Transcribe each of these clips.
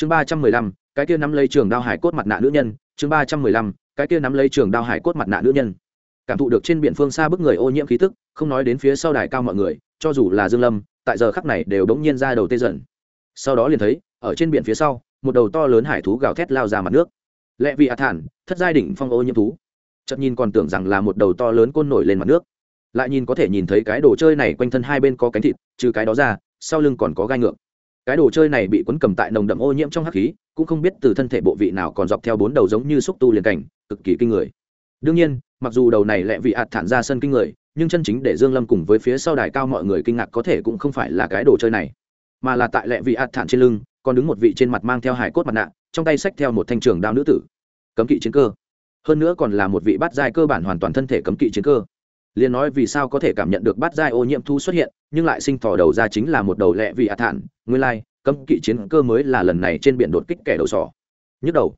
chương ba trăm mười lăm, cái kia nắm lấy trường đao hải cốt mặt nạ nữ nhân. Chương ba trăm mười lăm, cái kia nắm lấy trường đao hải cốt mặt nạ nữ nhân. Cảm thụ được trên biển phương xa bức người ô nhiễm khí tức, không nói đến phía sau đài cao mọi người, cho dù là dương lâm, tại giờ khắc này đều đống nhiên ra đầu tê dần. Sau đó liền thấy, ở trên biển phía sau, một đầu to lớn hải thú gào thét lao ra mặt nước. Lẽ vì hạ thản, thất giai đỉnh phong ô nhiễm thú. Chợt nhìn còn tưởng rằng là một đầu to lớn côn nổi lên mặt nước. Lại nhìn có thể nhìn thấy cái đồ chơi này quanh thân hai bên có cánh thịt, trừ cái đó ra, sau lưng còn có gai ngược cái đồ chơi này bị quấn cầm tại nồng đậm ô nhiễm trong hắc khí, cũng không biết từ thân thể bộ vị nào còn dọc theo bốn đầu giống như xúc tu liền cảnh, cực kỳ kinh người. Đương nhiên, mặc dù đầu này lẹ vị ạt thản ra sân kinh người, nhưng chân chính để dương lâm cùng với phía sau đài cao mọi người kinh ngạc có thể cũng không phải là cái đồ chơi này, mà là tại lẹ vị ạt thản trên lưng, còn đứng một vị trên mặt mang theo hải cốt mặt nạ, trong tay xách theo một thanh trường đao nữ tử. Cấm kỵ chiến cơ. Hơn nữa còn là một vị bát giai cơ bản hoàn toàn thân thể cấm kỵ chiến cơ liền nói vì sao có thể cảm nhận được bát giai ô nhiễm thu xuất hiện, nhưng lại sinh thò đầu ra chính là một đầu lẹ vị ạt thản, nguyên lai, cấm kỵ chiến cơ mới là lần này trên biển đột kích kẻ đầu sỏ. Nhức đầu.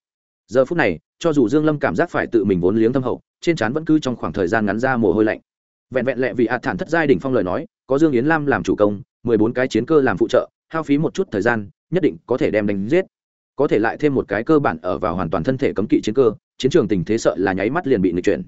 Giờ phút này, cho dù dương lâm cảm giác phải tự mình vốn liếng thâm hậu, trên trán vẫn cứ trong khoảng thời gian ngắn ra mồ hôi lạnh. Vẹn vẹn lẹ vì ạt thản thất giai đỉnh phong lời nói, có dương yến lam làm chủ công, mười bốn cái chiến cơ làm phụ trợ, hao phí một chút thời gian, nhất định có thể đem đánh giết. Có thể lại thêm một cái cơ bản ở vào hoàn toàn thân thể cấm kỵ chiến cơ, chiến trường tình thế sợ là nháy mắt liền bị nghịch chuyển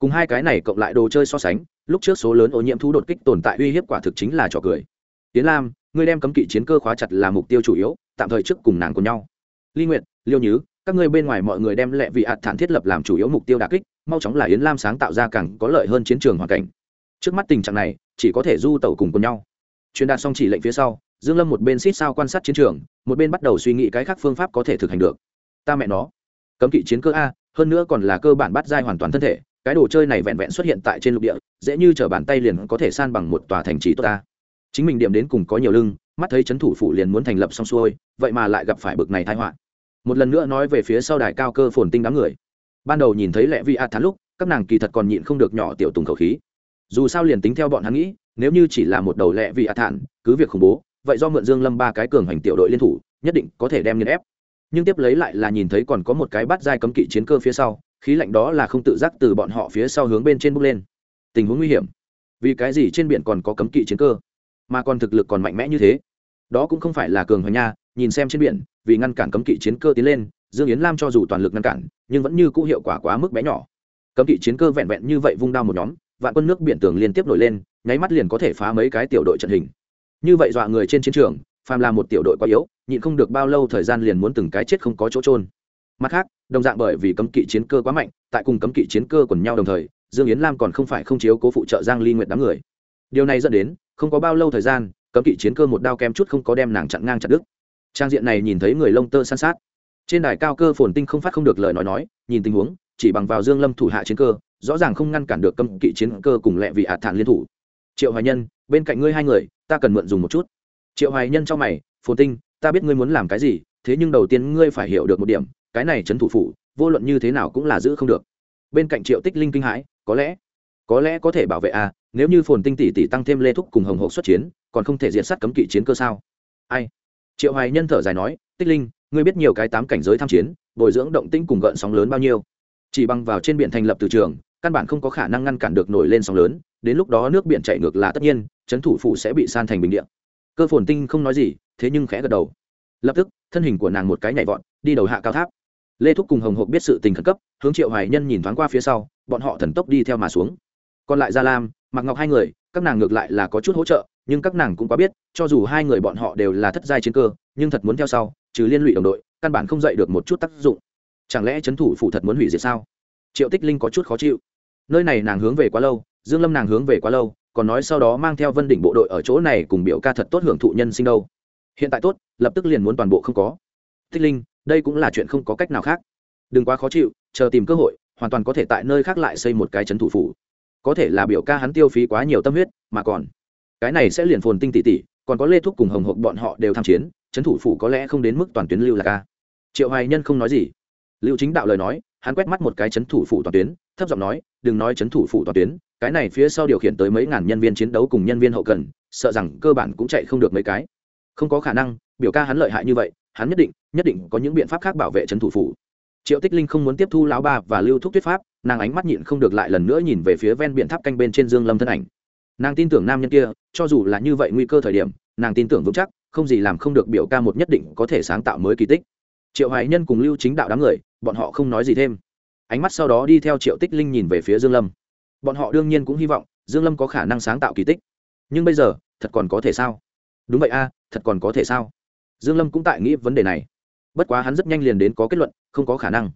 cùng hai cái này cộng lại đồ chơi so sánh, lúc trước số lớn ô nhiễm thú đột kích tồn tại uy hiếp quả thực chính là trò cười. Tiến lam, ngươi đem cấm kỵ chiến cơ khóa chặt là mục tiêu chủ yếu, tạm thời trước cùng nàng cùng nhau. Ly nguyện liêu nhứ, các ngươi bên ngoài mọi người đem lệ vị hạt thản thiết lập làm chủ yếu mục tiêu đà kích, mau chóng là yến lam sáng tạo ra càng có lợi hơn chiến trường hoàn cảnh. Trước mắt tình trạng này, chỉ có thể du tàu cùng cùng nhau. Truyền đạt xong chỉ lệnh phía sau, dương lâm một bên xít sao quan sát chiến trường, một bên bắt đầu suy nghĩ cái khác phương pháp có thể thực hành được. Ta mẹ nó, cấm kỵ chiến cơ a, hơn nữa còn là cơ bản bắt giai hoàn toàn thân thể cái đồ chơi này vẹn vẹn xuất hiện tại trên lục địa, dễ như trở bàn tay liền có thể san bằng một tòa thành trì tốt ta. Chính mình điểm đến cùng có nhiều lưng, mắt thấy chấn thủ phủ liền muốn thành lập xong xuôi, vậy mà lại gặp phải bực này tai họa. Một lần nữa nói về phía sau đài cao cơ phồn tinh đám người. Ban đầu nhìn thấy lẹ vi a thán lúc, các nàng kỳ thật còn nhịn không được nhỏ tiểu tùng khẩu khí. Dù sao liền tính theo bọn hắn nghĩ, nếu như chỉ là một đầu lẹ vi a thản cứ việc khủng bố, vậy do mượn dương lâm ba cái cường hành tiểu đội liên thủ, nhất định có thể đem nghiên ép. Nhưng tiếp lấy lại là nhìn thấy còn có một cái bắt dai cấm kỵ chiến cơ phía sau khí lạnh đó là không tự giác từ bọn họ phía sau hướng bên trên bốc lên. Tình huống nguy hiểm. Vì cái gì trên biển còn có cấm kỵ chiến cơ, mà còn thực lực còn mạnh mẽ như thế? Đó cũng không phải là cường hoành nha, nhìn xem trên biển, vì ngăn cản cấm kỵ chiến cơ tiến lên, dương yến lam cho dù toàn lực ngăn cản, nhưng vẫn như cũ hiệu quả quá mức bé nhỏ. Cấm kỵ chiến cơ vẹn vẹn như vậy vung đao một nhóm, vạn quân nước biển tường liên tiếp nổi lên, nháy mắt liền có thể phá mấy cái tiểu đội trận hình. Như vậy dọa người trên chiến trường, phàm là một tiểu đội quá yếu, nhịn không được bao lâu thời gian liền muốn từng cái chết không có chỗ trôn mặt khác, đồng dạng bởi vì cấm kỵ chiến cơ quá mạnh, tại cùng cấm kỵ chiến cơ quần nhau đồng thời, dương yến lam còn không phải không chiếu cố phụ trợ giang ly nguyệt đám người. Điều này dẫn đến, không có bao lâu thời gian, cấm kỵ chiến cơ một đao kem chút không có đem nàng chặn ngang chặt đứt. Trang diện này nhìn thấy người lông tơ san sát. Trên đài cao cơ phồn tinh không phát không được lời nói nói, nhìn tình huống, chỉ bằng vào dương lâm thủ hạ chiến cơ, rõ ràng không ngăn cản được cấm kỵ chiến cơ cùng lẹ vị hạ thản liên thủ. Triệu hoài nhân, bên cạnh ngươi hai người, ta cần mượn dùng một chút. Triệu hoài nhân cho mày, phồn tinh, ta biết ngươi muốn làm cái gì, thế nhưng đầu tiên ngươi phải hiểu được một điểm cái này trấn thủ phủ, vô luận như thế nào cũng là giữ không được. Bên cạnh triệu tích linh kinh hãi, có lẽ có lẽ có thể bảo vệ à nếu như phồn tinh tỷ tỷ tăng thêm lê thúc cùng hồng hộ xuất chiến, còn không thể diện sát cấm kỵ chiến cơ sao? Ai? Triệu hoài nhân thở dài nói, tích linh, ngươi biết nhiều cái tám cảnh giới tham chiến, bồi dưỡng động tĩnh cùng gợn sóng lớn bao nhiêu? Chỉ bằng vào trên biển thành lập từ trường, căn bản không có khả năng ngăn cản được nổi lên sóng lớn, đến lúc đó nước biển chạy ngược là tất nhiên, trấn thủ phụ sẽ bị san thành bình địa. Cơ phồn tinh không nói gì, thế nhưng khẽ gật đầu. Lập tức, thân hình của nàng một cái nhảy vọt, đi đầu hạ cao tháp lê thúc cùng hồng hộp biết sự tình khẩn cấp, hướng triệu hoài nhân nhìn thoáng qua phía sau, bọn họ thần tốc đi theo mà xuống. Còn lại gia lam mặc ngọc hai người, các nàng ngược lại là có chút hỗ trợ, nhưng các nàng cũng quá biết, cho dù hai người bọn họ đều là thất giai chiến cơ, nhưng thật muốn theo sau, trừ liên lụy đồng đội, căn bản không dạy được một chút tác dụng. Chẳng lẽ trấn thủ phủ thật muốn hủy diệt sao? Triệu tích linh có chút khó chịu. Nơi này nàng hướng về quá lâu, dương lâm nàng hướng về quá lâu, còn nói sau đó mang theo vân đỉnh bộ đội ở chỗ này cùng biểu ca thật tốt hưởng thụ nhân sinh đâu. Hiện tại tốt, lập tức liền muốn toàn bộ không có. Thích linh, đây cũng là chuyện không có cách nào khác. Đừng quá khó chịu, chờ tìm cơ hội, hoàn toàn có thể tại nơi khác lại xây một cái trấn thủ phủ. Có thể là biểu ca hắn tiêu phí quá nhiều tâm huyết, mà còn, cái này sẽ liền phồn tinh tỷ tỷ còn có lê thúc cùng hồng hộc bọn họ đều tham chiến, trấn thủ phủ có lẽ không đến mức toàn tuyến lưu là ca triệu hoài nhân không nói gì. Lưu chính đạo lời nói, hắn quét mắt một cái trấn thủ phủ toàn tuyến, thấp giọng nói, đừng nói trấn thủ phủ toàn tuyến, cái này phía sau điều khiển tới mấy ngàn nhân viên chiến đấu cùng nhân viên hậu cần, sợ rằng cơ bản cũng chạy không được mấy cái. Không có khả năng, biểu ca hắn lợi hại như vậy hắn nhất định nhất định có những biện pháp khác bảo vệ trấn thủ phủ. Triệu tích linh không muốn tiếp thu lão ba và lưu thúc thuyết pháp, nàng ánh mắt nhịn không được lại lần nữa nhìn về phía ven biển tháp canh bên trên dương lâm thân ảnh. Nàng tin tưởng nam nhân kia, cho dù là như vậy nguy cơ thời điểm, nàng tin tưởng vững chắc, không gì làm không được biểu ca một nhất định có thể sáng tạo mới kỳ tích. Triệu hoài nhân cùng lưu chính đạo đám người, bọn họ không nói gì thêm. Ánh mắt sau đó đi theo triệu tích linh nhìn về phía dương lâm. Bọn họ đương nhiên cũng hy vọng, dương lâm có khả năng sáng tạo kỳ tích. Nhưng bây giờ, thật còn có thể sao? Đúng vậy a, thật còn có thể sao? Dương lâm cũng tại nghĩ vấn đề này. Bất quá hắn rất nhanh liền đến có kết luận, không có khả năng.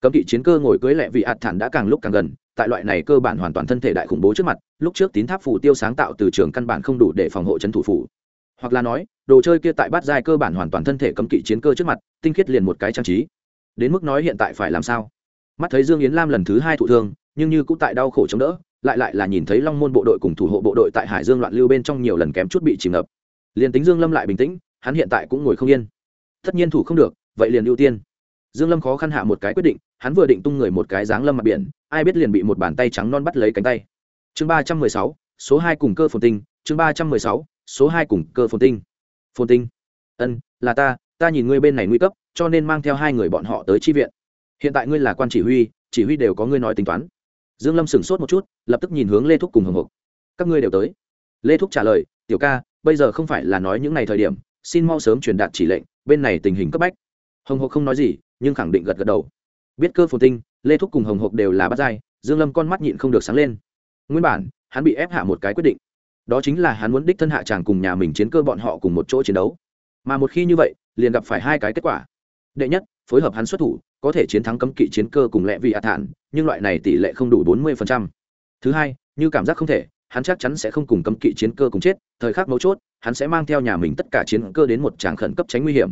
Cấm kỵ chiến cơ ngồi cưới lẹ vị ạt thản đã càng lúc càng gần, tại loại này cơ bản hoàn toàn thân thể đại khủng bố trước mặt, lúc trước tín tháp phủ tiêu sáng tạo từ trường căn bản không đủ để phòng hộ chấn thủ phủ. Hoặc là nói, đồ chơi kia tại bát giai cơ bản hoàn toàn thân thể cấm kỵ chiến cơ trước mặt, tinh khiết liền một cái trang trí. Đến mức nói hiện tại phải làm sao? Mắt thấy dương yến lam lần thứ hai thụ thương, nhưng như cũng tại đau khổ chống đỡ, lại lại là nhìn thấy long môn bộ đội cùng thủ hộ bộ đội tại hải dương loạn lưu bên trong nhiều lần kém chút bị chìm ngập. Liền tính dương lâm lại bình tĩnh hắn hiện tại cũng ngồi không yên. Tất nhiên thủ không được, vậy liền ưu tiên. Dương lâm khó khăn hạ một cái quyết định, hắn vừa định tung người một cái dáng lâm mặt biển, ai biết liền bị một bàn tay trắng non bắt lấy cánh tay. Chương ba trăm mười sáu, số hai cùng cơ phồn tinh, chương ba trăm mười sáu, số hai cùng cơ phồn tinh. Phồn tinh. Ân, là ta ta nhìn ngươi bên này nguy cấp, cho nên mang theo hai người bọn họ tới chi viện. Hiện tại ngươi là quan chỉ huy chỉ huy đều có ngươi nói tính toán. Dương lâm sửng sốt một chút, lập tức nhìn hướng lê thúc cùng hồng hộc. Các ngươi đều tới. Lê thúc trả lời, tiểu ca, bây giờ không phải là nói những ngày thời điểm xin mau sớm truyền đạt chỉ lệnh, bên này tình hình cấp bách. Hồng hộc không nói gì, nhưng khẳng định gật gật đầu. Biết cơ phồn tinh, lê thúc cùng hồng hộc đều là bắt dai dương lâm con mắt nhịn không được sáng lên. Nguyên bản, hắn bị ép hạ một cái quyết định. Đó chính là hắn muốn đích thân hạ chàng cùng nhà mình chiến cơ bọn họ cùng một chỗ chiến đấu. Mà một khi như vậy, liền gặp phải hai cái kết quả. Đệ nhất, phối hợp hắn xuất thủ, có thể chiến thắng cấm kỵ chiến cơ cùng lẹ vì hạ thản, nhưng loại này tỷ lệ không đủ bốn mươi thứ hai, như cảm giác không thể hắn chắc chắn sẽ không cùng cấm kỵ chiến cơ cùng chết, thời khắc mấu chốt, hắn sẽ mang theo nhà mình tất cả chiến cơ đến một tràng khẩn cấp tránh nguy hiểm.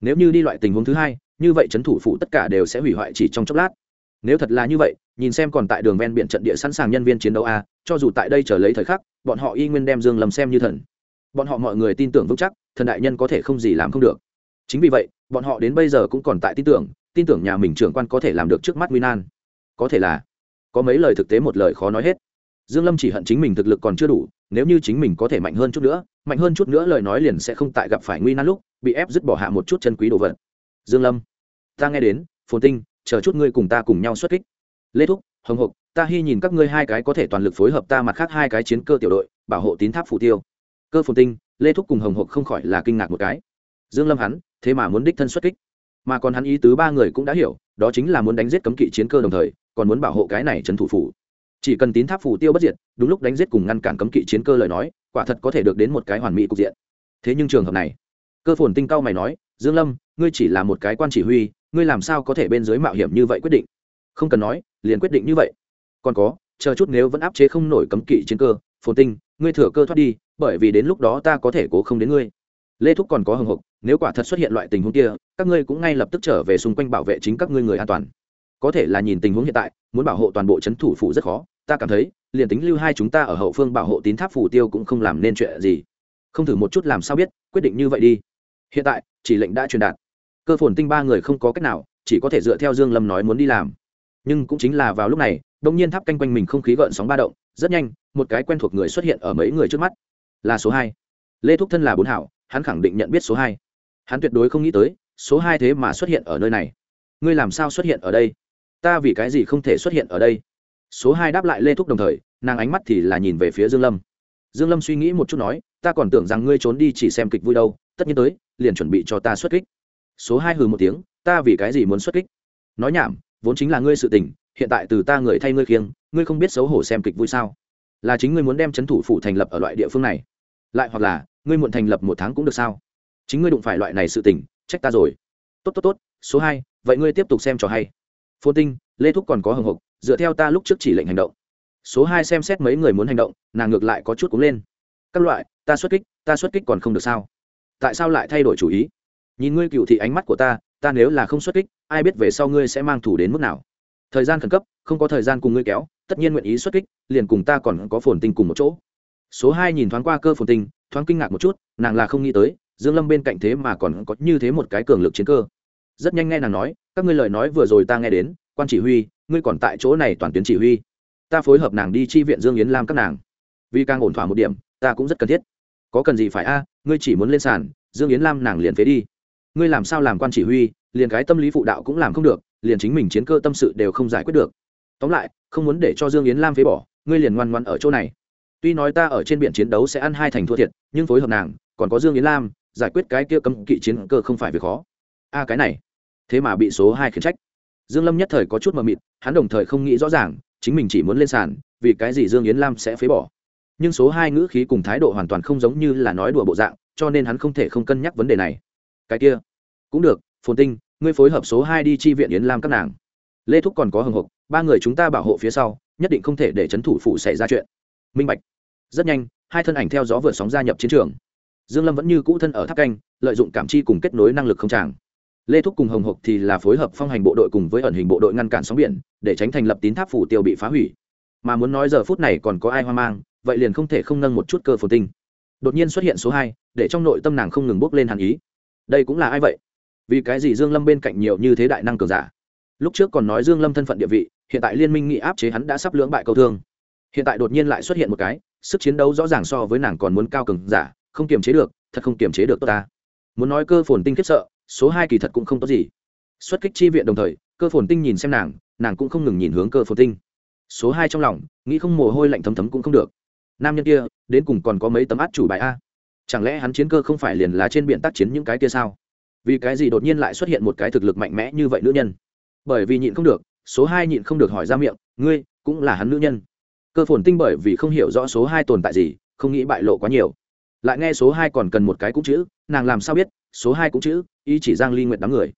Nếu như đi loại tình huống thứ hai, như vậy trấn thủ phụ tất cả đều sẽ hủy hoại chỉ trong chốc lát. Nếu thật là như vậy, nhìn xem còn tại đường ven biển trận địa sẵn sàng nhân viên chiến đấu a, cho dù tại đây chờ lấy thời khắc, bọn họ y nguyên đem dương lầm xem như thần. Bọn họ mọi người tin tưởng vững chắc, thần đại nhân có thể không gì làm không được. Chính vì vậy, bọn họ đến bây giờ cũng còn tại tin tưởng tin tưởng nhà mình trưởng quan có thể làm được trước mắt nguy nan. Có thể là, có mấy lời thực tế một lời khó nói hết dương lâm chỉ hận chính mình thực lực còn chưa đủ, nếu như chính mình có thể mạnh hơn chút nữa, mạnh hơn chút nữa lời nói liền sẽ không tại gặp phải nguy nan lúc, bị ép dứt bỏ hạ một chút chân quý đồ vật. Dương lâm, ta nghe đến, phồn tinh, chờ chút ngươi cùng ta cùng nhau xuất kích. Lê thúc, hồng hộc, ta hy nhìn các ngươi hai cái có thể toàn lực phối hợp ta mặt khác hai cái chiến cơ tiểu đội, bảo hộ tín tháp phủ tiêu. Cơ phồn tinh, lê thúc cùng hồng hộc không khỏi là kinh ngạc một cái. Dương lâm hắn, thế mà muốn đích thân xuất kích. Mà còn hắn ý tứ ba người cũng đã hiểu, đó chính là muốn đánh giết cấm kỵ chiến cơ đồng thời, còn muốn bảo hộ cái này trấn thủ phủ chỉ cần tín tháp phủ tiêu bất diệt, đúng lúc đánh giết cùng ngăn cản cấm kỵ chiến cơ lời nói, quả thật có thể được đến một cái hoàn mỹ cục diện. Thế nhưng trường hợp này, cơ phồn tinh cao mày nói, dương lâm, ngươi chỉ là một cái quan chỉ huy, ngươi làm sao có thể bên dưới mạo hiểm như vậy quyết định? Không cần nói, liền quyết định như vậy. Còn có, chờ chút nếu vẫn áp chế không nổi cấm kỵ chiến cơ, phồn tinh, ngươi thừa cơ thoát đi, bởi vì đến lúc đó ta có thể cố không đến ngươi. Lê thúc còn có hưng hục nếu quả thật xuất hiện loại tình huống kia, các ngươi cũng ngay lập tức trở về xung quanh bảo vệ chính các ngươi người an toàn. Có thể là nhìn tình huống hiện tại, muốn bảo hộ toàn bộ c h ấ n thủ phủ rất khó ta cảm thấy, liền tính lưu hai chúng ta ở hậu phương bảo hộ tín tháp phủ tiêu cũng không làm nên chuyện gì. Không thử một chút làm sao biết, quyết định như vậy đi. Hiện tại, chỉ lệnh đã truyền đạt. Cơ phồn tinh ba người không có cách nào, chỉ có thể dựa theo dương lâm nói muốn đi làm. Nhưng cũng chính là vào lúc này đông nhiên tháp canh quanh mình không khí gợn sóng ba động, rất nhanh, một cái quen thuộc người xuất hiện ở mấy người trước mắt. Là số hai. Lê thúc thân là bốn hảo, hắn khẳng định nhận biết số hai. Hắn tuyệt đối không nghĩ tới, số hai thế mà xuất hiện ở nơi này. Ngươi làm sao xuất hiện ở đây? Ta vì cái gì không thể xuất hiện ở đây? Số hai đáp lại lê thúc đồng thời, nàng ánh mắt thì là nhìn về phía dương lâm. Dương lâm suy nghĩ một chút nói, ta còn tưởng rằng ngươi trốn đi chỉ xem kịch vui đâu, tất nhiên tới, liền chuẩn bị cho ta xuất kích. Số hai hừ một tiếng, ta vì cái gì muốn xuất kích? Nói nhảm, vốn chính là ngươi sự tình, hiện tại từ ta người thay ngươi khiêng, ngươi không biết xấu hổ xem kịch vui sao? Là chính ngươi muốn đem chấn thủ phủ thành lập ở loại địa phương này. Lại hoặc là, ngươi muộn thành lập một tháng cũng được sao? Chính ngươi đụng phải loại này sự tình, trách ta rồi. Tốt tốt tốt, số hai, vậy ngươi tiếp tục xem trò hay phôn tinh, lê thúc còn có hồng hộc, dựa theo ta lúc trước chỉ lệnh hành động. Số hai xem xét mấy người muốn hành động, nàng ngược lại có chút cũng lên. Các loại, ta xuất kích, ta xuất kích còn không được sao? Tại sao lại thay đổi chủ ý? Nhìn ngươi cựu thị ánh mắt của ta ta nếu là không xuất kích, ai biết về sau ngươi sẽ mang thủ đến mức nào? Thời gian khẩn cấp, không có thời gian cùng ngươi kéo, tất nhiên nguyện ý xuất kích, liền cùng ta còn có phồn tinh cùng một chỗ. Số hai nhìn thoáng qua cơ phồn tinh, thoáng kinh ngạc một chút, nàng là không nghĩ tới, dương lâm bên cạnh thế mà còn có như thế một cái cường lực chiến cơ rất nhanh nghe nàng nói, các ngươi lời nói vừa rồi ta nghe đến, quan chỉ huy, ngươi còn tại chỗ này toàn tuyến chỉ huy. Ta phối hợp nàng đi chi viện dương yến lam các nàng. Vì càng ổn thỏa một điểm, ta cũng rất cần thiết. Có cần gì phải a, ngươi chỉ muốn lên sàn, dương yến lam nàng liền phế đi. Ngươi làm sao làm quan chỉ huy, liền cái tâm lý phụ đạo cũng làm không được, liền chính mình chiến cơ tâm sự đều không giải quyết được. Tóm lại, không muốn để cho dương yến lam phế bỏ, ngươi liền ngoan ngoan ở chỗ này. Tuy nói ta ở trên biển chiến đấu sẽ ăn hai thành thua thiệt, nhưng phối hợp nàng, còn có dương yến lam, giải quyết cái kia cấm kỵ chiến cơ không phải việc khó a, cái này. Thế mà bị số hai khiển trách. Dương lâm nhất thời có chút mờ mịt, hắn đồng thời không nghĩ rõ ràng, chính mình chỉ muốn lên sàn, vì cái gì dương yến lam sẽ phế bỏ. Nhưng số hai ngữ khí cùng thái độ hoàn toàn không giống như là nói đùa bộ dạng, cho nên hắn không thể không cân nhắc vấn đề này. Cái kia. Cũng được, phồn tinh, ngươi phối hợp số hai đi chi viện yến lam các nàng. Lê thúc còn có hưng hộc ba người chúng ta bảo hộ phía sau, nhất định không thể để Trấn thủ phủ xảy ra chuyện. Minh bạch. Rất nhanh, hai thân ảnh theo gió vượt sóng gia nhập chiến trường. Dương lâm vẫn như cũ thân ở tháp canh, lợi dụng cảm chi cùng kết nối năng lực không tràng lê thúc cùng hồng hộc thì là phối hợp phong hành bộ đội cùng với ẩn hình bộ đội ngăn cản sóng biển, để tránh thành lập tín tháp phủ tiêu bị phá hủy. Mà muốn nói giờ phút này còn có ai hoang mang, vậy liền không thể không nâng một chút cơ phồn tinh. Đột nhiên xuất hiện số hai, để trong nội tâm nàng không ngừng bốc lên hàn ý. Đây cũng là ai vậy? Vì cái gì dương lâm bên cạnh nhiều như thế đại năng cường giả? Lúc trước còn nói dương lâm thân phận địa vị, hiện tại liên minh nghị áp chế hắn đã sắp lưỡng bại câu thương. Hiện tại đột nhiên lại xuất hiện một cái, sức chiến đấu rõ ràng so với nàng còn muốn cao cường giả, không kiềm chế được, thật không kiềm chế được tốt ta. Muốn nói cơ phồn tinh khiếp sợ số hai kỳ thật cũng không tốt gì. Xuất kích chi viện đồng thời, cơ phồn tinh nhìn xem nàng nàng cũng không ngừng nhìn hướng cơ phồn tinh. Số hai trong lòng, nghĩ không mồ hôi lạnh thấm thấm cũng không được. Nam nhân kia, đến cùng còn có mấy tấm át chủ bài a? Chẳng lẽ hắn chiến cơ không phải liền lá trên biển tác chiến những cái kia sao? Vì cái gì đột nhiên lại xuất hiện một cái thực lực mạnh mẽ như vậy nữ nhân? Bởi vì nhịn không được, số hai nhịn không được hỏi ra miệng, ngươi cũng là hắn nữ nhân? Cơ phồn tinh bởi vì không hiểu rõ số hai tồn tại gì, không nghĩ bại lộ quá nhiều. Lại nghe số hai còn cần một cái cũng chữ, nàng làm sao biết? Số hai cũng chữ ý chỉ giang ly nguyện đám người.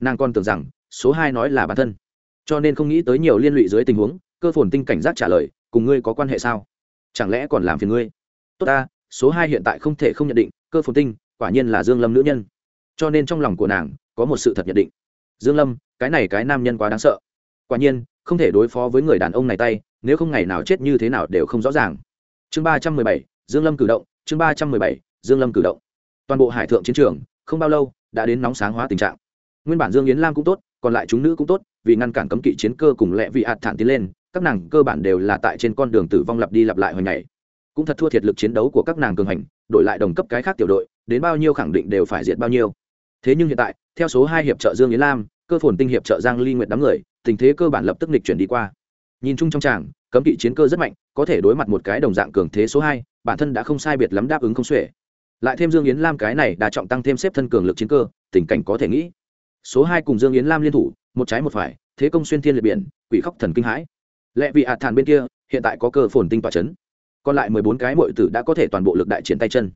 Nàng còn tưởng rằng, số hai nói là bản thân. Cho nên không nghĩ tới nhiều liên lụy dưới tình huống, cơ phồn tinh cảnh giác trả lời, cùng ngươi có quan hệ sao? Chẳng lẽ còn làm phiền ngươi? Tốt ta, số hai hiện tại không thể không nhận định, cơ phồn tinh, quả nhiên là dương lâm nữ nhân. Cho nên trong lòng của nàng, có một sự thật nhận định. Dương lâm, cái này cái nam nhân quá đáng sợ. Quả nhiên, không thể đối phó với người đàn ông này tay, nếu không ngày nào chết như thế nào đều không rõ ràng. Chương ba trăm mười bảy, dương lâm cử động, chương ba trăm mười bảy, dương lâm cử động. Toàn bộ hải thượng chiến trường không bao lâu, đã đến nóng sáng hóa tình trạng. Nguyên bản dương yến lam cũng tốt, còn lại chúng nữ cũng tốt, vì ngăn cản cấm kỵ chiến cơ cùng lẽ vị hạt thản tiến lên, các nàng cơ bản đều là tại trên con đường tử vong lặp đi lặp lại hồi ngày cũng thật thua thiệt lực chiến đấu của các nàng cường hành, đổi lại đồng cấp cái khác tiểu đội, đến bao nhiêu khẳng định đều phải diệt bao nhiêu. Thế nhưng hiện tại, theo số hai hiệp trợ dương yến lam, cơ phồn tinh hiệp trợ giang ly nguyện đám người, tình thế cơ bản lập tức nghịch chuyển đi qua. Nhìn chung trong tràng, cấm kỵ chiến cơ rất mạnh, có thể đối mặt một cái đồng dạng cường thế số hai, bản thân đã không sai biệt lắm đáp ứng không xuể lại thêm dương yến lam cái này đã trọng tăng thêm xếp thân cường lực chiến cơ, tình cảnh có thể nghĩ. Số hai cùng dương yến lam liên thủ, một trái một phải, thế công xuyên thiên liệt biển, quỷ khóc thần kinh hãi. Lẽ vì hạt thản bên kia, hiện tại có cơ phồn tinh tỏa chấn. Còn lại mười bốn cái muội tử đã có thể toàn bộ lực đại triển tay chân.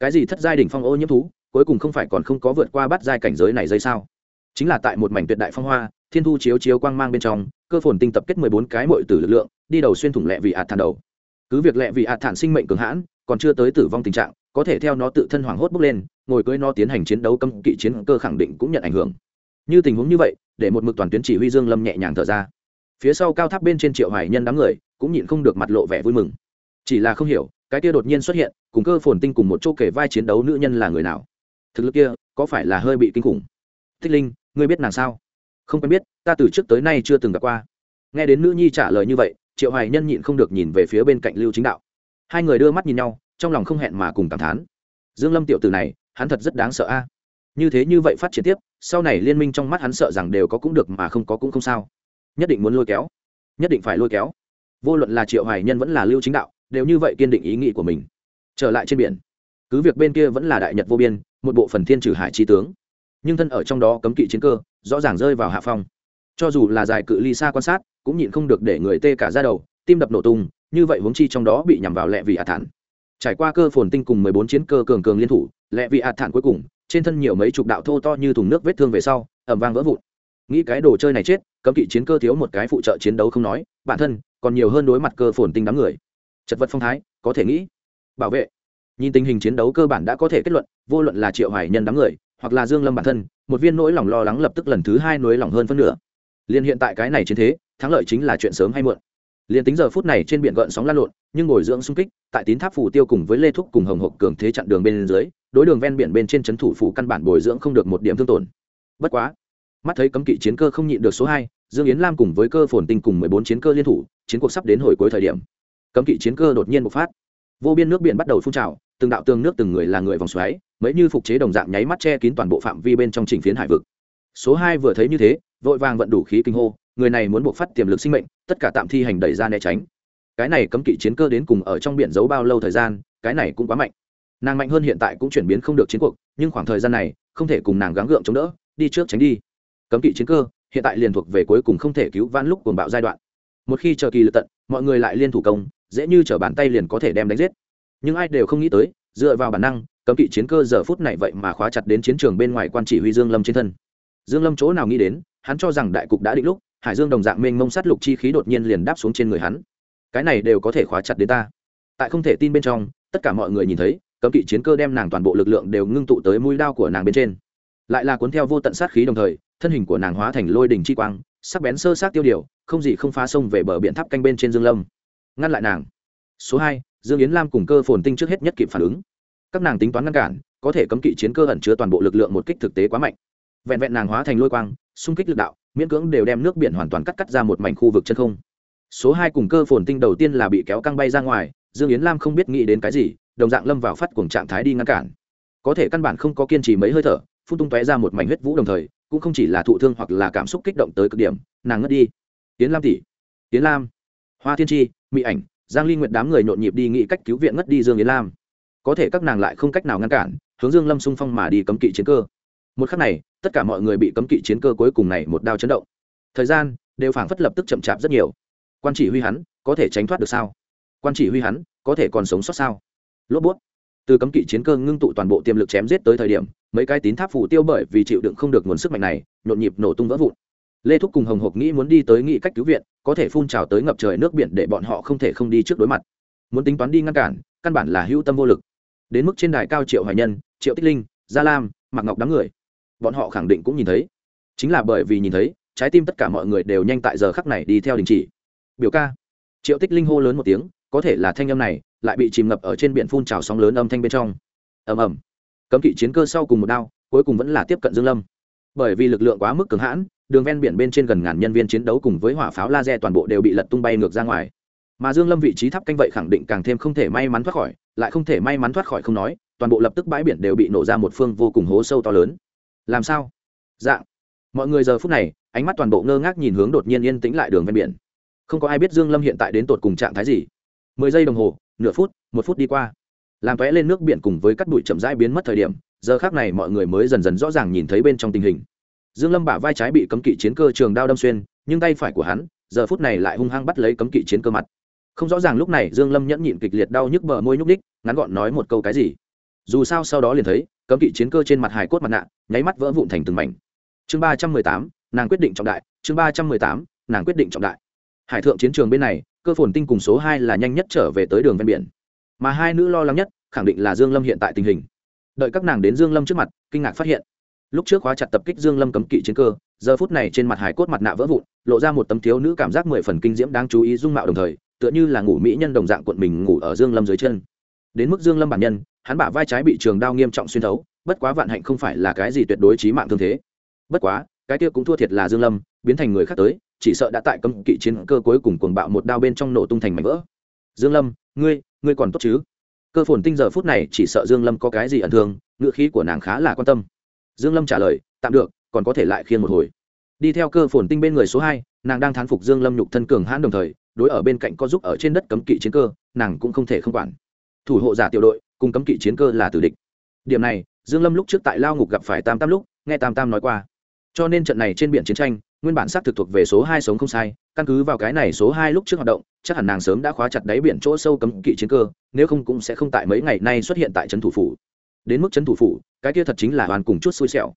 Cái gì thất giai đỉnh phong ô nhiễm thú, cuối cùng không phải còn không có vượt qua bắt giai cảnh giới này dây sao? Chính là tại một mảnh tuyệt đại phong hoa, thiên thu chiếu chiếu quang mang bên trong, cơ phồn tinh tập kết mười bốn cái muội tử lực lượng, đi đầu xuyên thủng lẹ vị hạt thản đầu. Cứ việc lẹ vị hạt thản sinh mệnh cường hãn, còn chưa tới tử vong tình trạng có thể theo nó tự thân hoảng hốt bốc lên, ngồi cưới nó tiến hành chiến đấu cấm kỵ chiến cơ khẳng định cũng nhận ảnh hưởng. Như tình huống như vậy, để một mực toàn tuyến chỉ huy dương lâm nhẹ nhàng thở ra. Phía sau cao tháp bên trên triệu hải nhân đám người cũng nhịn không được mặt lộ vẻ vui mừng. Chỉ là không hiểu, cái kia đột nhiên xuất hiện, cùng cơ phồn tinh cùng một chỗ kể vai chiến đấu nữ nhân là người nào? Thực lực kia, có phải là hơi bị kinh khủng? Thích linh, ngươi biết nàng sao? Không quen biết, ta từ trước tới nay chưa từng gặp qua. Nghe đến nữ nhi trả lời như vậy, triệu hoài nhân nhịn không được nhìn về phía bên cạnh lưu chính đạo. Hai người đưa mắt nhìn nhau trong lòng không hẹn mà cùng cảm thán. Dương lâm tiểu tử này, hắn thật rất đáng sợ a. À? Như thế như vậy phát triển tiếp, sau này liên minh trong mắt hắn sợ rằng đều có cũng được mà không có cũng không sao. Nhất định muốn lôi kéo. Nhất định phải lôi kéo. Vô luận là triệu hoài nhân vẫn là lưu chính đạo, đều như vậy kiên định ý nghĩ của mình. Trở lại trên biển, cứ việc bên kia vẫn là đại nhật vô biên, một bộ phần thiên trừ hải chi tướng, nhưng thân ở trong đó cấm kỵ chiến cơ, rõ ràng rơi vào hạ phong. Cho dù là dài cự ly xa quan sát, cũng nhịn không được để người tê cả ra đầu, tim đập nổ tung, như vậy huống chi trong đó bị nhằm vào lẹ vì hạ thản trải qua cơ phồn tinh cùng mười bốn chiến cơ cường cường liên thủ, lẹ vị hạt thản cuối cùng, trên thân nhiều mấy chục đạo thô to như thùng nước vết thương về sau, ẩm vang vỡ vụn. Nghĩ cái đồ chơi này chết, cấm kỵ chiến cơ thiếu một cái phụ trợ chiến đấu không nói, bản thân còn nhiều hơn đối mặt cơ phồn tinh đám người. Chật vật phong thái, có thể nghĩ. Bảo vệ. Nhìn tình hình chiến đấu cơ bản đã có thể kết luận, vô luận là triệu hải nhân đám người, hoặc là dương lâm bản thân, một viên nỗi lòng lo lắng lập tức lần thứ hai nỗi lòng hơn phân nửa. Liền hiện tại cái này chiến thế, thắng lợi chính là chuyện sớm hay muộn liền tính giờ phút này trên biển gợn sóng lan lộn, nhưng ngồi dưỡng xung kích, tại tín tháp phủ tiêu cùng với lê thúc cùng hồng hộc cường thế chặn đường bên dưới, đối đường ven biển bên trên trấn thủ phủ căn bản bồi dưỡng không được một điểm thương tổn. Bất quá, mắt thấy cấm kỵ chiến cơ không nhịn được số hai, dương yến lam cùng với cơ phồn tinh cùng mười bốn chiến cơ liên thủ, chiến cuộc sắp đến hồi cuối thời điểm. Cấm kỵ chiến cơ đột nhiên bộc phát. Vô biên nước biển bắt đầu phun trào, từng đạo tương nước từng người là người vòng xoáy, mấy như phục chế đồng dạng nháy mắt che kín toàn bộ phạm vi bên trong trình phiến hải vực. Số hai vừa thấy như thế, vội vàng vận đủ khí kinh hô người này muốn buộc phát tiềm lực sinh mệnh, tất cả tạm thi hành đẩy ra né tránh. Cái này cấm kỵ chiến cơ đến cùng ở trong biển giấu bao lâu thời gian, cái này cũng quá mạnh. Nàng mạnh hơn hiện tại cũng chuyển biến không được chiến cuộc, nhưng khoảng thời gian này, không thể cùng nàng gắng gượng chống đỡ, đi trước tránh đi. Cấm kỵ chiến cơ, hiện tại liền thuộc về cuối cùng không thể cứu vãn lúc cuồng bạo giai đoạn. Một khi chờ kỳ lực tận, mọi người lại liên thủ công, dễ như trở bàn tay liền có thể đem đánh giết. Nhưng ai đều không nghĩ tới, dựa vào bản năng, cấm kỵ chiến cơ giờ phút này vậy mà khóa chặt đến chiến trường bên ngoài quan chỉ huy dương lâm trên thân. Dương lâm chỗ nào nghĩ đến, hắn cho rằng đại cục đã định lúc hải dương đồng dạng mênh mông sát lục chi khí đột nhiên liền đáp xuống trên người hắn. Cái này đều có thể khóa chặt đến ta. Tại không thể tin bên trong, tất cả mọi người nhìn thấy, cấm kỵ chiến cơ đem nàng toàn bộ lực lượng đều ngưng tụ tới mũi đao của nàng bên trên. Lại là cuốn theo vô tận sát khí đồng thời, thân hình của nàng hóa thành lôi đình chi quang, sắc bén sơ sát tiêu điều, không gì không phá sông về bờ biển tháp canh bên trên dương lâm. Ngăn lại nàng. Số hai, dương yến lam cùng cơ phồn tinh trước hết nhất kịp phản ứng. Các nàng tính toán ngăn cản, có thể cấm kỵ chiến cơ ẩn chứa toàn bộ lực lượng một kích thực tế quá mạnh. Vẹn vẹn nàng hóa thành lôi quang, xung kích lực đạo miễn cưỡng đều đem nước biển hoàn toàn cắt cắt ra một mảnh khu vực chân không. Số hai cùng cơ phồn tinh đầu tiên là bị kéo căng bay ra ngoài, dương yến lam không biết nghĩ đến cái gì, đồng dạng lâm vào phát cùng trạng thái đi ngăn cản. Có thể căn bản không có kiên trì mấy hơi thở phun tung tóe ra một mảnh huyết vũ đồng thời, cũng không chỉ là thụ thương hoặc là cảm xúc kích động tới cực điểm, nàng ngất đi. Yến lam tỷ. Yến lam. Hoa thiên tri mỹ ảnh, giang ly nguyệt đám người nhộn nhịp đi nghĩ cách cứu viện ngất đi dương yến lam. Có thể các nàng lại không cách nào ngăn cản, hướng dương lâm xung phong mà đi cấm kỵ chiến cơ. Một khắc này tất cả mọi người bị cấm kỵ chiến cơ cuối cùng này một đao chấn động. Thời gian, đều phảng phất lập tức chậm chạp rất nhiều. Quan chỉ huy hắn, có thể tránh thoát được sao? Quan chỉ huy hắn, có thể còn sống sót sao? Lốp bút. Từ cấm kỵ chiến cơ ngưng tụ toàn bộ tiềm lực chém giết tới thời điểm, mấy cái tín tháp phủ tiêu bởi vì chịu đựng không được nguồn sức mạnh này, nhộn nhịp nổ tung vỡ vụn. Lê thúc cùng hồng hộc nghĩ muốn đi tới nghị cách cứu viện, có thể phun trào tới ngập trời nước biển để bọn họ không thể không đi trước đối mặt. Muốn tính toán đi ngăn cản, căn bản là hữu tâm vô lực. Đến mức trên đài cao triệu hoài nhân, triệu tích linh, gia lam, mạc ngọc đám người bọn họ khẳng định cũng nhìn thấy. Chính là bởi vì nhìn thấy, trái tim tất cả mọi người đều nhanh tại giờ khắc này đi theo đình chỉ. Biểu ca. Triệu tích linh hô lớn một tiếng, có thể là thanh âm này lại bị chìm ngập ở trên biển phun trào sóng lớn âm thanh bên trong. Ầm ầm. Cấm kỵ chiến cơ sau cùng một đao, cuối cùng vẫn là tiếp cận dương lâm. Bởi vì lực lượng quá mức cường hãn, đường ven biển bên trên gần ngàn nhân viên chiến đấu cùng với hỏa pháo laser toàn bộ đều bị lật tung bay ngược ra ngoài. Mà dương lâm vị trí tháp canh vậy khẳng định càng thêm không thể may mắn thoát khỏi, lại không thể may mắn thoát khỏi không nói, toàn bộ lập tức bãi biển đều bị nổ ra một phương vô cùng hố sâu to lớn làm sao? Dạng. Mọi người giờ phút này, ánh mắt toàn bộ ngơ ngác nhìn hướng đột nhiên yên tĩnh lại đường ven biển. Không có ai biết dương lâm hiện tại đến tột cùng trạng thái gì. Mười giây đồng hồ, nửa phút, một phút đi qua. Làm vẽ lên nước biển cùng với cắt bụi chậm rãi biến mất thời điểm, giờ khác này mọi người mới dần dần rõ ràng nhìn thấy bên trong tình hình. Dương lâm bả vai trái bị cấm kỵ chiến cơ trường đao đâm xuyên, nhưng tay phải của hắn, giờ phút này lại hung hăng bắt lấy cấm kỵ chiến cơ mặt. Không rõ ràng lúc này dương lâm nhẫn nhịn kịch liệt đau nhức bờ môi nhúc đích ngắn gọn nói một câu cái gì. Dù sao sau đó liền thấy cấm kỵ chiến cơ trên mặt hài cốt mặt nạ, nháy mắt vỡ vụn thành từng mảnh. Chương ba trăm mười tám, nàng quyết định trọng đại. Chương ba trăm mười tám, nàng quyết định trọng đại. Hải thượng chiến trường bên này, cơ phồn tinh cùng số hai là nhanh nhất trở về tới đường ven biển. Mà hai nữ lo lắng nhất, khẳng định là dương lâm hiện tại tình hình. Đợi các nàng đến dương lâm trước mặt, kinh ngạc phát hiện. Lúc trước khóa chặt tập kích dương lâm cấm kỵ chiến cơ, giờ phút này trên mặt hải cốt mặt nạ vỡ vụn, lộ ra một tấm thiếu nữ cảm giác mười phần kinh diễm đáng chú ý dung mạo đồng thời, tựa như là ngủ mỹ nhân đồng dạng cuộn mình ngủ ở dương lâm dưới chân. Đến mức dương lâm bản nhân hắn bả vai trái bị trường đao nghiêm trọng xuyên thấu bất quá vạn hạnh không phải là cái gì tuyệt đối chí mạng thương thế. Bất quá cái kia cũng thua thiệt là dương lâm biến thành người khác tới chỉ sợ đã tại cấm kỵ chiến cơ cuối cùng cuồng bạo một đao bên trong nổ tung thành mảnh vỡ. Dương lâm ngươi ngươi còn tốt chứ? Cơ phồn tinh giờ phút này chỉ sợ dương lâm có cái gì ẩn thương ngựa khí của nàng khá là quan tâm. Dương lâm trả lời tạm được còn có thể lại khiên một hồi. Đi theo cơ phồn tinh bên người số 2, nàng đang thán phục dương lâm nhục thân cường hãn đồng thời đối ở bên cạnh có giúp ở trên đất cấm kỵ chiến cơ nàng cũng không thể không quản. Thủ hộ giả tiểu đội cùng cấm kỵ chiến cơ là tử địch. Điểm này, dương lâm lúc trước tại lao ngục gặp phải tam tam lúc, nghe tam tam nói qua. Cho nên trận này trên biển chiến tranh, nguyên bản xác thực thuộc về số hai sống không sai, căn cứ vào cái này số hai lúc trước hoạt động, chắc hẳn nàng sớm đã khóa chặt đáy biển chỗ sâu cấm kỵ chiến cơ, nếu không cũng sẽ không tại mấy ngày nay xuất hiện tại trấn thủ phủ. Đến mức trấn thủ phủ, cái kia thật chính là hoàn cùng chút xui xẻo.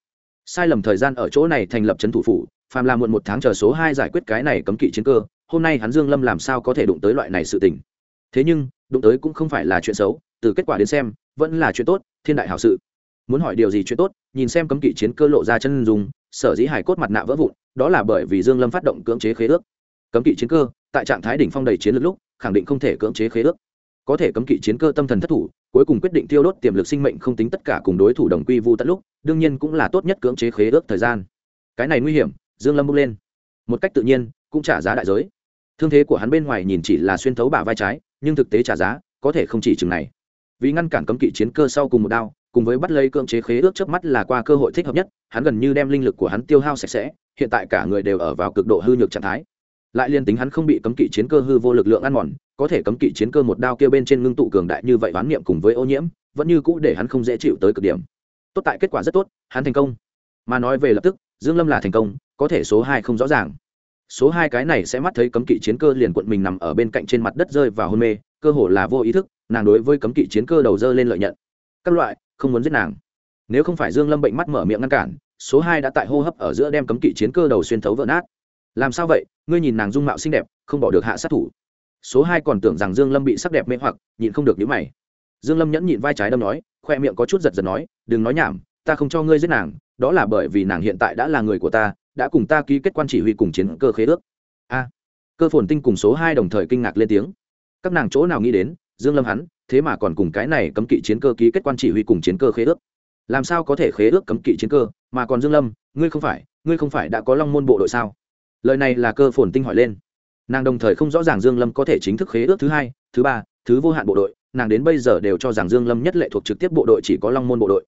Sai lầm thời gian ở chỗ này thành lập trấn thủ phủ, phàm là muộn một tháng chờ số hai giải quyết cái này cấm kỵ chiến cơ, hôm nay hắn dương lâm làm sao có thể đụng tới loại này sự tình. Thế nhưng, đụng tới cũng không phải là chuyện xấu từ kết quả đến xem, vẫn là chuyện tốt, thiên đại hảo sự. Muốn hỏi điều gì chuyện tốt, nhìn xem cấm kỵ chiến cơ lộ ra chân dùng sở dĩ hải cốt mặt nạ vỡ vụn, đó là bởi vì dương lâm phát động cưỡng chế khế ước. Cấm kỵ chiến cơ, tại trạng thái đỉnh phong đầy chiến lược lúc, khẳng định không thể cưỡng chế khế ước. Có thể cấm kỵ chiến cơ tâm thần thất thủ, cuối cùng quyết định tiêu đốt tiềm lực sinh mệnh không tính tất cả cùng đối thủ đồng quy vu tận lúc, đương nhiên cũng là tốt nhất cưỡng chế khế ước thời gian. Cái này nguy hiểm, dương lâm bốc lên. Một cách tự nhiên, cũng trả giá đại giới. Thương thế của hắn bên ngoài nhìn chỉ là xuyên thấu bả vai trái, nhưng thực tế trả giá, có thể không chỉ chừng này vì ngăn cản cấm kỵ chiến cơ sau cùng một đao, cùng với bắt lấy cưỡng chế khế ước trước mắt là qua cơ hội thích hợp nhất, hắn gần như đem linh lực của hắn tiêu hao sạch sẽ, hiện tại cả người đều ở vào cực độ hư nhược trạng thái. Lại liên tính hắn không bị cấm kỵ chiến cơ hư vô lực lượng ăn mòn, có thể cấm kỵ chiến cơ một đao kia bên trên ngưng tụ cường đại như vậy oán niệm cùng với ô nhiễm, vẫn như cũ để hắn không dễ chịu tới cực điểm. Tốt tại kết quả rất tốt, hắn thành công. Mà nói về lập tức, dương lâm là thành công, có thể số hai không rõ ràng. Số hai cái này sẽ mắt thấy cấm kỵ chiến cơ liền cuộn mình nằm ở bên cạnh trên mặt đất rơi vào hôn mê, cơ hồ là vô ý thức nàng đối với cấm kỵ chiến cơ đầu dơ lên lợi nhận. Các loại, không muốn giết nàng. Nếu không phải dương lâm bệnh mắt mở miệng ngăn cản, số hai đã tại hô hấp ở giữa đem cấm kỵ chiến cơ đầu xuyên thấu vỡ nát. Làm sao vậy? Ngươi nhìn nàng dung mạo xinh đẹp, không bỏ được hạ sát thủ. Số hai còn tưởng rằng dương lâm bị sắc đẹp mê hoặc, nhịn không được nhíu mày. Dương lâm nhẫn nhịn vai trái đâm nói, khoe miệng có chút giật giật nói, đừng nói nhảm, ta không cho ngươi giết nàng, đó là bởi vì nàng hiện tại đã là người của ta, đã cùng ta ký kết quan chỉ huy cùng chiến cơ khế ước. A. Cơ phồn tinh cùng số hai đồng thời kinh ngạc lên tiếng. Các nàng chỗ nào nghĩ đến dương lâm hắn, thế mà còn cùng cái này cấm kỵ chiến cơ ký kết quan chỉ huy cùng chiến cơ khế ước. Làm sao có thể khế ước cấm kỵ chiến cơ, mà còn dương lâm, ngươi không phải, ngươi không phải đã có long môn bộ đội sao? Lời này là cơ phồn tinh hỏi lên. Nàng đồng thời không rõ ràng dương lâm có thể chính thức khế ước thứ hai, thứ ba, thứ vô hạn bộ đội, nàng đến bây giờ đều cho rằng dương lâm nhất lệ thuộc trực tiếp bộ đội chỉ có long môn bộ đội.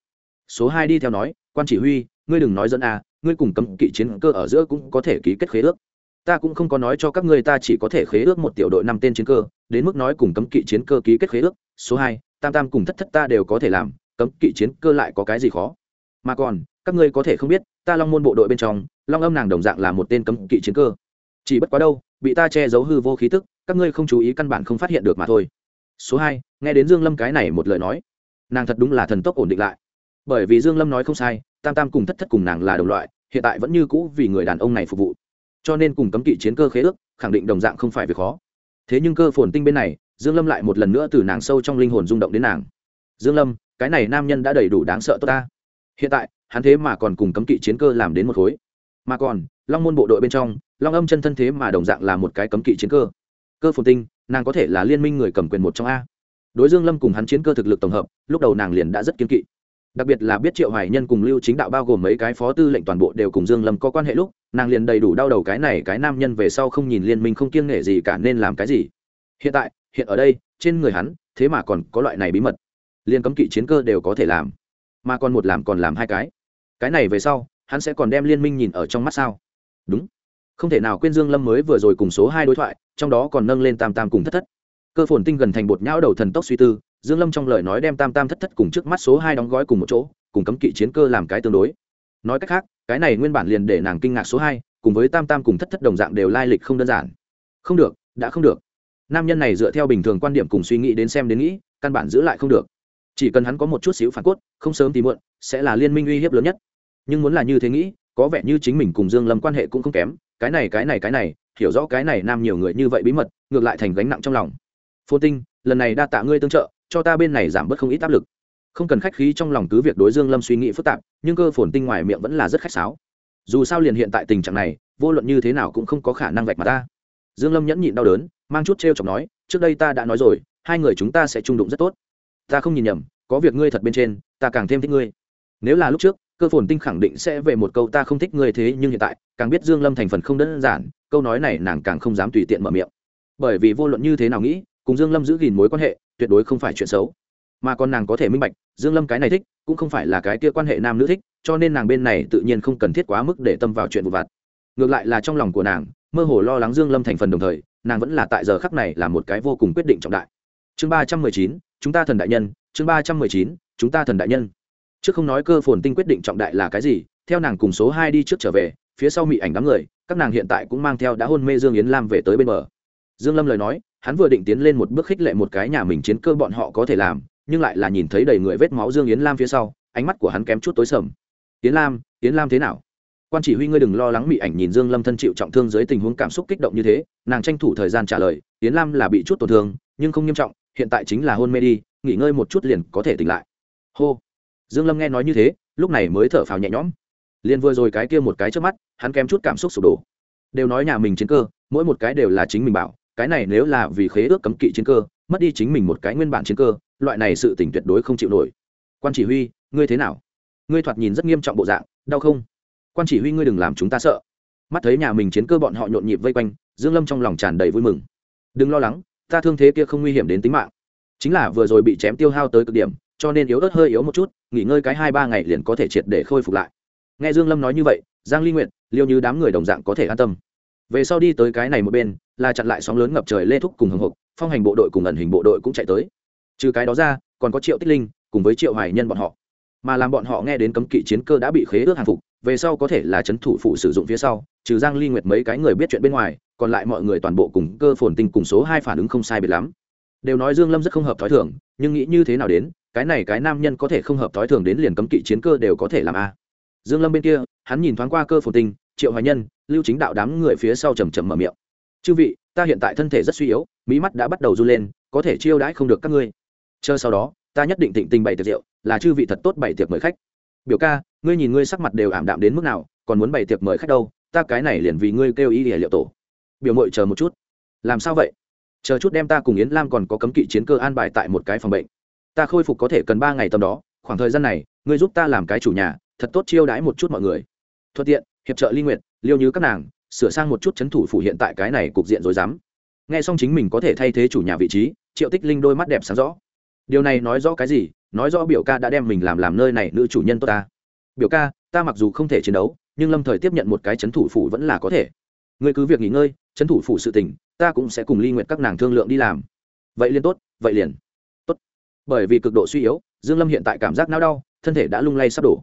Số hai đi theo nói, quan chỉ huy, ngươi đừng nói dẫn à ngươi cùng cấm kỵ chiến cơ ở giữa cũng có thể ký kết khế ước ta cũng không có nói cho các ngươi ta chỉ có thể khế ước một tiểu đội năm tên chiến cơ, đến mức nói cùng cấm kỵ chiến cơ ký kết khế ước, số hai, tam tam cùng thất thất ta đều có thể làm, cấm kỵ chiến cơ lại có cái gì khó? Mà còn, các ngươi có thể không biết, ta long môn bộ đội bên trong, long âm nàng đồng dạng là một tên cấm kỵ chiến cơ. Chỉ bất quá đâu, bị ta che giấu hư vô khí tức, các ngươi không chú ý căn bản không phát hiện được mà thôi. Số hai, nghe đến dương lâm cái này một lời nói, nàng thật đúng là thần tốc ổn định lại. Bởi vì dương lâm nói không sai, tam tam cùng thất thất cùng nàng là đồng loại, hiện tại vẫn như cũ vì người đàn ông này phục vụ cho nên cùng cấm kỵ chiến cơ khế ước, khẳng định đồng dạng không phải việc khó. Thế nhưng cơ phồn tinh bên này, dương lâm lại một lần nữa từ nàng sâu trong linh hồn rung động đến nàng. Dương lâm, cái này nam nhân đã đầy đủ đáng sợ tốt ta. Hiện tại, hắn thế mà còn cùng cấm kỵ chiến cơ làm đến một khối. Mà còn, long môn bộ đội bên trong, long âm chân thân thế mà đồng dạng là một cái cấm kỵ chiến cơ. Cơ phồn tinh, nàng có thể là liên minh người cầm quyền một trong a. Đối dương lâm cùng hắn chiến cơ thực lực tổng hợp, lúc đầu nàng liền đã rất kiên kỵ đặc biệt là biết triệu hoài nhân cùng lưu chính đạo bao gồm mấy cái phó tư lệnh toàn bộ đều cùng dương lâm có quan hệ lúc, nàng liền đầy đủ đau đầu cái này cái nam nhân về sau không nhìn liên minh không kiêng nể gì cả nên làm cái gì. Hiện tại, hiện ở đây, trên người hắn, thế mà còn có loại này bí mật. Liên cấm kỵ chiến cơ đều có thể làm. Mà còn một làm còn làm hai cái. Cái này về sau, hắn sẽ còn đem liên minh nhìn ở trong mắt sao? Đúng. Không thể nào quên dương lâm mới vừa rồi cùng số hai đối thoại, trong đó còn nâng lên tam tam cùng thất thất. Cơ phồn tinh gần thành bột nhão đầu thần tốc suy tư dương lâm trong lời nói đem tam tam thất thất cùng trước mắt số hai đóng gói cùng một chỗ, cùng cấm kỵ chiến cơ làm cái tương đối. Nói cách khác, cái này nguyên bản liền để nàng kinh ngạc số hai, cùng với tam tam cùng thất thất đồng dạng đều lai lịch không đơn giản. Không được, đã không được. Nam nhân này dựa theo bình thường quan điểm cùng suy nghĩ đến xem đến nghĩ, căn bản giữ lại không được. Chỉ cần hắn có một chút xíu phản cốt, không sớm thì muộn, sẽ là liên minh uy hiếp lớn nhất. Nhưng muốn là như thế nghĩ, có vẻ như chính mình cùng dương lâm quan hệ cũng không kém, cái này cái này cái này, hiểu rõ cái này nam nhiều người như vậy bí mật, ngược lại thành gánh nặng trong lòng. Phô tinh, lần này đa tạ ngươi tương trợ cho ta bên này giảm bớt không ít áp lực. Không cần khách khí, trong lòng cứ việc đối dương lâm suy nghĩ phức tạp, nhưng cơ phồn tinh ngoài miệng vẫn là rất khách sáo. Dù sao liền hiện tại tình trạng này, vô luận như thế nào cũng không có khả năng vạch mà ta. Dương lâm nhẫn nhịn đau đớn, mang chút treo chọc nói, trước đây ta đã nói rồi, hai người chúng ta sẽ chung đụng rất tốt. Ta không nhìn nhầm, có việc ngươi thật bên trên, ta càng thêm thích ngươi. Nếu là lúc trước, cơ phồn tinh khẳng định sẽ về một câu ta không thích ngươi thế, nhưng hiện tại, càng biết dương lâm thành phần không đơn giản, câu nói này nàng càng không dám tùy tiện mở miệng. Bởi vì vô luận như thế nào nghĩ cùng dương lâm giữ gìn mối quan hệ, tuyệt đối không phải chuyện xấu. Mà còn nàng có thể minh bạch, dương lâm cái này thích, cũng không phải là cái kia quan hệ nam nữ thích, cho nên nàng bên này tự nhiên không cần thiết quá mức để tâm vào chuyện vụ vặt. Ngược lại là trong lòng của nàng, mơ hồ lo lắng dương lâm thành phần đồng thời, nàng vẫn là tại giờ khắc này là một cái vô cùng quyết định trọng đại. Chương ba trăm mười chín, chúng ta thần đại nhân, chương ba trăm mười chín, chúng ta thần đại nhân. Trước không nói cơ phồn tinh quyết định trọng đại là cái gì, theo nàng cùng số hai đi trước trở về, phía sau mị ảnh đám người, các nàng hiện tại cũng mang theo đã hôn mê dương yến lam về tới bên bờ. Dương lâm lời nói hắn vừa định tiến lên một bước khích lệ một cái nhà mình chiến cơ bọn họ có thể làm, nhưng lại là nhìn thấy đầy người vết máu dương yến lam phía sau, ánh mắt của hắn kém chút tối sầm. Yến lam yến lam thế nào? Quan chỉ huy ngươi đừng lo lắng bị ảnh nhìn dương lâm thân chịu trọng thương dưới tình huống cảm xúc kích động như thế, nàng tranh thủ thời gian trả lời, yến lam là bị chút tổn thương, nhưng không nghiêm trọng, hiện tại chính là hôn mê đi, nghỉ ngơi một chút liền có thể tỉnh lại. Hô. Dương lâm nghe nói như thế, lúc này mới thở phào nhẹ nhõm. Liền vừa rồi cái kia một cái trước mắt, hắn kém chút cảm xúc sụp đổ. Đều nói nhà mình chiến cơ, mỗi một cái đều là chính mình bảo cái này nếu là vì khế ước cấm kỵ chiến cơ, mất đi chính mình một cái nguyên bản chiến cơ, loại này sự tỉnh tuyệt đối không chịu nổi. Quan chỉ huy, ngươi thế nào? Ngươi thoạt nhìn rất nghiêm trọng bộ dạng, đau không? Quan chỉ huy, ngươi đừng làm chúng ta sợ. Mắt thấy nhà mình chiến cơ bọn họ nhộn nhịp vây quanh, dương lâm trong lòng tràn đầy vui mừng. Đừng lo lắng, ta thương thế kia không nguy hiểm đến tính mạng. Chính là vừa rồi bị chém tiêu hao tới cực điểm, cho nên yếu ớt hơi yếu một chút, nghỉ ngơi cái hai ba ngày liền có thể triệt để khôi phục lại. Nghe dương lâm nói như vậy, giang ly nguyện liêu như đám người đồng dạng có thể an tâm. Về sau đi tới cái này một bên là chặn lại sóng lớn ngập trời lê thúc cùng hồng hộc, phong hành bộ đội cùng ẩn hình bộ đội cũng chạy tới. Trừ cái đó ra, còn có triệu tích linh cùng với triệu hoài nhân bọn họ. Mà làm bọn họ nghe đến cấm kỵ chiến cơ đã bị khế ước hàng phục, về sau có thể là c h ấ n thủ phụ sử dụng phía sau, trừ giang ly nguyệt mấy cái người biết chuyện bên ngoài, còn lại mọi người toàn bộ cùng cơ phồn tinh cùng số hai phản ứng không sai biệt lắm. Đều nói dương lâm rất không hợp thói thường, nhưng nghĩ như thế nào đến, cái này cái nam nhân có thể không hợp thói thường đến liền cấm kỵ chiến cơ đều có thể làm a. Dương lâm bên kia, hắn nhìn thoáng qua cơ phồn tinh, triệu hoài nhân, lưu chính đạo đám người phía sau trầm trầm mở miệng chư vị, ta hiện tại thân thể rất suy yếu mỹ mắt đã bắt đầu run lên, có thể chiêu đãi không được các ngươi. Chờ sau đó, ta nhất định tịnh tình bày tiệc rượu, là chư vị thật tốt bày tiệc mời khách. Biểu ca, ngươi nhìn ngươi sắc mặt đều ảm đạm đến mức nào, còn muốn bày tiệc mời khách đâu, ta cái này liền vì ngươi kêu ý địa liệu tổ. Biểu mội chờ một chút. Làm sao vậy? Chờ chút đem ta cùng yến lam còn có cấm kỵ chiến cơ an bài tại một cái phòng bệnh. Ta khôi phục có thể cần ba ngày tầm đó, khoảng thời gian này, ngươi giúp ta làm cái chủ nhà, thật tốt chiêu đãi một chút mọi người. Thuận tiện, hiệp trợ ly nguyện liêu như các nàng sửa sang một chút c h ấ n thủ phủ hiện tại cái này cục diện rồi dám. Nghe xong chính mình có thể thay thế chủ nhà vị trí, triệu tích linh đôi mắt đẹp sáng rõ. Điều này nói rõ cái gì? Nói rõ biểu ca đã đem mình làm làm nơi này nữ chủ nhân tốt ta. Biểu ca, ta mặc dù không thể chiến đấu, nhưng lâm thời tiếp nhận một cái c h ấ n thủ phủ vẫn là có thể. Ngươi cứ việc nghỉ ngơi, c h ấ n thủ phủ sự tình, ta cũng sẽ cùng ly nguyện các nàng thương lượng đi làm. Vậy liền tốt, vậy liền. Tốt. Bởi vì cực độ suy yếu, dương lâm hiện tại cảm giác não đau, thân thể đã lung lay sắp đổ.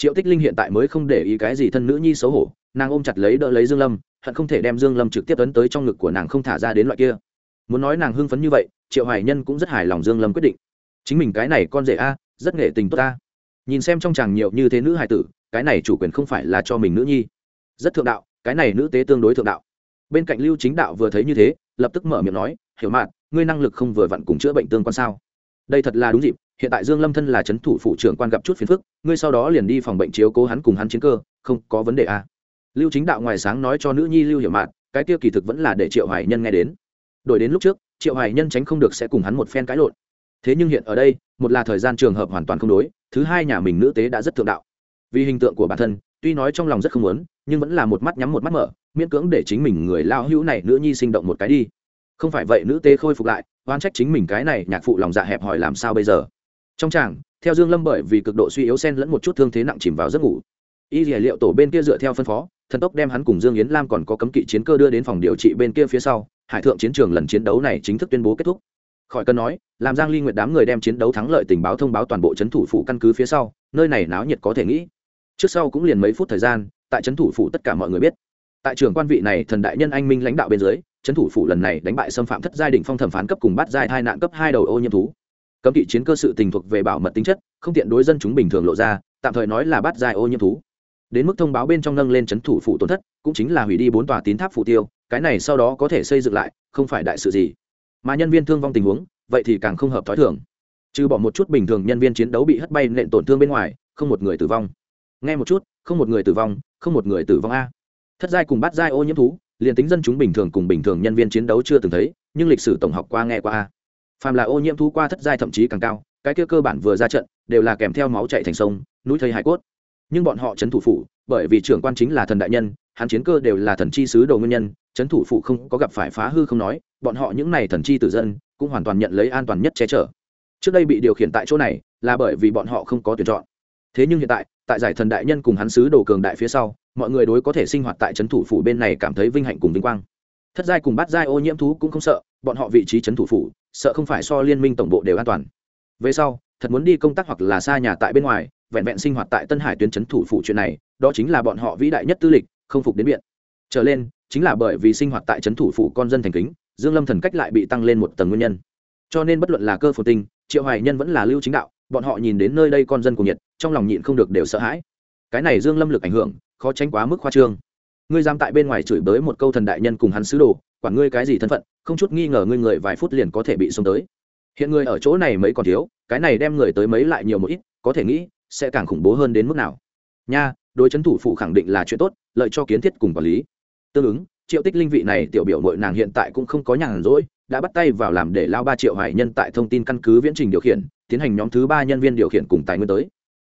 Triệu tích linh hiện tại mới không để ý cái gì thân nữ nhi xấu hổ nàng ôm chặt lấy đỡ lấy dương lâm, hận không thể đem dương lâm trực tiếp ấn tới trong ngực của nàng không thả ra đến loại kia. Muốn nói nàng hưng phấn như vậy, triệu hoài nhân cũng rất hài lòng dương lâm quyết định. Chính mình cái này con rể a, rất nghệ tình tốt ta nhìn xem trong chàng nhiều như thế nữ hài tử, cái này chủ quyền không phải là cho mình nữ nhi. Rất thượng đạo, cái này nữ tế tương đối thượng đạo. Bên cạnh lưu chính đạo vừa thấy như thế, lập tức mở miệng nói, hiểu mạn, ngươi năng lực không vừa vặn cùng chữa bệnh tương quan sao? Đây thật là đúng dịp, hiện tại dương lâm thân là chấn thủ phụ trưởng quan gặp chút phiền phức, ngươi sau đó liền đi phòng bệnh chiếu cố hắn cùng hắn chiến cơ, không có vấn đề a lưu chính đạo ngoài sáng nói cho nữ nhi lưu hiểu mạn, cái kia kỳ thực vẫn là để triệu hoài nhân nghe đến. Đổi đến lúc trước, triệu hoài nhân tránh không được sẽ cùng hắn một phen cãi lộn. Thế nhưng hiện ở đây, một là thời gian trường hợp hoàn toàn không đối, thứ hai nhà mình nữ tế đã rất thượng đạo. Vì hình tượng của bản thân, tuy nói trong lòng rất không muốn, nhưng vẫn là một mắt nhắm một mắt mở, miễn cưỡng để chính mình người lao hữu này nữ nhi sinh động một cái đi. Không phải vậy nữ tế khôi phục lại oan trách chính mình cái này nhạc phụ lòng dạ hẹp hỏi làm sao bây giờ? Trong tràng, theo dương lâm bởi vì cực độ suy yếu sen lẫn một chút thương thế nặng chìm vào giấc ngủ. Y dìa liệu tổ bên kia dựa theo phân phó thần tốc đem hắn cùng dương yến lam còn có cấm kỵ chiến cơ đưa đến phòng điều trị bên kia phía sau, hải thượng chiến trường lần chiến đấu này chính thức tuyên bố kết thúc. Khỏi cần nói, làm giang ly nguyệt đám người đem chiến đấu thắng lợi tình báo thông báo toàn bộ chấn thủ phủ căn cứ phía sau, nơi này náo nhiệt có thể nghĩ. Trước sau cũng liền mấy phút thời gian, tại chấn thủ phủ tất cả mọi người biết. Tại trường quan vị này thần đại nhân anh minh lãnh đạo bên dưới chấn thủ phủ lần này đánh bại xâm phạm thất giai đỉnh phong thẩm phán cấp cùng bắt giai hai nạn cấp hai đầu ô nhiễm thú. Cấm kỵ chiến cơ sự tình thuộc về bảo mật tính chất, không tiện đối dân chúng bình thường lộ ra, tạm thời nói là bắt giai ô nhiễm thú đến mức thông báo bên trong nâng lên chấn thủ phủ tổn thất, cũng chính là hủy đi bốn tòa tín tháp phủ tiêu, cái này sau đó có thể xây dựng lại, không phải đại sự gì. Mà nhân viên thương vong tình huống, vậy thì càng không hợp t h ó i thường. Trừ bỏ một chút bình thường nhân viên chiến đấu bị hất bay nện tổn thương bên ngoài, không một người tử vong. Nghe một chút, không một người tử vong, không một người tử vong a. Thất giai cùng bắt giai ô nhiễm thú, liền tính dân chúng bình thường cùng bình thường nhân viên chiến đấu chưa từng thấy, nhưng lịch sử tổng học qua nghe qua a. Phàm là ô nhiễm thú qua thất giai thậm chí càng cao, cái kia cơ bản vừa ra trận, đều là kèm theo máu chạy thành sông, núi thây hải cốt nhưng bọn họ trấn thủ phủ, bởi vì trưởng quan chính là thần đại nhân, hắn chiến cơ đều là thần chi sứ đồ nguyên nhân trấn thủ phủ không có gặp phải phá hư không nói, bọn họ những này thần chi tử dân, cũng hoàn toàn nhận lấy an toàn nhất che chở. Trước đây bị điều khiển tại chỗ này, là bởi vì bọn họ không có tuyển chọn. Thế nhưng hiện tại tại giải thần đại nhân cùng hắn sứ đồ cường đại phía sau, mọi người đối có thể sinh hoạt tại trấn thủ phủ bên này cảm thấy vinh hạnh cùng vinh quang. Thất giai cùng bát giai ô nhiễm thú cũng không sợ, bọn họ vị trí trấn thủ phủ, sợ không phải so liên minh tổng bộ đều an toàn. Về sau, thật muốn đi công tác hoặc là xa nhà tại bên ngoài vẹn vẹn sinh hoạt tại tân hải tuyến trấn thủ phủ chuyện này, đó chính là bọn họ vĩ đại nhất tư lịch, không phục đến biện trở lên, chính là bởi vì sinh hoạt tại trấn thủ phủ con dân thành kính, dương lâm thần cách lại bị tăng lên một tầng nguyên nhân. Cho nên bất luận là cơ phổ tinh, triệu hoài nhân vẫn là lưu chính đạo, bọn họ nhìn đến nơi đây con dân cùng nhiệt, trong lòng nhịn không được đều sợ hãi. Cái này dương lâm lực ảnh hưởng, khó tránh quá mức khoa trương. Ngươi dám tại bên ngoài chửi bới một câu thần đại nhân cùng hắn sứ đồ, quản ngươi cái gì thân phận, không chút nghi ngờ ngươi người vài phút liền có thể bị xông tới. Hiện người ở chỗ này mấy còn thiếu, cái này đem người tới mấy lại nhiều một ít, có thể nghĩ sẽ càng khủng bố hơn đến mức nào? Nha, đối chấn thủ phụ khẳng định là chuyện tốt, lợi cho kiến thiết cùng quản lý. Tương ứng, triệu tích linh vị này tiểu biểu mội nàng hiện tại cũng không có nhàn rỗi, đã bắt tay vào làm để lao ba triệu hải nhân tại thông tin căn cứ viễn trình điều khiển, tiến hành nhóm thứ ba nhân viên điều khiển cùng tài nguyên tới.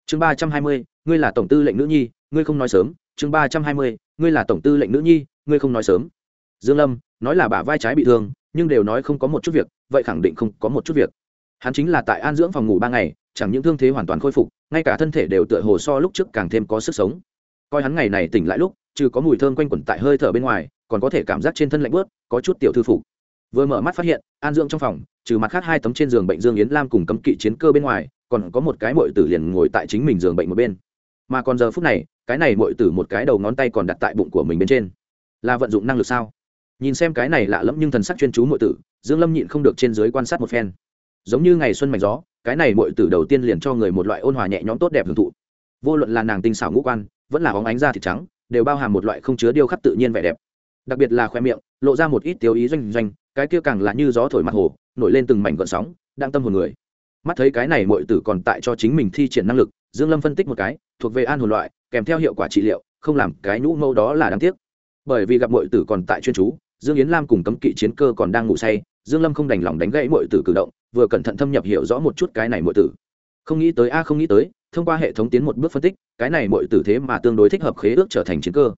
Chương ba trăm hai mươi, ngươi là tổng tư lệnh nữ nhi, ngươi không nói sớm. Chương ba trăm hai mươi, ngươi là tổng tư lệnh nữ nhi, ngươi không nói sớm. Dương lâm, nói là bả vai trái bị thương, nhưng đều nói không có một chút việc, vậy khẳng định không có một chút việc. Hắn chính là tại an dưỡng phòng ngủ ba ngày, chẳng những thương thế hoàn toàn khôi phục ngay cả thân thể đều tựa hồ so lúc trước càng thêm có sức sống. Coi hắn ngày này tỉnh lại lúc, trừ có mùi thơm quanh quẩn tại hơi thở bên ngoài, còn có thể cảm giác trên thân lạnh bớt có chút tiểu thư phục. Vừa mở mắt phát hiện, an dưỡng trong phòng, trừ mặt khác hai tấm trên giường bệnh dương yến lam cùng cấm kỵ chiến cơ bên ngoài, còn có một cái mội tử liền ngồi tại chính mình giường bệnh một bên. Mà còn giờ phút này, cái này mội tử một cái đầu ngón tay còn đặt tại bụng của mình bên trên. Là vận dụng năng lực sao? Nhìn xem cái này lạ lẫm nhưng thần sắc chuyên chú mội tử, dương lâm nhịn không được trên dưới quan sát một phen giống như ngày xuân mạch gió, cái này mội tử đầu tiên liền cho người một loại ôn hòa nhẹ nhõm tốt đẹp hưởng thụ. Vô luận là nàng tinh xảo ngũ quan, vẫn là óng ánh da thịt trắng, đều bao hàm một loại không chứa điêu khắc tự nhiên vẻ đẹp. Đặc biệt là khoe miệng, lộ ra một ít tiêu ý doanh doanh, cái kia càng là như gió thổi mặt hồ, nổi lên từng mảnh gợn sóng đang tâm hồn người. Mắt thấy cái này mọi tử còn tại cho chính mình thi triển năng lực, dương lâm phân tích một cái, thuộc về an hồn loại, kèm theo hiệu quả trị liệu, không làm cái nhũ mâu đó là đáng tiếc. Bởi vì gặp mọi tử còn tại chuyên chú, dương yến lam cùng cấm kỵ chiến cơ còn đang ngủ say dương lâm không đành lòng đánh gãy mọi tử cử động, vừa cẩn thận thâm nhập hiểu rõ một chút cái này mọi tử. Không nghĩ tới a, không nghĩ tới, thông qua hệ thống tiến một bước phân tích, cái này mọi tử thế mà tương đối thích hợp khế ước trở thành chiến cơ.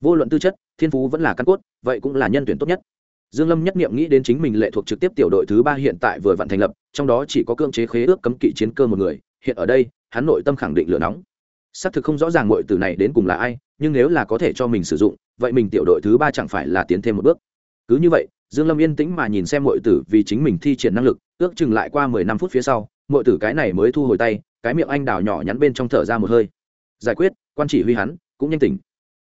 Vô luận tư chất, thiên phú vẫn là căn cốt, vậy cũng là nhân tuyển tốt nhất. Dương lâm nhất niệm nghĩ đến chính mình lệ thuộc trực tiếp tiểu đội thứ ba hiện tại vừa vặn thành lập, trong đó chỉ có cưỡng chế khế ước cấm kỵ chiến cơ một người, hiện ở đây, hắn nội tâm khẳng định lửa nóng. Xác thực không rõ ràng mọi tử này đến cùng là ai, nhưng nếu là có thể cho mình sử dụng, vậy mình tiểu đội thứ ba chẳng phải là tiến thêm một bước. Cứ như vậy dương lâm yên tĩnh mà nhìn xem mọi tử vì chính mình thi triển năng lực, ước chừng lại qua mười năm phút phía sau mọi tử cái này mới thu hồi tay, cái miệng anh đào nhỏ nhắn bên trong thở ra một hơi. Giải quyết, quan chỉ huy hắn, cũng nhanh tỉnh.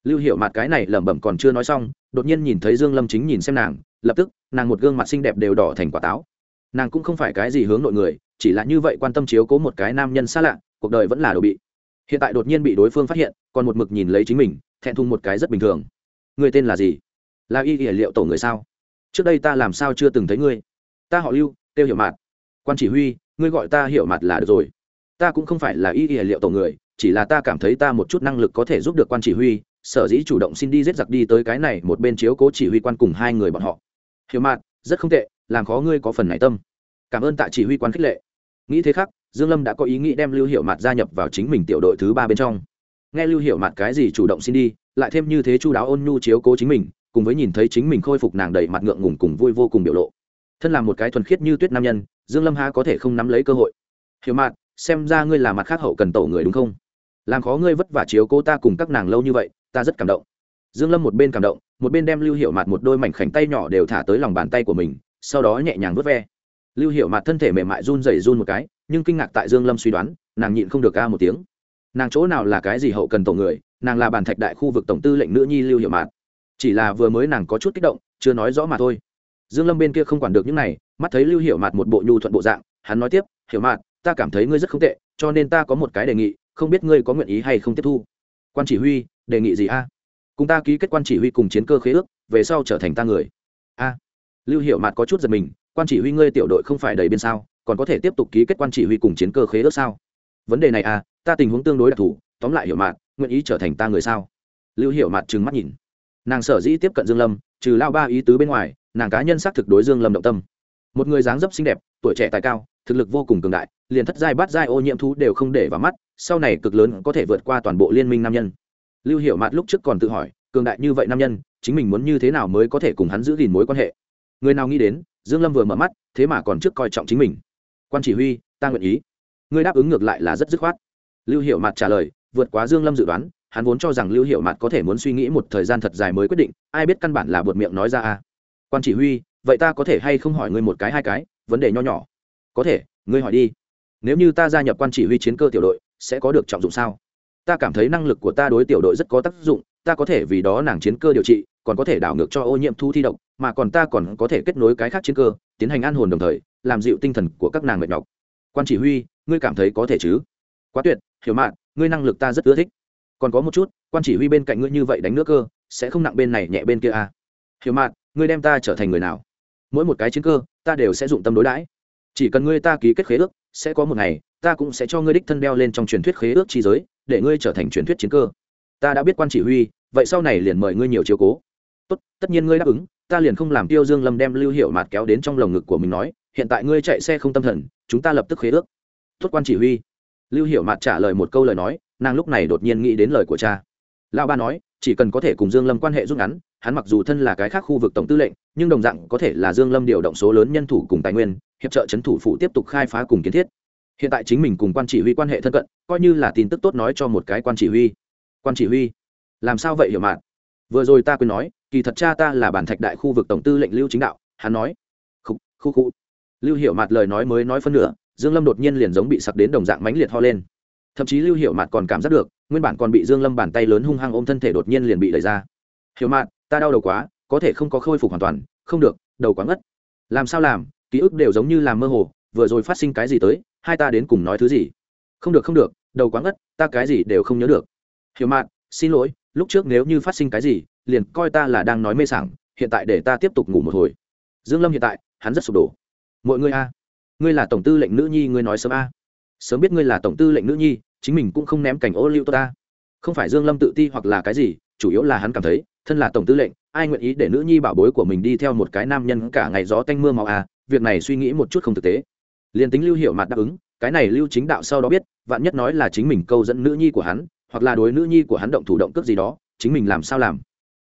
Lưu Hiểu mặt cái này lẩm bẩm còn chưa nói xong, đột nhiên nhìn thấy dương lâm chính nhìn xem nàng, lập tức, nàng một gương mặt xinh đẹp đều đỏ thành quả táo. Nàng cũng không phải cái gì hướng nội người, chỉ là như vậy quan tâm chiếu cố một cái nam nhân xa lạ, cuộc đời vẫn là đồ bị. Hiện tại đột nhiên bị đối phương phát hiện, còn một mực nhìn lấy chính mình, thẹn thùng một cái rất bình thường. Người tên là gì? Là y y liệu tổ người sao? Trước đây ta làm sao chưa từng thấy ngươi? Ta họ lưu, tiêu hiểu mạt. Quan chỉ huy, ngươi gọi ta hiểu mạt là được rồi. Ta cũng không phải là y y liệu tổ người, chỉ là ta cảm thấy ta một chút năng lực có thể giúp được quan chỉ huy, sở dĩ chủ động xin đi giết giặc đi tới cái này một bên chiếu cố chỉ huy quan cùng hai người bọn họ. Hiểu mạt, rất không tệ, làm khó ngươi có phần này tâm. Cảm ơn tạ chỉ huy quan khích lệ. Nghĩ thế khác, dương lâm đã có ý nghĩ đem lưu hiểu mạt gia nhập vào chính mình tiểu đội thứ ba bên trong. Nghe lưu hiểu mạt cái gì chủ động xin đi, lại thêm như thế chu đáo ôn nhu chiếu cố chính mình cùng với nhìn thấy chính mình khôi phục nàng đầy mặt ngượng ngùng cùng vui vô cùng biểu lộ. Thân là một cái thuần khiết như tuyết nam nhân, dương lâm ha có thể không nắm lấy cơ hội. Hiểu mạn xem ra ngươi là mặt khác hậu cần tổ người đúng không? Làm khó ngươi vất vả chiếu cô ta cùng các nàng lâu như vậy, ta rất cảm động. Dương lâm một bên cảm động, một bên đem lưu hiệu mặt một đôi mảnh khảnh tay nhỏ đều thả tới lòng bàn tay của mình, sau đó nhẹ nhàng vớt ve. Lưu hiệu mặt thân thể mềm mại run rẩy run một cái, nhưng kinh ngạc tại dương lâm suy đoán, nàng nhịn không được ca một tiếng. Nàng chỗ nào là cái gì hậu cần tổ người, nàng là bàn thạch đại khu vực tổng tư lệnh nữ nhi lưu hiệu mạt chỉ là vừa mới nàng có chút kích động, chưa nói rõ mà thôi. Dương lâm bên kia không quản được những này, mắt thấy lưu Hiểu mạt một bộ nhu thuận bộ dạng, hắn nói tiếp, hiểu mạt, ta cảm thấy ngươi rất không tệ, cho nên ta có một cái đề nghị, không biết ngươi có nguyện ý hay không tiếp thu? Quan chỉ huy, đề nghị gì a? Cùng ta ký kết quan chỉ huy cùng chiến cơ khế ước, về sau trở thành ta người. A. Lưu Hiểu mạt có chút giật mình, quan chỉ huy ngươi tiểu đội không phải đầy biên sao, còn có thể tiếp tục ký kết quan chỉ huy cùng chiến cơ khế ước sao? Vấn đề này à ta tình huống tương đối đặc thù, tóm lại Hiểu mạt, nguyện ý trở thành ta người sao? Lưu Hiểu mạt trừng mắt nhìn nàng sở dĩ tiếp cận dương lâm, trừ lao ba ý tứ bên ngoài, nàng cá nhân xác thực đối dương lâm động tâm. Một người dáng dấp xinh đẹp, tuổi trẻ tài cao, thực lực vô cùng cường đại, liền thất giai bát giai ô nhiễm thú đều không để vào mắt, sau này cực lớn có thể vượt qua toàn bộ liên minh nam nhân. Lưu Hiểu mạt lúc trước còn tự hỏi, cường đại như vậy nam nhân, chính mình muốn như thế nào mới có thể cùng hắn giữ gìn mối quan hệ? Người nào nghĩ đến, dương lâm vừa mở mắt, thế mà còn trước coi trọng chính mình. Quan chỉ huy, ta nguyện ý. Ngươi đáp ứng ngược lại là rất dứt khoát. Lưu Hiểu mạt trả lời, vượt quá dương lâm dự đoán hắn vốn cho rằng lưu hiệu mạt có thể muốn suy nghĩ một thời gian thật dài mới quyết định, ai biết căn bản là buột miệng nói ra a. Quan chỉ huy, vậy ta có thể hay không hỏi ngươi một cái hai cái, vấn đề nho nhỏ. Có thể, ngươi hỏi đi. Nếu như ta gia nhập quan chỉ huy chiến cơ tiểu đội, sẽ có được trọng dụng sao? Ta cảm thấy năng lực của ta đối tiểu đội rất có tác dụng, ta có thể vì đó nàng chiến cơ điều trị, còn có thể đảo ngược cho ô nhiễm thu thi độc, mà còn ta còn có thể kết nối cái khác chiến cơ, tiến hành an hồn đồng thời, làm dịu tinh thần của các nàng mệt nhọc. Quan chỉ huy, ngươi cảm thấy có thể chứ? Quá tuyệt, hiểu mạn ngươi năng lực ta rất ưa thích còn có một chút, quan chỉ huy bên cạnh ngươi như vậy đánh nước cơ, sẽ không nặng bên này nhẹ bên kia à. hiểu mạn, ngươi đem ta trở thành người nào? Mỗi một cái chiến cơ, ta đều sẽ dụng tâm đối đãi. Chỉ cần ngươi ta ký kết khế ước, sẽ có một ngày, ta cũng sẽ cho ngươi đích thân đeo lên trong truyền thuyết khế ước chi giới, để ngươi trở thành truyền thuyết chiến cơ. Ta đã biết quan chỉ huy, vậy sau này liền mời ngươi nhiều chiếu cố. Tốt, tất nhiên ngươi đáp ứng, ta liền không làm tiêu dương lâm đem lưu hiệu mạt kéo đến trong lồng ngực của mình nói, hiện tại ngươi chạy xe không tâm thần, chúng ta lập tức khế ước. Tốt quan chỉ huy. Lưu hiệu mạt trả lời một câu lời nói nàng lúc này đột nhiên nghĩ đến lời của cha. Lão ba nói, chỉ cần có thể cùng dương lâm quan hệ rút ngắn, hắn mặc dù thân là cái khác khu vực tổng tư lệnh, nhưng đồng dạng có thể là dương lâm điều động số lớn nhân thủ cùng tài nguyên, hiệp trợ chấn thủ phụ tiếp tục khai phá cùng kiến thiết. Hiện tại chính mình cùng quan chỉ huy quan hệ thân cận, coi như là tin tức tốt nói cho một cái quan chỉ huy. Quan chỉ huy? Làm sao vậy, hiểu mạn vừa rồi ta quên nói, kỳ thật cha ta là bản thạch đại khu vực tổng tư lệnh lưu chính đạo, hắn nói. Khu khu khu lưu hiểu mặt lời nói mới nói phân nửa, dương lâm đột nhiên liền giống bị sặc đến đồng dạng mãnh liệt ho lên thậm chí lưu hiệu mạt còn cảm giác được nguyên bản còn bị dương lâm bàn tay lớn hung hăng ôm thân thể đột nhiên liền bị đẩy ra hiểu mạt ta đau đầu quá có thể không có khôi phục hoàn toàn không được đầu quá ngất làm sao làm ký ức đều giống như làm mơ hồ vừa rồi phát sinh cái gì tới hai ta đến cùng nói thứ gì không được không được đầu quá ngất ta cái gì đều không nhớ được hiểu mạt xin lỗi lúc trước nếu như phát sinh cái gì liền coi ta là đang nói mê sảng hiện tại để ta tiếp tục ngủ một hồi dương lâm hiện tại hắn rất sụp đổ mọi người a ngươi là tổng tư lệnh nữ nhi ngươi nói sớm a sớm biết ngươi là tổng tư lệnh nữ nhi, chính mình cũng không ném cảnh ô liu ta. Không phải dương lâm tự ti hoặc là cái gì, chủ yếu là hắn cảm thấy, thân là tổng tư lệnh, ai nguyện ý để nữ nhi bảo bối của mình đi theo một cái nam nhân cả ngày gió tanh mưa màu à việc này suy nghĩ một chút không thực tế. Liền tính lưu hiệu mặt đáp ứng, cái này lưu chính đạo sau đó biết, vạn nhất nói là chính mình câu dẫn nữ nhi của hắn, hoặc là đối nữ nhi của hắn động thủ động cướp gì đó, chính mình làm sao làm?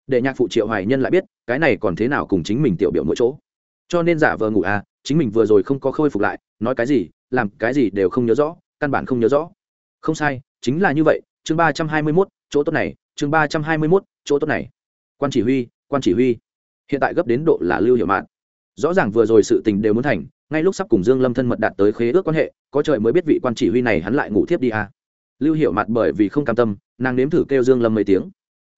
Để nhạc phụ triệu hoài nhân lại biết, cái này còn thế nào cùng chính mình tiểu biểu mỗi chỗ. Cho nên giả vờ ngủ à chính mình vừa rồi không có khôi phục lại, nói cái gì, làm cái gì đều không nhớ rõ, căn bản không nhớ rõ. Không sai, chính là như vậy, chương ba trăm hai mươi mốt, chỗ tốt này, chương ba trăm hai mươi mốt, chỗ tốt này. Quan chỉ huy, quan chỉ huy. Hiện tại gấp đến độ là lưu hiệu mạn. Rõ ràng vừa rồi sự tình đều muốn thành, ngay lúc sắp cùng dương lâm thân mật đạt tới khế ước quan hệ, có trời mới biết vị quan chỉ huy này hắn lại ngủ thiếp đi à. lưu hiệu mạn bởi vì không cam tâm, nàng nếm thử kêu dương lâm mấy tiếng.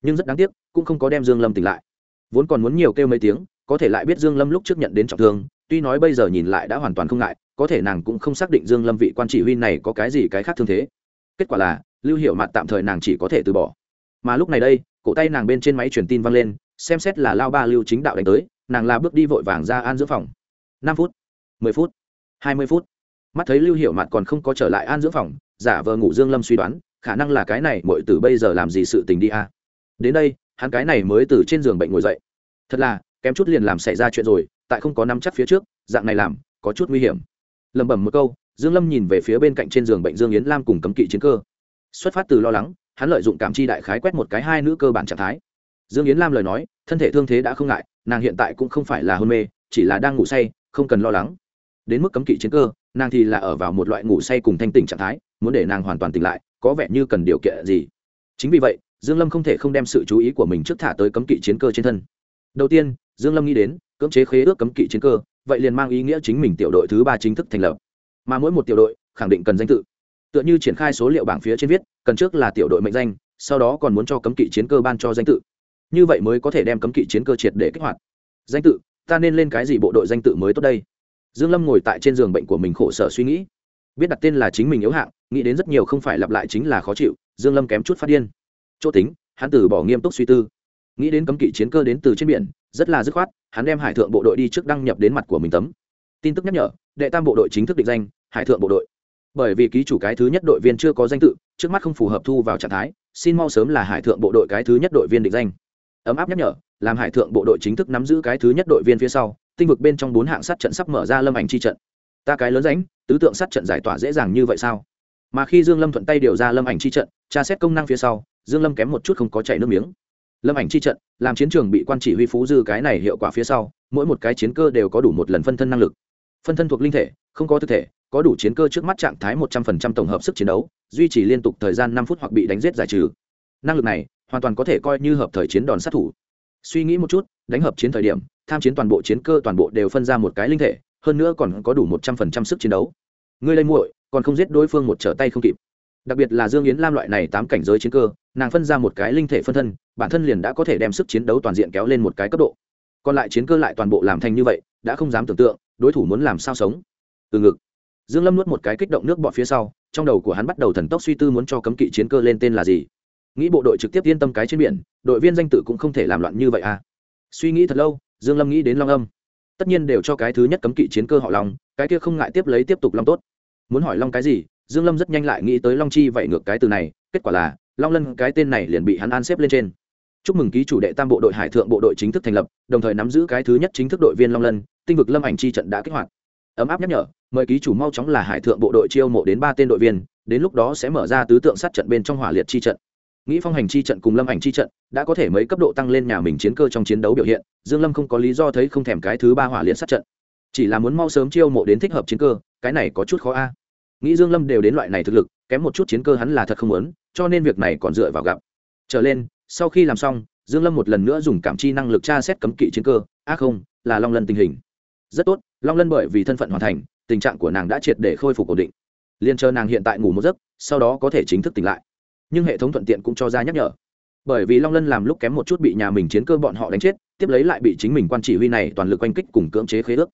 Nhưng rất đáng tiếc, cũng không có đem dương lâm tỉnh lại. Vốn còn muốn nhiều kêu mấy tiếng, có thể lại biết dương lâm lúc trước nhận đến trọng thương tuy nói bây giờ nhìn lại đã hoàn toàn không ngại, có thể nàng cũng không xác định dương lâm vị quan chỉ huy này có cái gì cái khác thương thế. Kết quả là, lưu hiệu mạn tạm thời nàng chỉ có thể từ bỏ. Mà lúc này đây, cổ tay nàng bên trên máy truyền tin văng lên, xem xét là lao ba lưu chính đạo đánh tới, nàng la bước đi vội vàng ra an dưỡng phòng. Năm phút, mười phút, hai mươi phút. Mắt thấy lưu hiệu mặt còn không có trở lại an dưỡng phòng, giả vờ ngủ dương lâm suy đoán, khả năng là cái này mọi từ bây giờ làm gì sự tình đi a. Đến đây, hắn cái này mới từ trên giường bệnh ngồi dậy. Thật là, kém chút liền làm xảy ra chuyện rồi tại không có nắm chắc phía trước, dạng này làm, có chút nguy hiểm. Lẩm bẩm một câu, dương lâm nhìn về phía bên cạnh trên giường bệnh dương yến lam cùng cấm kỵ chiến cơ. Xuất phát từ lo lắng, hắn lợi dụng cảm chi đại khái quét một cái hai nữ cơ bản trạng thái. Dương yến lam lời nói, thân thể thương thế đã không ngại, nàng hiện tại cũng không phải là hôn mê, chỉ là đang ngủ say, không cần lo lắng. Đến mức cấm kỵ chiến cơ, nàng thì là ở vào một loại ngủ say cùng thanh tỉnh trạng thái, muốn để nàng hoàn toàn tỉnh lại, có vẻ như cần điều kiện gì. Chính vì vậy, dương lâm không thể không đem sự chú ý của mình trước thả tới cấm kỵ chiến cơ trên thân. Đầu tiên dương lâm nghĩ đến, cưỡng chế khế ước cấm kỵ chiến cơ, vậy liền mang ý nghĩa chính mình tiểu đội thứ ba chính thức thành lập. Mà mỗi một tiểu đội, khẳng định cần danh tự. Tựa như triển khai số liệu bảng phía trên viết, cần trước là tiểu đội mệnh danh, sau đó còn muốn cho cấm kỵ chiến cơ ban cho danh tự. Như vậy mới có thể đem cấm kỵ chiến cơ triệt để kích hoạt. Danh tự, ta nên lên cái gì bộ đội danh tự mới tốt đây? Dương lâm ngồi tại trên giường bệnh của mình khổ sở suy nghĩ. Biết đặt tên là chính mình yếu hạng, nghĩ đến rất nhiều không phải lặp lại chính là khó chịu, dương lâm kém chút phát điên. Chỗ tính, hắn từ bỏ nghiêm túc suy tư nghĩ đến cấm kỵ chiến cơ đến từ trên biển, rất là dứt khoát, hắn đem hải thượng bộ đội đi trước đăng nhập đến mặt của mình tấm. Tin tức nhắc nhở, đệ tam bộ đội chính thức định danh, hải thượng bộ đội. Bởi vì ký chủ cái thứ nhất đội viên chưa có danh tự, trước mắt không phù hợp thu vào trạng thái, xin mau sớm là hải thượng bộ đội cái thứ nhất đội viên định danh. Ấm áp nhắc nhở, làm hải thượng bộ đội chính thức nắm giữ cái thứ nhất đội viên phía sau, tinh vực bên trong bốn hạng sát trận sắp mở ra lâm ảnh chi trận. Ta cái lớn ránh tứ tượng sát trận giải tỏa dễ dàng như vậy sao? Mà khi dương lâm thuận tay điều ra lâm ảnh chi trận, tra xét công năng phía sau, dương lâm kém một chút không có chảy nước miếng lâm ảnh chi trận, làm chiến trường bị quan chỉ huy phú dư cái này hiệu quả phía sau, mỗi một cái chiến cơ đều có đủ một lần phân thân năng lực. Phân thân thuộc linh thể, không có thực thể, có đủ chiến cơ trước mắt trạng thái một trăm phần trăm tổng hợp sức chiến đấu, duy trì liên tục thời gian năm phút hoặc bị đánh giết giải trừ. Năng lực này, hoàn toàn có thể coi như hợp thời chiến đòn sát thủ. Suy nghĩ một chút, đánh hợp chiến thời điểm, tham chiến toàn bộ chiến cơ toàn bộ đều phân ra một cái linh thể, hơn nữa còn có đủ một trăm phần trăm sức chiến đấu. Ngươi lây muội, còn không giết đối phương một trở tay không kịp đặc biệt là dương yến lam loại này tám cảnh giới chiến cơ, nàng phân ra một cái linh thể phân thân, bản thân liền đã có thể đem sức chiến đấu toàn diện kéo lên một cái cấp độ. Còn lại chiến cơ lại toàn bộ làm thành như vậy, đã không dám tưởng tượng, đối thủ muốn làm sao sống. Từ ngực, dương lâm nuốt một cái kích động nước bọt phía sau, trong đầu của hắn bắt đầu thần tốc suy tư muốn cho cấm kỵ chiến cơ lên tên là gì. Nghĩ bộ đội trực tiếp yên tâm cái trên biển, đội viên danh tự cũng không thể làm loạn như vậy à. Suy nghĩ thật lâu, dương lâm nghĩ đến long âm. Tất nhiên đều cho cái thứ nhất cấm kỵ chiến cơ họ lòng cái kia không ngại tiếp lấy tiếp tục long tốt. Muốn hỏi long cái gì dương lâm rất nhanh lại nghĩ tới long chi vậy ngược cái từ này, kết quả là, long lân cái tên này liền bị hắn an xếp lên trên. Chúc mừng ký chủ đệ tam bộ đội hải thượng bộ đội chính thức thành lập, đồng thời nắm giữ cái thứ nhất chính thức đội viên long lân, tinh vực lâm ảnh chi trận đã kích hoạt. Ấm áp nhắc nhở, mời ký chủ mau chóng là hải thượng bộ đội chiêu mộ đến ba tên đội viên, đến lúc đó sẽ mở ra tứ tượng sát trận bên trong hỏa liệt chi trận. Nghĩ phong hành chi trận cùng lâm ảnh chi trận, đã có thể mấy cấp độ tăng lên nhà mình chiến cơ trong chiến đấu biểu hiện, dương lâm không có lý do thấy không thèm cái thứ ba hỏa liệt sát trận. Chỉ là muốn mau sớm chiêu mộ đến thích hợp chiến cơ, cái này có chút khó a nghĩ dương lâm đều đến loại này thực lực, kém một chút chiến cơ hắn là thật không muốn, cho nên việc này còn dựa vào gặp. Trở lên, sau khi làm xong, dương lâm một lần nữa dùng cảm chi năng lực tra xét cấm kỵ chiến cơ. Ác không, là long lân tình hình. Rất tốt, long lân bởi vì thân phận hoàn thành, tình trạng của nàng đã triệt để khôi phục ổn định. Liền chờ nàng hiện tại ngủ một giấc, sau đó có thể chính thức tỉnh lại. Nhưng hệ thống thuận tiện cũng cho ra nhắc nhở. Bởi vì long lân làm lúc kém một chút bị nhà mình chiến cơ bọn họ đánh chết, tiếp lấy lại bị chính mình quan chỉ huy này toàn lực oanh kích cùng cưỡng chế khế ước.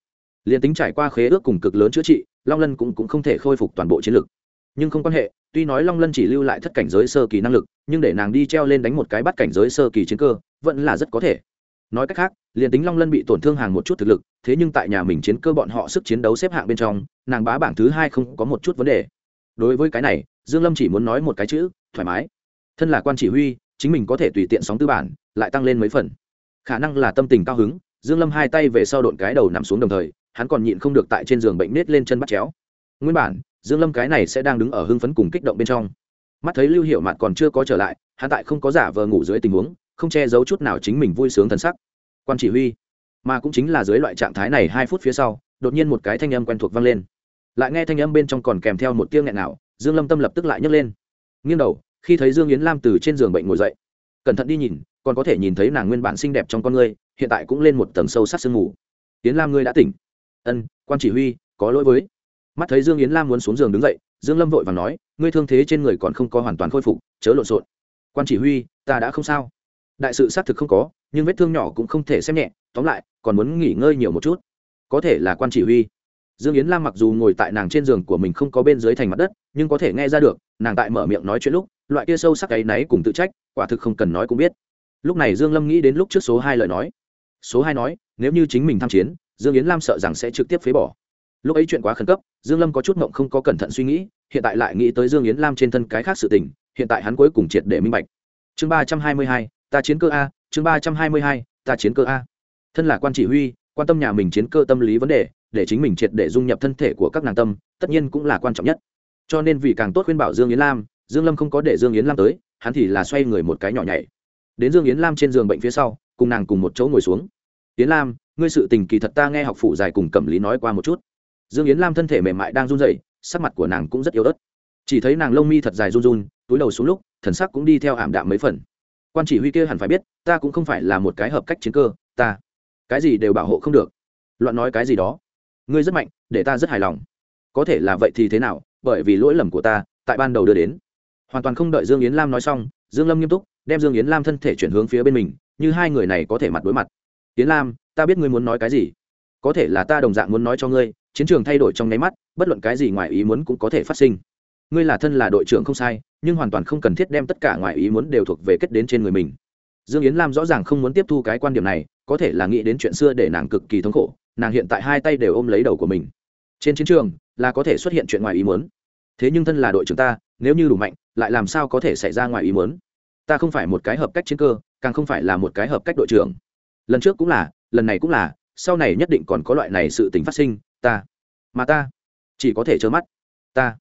Liền tính trải qua khế ước cùng cực lớn chữa trị long lân cũng, cũng không thể khôi phục toàn bộ chiến lực. Nhưng không quan hệ tuy nói long lân chỉ lưu lại thất cảnh giới sơ kỳ năng lực nhưng để nàng đi treo lên đánh một cái bắt cảnh giới sơ kỳ chiến cơ vẫn là rất có thể. Nói cách khác liền tính long lân bị tổn thương hàng một chút thực lực thế nhưng tại nhà mình chiến cơ bọn họ sức chiến đấu xếp hạng bên trong nàng bá bảng thứ hai không có một chút vấn đề. Đối với cái này dương lâm chỉ muốn nói một cái chữ thoải mái. Thân là quan chỉ huy chính mình có thể tùy tiện sóng tư bản lại tăng lên mấy phần. Khả năng là tâm tình cao hứng dương lâm hai tay về sau độn cái đầu nằm xuống đồng thời hắn còn nhịn không được tại trên giường bệnh nết lên chân bắt chéo. Nguyên bản, dương lâm cái này sẽ đang đứng ở hưng phấn cùng kích động bên trong. Mắt thấy lưu hiệu mạn còn chưa có trở lại, hắn tại không có giả vờ ngủ dưới tình huống, không che giấu chút nào chính mình vui sướng thần sắc. Quan chỉ huy, mà cũng chính là dưới loại trạng thái này hai phút phía sau, đột nhiên một cái thanh âm quen thuộc vang lên. Lại nghe thanh âm bên trong còn kèm theo một tiếng nghẹn nào dương lâm tâm lập tức lại nhấc lên. Nghiêng đầu, khi thấy dương yến lam từ trên giường bệnh ngồi dậy, cẩn thận đi nhìn, còn có thể nhìn thấy nàng nguyên bản xinh đẹp trong con ngươi, hiện tại cũng lên một tầng sâu sắc sương ngủ yến lam ngươi đã tỉnh ân, quan chỉ huy, có lỗi với. Mắt thấy dương yến lam muốn xuống giường đứng dậy, dương lâm vội và nói, ngươi thương thế trên người còn không có hoàn toàn khôi phục, chớ lộn xộn. Quan chỉ huy, ta đã không sao. Đại sự xác thực không có, nhưng vết thương nhỏ cũng không thể xem nhẹ, tóm lại, còn muốn nghỉ ngơi nhiều một chút. Có thể là quan chỉ huy. Dương yến lam mặc dù ngồi tại nàng trên giường của mình không có bên dưới thành mặt đất, nhưng có thể nghe ra được, nàng tại mở miệng nói chuyện lúc, loại kia sâu sắc ấy náy cùng tự trách, quả thực không cần nói cũng biết. Lúc này dương lâm nghĩ đến lúc trước số hai lời nói. Số hai nói, nếu như chính mình tham chiến dương yến lam sợ rằng sẽ trực tiếp phế bỏ. Lúc ấy chuyện quá khẩn cấp, dương lâm có chút mộng không có cẩn thận suy nghĩ, hiện tại lại nghĩ tới dương yến lam trên thân cái khác sự tình, hiện tại hắn cuối cùng triệt để minh bạch. Chương ba trăm hai mươi hai, ta chiến cơ a, chương ba trăm hai mươi hai, ta chiến cơ a. Thân là quan chỉ huy, quan tâm nhà mình chiến cơ tâm lý vấn đề, để chính mình triệt để dung nhập thân thể của các nàng tâm, tất nhiên cũng là quan trọng nhất. Cho nên vì càng tốt khuyên bảo dương yến lam, dương lâm không có để dương yến lam tới, hắn thì là xoay người một cái nhỏ nhảy. Đến dương yến lam trên giường bệnh phía sau, cùng nàng cùng một chỗ ngồi xuống. Yến lam ngươi sự tình kỳ thật ta nghe học phụ dài cùng cẩm lý nói qua một chút. Dương yến lam thân thể mềm mại đang run rẩy, sắc mặt của nàng cũng rất yếu ớt. Chỉ thấy nàng lông mi thật dài run run, túi đầu xuống lúc, thần sắc cũng đi theo ảm đạm mấy phần. Quan chỉ huy kia hẳn phải biết, ta cũng không phải là một cái hợp cách chiến cơ, ta, cái gì đều bảo hộ không được. Loạn nói cái gì đó. Ngươi rất mạnh, để ta rất hài lòng. Có thể là vậy thì thế nào, bởi vì lỗi lầm của ta, tại ban đầu đưa đến. Hoàn toàn không đợi dương yến lam nói xong, dương lâm nghiêm túc, đem dương yến lam thân thể chuyển hướng phía bên mình, như hai người này có thể mặt đối mặt yến lam, ta biết ngươi muốn nói cái gì. Có thể là ta đồng dạng muốn nói cho ngươi, chiến trường thay đổi trong nháy mắt, bất luận cái gì ngoài ý muốn cũng có thể phát sinh. Ngươi là thân là đội trưởng không sai, nhưng hoàn toàn không cần thiết đem tất cả ngoài ý muốn đều thuộc về kết đến trên người mình. Dương yến lam rõ ràng không muốn tiếp thu cái quan điểm này, có thể là nghĩ đến chuyện xưa để nàng cực kỳ thống khổ, nàng hiện tại hai tay đều ôm lấy đầu của mình. Trên chiến trường, là có thể xuất hiện chuyện ngoài ý muốn. Thế nhưng thân là đội trưởng ta, nếu như đủ mạnh, lại làm sao có thể xảy ra ngoài ý muốn? Ta không phải một cái hợp cách chiến cơ, càng không phải là một cái hợp cách đội trưởng lần trước cũng là, lần này cũng là, sau này nhất định còn có loại này sự tình phát sinh, ta, mà ta, chỉ có thể trơ mắt. Ta.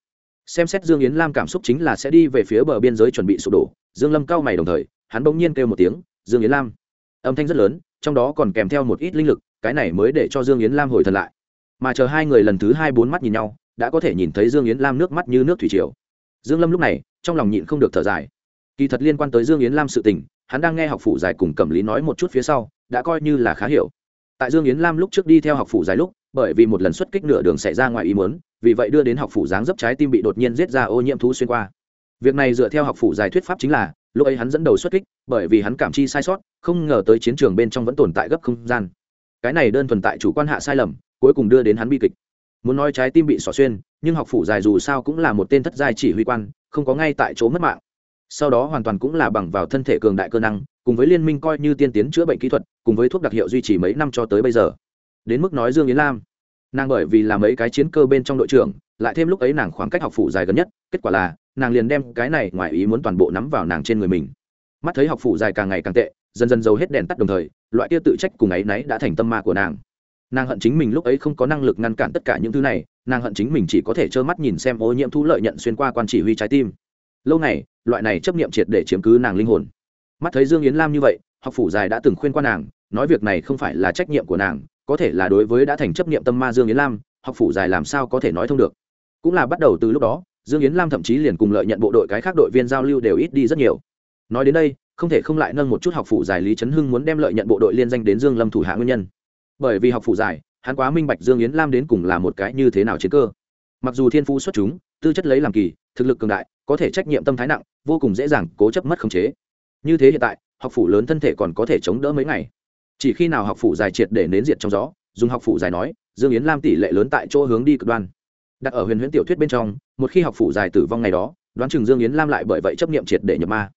Xem xét dương yến lam cảm xúc chính là sẽ đi về phía bờ biên giới chuẩn bị sụp đổ. Dương lâm cao mày đồng thời, hắn bỗng nhiên kêu một tiếng, dương yến lam. Âm thanh rất lớn, trong đó còn kèm theo một ít linh lực, cái này mới để cho dương yến lam hồi thần lại. Mà chờ hai người lần thứ hai bốn mắt nhìn nhau, đã có thể nhìn thấy dương yến lam nước mắt như nước thủy triều. Dương lâm lúc này, trong lòng nhịn không được thở dài. Kỳ thật liên quan tới dương yến lam sự tình, hắn đang nghe học phủ dài cùng cẩm lý nói một chút phía sau đã coi như là khá hiểu. Tại dương yến lam lúc trước đi theo học phủ dài lúc, bởi vì một lần xuất kích nửa đường xảy ra ngoài ý muốn, vì vậy đưa đến học phủ dáng dấp trái tim bị đột nhiên giết ra ô nhiễm thú xuyên qua. Việc này dựa theo học phủ dài thuyết pháp chính là, lúc ấy hắn dẫn đầu xuất kích, bởi vì hắn cảm chi sai sót, không ngờ tới chiến trường bên trong vẫn tồn tại gấp không gian. Cái này đơn thuần tại chủ quan hạ sai lầm, cuối cùng đưa đến hắn bi kịch. Muốn nói trái tim bị xỏ xuyên, nhưng học phủ dài dù sao cũng là một tên thất giai chỉ huy quan, không có ngay tại chỗ mất mạng. Sau đó hoàn toàn cũng là bằng vào thân thể cường đại cơ năng cùng với liên minh coi như tiên tiến chữa bệnh kỹ thuật, cùng với thuốc đặc hiệu duy trì mấy năm cho tới bây giờ. Đến mức nói dương yến lam, nàng bởi vì làm mấy cái chiến cơ bên trong đội trưởng, lại thêm lúc ấy nàng khoảng cách học phủ dài gần nhất, kết quả là, nàng liền đem cái này ngoài ý muốn toàn bộ nắm vào nàng trên người mình. Mắt thấy học phủ dài càng ngày càng tệ, dần dần giấu hết đèn tắt đồng thời, loại kia tự trách cùng ấy náy đã thành tâm ma của nàng. Nàng hận chính mình lúc ấy không có năng lực ngăn cản tất cả những thứ này, nàng hận chính mình chỉ có thể trơ mắt nhìn xem ô nhiễm thu lợi nhận xuyên qua quan chỉ huy trái tim. Lâu này loại này chấp nghiệm triệt để chiếm cứ nàng linh hồn mắt thấy dương yến lam như vậy, học phủ dài đã từng khuyên qua nàng, nói việc này không phải là trách nhiệm của nàng, có thể là đối với đã thành chấp nghiệm tâm ma dương yến lam, học phủ dài làm sao có thể nói thông được. Cũng là bắt đầu từ lúc đó, dương yến lam thậm chí liền cùng lợi nhận bộ đội cái khác đội viên giao lưu đều ít đi rất nhiều. Nói đến đây, không thể không lại nâng một chút học phủ dài lý trấn hưng muốn đem lợi nhận bộ đội liên danh đến dương lâm thủ hạ nguyên nhân. Bởi vì học phủ dài, hắn quá minh bạch dương yến lam đến cùng là một cái như thế nào chiến cơ. Mặc dù thiên phú xuất chúng, tư chất lấy làm kỳ, thực lực cường đại, có thể trách nhiệm tâm thái nặng, vô cùng dễ dàng cố chấp mất khống chế như thế hiện tại, học phủ lớn thân thể còn có thể chống đỡ mấy ngày. Chỉ khi nào học phủ dài triệt để nến diệt trong gió, dùng học phủ dài nói, dương yến lam tỷ lệ lớn tại chỗ hướng đi cực đoan. Đặt ở huyền huyễn tiểu thuyết bên trong, một khi học phủ dài tử vong ngày đó, đoán chừng dương yến lam lại bởi vậy chấp nghiệm triệt để nhập ma.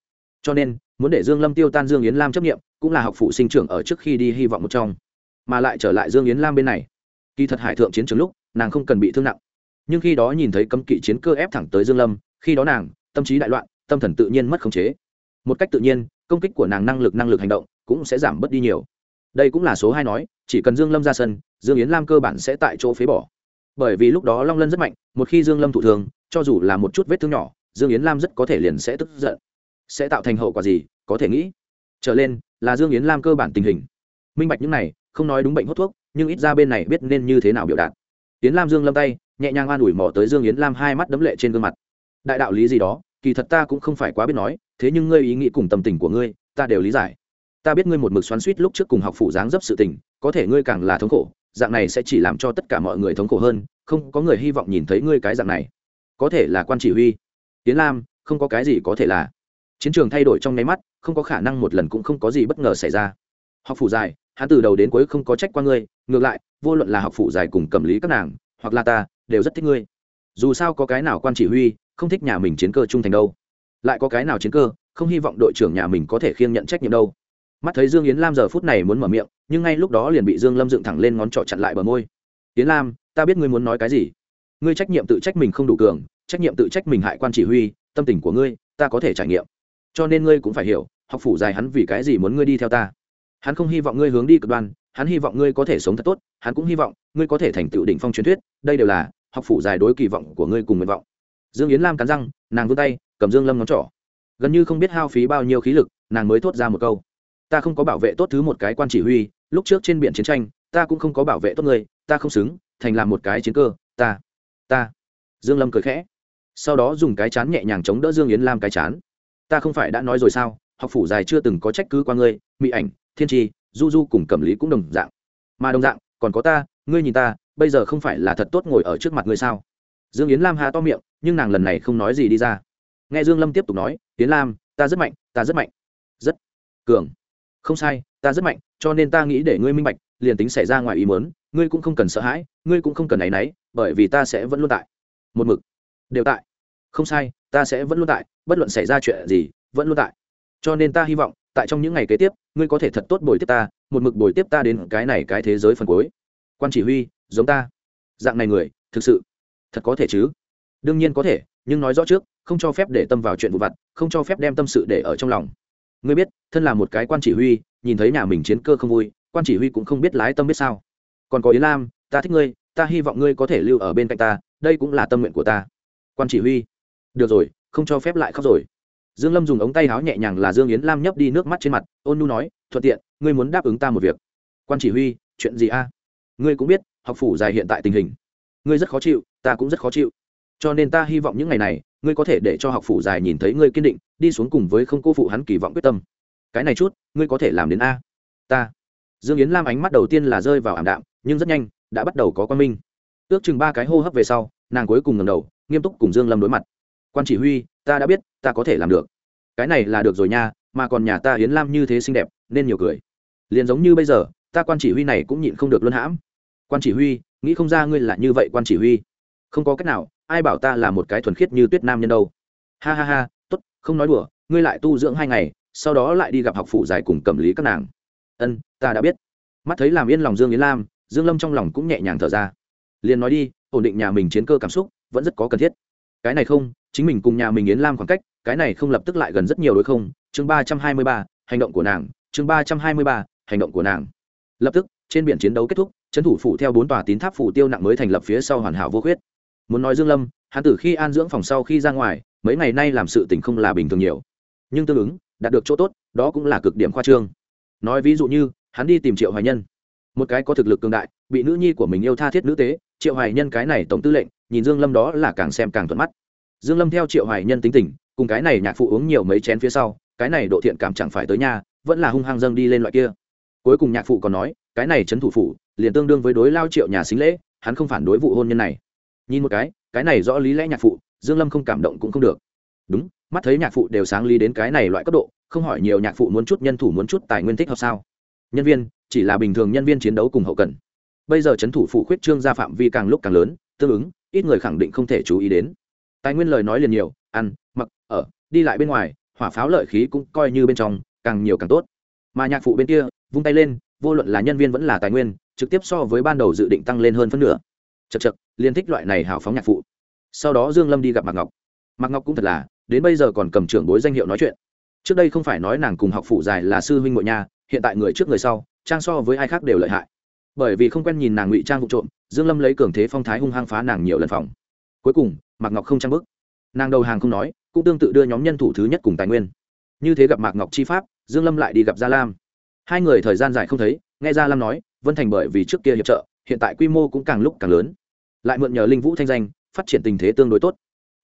Cho nên, muốn để dương lâm tiêu tan dương yến lam chấp nghiệm cũng là học phụ sinh trưởng ở trước khi đi hy vọng một trong. Mà lại trở lại dương yến lam bên này. Kỳ thật hải thượng chiến trường lúc, nàng không cần bị thương nặng. Nhưng khi đó nhìn thấy cấm kỵ chiến cơ ép thẳng tới dương lâm, khi đó nàng, tâm trí đại loạn, tâm thần tự nhiên mất khống chế một cách tự nhiên, công kích của nàng năng lực năng lực hành động cũng sẽ giảm bớt đi nhiều. Đây cũng là số hai nói, chỉ cần dương lâm ra sân, dương yến lam cơ bản sẽ tại chỗ phế bỏ. Bởi vì lúc đó long lân rất mạnh, một khi dương lâm thụ thường cho dù là một chút vết thương nhỏ, dương yến lam rất có thể liền sẽ tức giận. Sẽ tạo thành hậu quả gì, có thể nghĩ. Trở lên, là dương yến lam cơ bản tình hình. Minh bạch những này, không nói đúng bệnh hút thuốc, nhưng ít ra bên này biết nên như thế nào biểu đạt. Yến lam dương lâm tay, nhẹ nhàng an ủi mò tới dương yến lam hai mắt đấm lệ trên gương mặt. Đại đạo lý gì đó, kỳ thật ta cũng không phải quá biết nói thế nhưng ngươi ý nghĩ cùng tâm tình của ngươi, ta đều lý giải. Ta biết ngươi một mực xoắn suýt lúc trước cùng học phủ dáng dấp sự tình, có thể ngươi càng là thống khổ, dạng này sẽ chỉ làm cho tất cả mọi người thống khổ hơn, không có người hy vọng nhìn thấy ngươi cái dạng này. Có thể là quan chỉ huy. Tiến lam, không có cái gì có thể là. Chiến trường thay đổi trong nháy mắt, không có khả năng một lần cũng không có gì bất ngờ xảy ra. Học phủ dài, hắn từ đầu đến cuối không có trách qua ngươi, ngược lại, vô luận là học phủ dài cùng cầm lý các nàng, hoặc là ta, đều rất thích ngươi. Dù sao có cái nào quan chỉ huy, không thích nhà mình chiến cơ trung thành đâu lại có cái nào chiến cơ, không hy vọng đội trưởng nhà mình có thể khiêng nhận trách nhiệm đâu. Mắt thấy dương yến lam giờ phút này muốn mở miệng, nhưng ngay lúc đó liền bị dương lâm dựng thẳng lên ngón trỏ chặn lại bờ môi. Yến lam, ta biết ngươi muốn nói cái gì. Ngươi trách nhiệm tự trách mình không đủ cường, trách nhiệm tự trách mình hại quan chỉ huy, tâm tình của ngươi, ta có thể trải nghiệm. Cho nên ngươi cũng phải hiểu, học phủ dài hắn vì cái gì muốn ngươi đi theo ta. Hắn không hy vọng ngươi hướng đi cực đoan, hắn hy vọng ngươi có thể sống thật tốt, hắn cũng hy vọng ngươi có thể thành tựu đỉnh phong truyền thuyết, đây đều là học phủ dài đối kỳ vọng của ngươi cùng nguyện vọng. Dương yến lam cắn răng, nàng vươn tay cầm dương lâm ngón trỏ. Gần như không biết hao phí bao nhiêu khí lực, nàng mới thốt ra một câu. Ta không có bảo vệ tốt thứ một cái quan chỉ huy, lúc trước trên biển chiến tranh, ta cũng không có bảo vệ tốt ngươi ta không xứng, thành làm một cái chiến cơ, ta ta. Dương lâm cười khẽ. Sau đó dùng cái chán nhẹ nhàng chống đỡ dương yến lam cái chán. Ta không phải đã nói rồi sao, học phủ dài chưa từng có trách cứ qua ngươi mỹ ảnh, thiên tri, du du cùng cẩm lý cũng đồng dạng. Mà đồng dạng, còn có ta, ngươi nhìn ta, bây giờ không phải là thật tốt ngồi ở trước mặt ngươi sao? Dương yến lam hà to miệng, nhưng nàng lần này không nói gì đi ra nghe dương lâm tiếp tục nói, tiến lam, ta rất mạnh, ta rất mạnh. Rất. Cường. Không sai, ta rất mạnh, cho nên ta nghĩ để ngươi minh bạch, liền tính xảy ra ngoài ý muốn, ngươi cũng không cần sợ hãi, ngươi cũng không cần áy náy, bởi vì ta sẽ vẫn luôn tại. Một mực. Đều tại. Không sai, ta sẽ vẫn luôn tại, bất luận xảy ra chuyện gì, vẫn luôn tại. Cho nên ta hy vọng, tại trong những ngày kế tiếp, ngươi có thể thật tốt bồi tiếp ta, một mực bồi tiếp ta đến cái này cái thế giới phần cuối. Quan chỉ huy, giống ta. Dạng này người, thực sự, thật có thể chứ? Đương nhiên có thể, nhưng nói rõ trước không cho phép để tâm vào chuyện vụ vặt, không cho phép đem tâm sự để ở trong lòng. Ngươi biết, thân là một cái quan chỉ huy, nhìn thấy nhà mình chiến cơ không vui, quan chỉ huy cũng không biết lái tâm biết sao. Còn có yến lam, ta thích ngươi, ta hy vọng ngươi có thể lưu ở bên cạnh ta, đây cũng là tâm nguyện của ta. Quan chỉ huy. Được rồi, không cho phép lại khóc rồi. Dương lâm dùng ống tay áo nhẹ nhàng là dương yến lam nhấp đi nước mắt trên mặt, ôn nu nói, thuận tiện, ngươi muốn đáp ứng ta một việc. Quan chỉ huy, chuyện gì a? Ngươi cũng biết, học phủ dài hiện tại tình hình. Ngươi rất khó chịu, ta cũng rất khó chịu. Cho nên ta hy vọng những ngày này ngươi có thể để cho học phủ dài nhìn thấy ngươi kiên định, đi xuống cùng với không cô phụ hắn kỳ vọng quyết tâm. Cái này chút, ngươi có thể làm đến a. Ta. Dương yến lam ánh mắt đầu tiên là rơi vào ảm đạm, nhưng rất nhanh, đã bắt đầu có quan minh. Ước chừng ba cái hô hấp về sau, nàng cuối cùng ngầm đầu, nghiêm túc cùng dương lâm đối mặt. Quan chỉ huy, ta đã biết, ta có thể làm được. Cái này là được rồi nha, mà còn nhà ta yến lam như thế xinh đẹp, nên nhiều cười. Liền giống như bây giờ, ta quan chỉ huy này cũng nhịn không được luân hãm. Quan chỉ huy, nghĩ không ra ngươi là như vậy quan chỉ huy. Không có cách nào ai bảo ta là một cái thuần khiết như tuyết nam nhân đâu? Ha ha ha, tốt, không nói đùa, ngươi lại tu dưỡng hai ngày, sau đó lại đi gặp học phụ giải cùng cầm lý các nàng. Ân, ta đã biết. Mắt thấy làm yên lòng dương yến lam, dương lâm trong lòng cũng nhẹ nhàng thở ra. Liền nói đi, ổn định nhà mình chiến cơ cảm xúc, vẫn rất có cần thiết. Cái này không, chính mình cùng nhà mình yến lam khoảng cách, cái này không lập tức lại gần rất nhiều đối không? Chương ba trăm hai mươi ba, hành động của nàng, chương ba trăm hai mươi ba, hành động của nàng. Lập tức, trên biển chiến đấu kết thúc, trấn thủ phủ theo bốn tòa tín tháp phủ tiêu nặng mới thành lập phía sau hoàn hảo vô khuyết muốn nói dương lâm, hắn từ khi an dưỡng phòng sau khi ra ngoài, mấy ngày nay làm sự tình không là bình thường nhiều. Nhưng tương ứng, đạt được chỗ tốt, đó cũng là cực điểm khoa trương. Nói ví dụ như, hắn đi tìm triệu hoài nhân. Một cái có thực lực cường đại, bị nữ nhi của mình yêu tha thiết nữ tế, triệu hoài nhân cái này tổng tư lệnh, nhìn dương lâm đó là càng xem càng thuận mắt. Dương lâm theo triệu hoài nhân tính tình, cùng cái này nhạc phụ uống nhiều mấy chén phía sau, cái này độ thiện cảm chẳng phải tới nhà, vẫn là hung hăng dâng đi lên loại kia. Cuối cùng nhạc phụ còn nói, cái này trấn thủ phủ, liền tương đương với đối lao triệu nhà xính lễ, hắn không phản đối vụ hôn nhân này nhìn một cái cái này rõ lý lẽ nhạc phụ, dương lâm không cảm động cũng không được. Đúng, mắt thấy nhạc phụ đều sáng lý đến cái này loại cấp độ, không hỏi nhiều nhạc phụ muốn chút nhân thủ muốn chút tài nguyên thích hợp sao. Nhân viên, chỉ là bình thường nhân viên chiến đấu cùng hậu cần. Bây giờ chấn thủ phụ khuyết trương ra phạm vi càng lúc càng lớn, tương ứng, ít người khẳng định không thể chú ý đến. Tài nguyên lời nói liền nhiều, ăn, mặc, ở, đi lại bên ngoài, hỏa pháo lợi khí cũng coi như bên trong, càng nhiều càng tốt. Mà nhạc phụ bên kia, vung tay lên, vô luận là nhân viên vẫn là tài nguyên, trực tiếp so với ban đầu dự định tăng lên hơn phân nửa chật chật liên thích loại này hào phóng nhạc phụ. Sau đó dương lâm đi gặp mạc ngọc. Mạc ngọc cũng thật là, đến bây giờ còn cầm trưởng bối danh hiệu nói chuyện. Trước đây không phải nói nàng cùng học phụ dài là sư huynh ngội nha, hiện tại người trước người sau, trang so với ai khác đều lợi hại. Bởi vì không quen nhìn nàng ngụy trang vụ trộm, dương lâm lấy cường thế phong thái hung hăng phá nàng nhiều lần phòng. Cuối cùng, mạc ngọc không trang bức. Nàng đầu hàng không nói, cũng tương tự đưa nhóm nhân thủ thứ nhất cùng tài nguyên. Như thế gặp mạc ngọc chi pháp, dương lâm lại đi gặp gia lam. Hai người thời gian dài không thấy, nghe gia lam nói, vân thành bởi vì trước kia hiệp trợ hiện tại quy mô cũng càng lúc càng lớn. Lại mượn nhờ linh vũ thanh danh, phát triển tình thế tương đối tốt.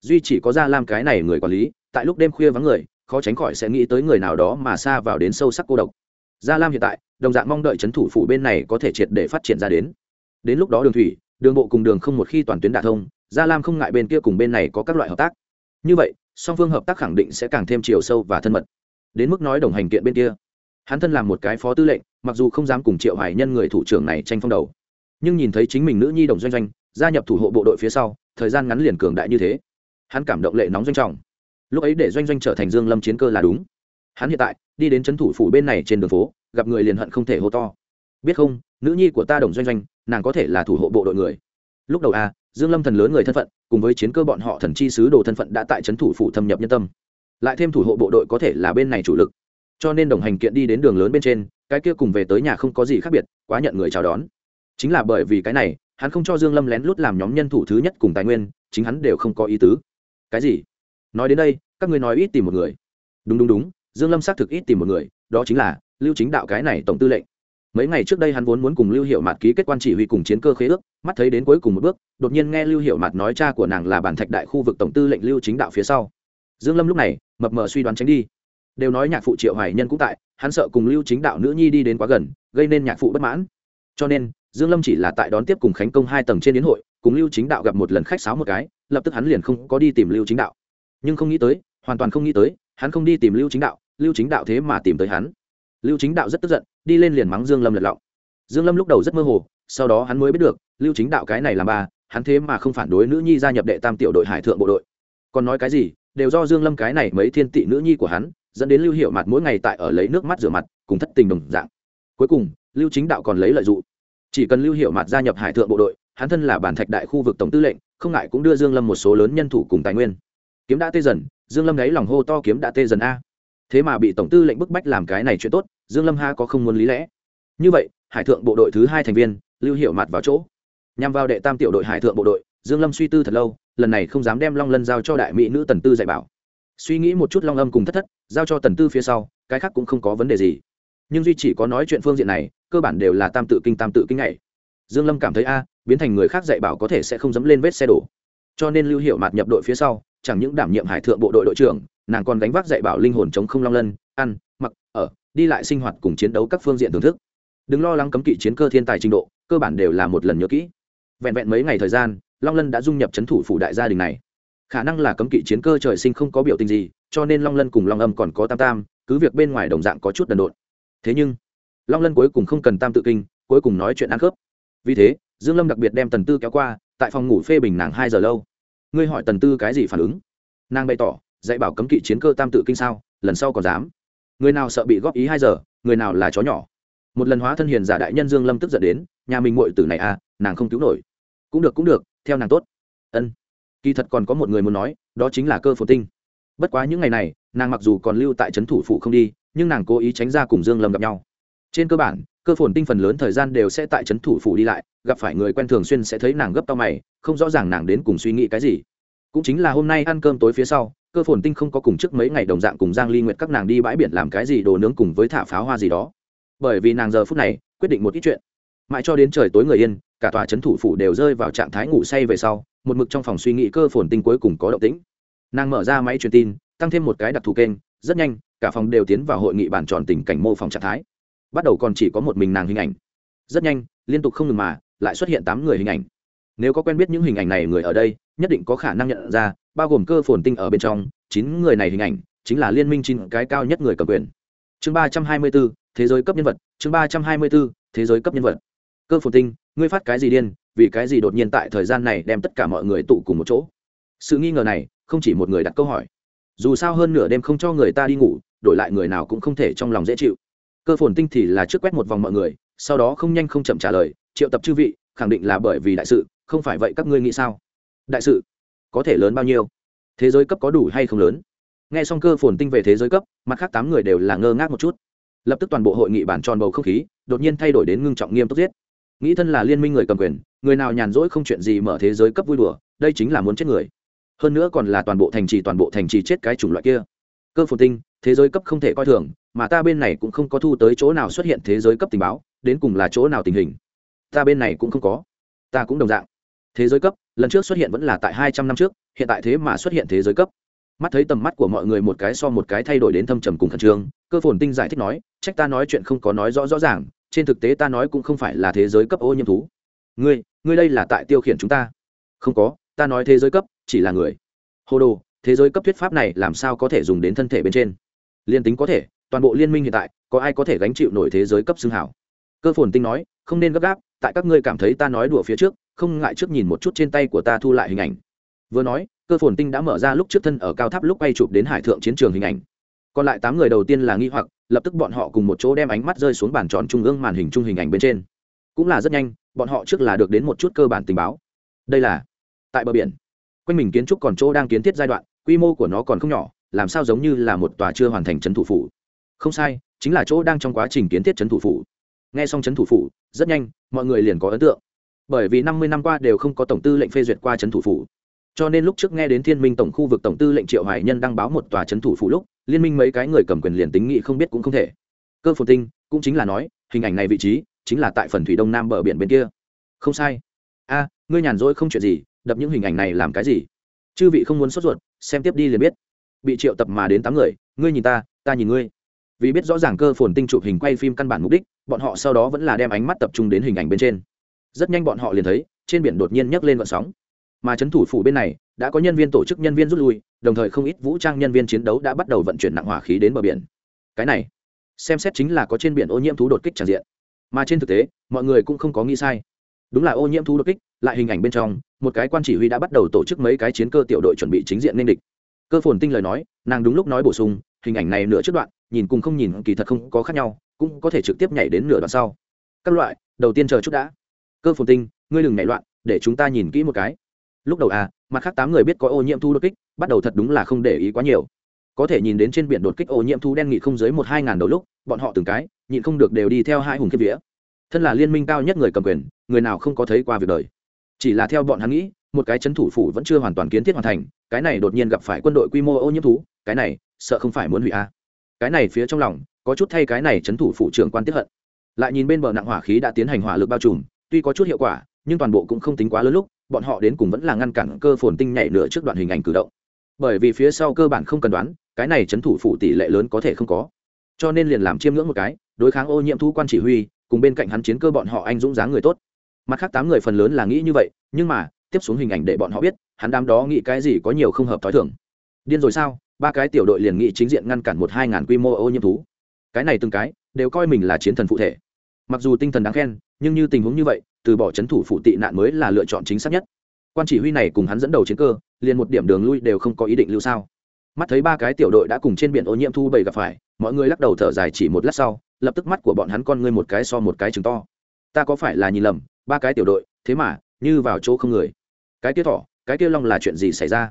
Duy chỉ có gia lam cái này người quản lý, tại lúc đêm khuya vắng người, khó tránh khỏi sẽ nghĩ tới người nào đó mà xa vào đến sâu sắc cô độc. Gia lam hiện tại, đồng dạng mong đợi c h ấ n thủ phủ bên này có thể triệt để phát triển ra đến. Đến lúc đó đường thủy, đường bộ cùng đường không một khi toàn tuyến đả thông, gia lam không ngại bên kia cùng bên này có các loại hợp tác. Như vậy, song phương hợp tác khẳng định sẽ càng thêm chiều sâu và thân mật. Đến mức nói đồng hành kiện bên kia, hắn thân làm một cái phó tư lệnh, mặc dù không dám cùng triệu hải nhân người thủ trưởng này tranh phong đầu nhưng nhìn thấy chính mình nữ nhi đồng doanh doanh, gia nhập thủ hộ bộ đội phía sau, thời gian ngắn liền cường đại như thế. Hắn cảm động lệ nóng doanh trọng. Lúc ấy để doanh doanh trở thành dương lâm chiến cơ là đúng. Hắn hiện tại, đi đến trấn thủ phủ bên này trên đường phố, gặp người liền hận không thể hô to. Biết không, nữ nhi của ta đồng doanh doanh, nàng có thể là thủ hộ bộ đội người. Lúc đầu a dương lâm thần lớn người thân phận, cùng với chiến cơ bọn họ thần chi sứ đồ thân phận đã tại trấn thủ phủ thâm nhập nhân tâm. Lại thêm thủ hộ bộ đội có thể là bên này chủ lực. Cho nên đồng hành kiện đi đến đường lớn bên trên, cái kia cùng về tới nhà không có gì khác biệt, quá nhận người chào đón chính là bởi vì cái này, hắn không cho dương lâm lén lút làm nhóm nhân thủ thứ nhất cùng tài nguyên, chính hắn đều không có ý tứ. Cái gì? Nói đến đây, các ngươi nói ít tìm một người. Đúng đúng đúng, dương lâm xác thực ít tìm một người, đó chính là lưu chính đạo cái này tổng tư lệnh. Mấy ngày trước đây hắn vốn muốn cùng lưu hiệu mạt ký kết quan chỉ huy cùng chiến cơ khế ước, mắt thấy đến cuối cùng một bước, đột nhiên nghe lưu hiệu mạt nói cha của nàng là bản thạch đại khu vực tổng tư lệnh lưu chính đạo phía sau. Dương lâm lúc này, mập mờ suy đoán tránh đi. Đều nói nhạc phụ triệu hoài nhân cũng tại, hắn sợ cùng lưu chính đạo nữ nhi đi đến quá gần, gây nên nhạc phụ bất mãn. Cho nên dương lâm chỉ là tại đón tiếp cùng khánh công hai tầng trên đến hội, cùng lưu chính đạo gặp một lần khách sáo một cái, lập tức hắn liền không có đi tìm lưu chính đạo. Nhưng không nghĩ tới, hoàn toàn không nghĩ tới, hắn không đi tìm lưu chính đạo, lưu chính đạo thế mà tìm tới hắn. Lưu chính đạo rất tức giận, đi lên liền mắng dương lâm lật lọng. Dương lâm lúc đầu rất mơ hồ, sau đó hắn mới biết được, lưu chính đạo cái này làm ba, hắn thế mà không phản đối nữ nhi gia nhập đệ tam tiểu đội hải thượng bộ đội. Còn nói cái gì, đều do dương lâm cái này mấy thiên tị nữ nhi của hắn, dẫn đến lưu hiệu mặt mỗi ngày tại ở lấy nước mắt rửa mặt, cùng thất tình đồng dạng. Cuối cùng, lưu chính đạo còn lấy lợi dụng chỉ cần lưu hiệu mặt gia nhập hải thượng bộ đội, hắn thân là bản thạch đại khu vực tổng tư lệnh, không ngại cũng đưa dương lâm một số lớn nhân thủ cùng tài nguyên. Kiếm đã tê dần, dương lâm đấy lòng hô to kiếm đã tê dần a. Thế mà bị tổng tư lệnh bức bách làm cái này chuyện tốt, dương lâm ha có không muốn lý lẽ. Như vậy, hải thượng bộ đội thứ hai thành viên, lưu hiệu mặt vào chỗ. Nhằm vào đệ tam tiểu đội hải thượng bộ đội, dương lâm suy tư thật lâu, lần này không dám đem long lân giao cho đại mỹ nữ tần tư dạy bảo. Suy nghĩ một chút long âm cùng thất thất, giao cho tần tư phía sau, cái khác cũng không có vấn đề gì. Nhưng duy chỉ có nói chuyện phương diện này cơ bản đều là tam tự kinh tam tự kinh này. dương lâm cảm thấy, a, biến thành người khác dạy bảo có thể sẽ không dám lên vết xe đổ. Cho nên lưu hiệu mạt nhập đội phía sau, chẳng những đảm nhiệm hải thượng bộ đội đội trưởng, nàng còn gánh vác dạy bảo linh hồn chống không long lân, ăn, mặc, ở, đi lại sinh hoạt cùng chiến đấu các phương diện thưởng thức. Đừng lo lắng cấm kỵ chiến cơ thiên tài trình độ, cơ bản đều là một lần nhớ kỹ. Vẹn vẹn mấy ngày thời gian, long lân đã dung nhập c h ấ n thủ phủ đại gia đình này. Khả năng là cấm kỵ chiến cơ trời sinh không có biểu tình gì, cho nên long lân cùng long âm còn có tam tam, cứ việc bên ngoài đồng dạng có chút đần độn. Thế nhưng long lân cuối cùng không cần tam tự kinh, cuối cùng nói chuyện ăn khớp. Vì thế, dương lâm đặc biệt đem tần tư kéo qua, tại phòng ngủ phê bình nàng hai giờ lâu. Ngươi hỏi tần tư cái gì phản ứng? Nàng bày tỏ, dạy bảo cấm kỵ chiến cơ tam tự kinh sao, lần sau còn dám. Người nào sợ bị góp ý hai giờ, người nào là chó nhỏ. Một lần hóa thân hiền giả đại nhân dương lâm tức giận đến, nhà mình muội tử này à nàng không cứu nổi. Cũng được cũng được, theo nàng tốt. Ân. Kỳ thật còn có một người muốn nói, đó chính là cơ phồn tinh. Bất quá những ngày này, nàng mặc dù còn lưu tại trấn thủ phụ không đi, nhưng nàng cố ý tránh ra cùng dương lâm gặp nhau trên cơ bản, cơ phồn tinh phần lớn thời gian đều sẽ tại trấn thủ phủ đi lại, gặp phải người quen thường xuyên sẽ thấy nàng gấp tao mày, không rõ ràng nàng đến cùng suy nghĩ cái gì. Cũng chính là hôm nay ăn cơm tối phía sau, cơ phồn tinh không có cùng trước mấy ngày đồng dạng cùng giang ly nguyệt các nàng đi bãi biển làm cái gì đồ nướng cùng với thả pháo hoa gì đó. Bởi vì nàng giờ phút này, quyết định một ít chuyện. Mãi cho đến trời tối người yên, cả tòa trấn thủ phủ đều rơi vào trạng thái ngủ say về sau, một mực trong phòng suy nghĩ cơ phồn tinh cuối cùng có động tĩnh. Nàng mở ra máy truyền tin, tăng thêm một cái đặc thù kênh, rất nhanh, cả phòng đều tiến vào hội nghị bàn tròn tình cảnh mô phỏng trạng thái bắt đầu còn chỉ có một mình nàng hình ảnh. Rất nhanh, liên tục không ngừng mà, lại xuất hiện tám người hình ảnh. Nếu có quen biết những hình ảnh này người ở đây, nhất định có khả năng nhận ra, bao gồm cơ phồn tinh ở bên trong, chín người này hình ảnh chính là liên minh chín cái cao nhất người cầm quyền. Chương ba trăm hai mươi b ố thế giới cấp nhân vật, chương ba trăm hai mươi b ố thế giới cấp nhân vật. Cơ phồn tinh, ngươi phát cái gì điên, vì cái gì đột nhiên tại thời gian này đem tất cả mọi người tụ cùng một chỗ? Sự nghi ngờ này, không chỉ một người đặt câu hỏi. Dù sao hơn nửa đêm không cho người ta đi ngủ, đổi lại người nào cũng không thể trong lòng dễ chịu cơ phồn tinh thì là trước quét một vòng mọi người, sau đó không nhanh không chậm trả lời, triệu tập chư vị, khẳng định là bởi vì đại sự, không phải vậy các ngươi nghĩ sao? Đại sự có thể lớn bao nhiêu? Thế giới cấp có đủ hay không lớn? Nghe xong cơ phồn tinh về thế giới cấp, mặt khác tám người đều là ngơ ngác một chút. Lập tức toàn bộ hội nghị bản tròn bầu không khí, đột nhiên thay đổi đến ngưng trọng nghiêm túc giết. Nghĩ thân là liên minh người cầm quyền, người nào nhàn rỗi không chuyện gì mở thế giới cấp vui đùa, đây chính là muốn chết người. Hơn nữa còn là toàn bộ thành trì, toàn bộ thành trì chết cái chủng loại kia. Cơ phồn tinh thế giới cấp không thể coi thường, mà ta bên này cũng không có thu tới chỗ nào xuất hiện thế giới cấp tình báo, đến cùng là chỗ nào tình hình? Ta bên này cũng không có. Ta cũng đồng dạng. Thế giới cấp, lần trước xuất hiện vẫn là tại hai trăm năm trước, hiện tại thế mà xuất hiện thế giới cấp. Mắt thấy tầm mắt của mọi người một cái so một cái thay đổi đến thâm trầm cùng khẩn trương, cơ phồn tinh giải thích nói, trách ta nói chuyện không có nói rõ rõ ràng, trên thực tế ta nói cũng không phải là thế giới cấp ô nhiễm thú. Ngươi ngươi đây là tại tiêu khiển chúng ta? Không có, ta nói thế giới cấp chỉ là người. Hồ đồ, thế giới cấp thuyết pháp này làm sao có thể dùng đến thân thể bên trên? Liên tính có thể, toàn bộ liên minh hiện tại, có ai có thể gánh chịu nổi thế giới cấp xương hảo cơ phồn tinh nói, không nên gấp gáp, tại các ngươi cảm thấy ta nói đùa phía trước, không ngại trước nhìn một chút trên tay của ta thu lại hình ảnh. Vừa nói, cơ phồn tinh đã mở ra lúc trước thân ở cao tháp lúc bay chụp đến hải thượng chiến trường hình ảnh. Còn lại tám người đầu tiên là nghi hoặc, lập tức bọn họ cùng một chỗ đem ánh mắt rơi xuống bàn tròn trung ương màn hình trung hình ảnh bên trên. Cũng là rất nhanh, bọn họ trước là được đến một chút cơ bản tình báo. Đây là tại bờ biển. Quanh mình kiến trúc còn chỗ đang kiến thiết giai đoạn, quy mô của nó còn không nhỏ làm sao giống như là một tòa chưa hoàn thành trấn thủ phủ. Không sai, chính là chỗ đang trong quá trình kiến thiết trấn thủ phủ. Nghe xong trấn thủ phủ, rất nhanh, mọi người liền có ấn tượng. Bởi vì năm mươi năm qua đều không có tổng tư lệnh phê duyệt qua trấn thủ phủ. Cho nên lúc trước nghe đến thiên minh tổng khu vực tổng tư lệnh triệu hoài nhân đăng báo một tòa trấn thủ phủ lúc, liên minh mấy cái người cầm quyền liền tính nghị không biết cũng không thể. Cơ phồn tinh cũng chính là nói, hình ảnh này vị trí chính là tại phần thủy đông nam bờ biển bên kia. Không sai. A, ngươi nhàn rỗi không chuyện gì, đập những hình ảnh này làm cái gì? Chư vị không muốn sốt ruột, xem tiếp đi liền biết bị triệu tập mà đến tám người, ngươi nhìn ta ta nhìn ngươi. Vì biết rõ ràng cơ phồn tinh chụp hình quay phim căn bản mục đích, bọn họ sau đó vẫn là đem ánh mắt tập trung đến hình ảnh bên trên. Rất nhanh bọn họ liền thấy, trên biển đột nhiên nhấc lên vận sóng. Mà c h ấ n thủ phủ bên này, đã có nhân viên tổ chức nhân viên rút lui, đồng thời không ít vũ trang nhân viên chiến đấu đã bắt đầu vận chuyển nặng hỏa khí đến bờ biển. Cái này, xem xét chính là có trên biển ô nhiễm thú đột kích tràn diện. Mà trên thực tế, mọi người cũng không có nghĩ sai. Đúng là ô nhiễm thú đột kích, lại hình ảnh bên trong, một cái quan chỉ huy đã bắt đầu tổ chức mấy cái chiến cơ tiểu đội chuẩn bị chính diện nên địch cơ phồn tinh lời nói, nàng đúng lúc nói bổ sung, hình ảnh này nửa trước đoạn, nhìn cùng không nhìn kỳ thật không có khác nhau, cũng có thể trực tiếp nhảy đến nửa đoạn sau. Các loại, đầu tiên chờ chút đã. Cơ phồn tinh, ngươi đừng nhảy loạn, để chúng ta nhìn kỹ một cái. Lúc đầu à mặt khác tám người biết có ô nhiễm thu đột kích, bắt đầu thật đúng là không để ý quá nhiều. Có thể nhìn đến trên biển đột kích ô nhiễm thu đen nghị không dưới một hai ngàn đầu lúc, bọn họ từng cái, nhịn không được đều đi theo hai hùng kiếp vía. Thân là liên minh cao nhất người cầm quyền, người nào không có thấy qua việc đời. Chỉ là theo bọn hắn nghĩ một cái chấn thủ phủ vẫn chưa hoàn toàn kiến thiết hoàn thành, cái này đột nhiên gặp phải quân đội quy mô ô nhiễm thú, cái này, sợ không phải muốn hủy a à. cái này phía trong lòng, có chút thay cái này chấn thủ phủ trưởng quan tiếp hận. Lại nhìn bên bờ nặng hỏa khí đã tiến hành hỏa lực bao trùm, tuy có chút hiệu quả, nhưng toàn bộ cũng không tính quá lớn lúc, bọn họ đến cùng vẫn là ngăn cản cơ phồn tinh nhảy nửa trước đoạn hình ảnh cử động. Bởi vì phía sau cơ bản không cần đoán, cái này chấn thủ phủ tỷ lệ lớn có thể không có. Cho nên liền làm chiêm ngưỡng một cái, đối kháng ô nhiễm thu quan chỉ huy, cùng bên cạnh hắn chiến cơ bọn họ anh dũng dáng người tốt. Mặt khác tám người phần lớn là nghĩ như vậy, nhưng mà tiếp xuống hình ảnh để bọn họ biết, hắn đám đó nghĩ cái gì có nhiều không hợp t h ó i thưởng điên rồi sao? Ba cái tiểu đội liền nghị chính diện ngăn cản một hai ngàn quy mô ô nhiễm thú. Cái này từng cái, đều coi mình là chiến thần phụ thể. Mặc dù tinh thần đáng khen, nhưng như tình huống như vậy, từ bỏ c h ấ n thủ phụ tị nạn mới là lựa chọn chính xác nhất. Quan chỉ huy này cùng hắn dẫn đầu chiến cơ, liền một điểm đường lui đều không có ý định lưu sao. Mắt thấy ba cái tiểu đội đã cùng trên biển ô nhiễm thu bầy gặp phải, mọi người lắc đầu thở dài chỉ một lát sau, lập tức mắt của bọn hắn con ngươi một cái so một cái chừng to. Ta có phải là nhìn lầm, ba cái tiểu đội, thế mà, như vào chỗ không người cái kia thỏ cái kia long là chuyện gì xảy ra?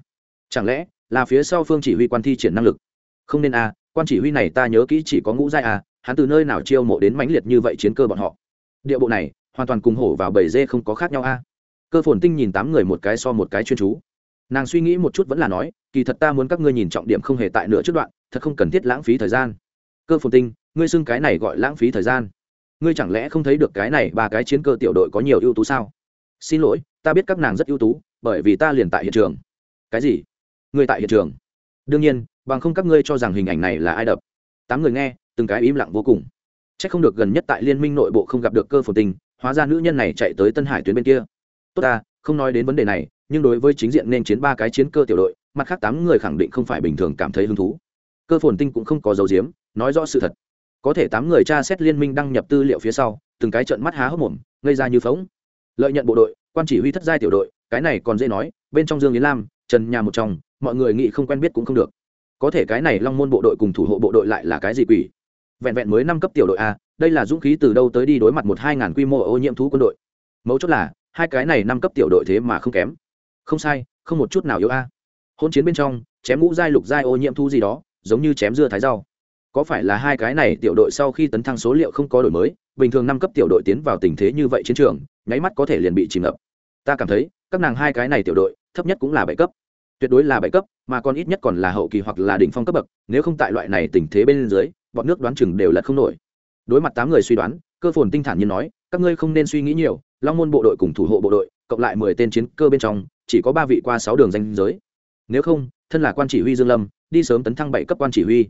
Chẳng lẽ là phía sau phương chỉ huy quan thi triển năng lực? Không nên a à, quan chỉ huy này ta nhớ kỹ chỉ có ngũ giai a à, hắn từ nơi nào chiêu mộ đến mãnh liệt như vậy chiến cơ bọn họ? Địa bộ này hoàn toàn cùng hổ vào bầy dê không có khác nhau a. À. cơ phồn tinh nhìn tám người một cái so một cái chuyên chú. Nàng suy nghĩ một chút vẫn là nói kỳ thật ta muốn các ngươi nhìn trọng điểm không hề tại nửa trước đoạn thật không cần thiết lãng phí thời gian. Cơ phồn tinh ngươi xưng cái này gọi lãng phí thời gian. Ngươi chẳng lẽ không thấy được cái này ba cái chiến cơ tiểu đội có nhiều ưu tú sao? Xin lỗi ta biết các nàng rất ưu tú, bởi vì ta liền tại hiện trường. Cái gì? Người tại hiện trường? Đương nhiên, bằng không các ngươi cho rằng hình ảnh này là ai đập. Tám người nghe, từng cái im lặng vô cùng. C h ắ c không được gần nhất tại liên minh nội bộ không gặp được cơ phồn tinh hóa ra nữ nhân này chạy tới tân hải tuyến bên kia. Tốt ta, không nói đến vấn đề này, nhưng đối với chính diện nên chiến ba cái chiến cơ tiểu đội, mặt khác tám người khẳng định không phải bình thường cảm thấy hứng thú. Cơ phồn tinh cũng không có dấu diếm, nói rõ sự thật. Có thể tám người tra xét liên minh đăng nhập tư liệu phía sau, từng cái trận mắt há hốc mồm gây ra như phóng lợi nhận bộ đội quan chỉ huy thất giai tiểu đội, cái này còn dễ nói, bên trong dương yến lam, trần nhà một trong, mọi người nghĩ không quen biết cũng không được. Có thể cái này long môn bộ đội cùng thủ hộ bộ đội lại là cái gì quỷ? Vẹn vẹn mới năm cấp tiểu đội a, đây là dũng khí từ đâu tới đi đối mặt một hai ngàn quy mô ô nhiễm thú quân đội? Mấu chốt là, hai cái này năm cấp tiểu đội thế mà không kém. Không sai, không một chút nào yếu a. Hôn chiến bên trong, chém ngũ giai lục giai ô nhiễm thú gì đó, giống như chém dưa thái rau có phải là hai cái này tiểu đội sau khi tấn thăng số liệu không có đổi mới, bình thường năm cấp tiểu đội tiến vào tình thế như vậy chiến trường, nháy mắt có thể liền bị chìm ngập. Ta cảm thấy, các nàng hai cái này tiểu đội, thấp nhất cũng là bảy cấp. Tuyệt đối là bảy cấp, mà còn ít nhất còn là hậu kỳ hoặc là đỉnh phong cấp bậc, nếu không tại loại này tình thế bên dưới, bọn nước đoán chừng đều lật không nổi. Đối mặt tám người suy đoán, cơ phồn tinh thản nhiên nói, các ngươi không nên suy nghĩ nhiều, long môn bộ đội cùng thủ hộ bộ đội, cộng lại mười tên chiến cơ bên trong, chỉ có ba vị qua sáu đường danh giới. Nếu không, thân là quan chỉ huy dương lâm, đi sớm tấn thăng bảy cấp quan chỉ huy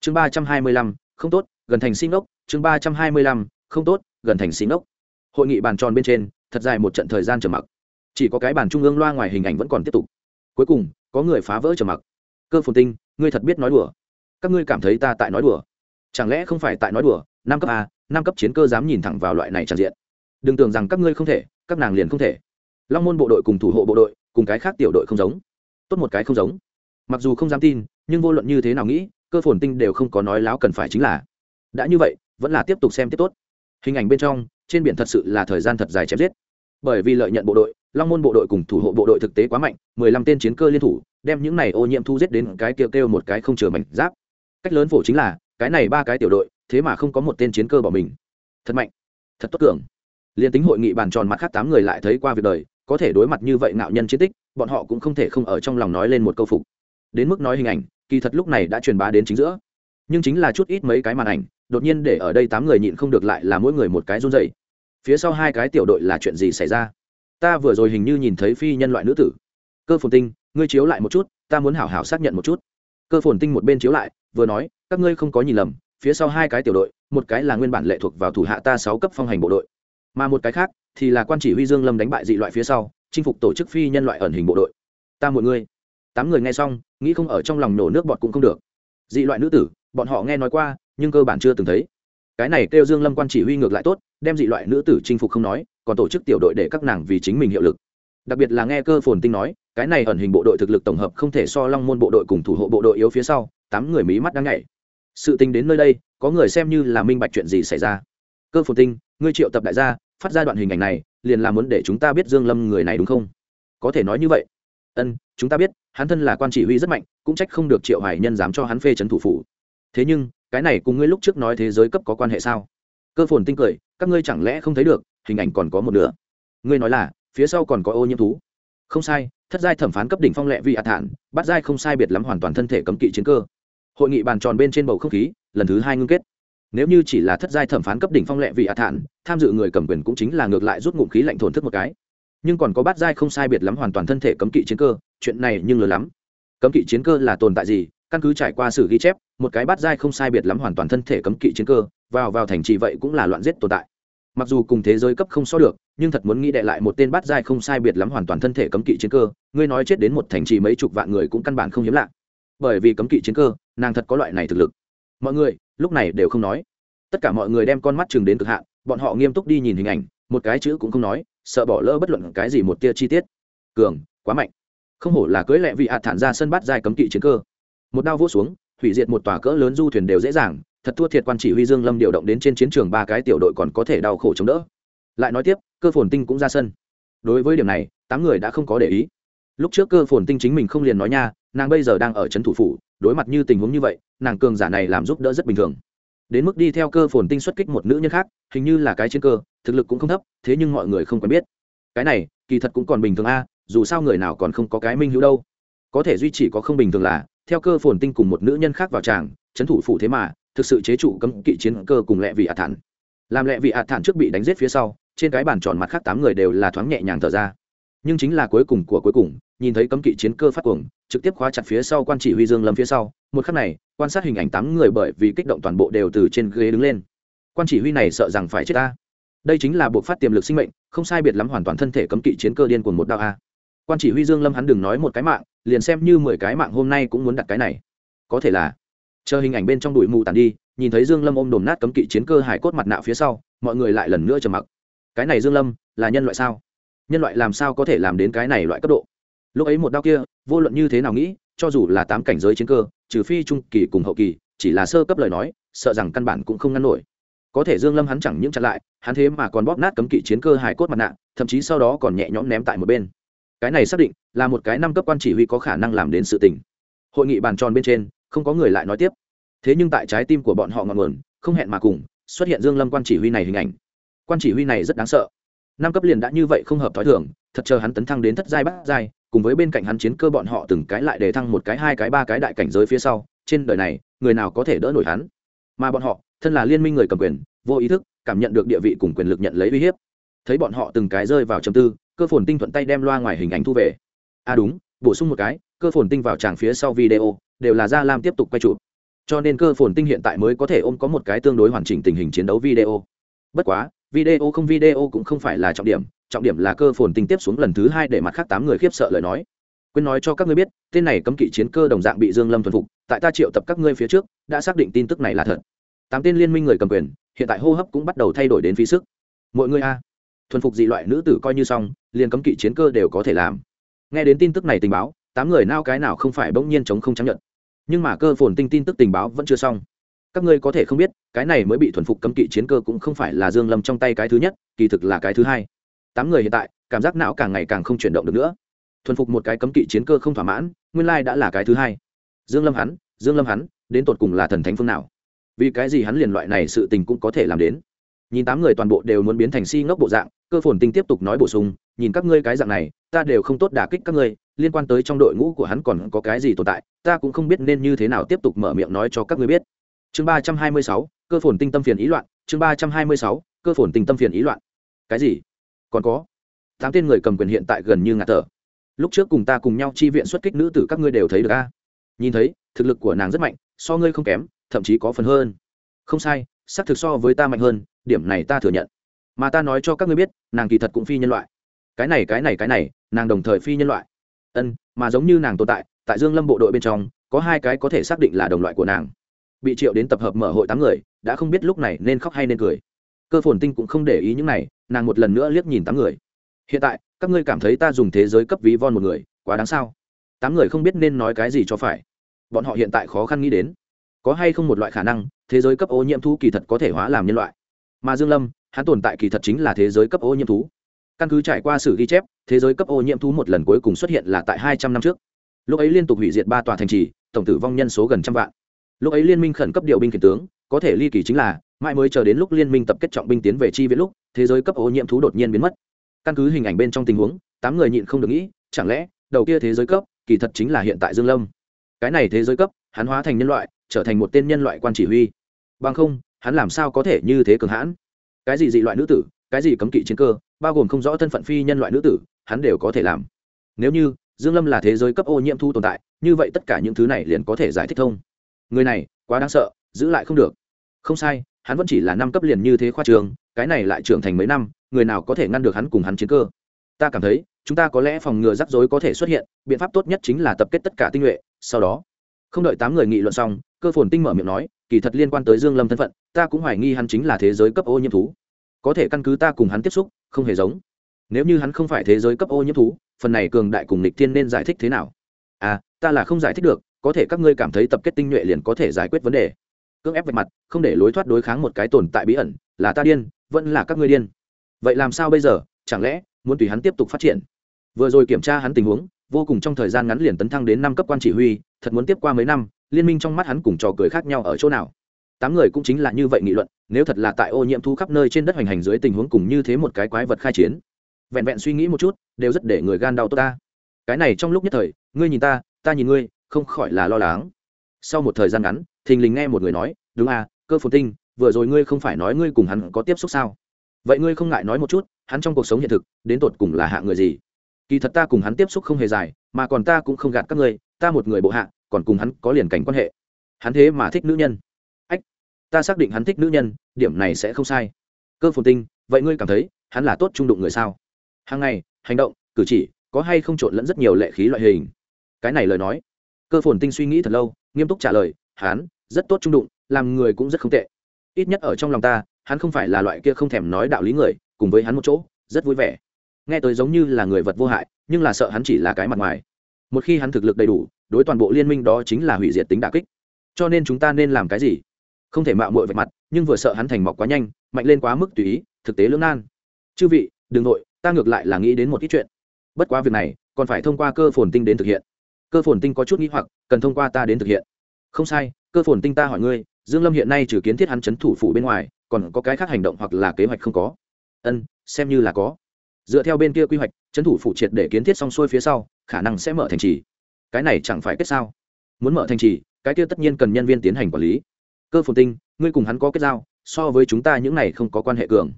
chương ba trăm hai mươi lăm, không tốt, gần thành xin ốc. Chương ba trăm hai mươi lăm, không tốt, gần thành xin ốc. Hội nghị bàn tròn bên trên, thật dài một trận thời gian trầm mặc. Chỉ có cái bàn trung ương loa ngoài hình ảnh vẫn còn tiếp tục. Cuối cùng, có người phá vỡ trầm mặc. Cơ phồn tinh, ngươi thật biết nói đùa. Các ngươi cảm thấy ta tại nói đùa. Chẳng lẽ không phải tại nói đùa, năm cấp a, năm cấp chiến cơ dám nhìn thẳng vào loại này tràn diện. Đừng tưởng rằng các ngươi không thể, các nàng liền không thể. Long môn bộ đội cùng thủ hộ bộ đội, cùng cái khác tiểu đội không giống. Tốt một cái không giống. Mặc dù không dám tin, nhưng vô luận như thế nào nghĩ cơ phồn tinh đều không có nói láo cần phải chính là. Đã như vậy, vẫn là tiếp tục xem tiếp tốt. Hình ảnh bên trong, trên biển thật sự là thời gian thật dài chém giết. Bởi vì lợi nhận bộ đội, long môn bộ đội cùng thủ hộ bộ đội thực tế quá mạnh, mười lăm tên chiến cơ liên thủ, đem những này ô nhiễm thu giết đến cái kêu kêu một cái không chừa mảnh giáp. Cách lớn phổ chính là, cái này ba cái tiểu đội, thế mà không có một tên chiến cơ bỏ mình. Thật mạnh, thật tốt cường liền tính hội nghị bàn tròn mặt khác tám người lại thấy qua việc đời, có thể đối mặt như vậy ngạo nhân chiến tích, bọn họ cũng không thể không ở trong lòng nói lên một câu phục. Đến mức nói hình ảnh kỳ thật lúc này đã truyền bá đến chính giữa. Nhưng chính là chút ít mấy cái màn ảnh, đột nhiên để ở đây tám người nhịn không được lại là mỗi người một cái run dày phía sau hai cái tiểu đội là chuyện gì xảy ra? Ta vừa rồi hình như nhìn thấy phi nhân loại nữ tử. Cơ phồn tinh, ngươi chiếu lại một chút, ta muốn hảo hảo xác nhận một chút. Cơ phồn tinh một bên chiếu lại, vừa nói, các ngươi không có nhìn lầm, phía sau hai cái tiểu đội, một cái là nguyên bản lệ thuộc vào thủ hạ ta sáu cấp phong hành bộ đội, mà một cái khác thì là quan chỉ huy dương lâm đánh bại dị loại phía sau, chinh phục tổ chức phi nhân loại ẩn hình bộ đội. Ta một người tám người nghe xong, nghĩ không ở trong lòng nổ nước bọt cũng không được. Dị loại nữ tử, bọn họ nghe nói qua, nhưng cơ bản chưa từng thấy. Cái này kêu dương lâm quan chỉ huy ngược lại tốt, đem dị loại nữ tử chinh phục không nói, còn tổ chức tiểu đội để các nàng vì chính mình hiệu lực. Đặc biệt là nghe cơ phồn tinh nói, cái này ẩn hình bộ đội thực lực tổng hợp không thể so long môn bộ đội cùng thủ hộ bộ đội yếu phía sau, tám người mí mắt đang nhảy. Sự tình đến nơi đây, có người xem như là minh bạch chuyện gì xảy ra. Cơ phồn tinh, ngươi triệu tập đại gia, phát ra đoạn hình ảnh này, liền là muốn để chúng ta biết dương lâm người này đúng không? Có thể nói như vậy. Ân, chúng ta biết hắn thân là quan chỉ huy rất mạnh, cũng trách không được triệu hải nhân dám cho hắn phê trấn thủ phủ. Thế nhưng, cái này cùng ngươi lúc trước nói thế giới cấp có quan hệ sao? Cơ phồn tinh cười, các ngươi chẳng lẽ không thấy được, hình ảnh còn có một nửa. Ngươi nói là, phía sau còn có ô nhiễm thú. Không sai, thất giai thẩm phán cấp đỉnh phong lệ vị hạ thản bắt giai không sai biệt lắm hoàn toàn thân thể cấm kỵ chiến cơ. Hội nghị bàn tròn bên trên bầu không khí, lần thứ hai ngưng kết. Nếu như chỉ là thất giai thẩm phán cấp đỉnh phong lệ vị hạ thản tham dự người cầm quyền cũng chính là ngược lại rút ngụm khí lạnh thổn thức một cái. Nhưng còn có bát giai không sai biệt lắm hoàn toàn thân thể cấm kỵ chiến cơ chuyện này nhưng lớn lắm. Cấm kỵ chiến cơ là tồn tại gì? Căn cứ trải qua sự ghi chép, một cái bát giai không sai biệt lắm hoàn toàn thân thể cấm kỵ chiến cơ, vào vào thành trì vậy cũng là loạn giết tồn tại. Mặc dù cùng thế giới cấp không so được, nhưng thật muốn nghĩ đệ lại một tên bát giai không sai biệt lắm hoàn toàn thân thể cấm kỵ chiến cơ, ngươi nói chết đến một thành trì mấy chục vạn người cũng căn bản không hiếm lạ. Bởi vì cấm kỵ chiến cơ, nàng thật có loại này thực lực. Mọi người, lúc này đều không nói. Tất cả mọi người đem con mắt chừng đến cực hạn, bọn họ nghiêm túc đi nhìn hình ảnh, một cái chữ cũng không nói, sợ bỏ lỡ bất luận cái gì một tia chi tiết. Cường, quá mạnh không hổ là cưới lẹ vị hạt thản ra sân bắt dài cấm kỵ chiến cơ. Một đao vỗ xuống, hủy diệt một tòa cỡ lớn du thuyền đều dễ dàng, thật thua thiệt quan chỉ huy dương lâm điều động đến trên chiến trường ba cái tiểu đội còn có thể đau khổ chống đỡ. Lại nói tiếp, cơ phồn tinh cũng ra sân. Đối với điểm này, tám người đã không có để ý. Lúc trước cơ phồn tinh chính mình không liền nói nha, nàng bây giờ đang ở trấn thủ phủ, đối mặt như tình huống như vậy, nàng cường giả này làm giúp đỡ rất bình thường. Đến mức đi theo cơ phồn tinh xuất kích một nữ nhân khác, hình như là cái chiến cơ, thực lực cũng không thấp, thế nhưng mọi người không quen biết. Cái này, kỳ thật cũng còn bình thường a dù sao người nào còn không có cái minh hữu đâu. Có thể duy chỉ có không bình thường là, theo cơ phồn tinh cùng một nữ nhân khác vào tràng trấn thủ phủ thế mà, thực sự chế trụ cấm kỵ chiến cơ cùng lẹ vị ả thản. Làm lẹ vị ả thản trước bị đánh giết phía sau, trên cái bàn tròn mặt khác tám người đều là thoáng nhẹ nhàng thở ra. Nhưng chính là cuối cùng của cuối cùng, nhìn thấy cấm kỵ chiến cơ phát cuồng, trực tiếp khóa chặt phía sau quan chỉ huy dương lâm phía sau, một khắc này, quan sát hình ảnh tám người bởi vì kích động toàn bộ đều từ trên ghế đứng lên. Quan chỉ huy này sợ rằng phải chết ta. Đây chính là buộc phát tiềm lực sinh mệnh, không sai biệt lắm hoàn toàn thân thể cấm kỵ chiến cơ điên cuồng một đạo a quan chỉ huy dương lâm hắn đừng nói một cái mạng, liền xem như mười cái mạng hôm nay cũng muốn đặt cái này. Có thể là, chờ hình ảnh bên trong đuổi mù tàn đi, nhìn thấy dương lâm ôm đồm nát cấm kỵ chiến cơ hải cốt mặt nạ phía sau, mọi người lại lần nữa trầm mặc. Cái này dương lâm là nhân loại sao? Nhân loại làm sao có thể làm đến cái này loại cấp độ? Lúc ấy một đao kia, vô luận như thế nào nghĩ, cho dù là tám cảnh giới chiến cơ, trừ phi trung kỳ cùng hậu kỳ, chỉ là sơ cấp lời nói, sợ rằng căn bản cũng không ngăn nổi. Có thể dương lâm hắn chẳng những chặn lại, hắn thế mà còn bóp nát cấm kỵ chiến cơ hải cốt mặt nạ, thậm chí sau đó còn nhẹ nhõm ném tại một bên cái này xác định là một cái năm cấp quan chỉ huy có khả năng làm đến sự tình. Hội nghị bàn tròn bên trên, không có người lại nói tiếp. Thế nhưng tại trái tim của bọn họ ngọn nguồn, không hẹn mà cùng, xuất hiện dương lâm quan chỉ huy này hình ảnh. Quan chỉ huy này rất đáng sợ. Năm cấp liền đã như vậy không hợp thói thường, thật chờ hắn tấn thăng đến thất giai bát giai, cùng với bên cạnh hắn chiến cơ bọn họ từng cái lại để thăng một cái, hai cái, ba cái đại cảnh giới phía sau, trên đời này, người nào có thể đỡ nổi hắn? Mà bọn họ, thân là liên minh người cầm quyền, vô ý thức cảm nhận được địa vị cùng quyền lực nhận lấy uy hiếp. Thấy bọn họ từng cái rơi vào trầm tư cơ phồn tinh thuận tay đem loa ngoài hình ảnh thu về. À đúng, bổ sung một cái, cơ phồn tinh vào tràng phía sau video, đều là gia lam tiếp tục quay chụp. Cho nên cơ phồn tinh hiện tại mới có thể ôm có một cái tương đối hoàn chỉnh tình hình chiến đấu video. Bất quá, video không video cũng không phải là trọng điểm trọng điểm là cơ phồn tinh tiếp xuống lần thứ hai để mặt khác tám người khiếp sợ lời nói. Quên nói cho các ngươi biết, tên này cấm kỵ chiến cơ đồng dạng bị dương lâm thuần phục, tại ta triệu tập các ngươi phía trước, đã xác định tin tức này là thật. Tám tên liên minh người cầm quyền, hiện tại hô hấp cũng bắt đầu thay đổi đến phí sức. Mọi người a thuần phục dị loại nữ tử coi như xong, liền cấm kỵ chiến cơ đều có thể làm. Nghe đến tin tức này tình báo, tám người nao cái nào không phải bỗng nhiên chống không chấp nhận. Nhưng mà cơ phồn tinh tin tức tình báo vẫn chưa xong. Các ngươi có thể không biết, cái này mới bị thuần phục cấm kỵ chiến cơ cũng không phải là dương lâm trong tay cái thứ nhất, kỳ thực là cái thứ hai. Tám người hiện tại, cảm giác não càng ngày càng không chuyển động được nữa. Thuần phục một cái cấm kỵ chiến cơ không thỏa mãn, nguyên lai đã là cái thứ hai. Dương lâm hắn, dương lâm hắn, đến tột cùng là thần thánh phương nào? Vì cái gì hắn liền loại này sự tình cũng có thể làm đến? Nhìn tám người toàn bộ đều muốn biến thành si ngốc bộ dạng, cơ phồn tinh tiếp tục nói bổ sung, nhìn các ngươi cái dạng này, ta đều không tốt đả kích các ngươi, liên quan tới trong đội ngũ của hắn còn có cái gì tồn tại, ta cũng không biết nên như thế nào tiếp tục mở miệng nói cho các ngươi biết. Chương ba trăm hai mươi sáu, cơ phồn tinh tâm phiền ý loạn, chương ba trăm hai mươi sáu, cơ phồn tinh tâm phiền ý loạn. Cái gì? Còn có? Tám tên người cầm quyền hiện tại gần như ngạt thở. Lúc trước cùng ta cùng nhau chi viện xuất kích nữ tử các ngươi đều thấy được a. Nhìn thấy, thực lực của nàng rất mạnh, so ngươi không kém, thậm chí có phần hơn không sai, xác thực so với ta mạnh hơn, điểm này ta thừa nhận. Mà ta nói cho các ngươi biết, nàng kỳ thật cũng phi nhân loại. Cái này cái này cái này, nàng đồng thời phi nhân loại. Ân, mà giống như nàng tồn tại tại dương lâm bộ đội bên trong, có hai cái có thể xác định là đồng loại của nàng. Bị triệu đến tập hợp mở hội tám người, đã không biết lúc này nên khóc hay nên cười. Cơ phồn tinh cũng không để ý những này, nàng một lần nữa liếc nhìn tám người. Hiện tại, các ngươi cảm thấy ta dùng thế giới cấp ví von một người, quá đáng sao? Tám người không biết nên nói cái gì cho phải. Bọn họ hiện tại khó khăn nghĩ đến. Có hay không một loại khả năng thế giới cấp ô nhiễm thú kỳ thật có thể hóa làm nhân loại. Mà dương lâm, hắn tồn tại kỳ thật chính là thế giới cấp ô nhiễm thú. Căn cứ trải qua sự ghi chép, thế giới cấp ô nhiễm thú một lần cuối cùng xuất hiện là tại hai trăm năm trước. Lúc ấy liên tục hủy diệt ba tòa thành trì, tổng tử vong nhân số gần trăm vạn. Lúc ấy liên minh khẩn cấp điều binh khiển tướng, có thể ly kỳ chính là, mãi mới chờ đến lúc liên minh tập kết trọng binh tiến về chi viện lúc, thế giới cấp ô nhiễm thú đột nhiên biến mất. Căn cứ hình ảnh bên trong tình huống, tám người nhịn không được nghĩ, chẳng lẽ, đầu kia thế giới cấp, kỳ thật chính là hiện tại dương lâm. Cái này thế giới cấp, hắn hóa thành nhân loại trở thành một tên nhân loại quan chỉ huy. Bằng không, hắn làm sao có thể như thế cường hãn? Cái gì dị loại nữ tử, cái gì cấm kỵ chiến cơ, bao gồm không rõ thân phận phi nhân loại nữ tử, hắn đều có thể làm. Nếu như dương lâm là thế giới cấp ô nhiễm thu tồn tại, như vậy tất cả những thứ này liền có thể giải thích thông. Người này, quá đáng sợ, giữ lại không được. Không sai, hắn vẫn chỉ là năm cấp liền như thế khoa trường, cái này lại trưởng thành mấy năm, người nào có thể ngăn được hắn cùng hắn chiến cơ? Ta cảm thấy, chúng ta có lẽ phòng ngừa rắc rối có thể xuất hiện, biện pháp tốt nhất chính là tập kết tất cả tinh nhuệ, sau đó. Không đợi tám người nghị luận xong cơ phồn tinh mở miệng nói, kỳ thật liên quan tới dương lâm thân phận, ta cũng hoài nghi hắn chính là thế giới cấp ô nhiễm thú. Có thể căn cứ ta cùng hắn tiếp xúc, không hề giống. Nếu như hắn không phải thế giới cấp ô nhiễm thú, phần này cường đại cùng lịch thiên nên giải thích thế nào? À ta là không giải thích được, có thể các ngươi cảm thấy tập kết tinh nhuệ liền có thể giải quyết vấn đề. Cưỡng ép vạch mặt, không để lối thoát đối kháng một cái tồn tại bí ẩn, là ta điên, vẫn là các ngươi điên. Vậy làm sao bây giờ, chẳng lẽ, muốn tùy hắn tiếp tục phát triển? Vừa rồi kiểm tra hắn tình huống, vô cùng trong thời gian ngắn liền tấn thăng đến năm cấp quan chỉ huy, thật muốn tiếp qua mấy năm liên minh trong mắt hắn cùng trò cười khác nhau ở chỗ nào? Tám người cũng chính là như vậy nghị luận, nếu thật là tại ô nhiễm thu khắp nơi trên đất hoành hành dưới tình huống cùng như thế một cái quái vật khai chiến. Vẹn vẹn suy nghĩ một chút, đều rất để người gan đau tốt ta. Cái này trong lúc nhất thời, ngươi nhìn ta ta nhìn ngươi, không khỏi là lo lắng. Sau một thời gian ngắn, thình lình nghe một người nói, đúng à cơ phồn tinh, vừa rồi ngươi không phải nói ngươi cùng hắn có tiếp xúc sao? Vậy ngươi không ngại nói một chút, hắn trong cuộc sống hiện thực, đến tột cùng là hạ người gì? Kỳ thật ta cùng hắn tiếp xúc không hề dài, mà còn ta cũng không gạt các ngươi, ta một người bộ hạ còn cùng hắn có liền cảnh quan hệ. Hắn thế mà thích nữ nhân. Ách, ta xác định hắn thích nữ nhân, điểm này sẽ không sai. Cơ phồn tinh, vậy ngươi cảm thấy hắn là tốt trung đụng người sao? Hàng ngày, hành động, cử chỉ, có hay không trộn lẫn rất nhiều lệ khí loại hình? Cái này lời nói. Cơ phồn tinh suy nghĩ thật lâu, nghiêm túc trả lời, hắn, rất tốt trung đụng, làm người cũng rất không tệ. Ít nhất ở trong lòng ta, hắn không phải là loại kia không thèm nói đạo lý người, cùng với hắn một chỗ, rất vui vẻ. Nghe tới giống như là người vật vô hại, nhưng là sợ hắn chỉ là cái mặt ngoài. Một khi hắn thực lực đầy đủ đối toàn bộ liên minh đó chính là hủy diệt tính đà kích. Cho nên chúng ta nên làm cái gì? Không thể mạo muội vạch mặt, nhưng vừa sợ hắn thành mọc quá nhanh, mạnh lên quá mức tùy ý, thực tế lưỡng nan. Chư vị, đừng nội ta ngược lại là nghĩ đến một ít chuyện. Bất quá việc này, còn phải thông qua cơ phồn tinh đến thực hiện. Cơ phồn tinh có chút nghĩ hoặc, cần thông qua ta đến thực hiện. Không sai, cơ phồn tinh ta hỏi ngươi, dương lâm hiện nay trừ kiến thiết hắn chấn thủ phủ bên ngoài, còn có cái khác hành động hoặc là kế hoạch không có? Ân, xem như là có. Dựa theo bên kia quy hoạch, chấn thủ phủ triệt để kiến thiết xong xuôi phía sau, khả năng sẽ mở thành trì cái này chẳng phải kết sao? Muốn mở thành trì, cái kia tất nhiên cần nhân viên tiến hành quản lý. Cơ phồn tinh, ngươi cùng hắn có kết giao, so với chúng ta những này không có quan hệ cường.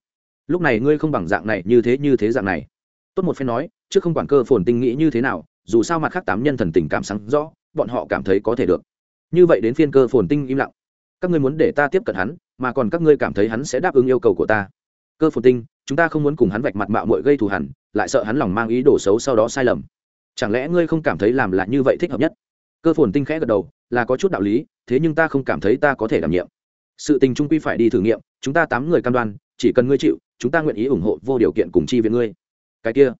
Lúc này ngươi không bằng dạng này, như thế như thế dạng này. Tốt một phen nói, chứ không quản cơ phồn tinh nghĩ như thế nào, dù sao mặt khác tám nhân thần tình cảm sáng rõ, bọn họ cảm thấy có thể được. Như vậy đến phiên cơ phồn tinh im lặng. Các ngươi muốn để ta tiếp cận hắn, mà còn các ngươi cảm thấy hắn sẽ đáp ứng yêu cầu của ta. Cơ phồn tinh, chúng ta không muốn cùng hắn vạch mặt mạo mội gây thù hẳn lại sợ hắn lòng mang ý đồ xấu sau đó sai lầm chẳng lẽ ngươi không cảm thấy làm là như vậy thích hợp nhất? Cơ phồn tinh khẽ gật đầu, là có chút đạo lý, thế nhưng ta không cảm thấy ta có thể đảm nhiệm. Sự tình trung quy phải đi thử nghiệm, chúng ta tám người cam đoan, chỉ cần ngươi chịu, chúng ta nguyện ý ủng hộ vô điều kiện cùng chi viện ngươi. Cái kia,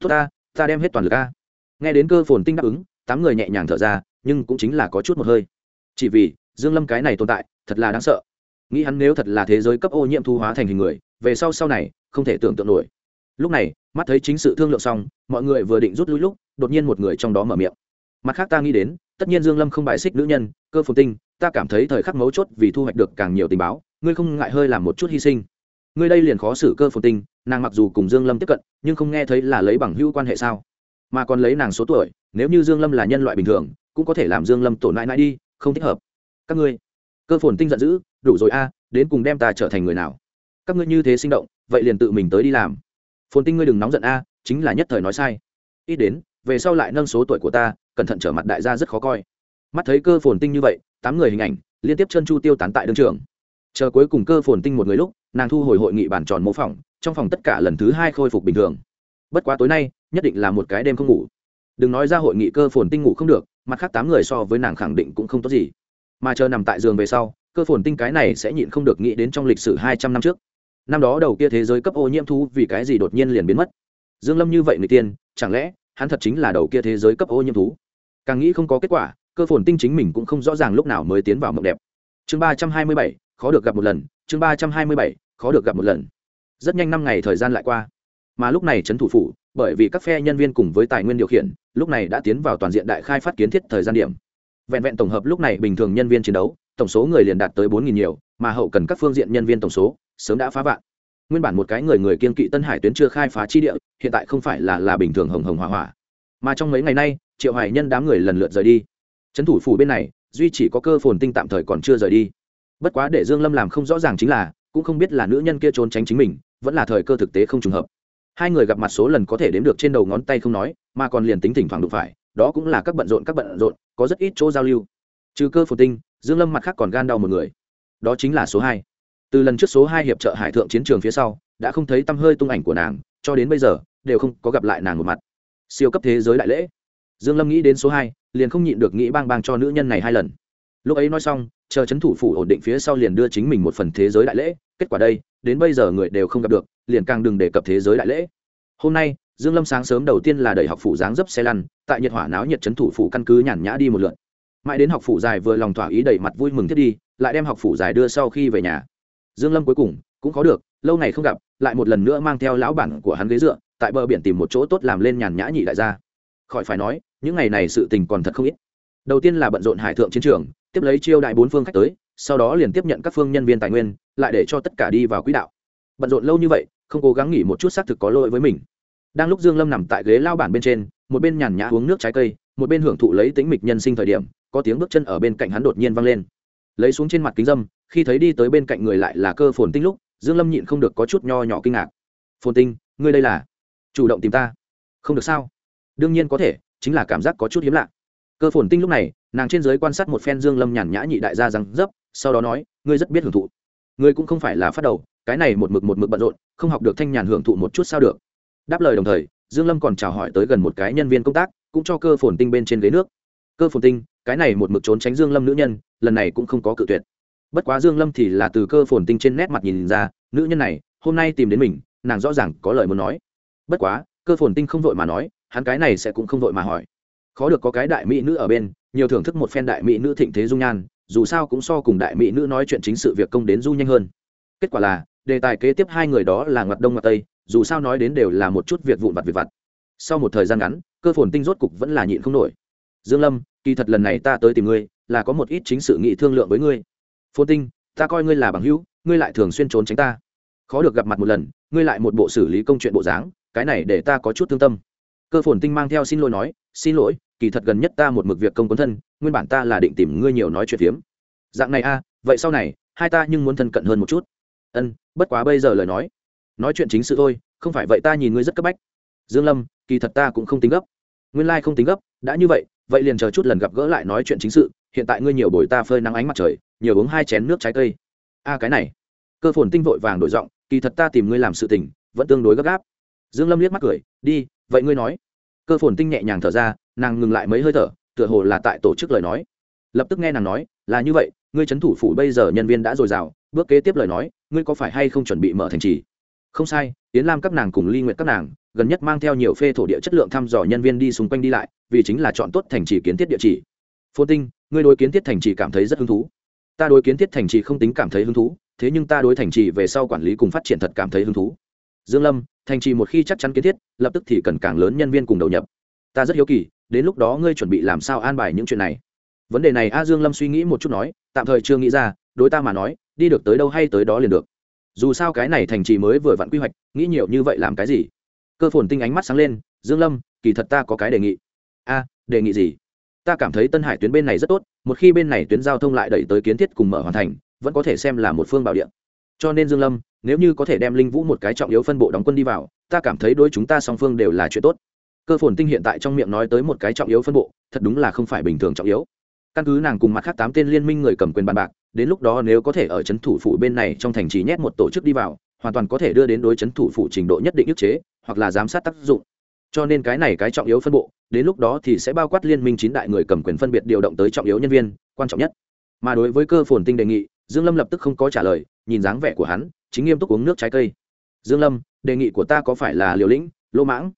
tốt ta ta đem hết toàn lực a. Nghe đến cơ phồn tinh đáp ứng, tám người nhẹ nhàng thở ra, nhưng cũng chính là có chút một hơi. Chỉ vì, dương lâm cái này tồn tại, thật là đáng sợ. Nghĩ hắn nếu thật là thế giới cấp ô nhiễm thu hóa thành hình người, về sau sau này, không thể tưởng tượng nổi lúc này, mắt thấy chính sự thương lượng xong, mọi người vừa định rút lui lúc, đột nhiên một người trong đó mở miệng. Mặt khác ta nghĩ đến, tất nhiên dương lâm không bại xích nữ nhân, cơ phồn tinh, ta cảm thấy thời khắc mấu chốt vì thu hoạch được càng nhiều tình báo, ngươi không ngại hơi làm một chút hy sinh. Ngươi đây liền khó xử cơ phồn tinh, nàng mặc dù cùng dương lâm tiếp cận, nhưng không nghe thấy là lấy bằng hữu quan hệ sao? Mà còn lấy nàng số tuổi, nếu như dương lâm là nhân loại bình thường, cũng có thể làm dương lâm tổn lại nãi đi, không thích hợp. Các ngươi, cơ phồn tinh giận dữ, đủ rồi a, đến cùng đem ta trở thành người nào? Các ngươi như thế sinh động, vậy liền tự mình tới đi làm phồn tinh ngươi đừng nóng giận a, chính là nhất thời nói sai. Ít đến, về sau lại nâng số tuổi của ta, cẩn thận trở mặt đại gia rất khó coi. Mắt thấy cơ phồn tinh như vậy, tám người hình ảnh, liên tiếp chân chu tiêu tán tại đương trường. Chờ cuối cùng cơ phồn tinh một người lúc, nàng thu hồi hội nghị bản tròn mô phỏng, trong phòng tất cả lần thứ hai khôi phục bình thường. Bất quá tối nay, nhất định là một cái đêm không ngủ. Đừng nói ra hội nghị cơ phồn tinh ngủ không được, mặt khác tám người so với nàng khẳng định cũng không tốt gì. Mà chờ nằm tại giường về sau, cơ phồn tinh cái này sẽ nhịn không được nghĩ đến trong lịch sử hai trăm năm trước năm đó đầu kia thế giới cấp ô nhiễm thú vì cái gì đột nhiên liền biến mất? Dương lâm như vậy người tiên, chẳng lẽ hắn thật chính là đầu kia thế giới cấp ô nhiễm thú? Càng nghĩ không có kết quả, cơ phồn tinh chính mình cũng không rõ ràng lúc nào mới tiến vào mộng đẹp. Chương ba trăm hai mươi bảy, khó được gặp một lần, chương ba trăm hai mươi bảy, khó được gặp một lần. Rất nhanh năm ngày thời gian lại qua. Mà lúc này trấn thủ phủ, bởi vì các phe nhân viên cùng với tài nguyên điều khiển, lúc này đã tiến vào toàn diện đại khai phát kiến thiết thời gian điểm. Vẹn vẹn tổng hợp lúc này bình thường nhân viên chiến đấu tổng số người liền đạt tới bốn nghìn nhiều, mà hậu cần các phương diện nhân viên tổng số sớm đã phá vạn. Nguyên bản một cái người người kiên kỵ tân hải tuyến chưa khai phá chi địa, hiện tại không phải là là bình thường hồng hồng hỏa hỏa mà trong mấy ngày nay, triệu hoài nhân đám người lần lượt rời đi. Trấn thủ phủ bên này, duy chỉ có cơ phồn tinh tạm thời còn chưa rời đi. Bất quá để dương lâm làm không rõ ràng chính là, cũng không biết là nữ nhân kia trốn tránh chính mình, vẫn là thời cơ thực tế không trùng hợp. Hai người gặp mặt số lần có thể đếm được trên đầu ngón tay không nói, mà còn liền tính thỉnh thoảng đụng phải, đó cũng là các bận rộn các bận rộn, có rất ít chỗ giao lưu. Trừ cơ phồn tinh dương lâm mặt khác còn gan đau một người. Đó chính là số hai. Từ lần trước số hai hiệp trợ hải thượng chiến trường phía sau, đã không thấy tâm hơi tung ảnh của nàng, cho đến bây giờ, đều không có gặp lại nàng một mặt. Siêu cấp thế giới đại lễ. Dương lâm nghĩ đến số hai, liền không nhịn được nghĩ bang bang cho nữ nhân này hai lần. Lúc ấy nói xong, chờ chấn thủ phủ ổn định phía sau liền đưa chính mình một phần thế giới đại lễ. Kết quả đây, đến bây giờ người đều không gặp được, liền càng đừng đề cập thế giới đại lễ. Hôm nay, dương lâm sáng sớm đầu tiên là đẩy học phủ dáng dấp xe lăn, tại nhiệt hỏa náo nhiệt chấn thủ phủ căn cứ nhàn nhã đi một lượt mãi đến học phủ dài vừa lòng thỏa ý đẩy mặt vui mừng thiết đi, lại đem học phủ dài đưa sau khi về nhà. Dương lâm cuối cùng cũng có được, lâu ngày không gặp, lại một lần nữa mang theo lão bản của hắn ghế dựa, tại bờ biển tìm một chỗ tốt làm lên nhàn nhã nhị đại gia. Khỏi phải nói, những ngày này sự tình còn thật không ít. Đầu tiên là bận rộn hải thượng chiến trường, tiếp lấy chiêu đại bốn phương khách tới, sau đó liền tiếp nhận các phương nhân viên tài nguyên, lại để cho tất cả đi vào quỹ đạo. Bận rộn lâu như vậy, không cố gắng nghỉ một chút xác thực có lỗi với mình. Đang lúc dương lâm nằm tại ghế lao bản bên trên, một bên nhàn nhã uống nước trái cây, một bên hưởng thụ lấy tính mịch nhân sinh thời điểm có tiếng bước chân ở bên cạnh hắn đột nhiên vang lên. Lấy xuống trên mặt kính dâm, khi thấy đi tới bên cạnh người lại là cơ phồn tinh lúc, dương lâm nhịn không được có chút nho nhỏ kinh ngạc. Phồn tinh, ngươi đây là chủ động tìm ta? Không được sao? Đương nhiên có thể, chính là cảm giác có chút hiếm lạ. Cơ phồn tinh lúc này, nàng trên giới quan sát một phen dương lâm nhàn nhã nhị đại gia rằng dấp, sau đó nói, ngươi rất biết hưởng thụ. Ngươi cũng không phải là phát đầu, cái này một mực một mực bận rộn, không học được thanh nhàn hưởng thụ một chút sao được. Đáp lời đồng thời, dương lâm còn chào hỏi tới gần một cái nhân viên công tác, cũng cho cơ phồn tinh bên trên ghế nước. Cơ phồn tinh cái này một mực trốn tránh dương lâm nữ nhân, lần này cũng không có cự tuyệt. Bất quá dương lâm thì là từ cơ phồn tinh trên nét mặt nhìn ra, nữ nhân này, hôm nay tìm đến mình, nàng rõ ràng có lời muốn nói. Bất quá, cơ phồn tinh không vội mà nói, hắn cái này sẽ cũng không vội mà hỏi. Khó được có cái đại mỹ nữ ở bên, nhiều thưởng thức một phen đại mỹ nữ thịnh thế dung nhan, dù sao cũng so cùng đại mỹ nữ nói chuyện chính sự việc công đến du nhanh hơn. Kết quả là, đề tài kế tiếp hai người đó là ngặt đông ngặt tây, dù sao nói đến đều là một chút việc vụn vặt việc vặt. Sau một thời gian ngắn, cơ phồn tinh rốt cục vẫn là nhịn không nổi dương lâm, kỳ thật lần này ta tới tìm ngươi, là có một ít chính sự nghị thương lượng với ngươi. Phồn tinh, ta coi ngươi là bằng hữu, ngươi lại thường xuyên trốn tránh ta. Khó được gặp mặt một lần, ngươi lại một bộ xử lý công chuyện bộ dáng, cái này để ta có chút thương tâm. Cơ phồn tinh mang theo xin lỗi nói, xin lỗi, kỳ thật gần nhất ta một mực việc công quân thân, nguyên bản ta là định tìm ngươi nhiều nói chuyện phiếm. Dạng này a, vậy sau này, hai ta nhưng muốn thân cận hơn một chút. Ân, bất quá bây giờ lời nói nói chuyện chính sự thôi, không phải vậy ta nhìn ngươi rất cấp bách. Dương lâm, kỳ thật ta cũng không tính gấp. Nguyên lai like không tính gấp, đã như vậy vậy liền chờ chút lần gặp gỡ lại nói chuyện chính sự, hiện tại ngươi nhiều bồi ta phơi nắng ánh mặt trời, nhiều uống hai chén nước trái cây. A, cái này. Cơ phồn tinh vội vàng đổi giọng, kỳ thật ta tìm ngươi làm sự tình, vẫn tương đối gấp gáp. Dương lâm liếc mắt cười, đi, vậy ngươi nói. Cơ phồn tinh nhẹ nhàng thở ra, nàng ngừng lại mấy hơi thở, tựa hồ là tại tổ chức lời nói. Lập tức nghe nàng nói, là như vậy, ngươi chấn thủ phủ bây giờ nhân viên đã dồi dào, bước kế tiếp lời nói, ngươi có phải hay không chuẩn bị mở thành trì? Không sai tiến lam các nàng cùng ly nguyện các nàng, gần nhất mang theo nhiều phê thổ địa chất lượng thăm dò nhân viên đi xung quanh đi lại vì chính là chọn tốt thành trì kiến thiết địa chỉ. Phồn tinh, ngươi đối kiến thiết thành trì cảm thấy rất hứng thú. Ta đối kiến thiết thành trì không tính cảm thấy hứng thú, thế nhưng ta đối thành trì về sau quản lý cùng phát triển thật cảm thấy hứng thú. Dương lâm, thành trì một khi chắc chắn kiến thiết, lập tức thì cần càng lớn nhân viên cùng đầu nhập. Ta rất hiếu kỳ, đến lúc đó ngươi chuẩn bị làm sao an bài những chuyện này? Vấn đề này a dương lâm suy nghĩ một chút nói, tạm thời chưa nghĩ ra, đối ta mà nói, đi được tới đâu hay tới đó liền được. Dù sao cái này thành trì mới vừa vặn quy hoạch, nghĩ nhiều như vậy làm cái gì? Cơ phồn tinh ánh mắt sáng lên, dương lâm, kỳ thật ta có cái đề nghị a, đề nghị gì? Ta cảm thấy tân hải tuyến bên này rất tốt, một khi bên này tuyến giao thông lại đẩy tới kiến thiết cùng mở hoàn thành, vẫn có thể xem là một phương bảo địa. Cho nên dương lâm, nếu như có thể đem linh vũ một cái trọng yếu phân bộ đóng quân đi vào, ta cảm thấy đối chúng ta song phương đều là chuyện tốt. Cơ phồn tinh hiện tại trong miệng nói tới một cái trọng yếu phân bộ, thật đúng là không phải bình thường trọng yếu. Căn cứ nàng cùng mặt khác tám tên liên minh người cầm quyền bàn bạc, đến lúc đó nếu có thể ở c h ấ n thủ phủ bên này trong thành trì nhét một tổ chức đi vào, hoàn toàn có thể đưa đến đối c h ấ n thủ phủ trình độ nhất định ức chế, hoặc là giám sát tác dụng cho nên cái này cái trọng yếu phân bộ, đến lúc đó thì sẽ bao quát liên minh chín đại người cầm quyền phân biệt điều động tới trọng yếu nhân viên, quan trọng nhất. Mà đối với cơ phồn tinh đề nghị, dương lâm lập tức không có trả lời, nhìn dáng vẻ của hắn, chính nghiêm túc uống nước trái cây. Dương lâm, đề nghị của ta có phải là liều lĩnh lô mãng?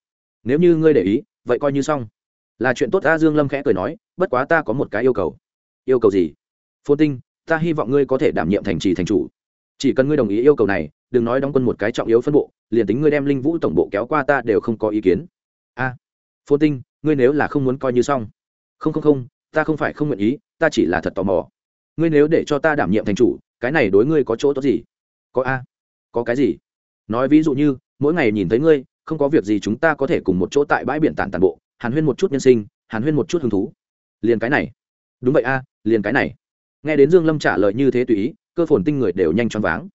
Nếu như ngươi để ý, vậy coi như xong. Là chuyện tốt ta, dương lâm khẽ cười nói, bất quá ta có một cái yêu cầu. Yêu cầu gì? Phồn tinh, ta hy vọng ngươi có thể đảm nhiệm thành trì thành chủ. Chỉ cần ngươi đồng ý yêu cầu này, đừng nói đóng quân một cái trọng yếu phân bộ, liền tính ngươi đem linh vũ tổng bộ kéo qua ta đều không có ý kiến a. À, tinh ngươi nếu là không muốn coi như xong. Không không không ta không phải không nguyện ý ta chỉ là thật tò mò. Ngươi nếu để cho ta đảm nhiệm thành chủ cái này đối ngươi có chỗ tốt gì? Có a. Có cái gì? Nói ví dụ như mỗi ngày nhìn thấy ngươi không có việc gì chúng ta có thể cùng một chỗ tại bãi biển tản tàn bộ hàn huyên một chút nhân sinh hàn huyên một chút hứng thú. Liền cái này. Đúng vậy a liền cái này. Nghe đến dương lâm trả lời như thế tùy ý cơ phồn tinh người đều nhanh choáng váng.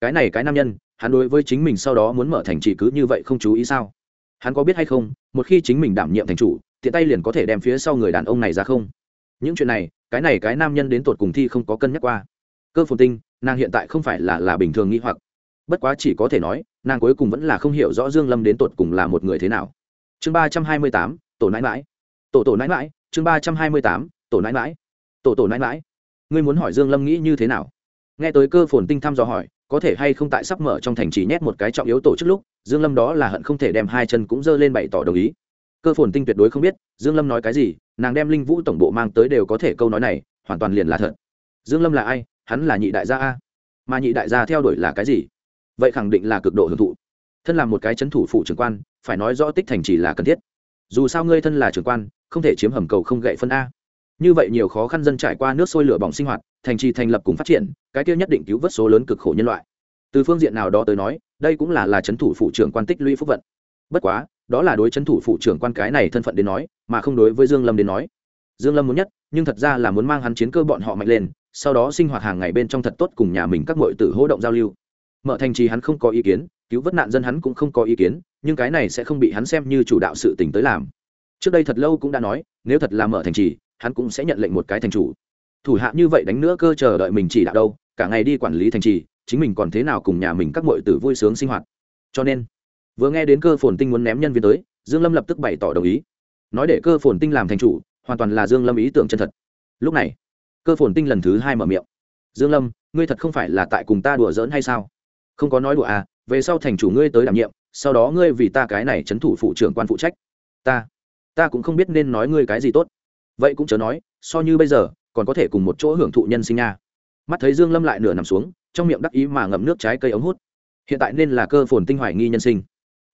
Cái này cái nam nhân hắn đối với chính mình sau đó muốn mở thành chỉ cứ như vậy không chú ý sao? Hắn có biết hay không, một khi chính mình đảm nhiệm thành chủ, tiện tay liền có thể đem phía sau người đàn ông này ra không? Những chuyện này, cái này cái nam nhân đến tột cùng thi không có cân nhắc qua. Cơ phồn tinh, nàng hiện tại không phải là là bình thường nghĩ hoặc. Bất quá chỉ có thể nói, nàng cuối cùng vẫn là không hiểu rõ dương lâm đến tột cùng là một người thế nào. Chương ba trăm hai mươi tám, tổ nãi mãi. Tổ tổ nãi mãi, chương ba trăm hai mươi tám, tổ nãi mãi. Tổ tổ nãi mãi. Ngươi muốn hỏi dương lâm nghĩ như thế nào? Nghe tới cơ phồn tinh thăm dò hỏi, có thể hay không tại sắp mở trong thành trì nhét một cái trọng yếu tổ chức lúc dương lâm đó là hận không thể đem hai chân cũng dơ lên bày tỏ đồng ý. Cơ phồn tinh tuyệt đối không biết, dương lâm nói cái gì, nàng đem linh vũ tổng bộ mang tới đều có thể câu nói này, hoàn toàn liền là thật. Dương lâm là ai? Hắn là nhị đại gia a. Mà nhị đại gia theo đuổi là cái gì? Vậy khẳng định là cực độ hưởng thụ. Thân là một cái chấn thủ phụ trưởng quan, phải nói rõ tích thành chỉ là cần thiết. Dù sao ngươi thân là trưởng quan, không thể chiếm hầm cầu không gậy phân a. Như vậy nhiều khó khăn dân trải qua nước sôi lửa bỏng sinh hoạt, thành trì thành lập cùng phát triển, cái tiêu nhất định cứu vớt số lớn cực khổ nhân loại từ phương diện nào đó tới nói, đây cũng là là c h ấ n thủ phụ trưởng quan tích lũy phúc vận. Bất quá, đó là đối c h ấ n thủ phụ trưởng quan cái này thân phận đến nói, mà không đối với dương lâm đến nói. Dương lâm muốn nhất, nhưng thật ra là muốn mang hắn chiến cơ bọn họ mạnh lên, sau đó sinh hoạt hàng ngày bên trong thật tốt cùng nhà mình các mọi tử hỗ động giao lưu. Mở thành trì hắn không có ý kiến, cứu vớt nạn dân hắn cũng không có ý kiến, nhưng cái này sẽ không bị hắn xem như chủ đạo sự tình tới làm. Trước đây thật lâu cũng đã nói, nếu thật là mở thành trì, hắn cũng sẽ nhận lệnh một cái thành chủ. Thủ hạ như vậy đánh nữa cơ chờ đợi mình chỉ đạo đâu, cả ngày đi quản lý thành trì chính mình còn thế nào cùng nhà mình các mọi tử vui sướng sinh hoạt. Cho nên, vừa nghe đến cơ phồn tinh muốn ném nhân viên tới, dương lâm lập tức bày tỏ đồng ý. Nói để cơ phồn tinh làm thành chủ, hoàn toàn là dương lâm ý tưởng chân thật. Lúc này, cơ phồn tinh lần thứ hai mở miệng. Dương lâm, ngươi thật không phải là tại cùng ta đùa giỡn hay sao? Không có nói đùa à về sau thành chủ ngươi tới đảm nhiệm, sau đó ngươi vì ta cái này chấn thủ phụ trưởng quan phụ trách. Ta ta cũng không biết nên nói ngươi cái gì tốt. Vậy cũng chớ nói, so như bây giờ, còn có thể cùng một chỗ hưởng thụ nhân sinh nha. Mắt thấy dương lâm lại nửa nằm xuống trong miệng đắc ý mà ngậm nước trái cây ống hút. Hiện tại nên là cơ phồn tinh hoài nghi nhân sinh.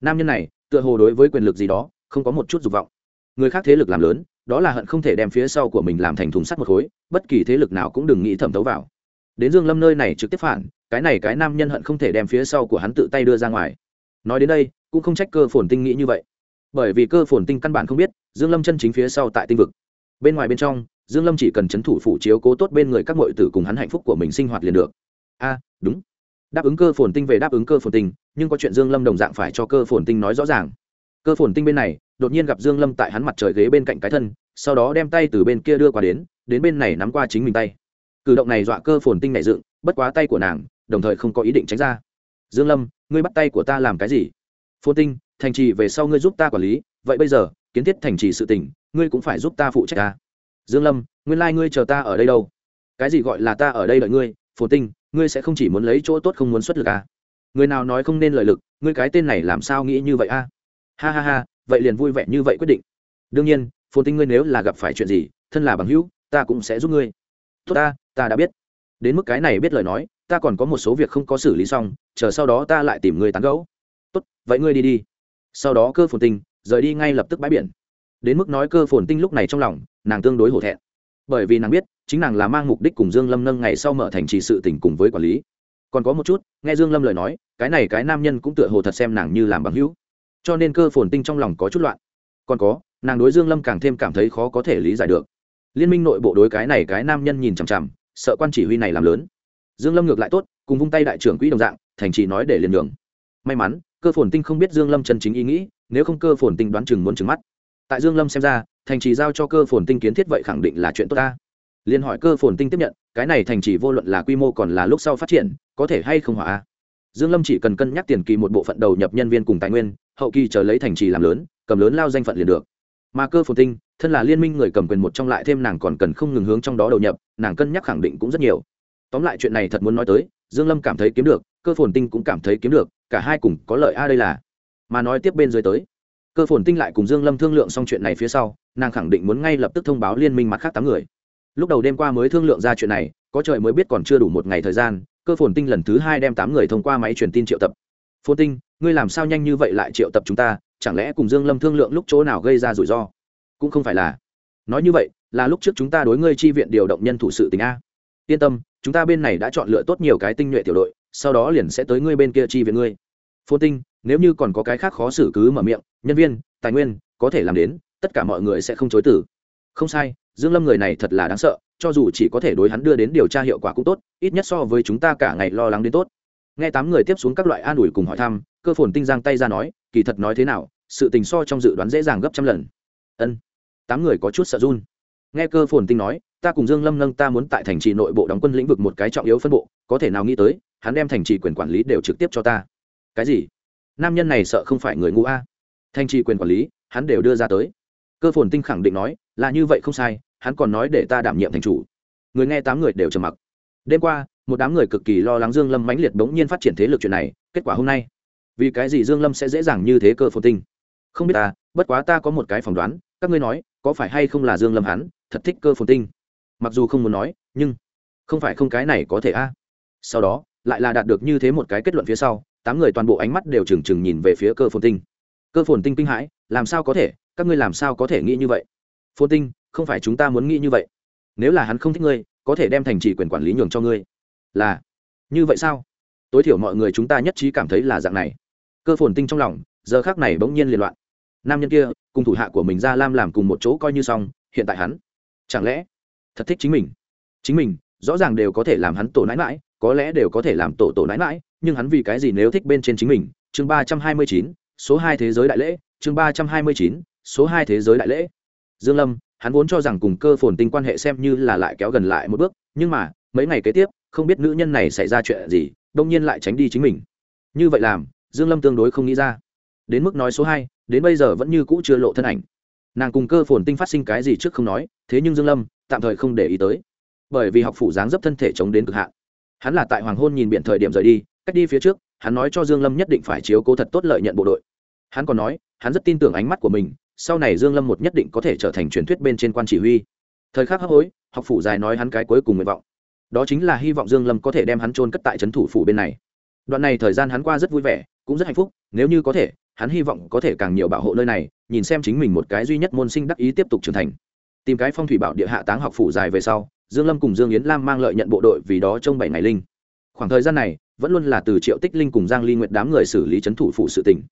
Nam nhân này, tựa hồ đối với quyền lực gì đó, không có một chút dục vọng. Người khác thế lực làm lớn, đó là hận không thể đem phía sau của mình làm thành thùng sắt một khối, bất kỳ thế lực nào cũng đừng nghĩ thẩm thấu vào. Đến dương lâm nơi này trực tiếp phản, cái này cái nam nhân hận không thể đem phía sau của hắn tự tay đưa ra ngoài. Nói đến đây, cũng không trách cơ phồn tinh nghĩ như vậy. Bởi vì cơ phồn tinh căn bản không biết, dương lâm chân chính phía sau tại tinh vực. Bên ngoài bên trong, dương lâm chỉ cần chấn thủ phủ chiếu cố tốt bên người các mọi tử cùng hắn hạnh phúc của mình sinh hoạt liền được a đúng. Đáp ứng cơ phồn tinh về đáp ứng cơ phồn tinh, nhưng có chuyện dương lâm đồng dạng phải cho cơ phồn tinh nói rõ ràng. Cơ phồn tinh bên này, đột nhiên gặp dương lâm tại hắn mặt trời ghế bên cạnh cái thân, sau đó đem tay từ bên kia đưa qua đến đến bên này nắm qua chính mình tay. Cử động này dọa cơ phồn tinh nảy dựng, bất quá tay của nàng, đồng thời không có ý định tránh ra. Dương lâm, ngươi bắt tay của ta làm cái gì? Phồn tinh, thành trì về sau ngươi giúp ta quản lý, vậy bây giờ, kiến thiết thành trì sự tình, ngươi cũng phải giúp ta phụ trách ta. Dương lâm, nguyên lai ngươi chờ ta ở đây đâu? Cái gì gọi là ta ở đây đợi ngươi? Phồn tinh, ngươi sẽ không chỉ muốn lấy chỗ tốt không muốn xuất lực à? Người nào nói không nên lợi lực, ngươi cái tên này làm sao nghĩ như vậy a à? ha ha ha, vậy liền vui vẻ như vậy quyết định. Đương nhiên, phồn tinh ngươi nếu là gặp phải chuyện gì, thân là bằng hữu, ta cũng sẽ giúp ngươi. Tốt ta ta đã biết. Đến mức cái này biết lời nói, ta còn có một số việc không có xử lý xong, chờ sau đó ta lại tìm ngươi tán gẫu. Tốt, vậy ngươi đi đi. Sau đó cơ phồn tinh, rời đi ngay lập tức bãi biển. Đến mức nói cơ phồn tinh lúc này trong lòng, nàng tương đối hổ thẹn. Bởi vì nàng biết chính nàng là mang mục đích cùng dương lâm nâng ngày sau mở thành trì sự tình cùng với quản lý. Còn có một chút, nghe dương lâm lời nói, cái này cái nam nhân cũng tựa hồ thật xem nàng như làm bằng hữu. Cho nên cơ phồn tinh trong lòng có chút loạn. Còn có, nàng đối dương lâm càng thêm cảm thấy khó có thể lý giải được. Liên minh nội bộ đối cái này cái nam nhân nhìn chằm chằm, sợ quan chỉ huy này làm lớn. Dương lâm ngược lại tốt, cùng vung tay đại trưởng quỹ đồng dạng, thành trì nói để liền đường may mắn, cơ phồn tinh không biết dương lâm chân chính ý nghĩ, nếu không cơ phồn tinh đoán chừng muốn chừng mắt. Tại dương lâm xem ra, thành trì giao cho cơ phồn tinh kiến thiết vậy khẳng định là chuyện tốt ta liên hỏi cơ phồn tinh tiếp nhận, cái này thành trì vô luận là quy mô còn là lúc sau phát triển, có thể hay không hỏa dương lâm chỉ cần cân nhắc tiền kỳ một bộ phận đầu nhập nhân viên cùng tài nguyên, hậu kỳ chờ lấy thành trì làm lớn, cầm lớn lao danh phận liền được. Mà cơ phồn tinh, thân là liên minh người cầm quyền một trong lại thêm nàng còn cần không ngừng hướng trong đó đầu nhập, nàng cân nhắc khẳng định cũng rất nhiều. Tóm lại chuyện này thật muốn nói tới, dương lâm cảm thấy kiếm được, cơ phồn tinh cũng cảm thấy kiếm được, cả hai cùng có lợi a đây là. Mà nói tiếp bên dưới tới, cơ phồn tinh lại cùng dương lâm thương lượng xong chuyện này phía sau, nàng khẳng định muốn ngay lập tức thông báo liên minh mặt khác tám người lúc đầu đêm qua mới thương lượng ra chuyện này, có trời mới biết còn chưa đủ một ngày thời gian, cơ phồn tinh lần thứ hai đem tám người thông qua máy truyền tin triệu tập. Phồn tinh, ngươi làm sao nhanh như vậy lại triệu tập chúng ta, chẳng lẽ cùng dương lâm thương lượng lúc chỗ nào gây ra rủi ro? Cũng không phải là. Nói như vậy, là lúc trước chúng ta đối ngươi chi viện điều động nhân thủ sự tình a. Yên tâm, chúng ta bên này đã chọn lựa tốt nhiều cái tinh nhuệ tiểu đội, sau đó liền sẽ tới ngươi bên kia chi viện ngươi. Phồn tinh, nếu như còn có cái khác khó xử cứ mở miệng, nhân viên, tài nguyên, có thể làm đến, tất cả mọi người sẽ không chối tử không sai, dương lâm người này thật là đáng sợ, cho dù chỉ có thể đối hắn đưa đến điều tra hiệu quả cũng tốt, ít nhất so với chúng ta cả ngày lo lắng đến tốt. Nghe tám người tiếp xuống các loại an ủi cùng hỏi thăm, cơ phồn tinh giang tay ra nói, kỳ thật nói thế nào, sự tình so trong dự đoán dễ dàng gấp trăm lần. Ân. Tám người có chút sợ run. Nghe cơ phồn tinh nói, ta cùng dương lâm nâng ta muốn tại thành trì nội bộ đóng quân lĩnh vực một cái trọng yếu phân bộ, có thể nào nghĩ tới, hắn đem thành trì quyền quản lý đều trực tiếp cho ta. Cái gì? Nam nhân này sợ không phải người ngu a. Thành trì quyền quản lý, hắn đều đưa ra tới. Cơ phồn tinh khẳng định nói là như vậy không sai, hắn còn nói để ta đảm nhiệm thành chủ. Người nghe tám người đều trầm mặc. Đêm qua, một đám người cực kỳ lo lắng dương lâm mãnh liệt bỗng nhiên phát triển thế lực chuyện này, kết quả hôm nay, vì cái gì dương lâm sẽ dễ dàng như thế cơ phồn tinh? Không biết ta, bất quá ta có một cái phỏng đoán, các ngươi nói, có phải hay không là dương lâm hắn, thật thích cơ phồn tinh? Mặc dù không muốn nói, nhưng không phải không cái này có thể a. Sau đó, lại là đạt được như thế một cái kết luận phía sau, tám người toàn bộ ánh mắt đều trừng trừng nhìn về phía cơ phồn tinh. Cơ phồn tinh kinh hãi, làm sao có thể, các ngươi làm sao có thể nghĩ như vậy? Phồn tinh, không phải chúng ta muốn nghĩ như vậy. Nếu là hắn không thích ngươi, có thể đem thành trì quyền quản lý nhường cho ngươi. Là. Như vậy sao? Tối thiểu mọi người chúng ta nhất trí cảm thấy là dạng này. Cơ phồn tinh trong lòng, giờ khác này bỗng nhiên liên loạn. Nam nhân kia, cùng thủ hạ của mình ra lam làm cùng một chỗ coi như xong, hiện tại hắn, chẳng lẽ thật thích chính mình? Chính mình, rõ ràng đều có thể làm hắn tổ nãi mãi, có lẽ đều có thể làm tổ tổ nãi mãi, nhưng hắn vì cái gì nếu thích bên trên chính mình? Chương ba trăm hai mươi chín, số hai thế giới đại lễ, chương ba trăm hai mươi chín, số hai thế giới đại lễ dương lâm, hắn vốn cho rằng cùng cơ phồn tinh quan hệ xem như là lại kéo gần lại một bước, nhưng mà, mấy ngày kế tiếp, không biết nữ nhân này xảy ra chuyện gì, đông nhiên lại tránh đi chính mình. Như vậy làm, dương lâm tương đối không nghĩ ra. Đến mức nói số hai, đến bây giờ vẫn như cũ chưa lộ thân ảnh. Nàng cùng cơ phồn tinh phát sinh cái gì trước không nói, thế nhưng dương lâm, tạm thời không để ý tới. Bởi vì học phủ dáng dấp thân thể chống đến cực hạn. Hắn là tại hoàng hôn nhìn biển thời điểm rời đi, cách đi phía trước, hắn nói cho dương lâm nhất định phải chiếu cố thật tốt lợi nhận bộ đội. Hắn còn nói, hắn rất tin tưởng ánh mắt của mình sau này dương lâm một nhất định có thể trở thành truyền thuyết bên trên quan chỉ huy. Thời khắc hấp hối, học phủ dài nói hắn cái cuối cùng nguyện vọng. Đó chính là hy vọng dương lâm có thể đem hắn trôn cất tại trấn thủ phủ bên này. Đoạn này thời gian hắn qua rất vui vẻ, cũng rất hạnh phúc, nếu như có thể, hắn hy vọng có thể càng nhiều bảo hộ nơi này, nhìn xem chính mình một cái duy nhất môn sinh đắc ý tiếp tục trưởng thành. Tìm cái phong thủy bảo địa hạ táng học phủ dài về sau, dương lâm cùng dương yến lam mang lợi nhận bộ đội vì đó trong bảy ngày linh. Khoảng thời gian này, vẫn luôn là từ triệu tích linh cùng giang ly nguyệt đám người xử lý chấn thủ phụ sự tình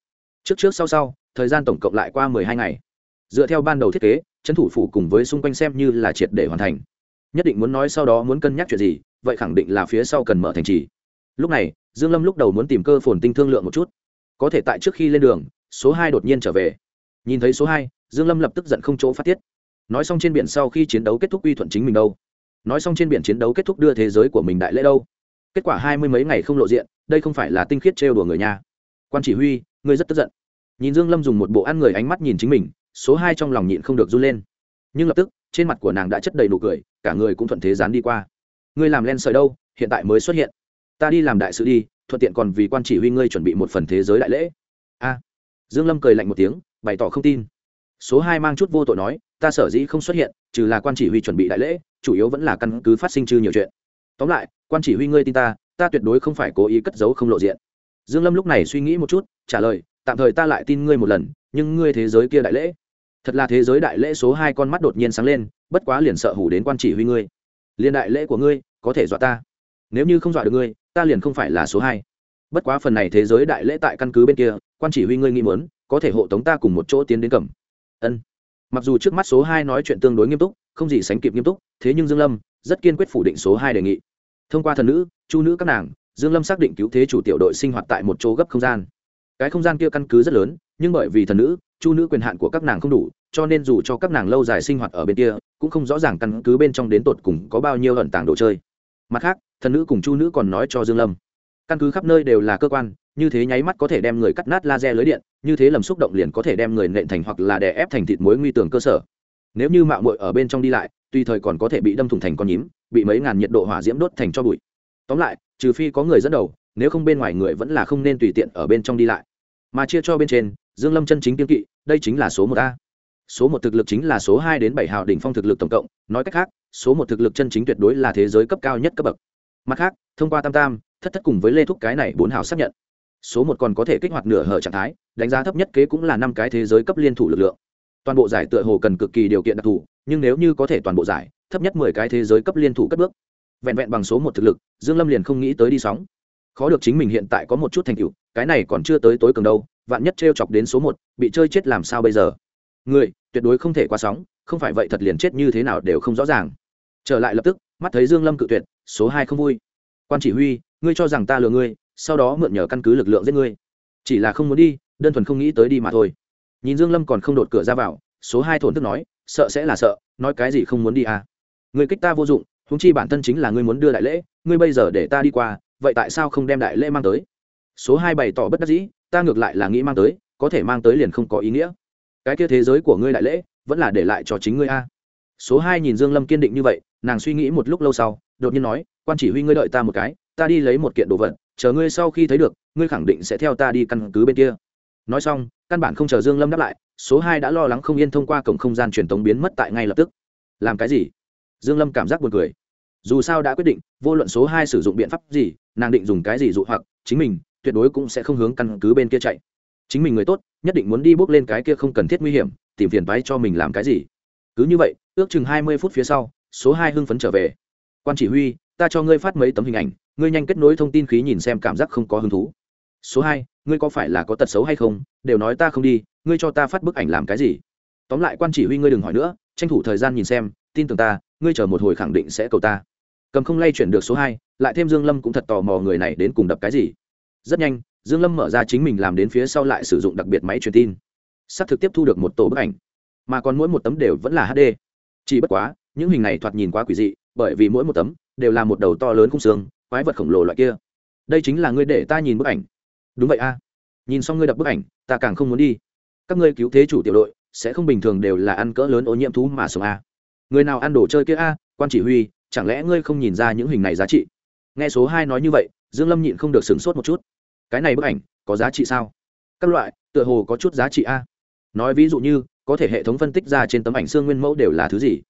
trước trước sau sau thời gian tổng cộng lại qua 12 ngày. Dựa theo ban đầu thiết kế chấn thủ phủ cùng với xung quanh xem như là triệt để hoàn thành. Nhất định muốn nói sau đó muốn cân nhắc chuyện gì vậy khẳng định là phía sau cần mở thành trì. Lúc này dương lâm lúc đầu muốn tìm cơ phồn tinh thương lượng một chút. Có thể tại trước khi lên đường số hai đột nhiên trở về. Nhìn thấy số hai, dương lâm lập tức giận không chỗ phát tiết. Nói xong trên biển sau khi chiến đấu kết thúc uy thuận chính mình đâu. Nói xong trên biển chiến đấu kết thúc đưa thế giới của mình đại lễ đâu. Kết quả hai mươi mấy ngày không lộ diện đây không phải là tinh khiết trêu đùa người nhà. Quan chỉ huy ngươi rất tức giận. Nhìn dương lâm dùng một bộ ăn người ánh mắt nhìn chính mình, số hai trong lòng nhịn không được run lên. Nhưng lập tức, trên mặt của nàng đã chất đầy nụ cười, cả người cũng thuận thế dán đi qua. Ngươi làm len sợi đâu, hiện tại mới xuất hiện. Ta đi làm đại sự đi, thuận tiện còn vì quan chỉ huy ngươi chuẩn bị một phần thế giới đại lễ. A. Dương lâm cười lạnh một tiếng, bày tỏ không tin. Số hai mang chút vô tội nói, ta sở dĩ không xuất hiện, trừ là quan chỉ huy chuẩn bị đại lễ, chủ yếu vẫn là căn cứ phát sinh chư nhiều chuyện. Tóm lại, quan chỉ huy ngươi tin ta ta tuyệt đối không phải cố ý cất giấu không lộ diện. Dương lâm lúc này suy nghĩ một chút trả lời, tạm thời ta lại tin ngươi một lần, nhưng ngươi thế giới kia đại lễ. Thật là thế giới đại lễ số hai con mắt đột nhiên sáng lên, bất quá liền sợ hủ đến quan chỉ huy ngươi. Liên đại lễ của ngươi, có thể dọa ta. Nếu như không dọa được ngươi, ta liền không phải là số hai. Bất quá phần này thế giới đại lễ tại căn cứ bên kia, quan chỉ huy ngươi nghĩ muốn, có thể hộ tống ta cùng một chỗ tiến đến cầm. Ân. Mặc dù trước mắt số hai nói chuyện tương đối nghiêm túc, không gì sánh kịp nghiêm túc, thế nhưng dương lâm rất kiên quyết phủ định số hai đề nghị. Thông qua thần nữ, chu nữ các nàng, dương lâm xác định cứu thế chủ tiểu đội sinh hoạt tại một chỗ gấp không gian cái không gian kia căn cứ rất lớn, nhưng bởi vì thần nữ, chu nữ quyền hạn của các nàng không đủ, cho nên dù cho các nàng lâu dài sinh hoạt ở bên kia, cũng không rõ ràng căn cứ bên trong đến tột cùng có bao nhiêu ẩn tàng đồ chơi. Mặt khác, thần nữ cùng chu nữ còn nói cho dương lâm, căn cứ khắp nơi đều là cơ quan, như thế nháy mắt có thể đem người cắt nát laser lưới điện, như thế lầm xúc động liền có thể đem người nện thành hoặc là đè ép thành thịt muối nguy tường cơ sở. Nếu như mạo muội ở bên trong đi lại, tùy thời còn có thể bị đâm thủng thành con nhím, bị mấy ngàn nhiệt độ hỏa diễm đốt thành cho bụi. Tóm lại, trừ phi có người dẫn đầu nếu không bên ngoài người vẫn là không nên tùy tiện ở bên trong đi lại. Mà chia cho bên trên, dương lâm chân chính kiên kỵ, đây chính là số một a. Số một thực lực chính là số hai đến bảy hào đỉnh phong thực lực tổng cộng, nói cách khác, số một thực lực chân chính tuyệt đối là thế giới cấp cao nhất cấp bậc. Mặt khác, thông qua tam tam, thất thất cùng với lê thúc cái này bốn hào xác nhận. Số một còn có thể kích hoạt nửa hở trạng thái, đánh giá thấp nhất kế cũng là năm cái thế giới cấp liên thủ lực lượng. Toàn bộ giải tựa hồ cần cực kỳ điều kiện đặc thù, nhưng nếu như có thể toàn bộ giải, thấp nhất mười cái thế giới cấp liên thủ cất bước. Vẹn vẹn bằng số một thực lực, dương lâm liền không nghĩ tới đi sóng khó được chính mình hiện tại có một chút thành tựu, cái này còn chưa tới tối cường đâu, vạn nhất trêu chọc đến số một, bị chơi chết làm sao bây giờ? Người, tuyệt đối không thể qua sóng, không phải vậy thật liền chết như thế nào đều không rõ ràng. Trở lại lập tức, mắt thấy dương lâm cự tuyệt, số hai không vui. Quan chỉ huy, ngươi cho rằng ta lừa ngươi, sau đó mượn nhờ căn cứ lực lượng giết ngươi. Chỉ là không muốn đi, đơn thuần không nghĩ tới đi mà thôi. Nhìn dương lâm còn không đột cửa ra vào, số hai thổn thức nói, sợ sẽ là sợ, nói cái gì không muốn đi à? Người kích ta vô dụng húng chi bản thân chính là ngươi muốn đưa đại lễ, ngươi bây giờ để ta đi qua vậy tại sao không đem đại lễ mang tới? Số hai bày tỏ bất đắc dĩ, ta ngược lại là nghĩ mang tới, có thể mang tới liền không có ý nghĩa. Cái kia thế giới của ngươi đại lễ, vẫn là để lại cho chính ngươi a. Số hai nhìn dương lâm kiên định như vậy, nàng suy nghĩ một lúc lâu sau, đột nhiên nói, quan chỉ huy ngươi đợi ta một cái, ta đi lấy một kiện đồ vật, chờ ngươi sau khi thấy được, ngươi khẳng định sẽ theo ta đi căn cứ bên kia. Nói xong, căn bản không chờ dương lâm đáp lại, số hai đã lo lắng không yên thông qua cổng không gian truyền tống biến mất tại ngay lập tức. Làm cái gì? Dương lâm cảm giác buồn cười dù sao đã quyết định, vô luận số hai sử dụng biện pháp gì, nàng định dùng cái gì dụ hoặc, chính mình, tuyệt đối cũng sẽ không hướng căn cứ bên kia chạy. Chính mình người tốt, nhất định muốn đi bước lên cái kia không cần thiết nguy hiểm, tìm phiền toái cho mình làm cái gì. Cứ như vậy, ước chừng hai mươi phút phía sau, số hai hưng phấn trở về. Quan chỉ huy, ta cho ngươi phát mấy tấm hình ảnh, ngươi nhanh kết nối thông tin khí nhìn xem cảm giác không có hứng thú. Số hai, ngươi có phải là có tật xấu hay không? Đều nói ta không đi, ngươi cho ta phát bức ảnh làm cái gì? Tóm lại quan chỉ huy ngươi đừng hỏi nữa, tranh thủ thời gian nhìn xem, tin tưởng ta, ngươi chờ một hồi khẳng định sẽ cầu ta cầm không lay chuyển được số hai, lại thêm dương lâm cũng thật tò mò người này đến cùng đập cái gì. Rất nhanh, dương lâm mở ra chính mình làm đến phía sau lại sử dụng đặc biệt máy truyền tin. Sắp thực tiếp thu được một tổ bức ảnh, mà còn mỗi một tấm đều vẫn là hd chỉ bất quá, những hình này thoạt nhìn quá quỷ dị, bởi vì mỗi một tấm đều là một đầu to lớn khung xương, quái vật khổng lồ loại kia. Đây chính là ngươi để ta nhìn bức ảnh. Đúng vậy a. Nhìn xong ngươi đập bức ảnh, ta càng không muốn đi. Các ngươi cứu thế chủ tiểu đội, sẽ không bình thường đều là ăn cỡ lớn ô nhiễm thú mà sống a. Người nào ăn đồ chơi kia a? Quan chỉ huy chẳng lẽ ngươi không nhìn ra những hình này giá trị? Nghe số hai nói như vậy, dương lâm nhịn không được sửng sốt một chút. Cái này bức ảnh, có giá trị sao? Các loại, tựa hồ có chút giá trị a. Nói ví dụ như, có thể hệ thống phân tích ra trên tấm ảnh xương nguyên mẫu đều là thứ gì?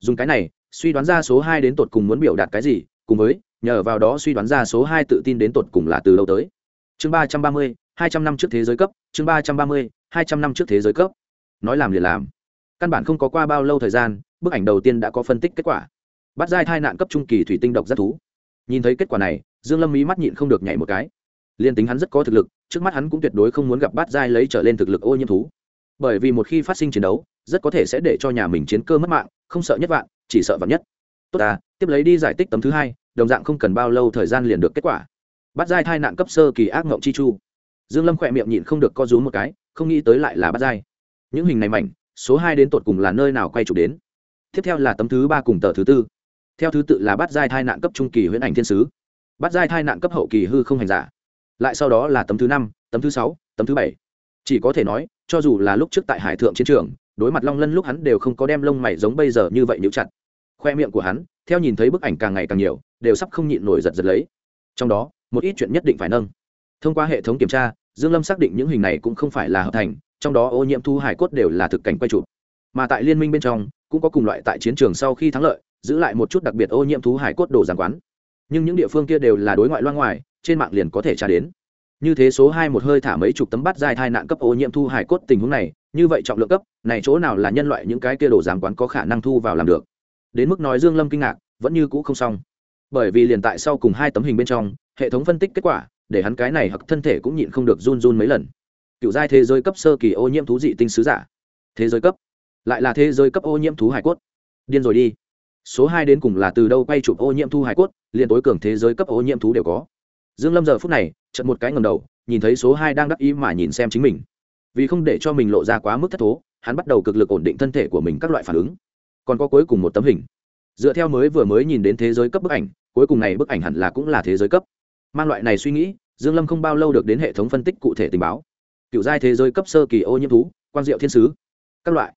Dùng cái này, suy đoán ra số hai đến tột cùng muốn biểu đạt cái gì, cùng với, nhờ vào đó suy đoán ra số hai tự tin đến tột cùng là từ đâu tới. Chương ba trăm ba mươi, hai trăm năm trước thế giới cấp, chương ba trăm ba mươi, hai trăm năm trước thế giới cấp. Nói làm liền làm. Căn bản không có qua bao lâu thời gian, bức ảnh đầu tiên đã có phân tích kết quả bắt giai thai nạn cấp trung kỳ thủy tinh độc rất thú. Nhìn thấy kết quả này, dương lâm mí mắt nhịn không được nhảy một cái. Liên tính hắn rất có thực lực, trước mắt hắn cũng tuyệt đối không muốn gặp bắt giai lấy trở lên thực lực ô nhiễm thú. Bởi vì một khi phát sinh chiến đấu, rất có thể sẽ để cho nhà mình chiến cơ mất mạng, không sợ nhất vạn, chỉ sợ vạn nhất. Tốt à tiếp lấy đi giải tích tấm thứ hai, đồng dạng không cần bao lâu thời gian liền được kết quả. Bắt giai thai nạn cấp sơ kỳ ác ngộng chi chu. Dương lâm khỏe miệng nhịn không được co rúm một cái, không nghĩ tới lại là bắt giai. Những hình này mảnh, số hai đến tột cùng là nơi nào quay chụp đến? Tiếp theo là tấm thứ ba cùng tờ thứ tư theo thứ tự là bắt giai thai nạn cấp trung kỳ huyễn ảnh thiên sứ. Bắt giai thai nạn cấp hậu kỳ hư không hành giả. Lại sau đó là tấm thứ năm, tấm thứ sáu, tấm thứ bảy. Chỉ có thể nói, cho dù là lúc trước tại hải thượng chiến trường, đối mặt long lân lúc hắn đều không có đem lông mày giống bây giờ như vậy níu chặt. Khoe miệng của hắn, theo nhìn thấy bức ảnh càng ngày càng nhiều, đều sắp không nhịn nổi giật giật lấy. Trong đó, một ít chuyện nhất định phải nâng. Thông qua hệ thống kiểm tra, dương lâm xác định những hình này cũng không phải là hợp thành, trong đó ô nhiễm thu hải cốt đều là thực cảnh quay chụp. Mà tại liên minh bên trong, cũng có cùng loại tại chiến trường sau khi thắng lợi giữ lại một chút đặc biệt ô nhiễm thú hải cốt đồ giàn quán. Nhưng những địa phương kia đều là đối ngoại loan ngoài, trên mạng liền có thể tra đến. Như thế số hai một hơi thả mấy chục tấm bắt dài thai nạn cấp ô nhiễm thu hải cốt tình huống này, như vậy trọng lượng cấp, này chỗ nào là nhân loại những cái kia đồ giàn quán có khả năng thu vào làm được? Đến mức nói dương lâm kinh ngạc, vẫn như cũ không xong. Bởi vì liền tại sau cùng hai tấm hình bên trong, hệ thống phân tích kết quả, để hắn cái này hoặc thân thể cũng nhịn không được run run mấy lần. Cựu giai thế giới cấp sơ kỳ ô nhiễm thú dị tinh sứ giả. Thế giới cấp. Lại là thế giới cấp ô nhiễm thú hải cốt. Điên rồi đi số hai đến cùng là từ đâu quay chụp ô nhiễm thu hải cốt, liền tối cường thế giới cấp ô nhiễm thú đều có. Dương lâm giờ phút này, chợt một cái ngầm đầu, nhìn thấy số hai đang đắc ý mà nhìn xem chính mình. Vì không để cho mình lộ ra quá mức thất thố, hắn bắt đầu cực lực ổn định thân thể của mình các loại phản ứng. Còn có cuối cùng một tấm hình. Dựa theo mới vừa mới nhìn đến thế giới cấp bức ảnh, cuối cùng này bức ảnh hẳn là cũng là thế giới cấp. Mang loại này suy nghĩ, dương lâm không bao lâu được đến hệ thống phân tích cụ thể tình báo. Cựu giai thế giới cấp sơ kỳ ô nhiễm thú quan diệu thiên sứ, các loại.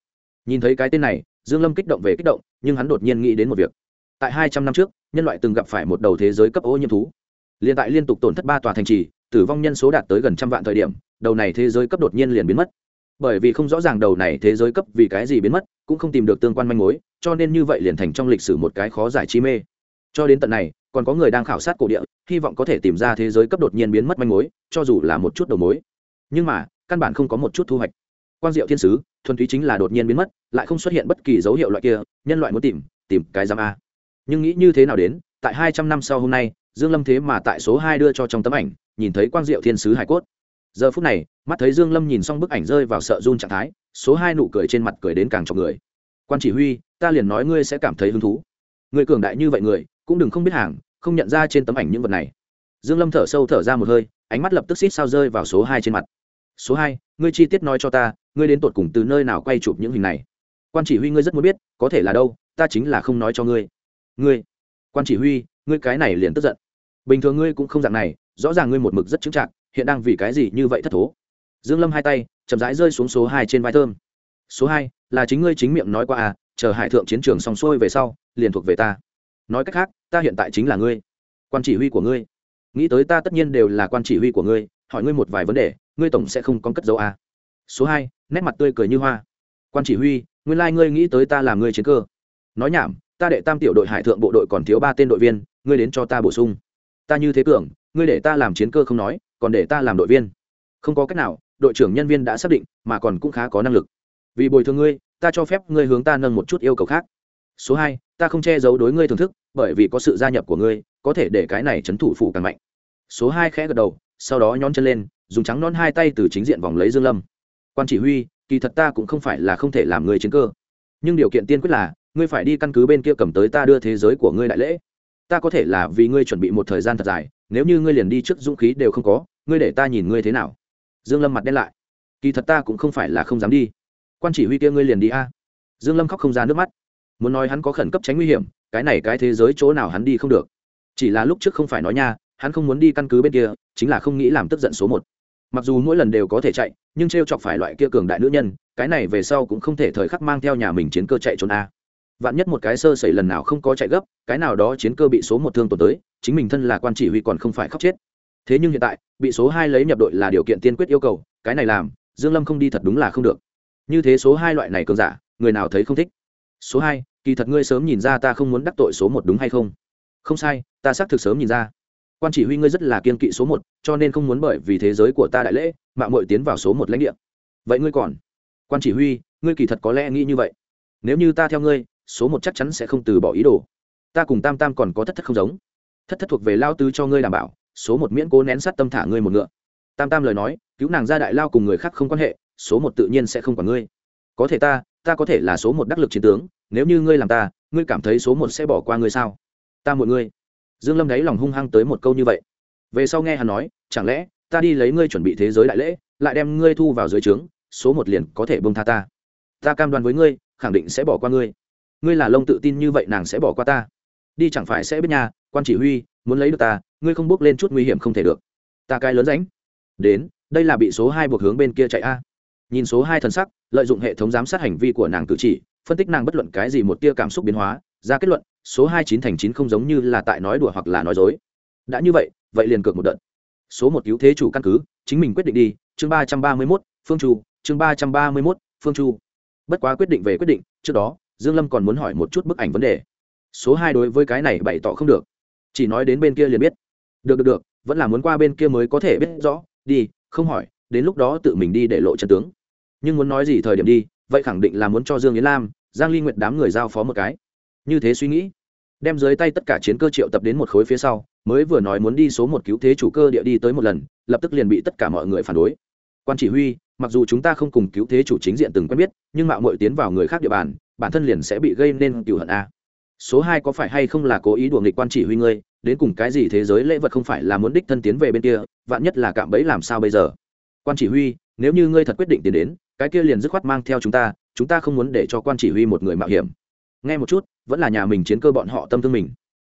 Nhìn thấy cái tên này, dương lâm kích động về kích động nhưng hắn đột nhiên nghĩ đến một việc. Tại hai trăm năm trước, nhân loại từng gặp phải một đầu thế giới cấp ô nhiễm thú. Liên tại liên tục tổn thất ba tòa thành trì, tử vong nhân số đạt tới gần trăm vạn thời điểm, đầu này thế giới cấp đột nhiên liền biến mất. Bởi vì không rõ ràng đầu này thế giới cấp vì cái gì biến mất, cũng không tìm được tương quan manh mối, cho nên như vậy liền thành trong lịch sử một cái khó giải chi mê. Cho đến tận này, còn có người đang khảo sát cổ địa, hy vọng có thể tìm ra thế giới cấp đột nhiên biến mất manh mối, cho dù là một chút đầu mối. Nhưng mà, căn bản không có một chút thu hoạch quang diệu thiên sứ, thuần túy chính là đột nhiên biến mất, lại không xuất hiện bất kỳ dấu hiệu loại kia, nhân loại muốn tìm tìm cái giam a. Nhưng nghĩ như thế nào đến, tại hai trăm năm sau hôm nay, dương lâm thế mà tại số hai đưa cho trong tấm ảnh, nhìn thấy quang diệu thiên sứ hải cốt. Giờ phút này, mắt thấy dương lâm nhìn xong bức ảnh rơi vào sợ run trạng thái, số hai nụ cười trên mặt cười đến càng trọng người. Quan chỉ huy, ta liền nói ngươi sẽ cảm thấy hứng thú. Người cường đại như vậy người, cũng đừng không biết hàng, không nhận ra trên tấm ảnh những vật này. Dương lâm thở sâu thở ra một hơi, ánh mắt lập tức xít sao rơi vào số hai trên mặt. Số hai ngươi chi tiết nói cho ta, ngươi đến tột cùng từ nơi nào quay chụp những hình này? Quan chỉ huy ngươi rất muốn biết, có thể là đâu, ta chính là không nói cho ngươi. Ngươi, quan chỉ huy, ngươi cái này liền tức giận. Bình thường ngươi cũng không dạng này, rõ ràng ngươi một mực rất chững chạc, hiện đang vì cái gì như vậy thất thố? Dương lâm hai tay, chậm rãi rơi xuống số hai trên vai thơm. Số hai, là chính ngươi chính miệng nói qua à chờ hải thượng chiến trường xong xuôi về sau, liền thuộc về ta. Nói cách khác, ta hiện tại chính là ngươi, quan chỉ huy của ngươi. Nghĩ tới ta tất nhiên đều là quan chỉ huy của ngươi hỏi ngươi một vài vấn đề, ngươi tổng sẽ không có cất dấu à. số hai, nét mặt tươi cười như hoa. Quan chỉ huy, nguyên lai ngươi nghĩ tới ta làm ngươi chiến cơ. Nói nhảm, ta đệ tam tiểu đội hải thượng bộ đội còn thiếu ba tên đội viên, ngươi đến cho ta bổ sung. Ta như thế cường ngươi để ta làm chiến cơ không nói, còn để ta làm đội viên. Không có cách nào, đội trưởng nhân viên đã xác định, mà còn cũng khá có năng lực. Vì bồi thường ngươi, ta cho phép ngươi hướng ta nâng một chút yêu cầu khác. Số hai, ta không che giấu đối ngươi thưởng thức, bởi vì có sự gia nhập của ngươi, có thể để cái này chấn thủ phủ càng mạnh. Số hai khẽ gật đầu sau đó nhón chân lên, dùng trắng non hai tay từ chính diện vòng lấy dương lâm. Quan chỉ huy, kỳ thật ta cũng không phải là không thể làm người chiến cơ. Nhưng điều kiện tiên quyết là, ngươi phải đi căn cứ bên kia cầm tới ta đưa thế giới của ngươi đại lễ. Ta có thể là vì ngươi chuẩn bị một thời gian thật dài, nếu như ngươi liền đi trước dũng khí đều không có, ngươi để ta nhìn ngươi thế nào? Dương lâm mặt đen lại. Kỳ thật ta cũng không phải là không dám đi. Quan chỉ huy kia ngươi liền đi a. Dương lâm khóc không ra nước mắt. Muốn nói hắn có khẩn cấp tránh nguy hiểm, cái này cái thế giới chỗ nào hắn đi không được. Chỉ là lúc trước không phải nói nha hắn không muốn đi căn cứ bên kia, chính là không nghĩ làm tức giận số một. Mặc dù mỗi lần đều có thể chạy, nhưng t r e o chọc phải loại kia cường đại nữ nhân, cái này về sau cũng không thể thời khắc mang theo nhà mình chiến cơ chạy trốn a. Vạn nhất một cái sơ xảy lần nào không có chạy gấp, cái nào đó chiến cơ bị số một thương tổn tới, chính mình thân là quan chỉ huy còn không phải khóc chết. Thế nhưng hiện tại, bị số hai lấy nhập đội là điều kiện tiên quyết yêu cầu, cái này làm, dương lâm không đi thật đúng là không được. Như thế số hai loại này cường giả, người nào thấy không thích? Số hai, kỳ thật ngươi sớm nhìn ra ta không muốn đắc tội số một đúng hay không? Không sai, ta xác thực sớm nhìn ra quan chỉ huy ngươi rất là kiên kỵ số một, cho nên không muốn bởi vì thế giới của ta đại lễ mạng mội tiến vào số một lãnh địa. Vậy ngươi còn? Quan chỉ huy, ngươi kỳ thật có lẽ nghĩ như vậy. Nếu như ta theo ngươi, số một chắc chắn sẽ không từ bỏ ý đồ. Ta cùng tam tam còn có thất thất không giống. Thất thất thuộc về lao tứ cho ngươi đảm bảo, số một miễn cố nén sát tâm thả ngươi một ngựa. Tam tam lời nói, cứu nàng ra đại lao cùng người khác không quan hệ, số một tự nhiên sẽ không còn ngươi. Có thể ta ta có thể là số một đắc lực chiến tướng, nếu như ngươi làm ta, ngươi cảm thấy số một sẽ bỏ qua ngươi sao? Ta một ngươi dương lâm đáy lòng hung hăng tới một câu như vậy. Về sau nghe hắn nói, chẳng lẽ ta đi lấy ngươi chuẩn bị thế giới đại lễ, lại đem ngươi thu vào dưới trướng, số một liền có thể bông tha ta. Ta cam đoan với ngươi, khẳng định sẽ bỏ qua ngươi. Ngươi là lông tự tin như vậy nàng sẽ bỏ qua ta. Đi chẳng phải sẽ biết nhà quan chỉ huy, muốn lấy được ta, ngươi không bước lên chút nguy hiểm không thể được. Ta cái lớn ránh. Đến, đây là bị số hai buộc hướng bên kia chạy a. Nhìn số hai thần sắc, lợi dụng hệ thống giám sát hành vi của nàng cử chỉ, phân tích nàng bất luận cái gì một tia cảm xúc biến hóa ra kết luận, số hai chín thành chín không giống như là tại nói đùa hoặc là nói dối. Đã như vậy vậy liền cược một đợt. Số một cứu thế chủ căn cứ, chính mình quyết định đi, chương ba trăm ba mươi mốt, phương chu, chương ba trăm ba mươi mốt, phương chu. Bất quá quyết định về quyết định, trước đó, dương lâm còn muốn hỏi một chút bức ảnh vấn đề. Số hai đối với cái này bày tỏ không được. Chỉ nói đến bên kia liền biết. Được được được, vẫn là muốn qua bên kia mới có thể biết rõ. Đi, không hỏi, đến lúc đó tự mình đi để lộ chân tướng. Nhưng muốn nói gì thời điểm đi, vậy khẳng định là muốn cho dương yến lam, giang ly nguyệt đám người giao phó một cái như thế suy nghĩ. Đem dưới tay tất cả chiến cơ triệu tập đến một khối phía sau, mới vừa nói muốn đi số một cứu thế chủ cơ địa đi tới một lần, lập tức liền bị tất cả mọi người phản đối. Quan chỉ huy, mặc dù chúng ta không cùng cứu thế chủ chính diện từng quen biết, nhưng mạo mội tiến vào người khác địa bàn, bản thân liền sẽ bị gây nên cựu hận a. Số hai có phải hay không là cố ý đùa nghịch quan chỉ huy ngươi, đến cùng cái gì thế giới lễ vật không phải là muốn đích thân tiến về bên kia, vạn nhất là cạm bẫy làm sao bây giờ? Quan chỉ huy, nếu như ngươi thật quyết định tiến đến, cái kia liền dứt khoát mang theo chúng ta chúng ta không muốn để cho quan chỉ huy một người mạo hiểm nghe một chút, vẫn là nhà mình chiến cơ bọn họ tâm thương mình.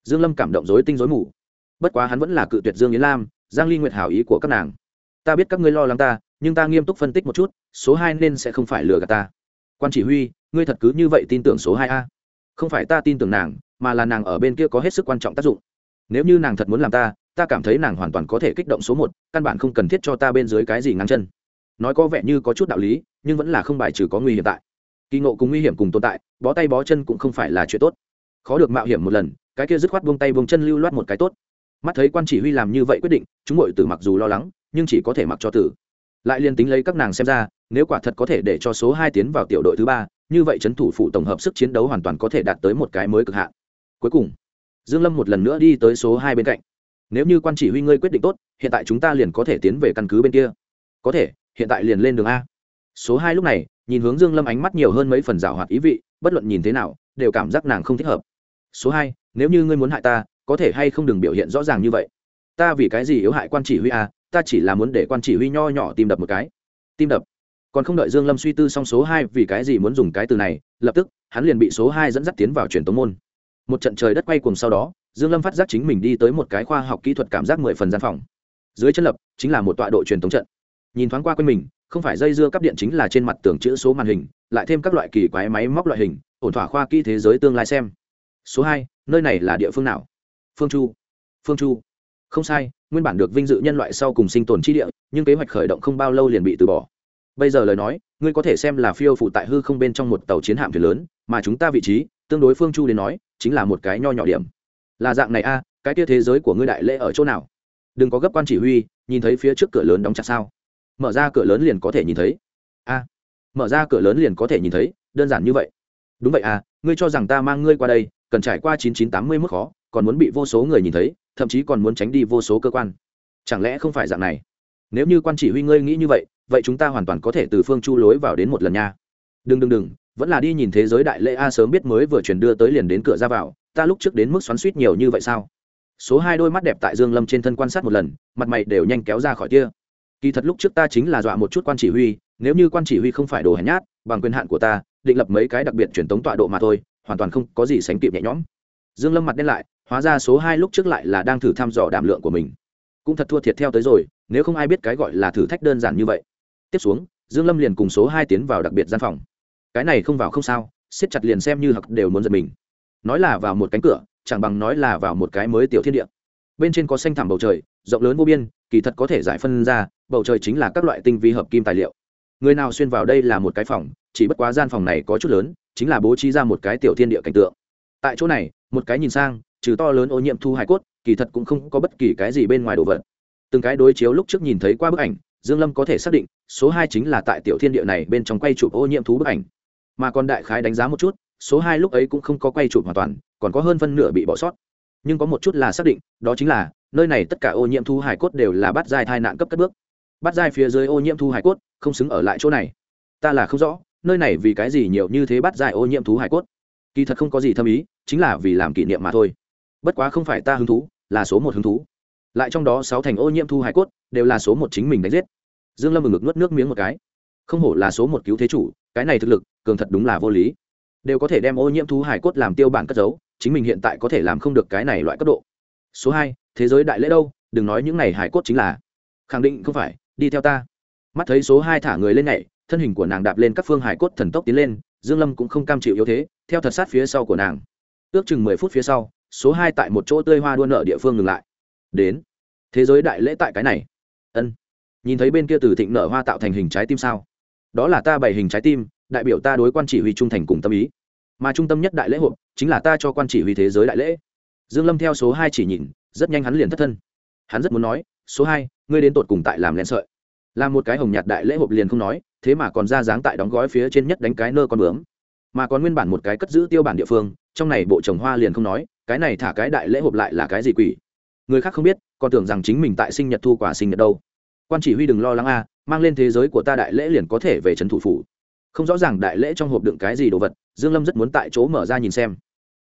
Dương lâm cảm động rối tinh rối mù. Bất quá hắn vẫn là cự tuyệt dương yến lam, giang ly nguyệt hảo ý của các nàng. Ta biết các ngươi lo lắng ta, nhưng ta nghiêm túc phân tích một chút, số hai nên sẽ không phải lừa gạt ta. Quan chỉ huy, ngươi thật cứ như vậy tin tưởng số hai a? Không phải ta tin tưởng nàng, mà là nàng ở bên kia có hết sức quan trọng tác dụng. Nếu như nàng thật muốn làm ta ta cảm thấy nàng hoàn toàn có thể kích động số một, căn bản không cần thiết cho ta bên dưới cái gì ngang chân. Nói có vẻ như có chút đạo lý, nhưng vẫn là không bài trừ có nguy hiểm tại kỳ ngộ cùng nguy hiểm cùng tồn tại, bó tay bó chân cũng không phải là chuyện tốt. Khó được mạo hiểm một lần, cái kia dứt khoát buông tay buông chân lưu loát một cái tốt. Mắt thấy quan chỉ huy làm như vậy quyết định, chúng ngội tử mặc dù lo lắng, nhưng chỉ có thể mặc cho tử. Lại liên tính lấy các nàng xem ra, nếu quả thật có thể để cho số hai tiến vào tiểu đội thứ ba, như vậy trấn thủ phụ tổng hợp sức chiến đấu hoàn toàn có thể đạt tới một cái mới cực hạn. Cuối cùng, dương lâm một lần nữa đi tới số hai bên cạnh. Nếu như quan chỉ huy ngươi quyết định tốt, hiện tại chúng ta liền có thể tiến về căn cứ bên kia. Có thể, hiện tại liền lên đường a. Số hai lúc này nhìn hướng dương lâm ánh mắt nhiều hơn mấy phần rào hoạt ý vị, bất luận nhìn thế nào, đều cảm giác nàng không thích hợp. Số hai, nếu như ngươi muốn hại ta, có thể hay không đừng biểu hiện rõ ràng như vậy? Ta vì cái gì yếu hại quan chỉ huy a ta chỉ là muốn để quan chỉ huy nho nhỏ tìm đập một cái. Tim đập. Còn không đợi dương lâm suy tư xong số hai vì cái gì muốn dùng cái từ này, lập tức, hắn liền bị số hai dẫn dắt tiến vào truyền tống môn. Một trận trời đất quay cuồng sau đó, dương lâm phát giác chính mình đi tới một cái khoa học kỹ thuật cảm giác mười phần gian phòng. Dưới chân lập, chính là một tọa độ truyền tống trận. Nhìn thoáng qua quanh mình không phải dây dưa cắp điện chính là trên mặt tường chữ số màn hình, lại thêm các loại kỳ quái máy móc loại hình, ổn thỏa khoa kỹ thế giới tương lai xem. Số hai, nơi này là địa phương nào? Phương chu. Phương chu. Không sai, nguyên bản được vinh dự nhân loại sau cùng sinh tồn chi địa, nhưng kế hoạch khởi động không bao lâu liền bị từ bỏ. Bây giờ lời nói, ngươi có thể xem là phiêu phụ tại hư không bên trong một tàu chiến hạm thuyền lớn, mà chúng ta vị trí, tương đối phương chu đến nói, chính là một cái nho nhỏ điểm. Là dạng này a, cái kia thế giới của ngươi đại lễ ở chỗ nào? Đừng có gấp quan chỉ huy, nhìn thấy phía trước cửa lớn đóng chặt sao? Mở ra cửa lớn liền có thể nhìn thấy. A, mở ra cửa lớn liền có thể nhìn thấy, đơn giản như vậy. Đúng vậy à ngươi cho rằng ta mang ngươi qua đây, cần trải qua chín chín tám mươi mức khó, còn muốn bị vô số người nhìn thấy, thậm chí còn muốn tránh đi vô số cơ quan. Chẳng lẽ không phải dạng này? Nếu như quan chỉ huy ngươi nghĩ như vậy vậy chúng ta hoàn toàn có thể từ phương chu lối vào đến một lần nha. Đừng đừng đừng, vẫn là đi nhìn thế giới đại lễ a sớm biết mới vừa chuyển đưa tới liền đến cửa ra vào, ta lúc trước đến mức xoắn suýt nhiều như vậy sao? Số hai đôi mắt đẹp tại dương lâm trên thân quan sát một lần, mặt mày đều nhanh kéo ra khỏi kia kỳ thật lúc trước ta chính là dọa một chút quan chỉ huy, nếu như quan chỉ huy không phải đồ hèn nhát, bằng quyền hạn của ta, định lập mấy cái đặc biệt truyền tống tọa độ mà thôi, hoàn toàn không có gì sánh kịp nhẹ nhõm. Dương lâm mặt đen lại, hóa ra số hai lúc trước lại là đang thử thăm dò đảm lượng của mình. Cũng thật thua thiệt theo tới rồi, nếu không ai biết cái gọi là thử thách đơn giản như vậy. Tiếp xuống, dương lâm liền cùng số hai tiến vào đặc biệt gian phòng. Cái này không vào không sao, siết chặt liền xem như hặc đều muốn giật mình. Nói là vào một cánh cửa, chẳng bằng nói là vào một cái mới tiểu thiên địa bên trên có xanh thẳm bầu trời, rộng lớn vô biên, kỳ thật có thể giải phân ra, bầu trời chính là các loại tinh vi hợp kim tài liệu. Người nào xuyên vào đây là một cái phòng, chỉ bất quá gian phòng này có chút lớn, chính là bố trí ra một cái tiểu thiên địa cảnh tượng. Tại chỗ này, một cái nhìn sang, trừ to lớn ô nhiễm thu hải cốt, kỳ thật cũng không có bất kỳ cái gì bên ngoài đồ vật. Từng cái đối chiếu lúc trước nhìn thấy qua bức ảnh, dương lâm có thể xác định, số hai chính là tại tiểu thiên địa này bên trong quay chụp ô nhiễm thú bức ảnh. Mà còn đại khái đánh giá một chút, số hai lúc ấy cũng không có quay chụp hoàn toàn, còn có hơn phân nửa bị bỏ sót nhưng có một chút là xác định, đó chính là, nơi này tất cả ô nhiễm thu hải cốt đều là bắt giai thai nạn cấp cất bước. Bắt giai phía dưới ô nhiễm thu hải cốt, không xứng ở lại chỗ này. Ta là không rõ, nơi này vì cái gì nhiều như thế bắt giai ô nhiễm thú hải cốt. Kỳ thật không có gì thâm ý, chính là vì làm kỷ niệm mà thôi. Bất quá không phải ta hứng thú, là số một hứng thú. Lại trong đó sáu thành ô nhiễm thu hải cốt, đều là số một chính mình đánh giết. Dương lâm ngực nuốt nước miếng một cái. Không hổ là số một cứu thế chủ, cái này thực lực, cường thật đúng là vô lý. Đều có thể đem ô nhiễm thú hải cốt làm tiêu bản cất giấu chính mình hiện tại có thể làm không được cái này loại cấp độ. Số hai, thế giới đại lễ đâu? Đừng nói những này hải cốt chính là. Khẳng định không phải, đi theo ta. Mắt thấy số hai thả người lên nhảy, thân hình của nàng đạp lên các phương hải cốt thần tốc tiến lên, dương lâm cũng không cam chịu yếu thế, theo thật sát phía sau của nàng. Ước chừng mười phút phía sau, số hai tại một chỗ tươi hoa đua nợ địa phương ngừng lại. Đến. Thế giới đại lễ tại cái này. Ân. Nhìn thấy bên kia từ thịnh nợ hoa tạo thành hình trái tim sao? Đó là ta bày hình trái tim, đại biểu ta đối quan chỉ huy trung thành cùng tâm ý mà trung tâm nhất đại lễ hội chính là ta cho quan chỉ huy thế giới đại lễ. Dương lâm theo số hai chỉ nhìn, rất nhanh hắn liền thất thân. Hắn rất muốn nói, số hai, ngươi đến tột cùng tại làm len sợi? Làm một cái hồng nhạt đại lễ hộp liền không nói, thế mà còn ra dáng tại đóng gói phía trên nhất đánh cái nơ con bướm. Mà còn nguyên bản một cái cất giữ tiêu bản địa phương, trong này bộ trồng hoa liền không nói, cái này thả cái đại lễ hộp lại là cái gì quỷ? Người khác không biết, còn tưởng rằng chính mình tại sinh nhật thu quả sinh nhật đâu. Quan chỉ huy đừng lo lắng a, mang lên thế giới của ta đại lễ liền có thể về trấn thủ phủ. Không rõ ràng đại lễ trong hộp đựng cái gì đồ vật dương lâm rất muốn tại chỗ mở ra nhìn xem.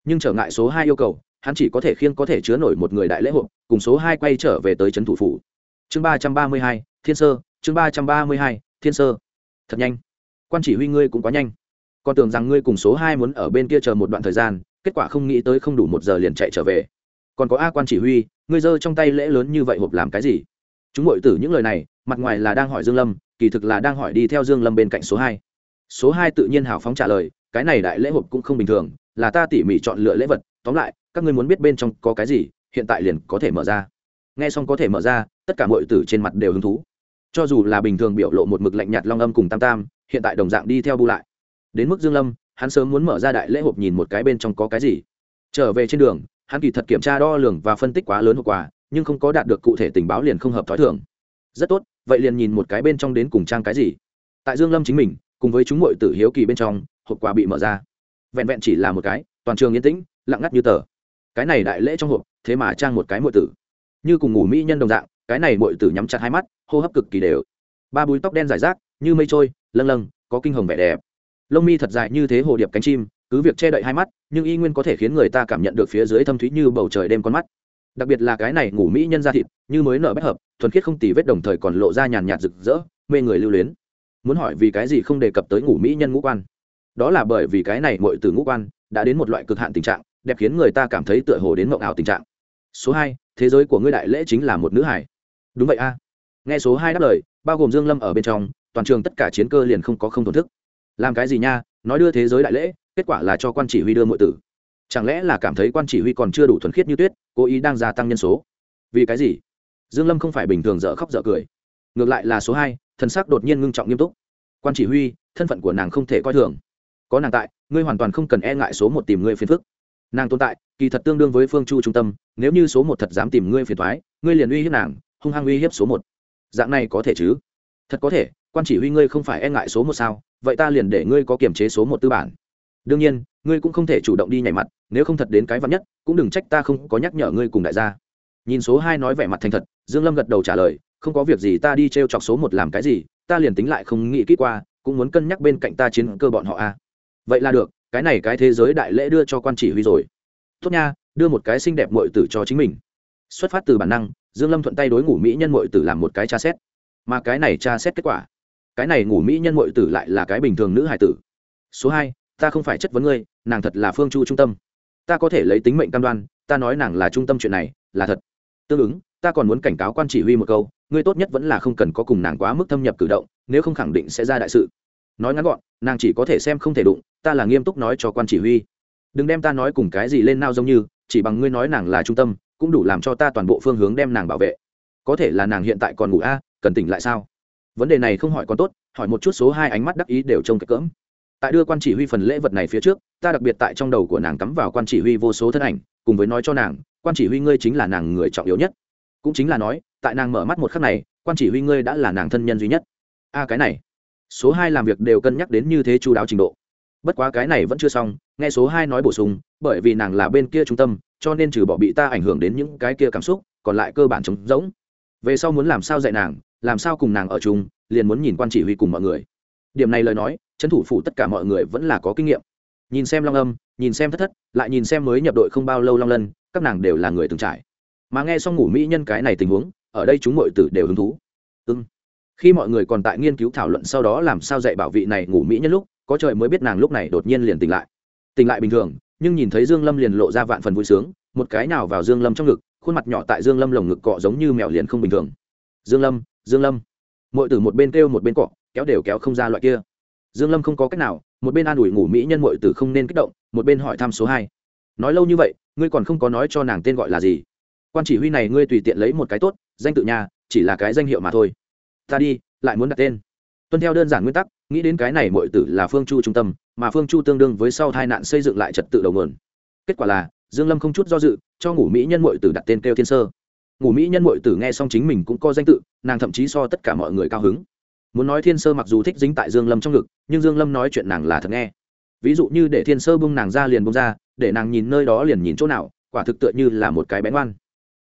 Nhưng trở ngại số hai yêu cầu, hắn chỉ có thể khiêng có thể chứa nổi một người đại lễ hộp cùng số hai quay trở về tới trấn thủ phủ. Chương ba trăm ba mươi hai, thiên sơ, chương ba trăm ba mươi hai, thiên sơ. Thật nhanh. Quan chỉ huy ngươi cũng quá nhanh. Con tưởng rằng ngươi cùng số hai muốn ở bên kia chờ một đoạn thời gian, kết quả không nghĩ tới không đủ một giờ liền chạy trở về. Còn có a quan chỉ huy, ngươi giơ trong tay lễ lớn như vậy hộp làm cái gì? Chúng ngội tử những lời này, mặt ngoài là đang hỏi dương lâm, kỳ thực là đang hỏi đi theo dương lâm bên cạnh số hai. Số hai tự nhiên hào phóng trả lời cái này đại lễ hộp cũng không bình thường là ta tỉ mỉ chọn lựa lễ vật tóm lại các ngươi muốn biết bên trong có cái gì hiện tại liền có thể mở ra. Nghe xong có thể mở ra tất cả mọi tử trên mặt đều hứng thú. Cho dù là bình thường biểu lộ một mực lạnh nhạt long âm cùng tam tam hiện tại đồng dạng đi theo bu lại. Đến mức dương lâm hắn sớm muốn mở ra đại lễ hộp nhìn một cái bên trong có cái gì. Trở về trên đường hắn kỳ thật kiểm tra đo lường và phân tích quá lớn hậu quả, nhưng không có đạt được cụ thể tình báo liền không hợp thói thường. Rất tốt vậy liền nhìn một cái bên trong đến cùng trang cái gì. Tại dương lâm chính mình cùng với chúng muội tử hiếu kỳ bên trong hộp quà bị mở ra. Vẹn vẹn chỉ là một cái, toàn trường yên tĩnh, lặng ngắt như tờ. Cái này đại lễ trong hộp, thế mà trang một cái muội tử. Như cùng ngủ mỹ nhân đồng dạng, cái này muội tử nhắm chặt hai mắt, hô hấp cực kỳ đều. Ba búi tóc đen dài rác, như mây trôi, lâng lâng, có kinh hồng vẻ đẹp. Lông mi thật dài như thế hồ điệp cánh chim, cứ việc che đậy hai mắt, nhưng y nguyên có thể khiến người ta cảm nhận được phía dưới thâm thúy như bầu trời đêm con mắt. Đặc biệt là cái này ngủ mỹ nhân da thịt, như mới nở bách hợp, thuần khiết không tì vết đồng thời còn lộ ra nhàn nhạt rực rỡ, mê người lưu luyến. Muốn hỏi vì cái gì không đề cập tới ngủ mỹ nhân ngũ quan đó là bởi vì cái này mọi từ ngũ quan đã đến một loại cực hạn tình trạng, đẹp khiến người ta cảm thấy tựa hồ đến mộng ảo tình trạng. Số hai, thế giới của ngươi đại lễ chính là một nữ hải đúng vậy a. Nghe số hai đáp lời, bao gồm dương lâm ở bên trong, toàn trường tất cả chiến cơ liền không có không thổn thức. Làm cái gì nha, nói đưa thế giới đại lễ, kết quả là cho quan chỉ huy đưa mọi tử. Chẳng lẽ là cảm thấy quan chỉ huy còn chưa đủ thuần khiết như tuyết, cố ý đang gia tăng nhân số? Vì cái gì? Dương lâm không phải bình thường dở khóc dở cười. Ngược lại là số hai thần sắc đột nhiên ngưng trọng nghiêm túc. Quan chỉ huy, thân phận của nàng không thể coi thường có nàng tại, ngươi hoàn toàn không cần e ngại số một tìm ngươi phiền phức. Nàng tồn tại, kỳ thật tương đương với phương chu trung tâm, nếu như số một thật dám tìm ngươi phiền thoái ngươi liền uy hiếp nàng, hung hăng uy hiếp số một. Dạng này có thể chứ? Thật có thể, quan chỉ huy ngươi không phải e ngại số một sao, vậy ta liền để ngươi có kiềm chế số một tư bản. Đương nhiên, ngươi cũng không thể chủ động đi nhảy mặt, nếu không thật đến cái vắn nhất, cũng đừng trách ta không có nhắc nhở ngươi cùng đại gia. Nhìn số hai nói vẻ mặt thành thật, dương lâm gật đầu trả lời, không có việc gì ta đi t r e o chọc số một làm cái gì, ta liền tính lại không nghĩ kỹ qua, cũng muốn cân nhắc bên cạnh ta chiến cơ bọn họ a vậy là được, cái này cái thế giới đại lễ đưa cho quan chỉ huy rồi. Tốt nha, đưa một cái xinh đẹp muội tử cho chính mình. Xuất phát từ bản năng, dương lâm thuận tay đối ngủ mỹ nhân muội tử làm một cái tra xét. Mà cái này tra xét kết quả. Cái này ngủ mỹ nhân muội tử lại là cái bình thường nữ hải tử. Số hai, ta không phải chất vấn ngươi, nàng thật là phương chu trung tâm. Ta có thể lấy tính mệnh cam đoan, ta nói nàng là trung tâm chuyện này, là thật. Tương ứng, ta còn muốn cảnh cáo quan chỉ huy một câu, ngươi tốt nhất vẫn là không cần có cùng nàng quá mức thâm nhập cử động, nếu không khẳng định sẽ ra đại sự nói ngắn gọn, nàng chỉ có thể xem không thể đụng, ta là nghiêm túc nói cho quan chỉ huy. Đừng đem ta nói cùng cái gì lên nao giống như, chỉ bằng ngươi nói nàng là trung tâm, cũng đủ làm cho ta toàn bộ phương hướng đem nàng bảo vệ. Có thể là nàng hiện tại còn ngủ a, cần tỉnh lại sao? Vấn đề này không hỏi còn tốt, hỏi một chút số hai ánh mắt đắc ý đều trông cái cỡm. Tại đưa quan chỉ huy phần lễ vật này phía trước, ta đặc biệt tại trong đầu của nàng cắm vào quan chỉ huy vô số thân ảnh, cùng với nói cho nàng, quan chỉ huy ngươi chính là nàng người trọng yếu nhất. Cũng chính là nói, tại nàng mở mắt một khắc này, quan chỉ huy ngươi đã là nàng thân nhân duy nhất. A cái này số hai làm việc đều cân nhắc đến như thế chú đáo trình độ. Bất quá cái này vẫn chưa xong, nghe số hai nói bổ sung, bởi vì nàng là bên kia trung tâm, cho nên trừ bỏ bị ta ảnh hưởng đến những cái kia cảm xúc, còn lại cơ bản trống rỗng. Về sau muốn làm sao dạy nàng, làm sao cùng nàng ở chung, liền muốn nhìn quan chỉ huy cùng mọi người. Điểm này lời nói, trấn thủ phủ tất cả mọi người vẫn là có kinh nghiệm. Nhìn xem long âm, nhìn xem thất thất, lại nhìn xem mới nhập đội không bao lâu long lân, các nàng đều là người từng trải. Mà nghe xong ngủ mỹ nhân cái này tình huống, ở đây chúng mọi tử đều hứng thú. Ưng khi mọi người còn tại nghiên cứu thảo luận sau đó làm sao dạy bảo vị này ngủ mỹ nhân lúc, có trời mới biết nàng lúc này đột nhiên liền tỉnh lại. Tỉnh lại bình thường, nhưng nhìn thấy dương lâm liền lộ ra vạn phần vui sướng, một cái nào vào dương lâm trong ngực, khuôn mặt nhỏ tại dương lâm lồng ngực cọ giống như mèo liền không bình thường. Dương lâm dương lâm. Mọi từ một bên kêu một bên cọ, kéo đều kéo không ra loại kia. Dương lâm không có cách nào, một bên an ủi ngủ mỹ nhân mọi từ không nên kích động, một bên hỏi thăm số hai. Nói lâu như vậy, ngươi còn không có nói cho nàng tên gọi là gì. Quan chỉ huy này ngươi tùy tiện lấy một cái tốt, danh tự nhà chỉ là cái danh hiệu mà thôi ta đi, lại muốn đặt tên. Tuân theo đơn giản nguyên tắc, nghĩ đến cái này mọi tử là phương chu trung tâm, mà phương chu tương đương với sau tai nạn xây dựng lại trật tự đầu nguồn. Kết quả là, dương lâm không chút do dự, cho ngủ mỹ nhân mọi tử đặt tên kêu thiên sơ. Ngủ mỹ nhân mọi tử nghe xong chính mình cũng có danh tự, nàng thậm chí so tất cả mọi người cao hứng. Muốn nói thiên sơ mặc dù thích dính tại dương lâm trong ngực, nhưng dương lâm nói chuyện nàng là thật nghe. Ví dụ như để thiên sơ bung nàng ra liền bung ra, để nàng nhìn nơi đó liền nhìn chỗ nào, quả thực tựa như là một cái bén ngoan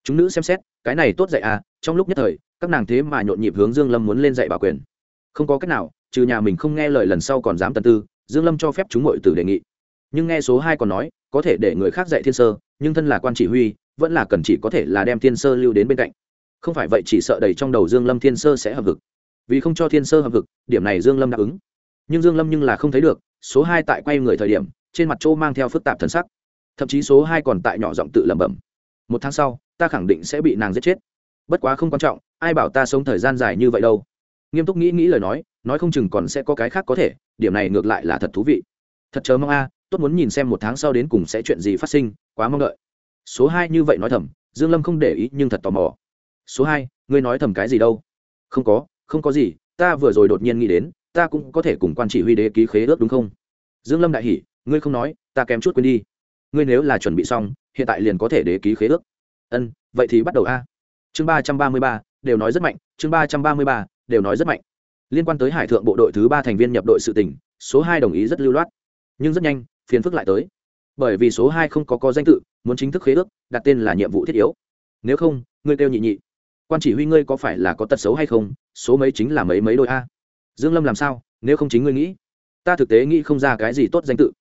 chúng nữ xem xét, cái này tốt dạy à trong lúc nhất thời, các nàng thế mà nhộn nhịp hướng dương lâm muốn lên dạy bảo quyền. Không có cách nào, trừ nhà mình không nghe lời lần sau còn dám tần tư, dương lâm cho phép chúng muội tử đề nghị. Nhưng nghe số hai còn nói, có thể để người khác dạy thiên sơ, nhưng thân là quan chỉ huy, vẫn là cần chỉ có thể là đem thiên sơ lưu đến bên cạnh. Không phải vậy chỉ sợ đầy trong đầu dương lâm thiên sơ sẽ hợp vực. Vì không cho thiên sơ hợp vực, điểm này dương lâm đáp ứng. Nhưng dương lâm nhưng là không thấy được, số hai tại quay người thời điểm, trên mặt chỗ mang theo phức tạp thần sắc. Thậm chí số hai còn tại nhỏ giọng tự lẩm bẩm. Một tháng sau ta khẳng định sẽ bị nàng giết chết. Bất quá không quan trọng, ai bảo ta sống thời gian dài như vậy đâu. Nghiêm túc nghĩ nghĩ lời nói nói không chừng còn sẽ có cái khác có thể, điểm này ngược lại là thật thú vị. Thật chớ mong a, tốt muốn nhìn xem một tháng sau đến cùng sẽ chuyện gì phát sinh, quá mong đợi. Số hai như vậy nói thầm, dương lâm không để ý nhưng thật tò mò. Số hai, ngươi nói thầm cái gì đâu? Không có không có gì, ta vừa rồi đột nhiên nghĩ đến, ta cũng có thể cùng quan chỉ huy đế ký khế ước đúng không? Dương lâm đại hỉ, ngươi không nói, ta kém chút quên đi. Ngươi nếu là chuẩn bị xong, hiện tại liền có thể đế ký khế ước ân, vậy thì bắt đầu a. Chương ba trăm ba mươi ba, đều nói rất mạnh, chương ba trăm ba mươi ba, đều nói rất mạnh. Liên quan tới hải thượng bộ đội thứ ba thành viên nhập đội sự tỉnh số hai đồng ý rất lưu loát. Nhưng rất nhanh, phiền phức lại tới. Bởi vì số hai không có có danh tự, muốn chính thức khế ước, đặt tên là nhiệm vụ thiết yếu. Nếu không, ngươi kêu nhị nhị. Quan chỉ huy ngươi có phải là có tật xấu hay không, số mấy chính là mấy mấy đôi a. Dương lâm làm sao, nếu không chính ngươi nghĩ? Ta thực tế nghĩ không ra cái gì tốt danh tự.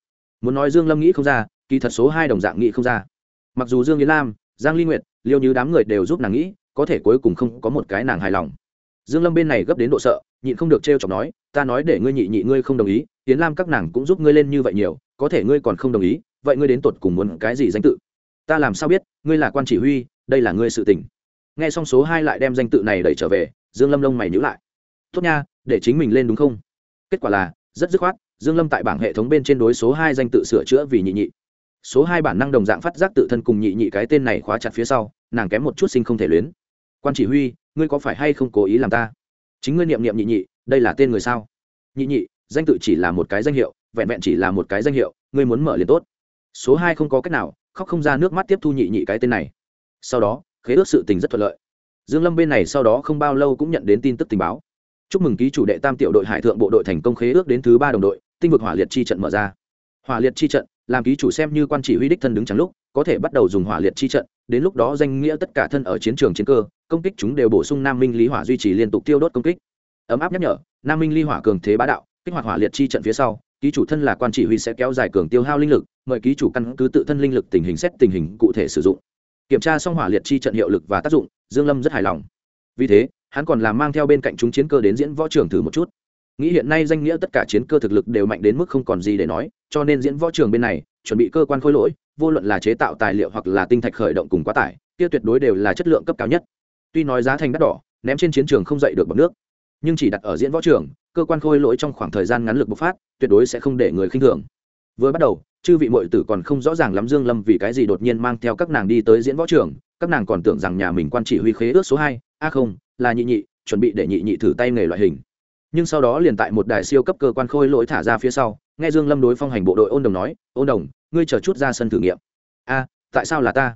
Muốn nói dương lâm nghĩ không ra, kỳ thật số hai đồng dạng nghĩ không ra. Mặc dù dương yến lam giang ly nguyệt, liêu như đám người đều giúp nàng nghĩ, có thể cuối cùng không có một cái nàng hài lòng. Dương lâm bên này gấp đến độ sợ, nhịn không được trêu chọc nói, ta nói để ngươi nhị nhị ngươi không đồng ý, yến lam các nàng cũng giúp ngươi lên như vậy nhiều, có thể ngươi còn không đồng ý, vậy ngươi đến tột cùng muốn cái gì danh tự? Ta làm sao biết, ngươi là quan chỉ huy, đây là ngươi sự tình. Nghe xong số hai lại đem danh tự này đẩy trở về, dương lâm lông mày nhíu lại. Tốt nha, để chính mình lên đúng không? Kết quả là, rất dứt khoát, dương lâm tại bảng hệ thống bên trên đối số hai danh tự sửa chữa vì nhị nhị số hai bản năng đồng dạng phát giác tự thân cùng nhị nhị cái tên này khóa chặt phía sau, nàng kém một chút sinh không thể luyến. Quan chỉ huy, ngươi có phải hay không cố ý làm ta? Chính ngươi niệm niệm nhị nhị, đây là tên người sao? Nhị nhị, danh tự chỉ là một cái danh hiệu, vẹn vẹn chỉ là một cái danh hiệu, ngươi muốn mở liền tốt. Số hai không có cách nào, khóc không ra nước mắt tiếp thu nhị nhị cái tên này. Sau đó, khế ước sự tình rất thuận lợi. Dương lâm bên này sau đó không bao lâu cũng nhận đến tin tức tình báo. Chúc mừng ký chủ đệ tam tiểu đội hải thượng bộ đội thành công khế ước đến thứ ba đồng đội, tinh vực hỏa liệt chi trận mở ra. Hỏa liệt chi trận làm ký chủ xem như quan chỉ huy đích thân đứng trắng lúc, có thể bắt đầu dùng hỏa liệt chi trận, đến lúc đó danh nghĩa tất cả thân ở chiến trường chiến cơ, công kích chúng đều bổ sung nam minh lý hỏa duy trì liên tục tiêu đốt công kích. Ấm áp nhắc nhở, nam minh ly hỏa cường thế bá đạo, kích hoạt hỏa liệt chi trận phía sau, ký chủ thân là quan chỉ huy sẽ kéo dài cường tiêu hao linh lực, mời ký chủ căn cứ tự thân linh lực tình hình xét tình hình cụ thể sử dụng. Kiểm tra xong hỏa liệt chi trận hiệu lực và tác dụng, dương lâm rất hài lòng. Vì thế, hắn còn làm mang theo bên cạnh chúng chiến cơ đến diễn võ trường thử một chút nghĩ hiện nay danh nghĩa tất cả chiến cơ thực lực đều mạnh đến mức không còn gì để nói, cho nên diễn võ trường bên này, chuẩn bị cơ quan khối lỗi, vô luận là chế tạo tài liệu hoặc là tinh thạch khởi động cùng quá tải, kia tuyệt đối đều là chất lượng cấp cao nhất. Tuy nói giá thành đắt đỏ, ném trên chiến trường không dậy được bằng nước, nhưng chỉ đặt ở diễn võ trường, cơ quan khôi lỗi trong khoảng thời gian ngắn lực bộc phát, tuyệt đối sẽ không để người khinh thường. Vừa bắt đầu, chư vị mội tử còn không rõ ràng lắm dương lâm vì cái gì đột nhiên mang theo các nàng đi tới diễn võ trường, các nàng còn tưởng rằng nhà mình quan chỉ huy khế ước số hai, a không, là nhị nhị, chuẩn bị để nhị nhị thử tay nghề loại hình nhưng sau đó liền tại một đài siêu cấp cơ quan khôi lỗi thả ra phía sau, nghe dương lâm đối phong hành bộ đội ôn đồng nói, ôn đồng, ngươi chờ chút ra sân thử nghiệm. A, tại sao là ta?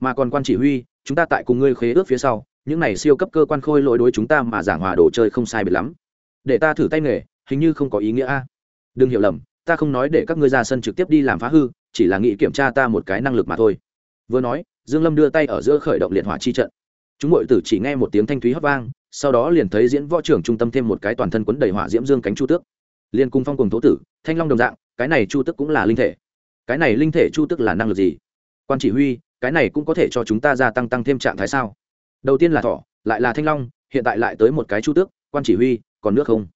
Mà còn quan chỉ huy, chúng ta tại cùng ngươi khế ước phía sau, những này siêu cấp cơ quan khôi lỗi đối chúng ta mà giảng hòa đồ chơi không sai biệt lắm. Để ta thử tay nghề, hình như không có ý nghĩa a. Đừng hiểu lầm, ta không nói để các ngươi ra sân trực tiếp đi làm phá hư, chỉ là nghĩ kiểm tra ta một cái năng lực mà thôi. Vừa nói, dương lâm đưa tay ở giữa khởi động liệt hỏa chi trận. Chúng mọi tử chỉ nghe một tiếng thanh thúy hót vang sau đó liền thấy diễn võ trưởng trung tâm thêm một cái toàn thân quấn đầy hỏa diễm dương cánh chu tước. Liên cung phong cùng thố tử, thanh long đồng dạng, cái này chu tước cũng là linh thể. Cái này linh thể chu tước là năng lực gì? Quan chỉ huy, cái này cũng có thể cho chúng ta gia tăng tăng thêm trạng thái sao? Đầu tiên là thỏ, lại là thanh long, hiện tại lại tới một cái chu tước, quan chỉ huy, còn nước không?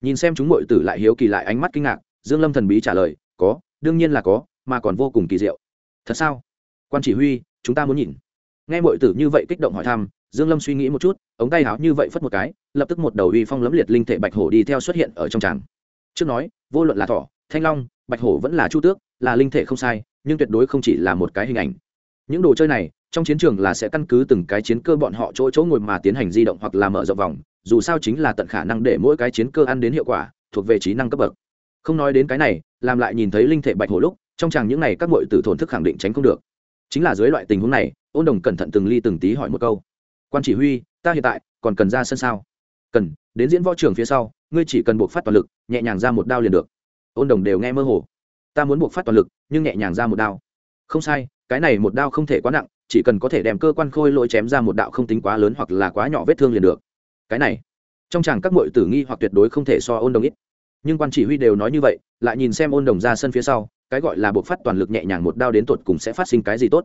Nhìn xem chúng mọi tử lại hiếu kỳ lại ánh mắt kinh ngạc, dương lâm thần bí trả lời, có, đương nhiên là có, mà còn vô cùng kỳ diệu. Thật sao? Quan chỉ huy, chúng ta muốn nhìn. Nghe mọi tử như vậy kích động hỏi thăm dương lâm suy nghĩ một chút, ống tay háo như vậy phất một cái, lập tức một đầu uy phong lấm liệt linh thể bạch hổ đi theo xuất hiện ở trong tràng. Trước nói, vô luận là thỏ, thanh long, bạch hổ vẫn là chu tước, là linh thể không sai, nhưng tuyệt đối không chỉ là một cái hình ảnh. Những đồ chơi này, trong chiến trường là sẽ căn cứ từng cái chiến cơ bọn họ chỗ chỗ ngồi mà tiến hành di động hoặc là mở rộng vòng, dù sao chính là tận khả năng để mỗi cái chiến cơ ăn đến hiệu quả, thuộc về trí năng cấp bậc. Không nói đến cái này, làm lại nhìn thấy linh thể bạch hổ lúc, trong chàng những này các mội tử thổn thức khẳng định tránh không được. Chính là dưới loại tình huống này, ôn đồng cẩn thận từng ly từng tí hỏi một câu quan chỉ huy, ta hiện tại còn cần ra sân sao? Cần, đến diễn võ trường phía sau, ngươi chỉ cần buộc phát toàn lực, nhẹ nhàng ra một đao liền được. Ôn đồng đều nghe mơ hồ. Ta muốn buộc phát toàn lực, nhưng nhẹ nhàng ra một đao. Không sai, cái này một đao không thể quá nặng, chỉ cần có thể đem cơ quan khôi lỗi chém ra một đạo không tính quá lớn hoặc là quá nhỏ vết thương liền được. Cái này, trong chàng các mội tử nghi hoặc tuyệt đối không thể so ôn đồng ít. Nhưng quan chỉ huy đều nói như vậy, lại nhìn xem ôn đồng ra sân phía sau, cái gọi là buộc phát toàn lực nhẹ nhàng một đao đến tột cùng sẽ phát sinh cái gì tốt.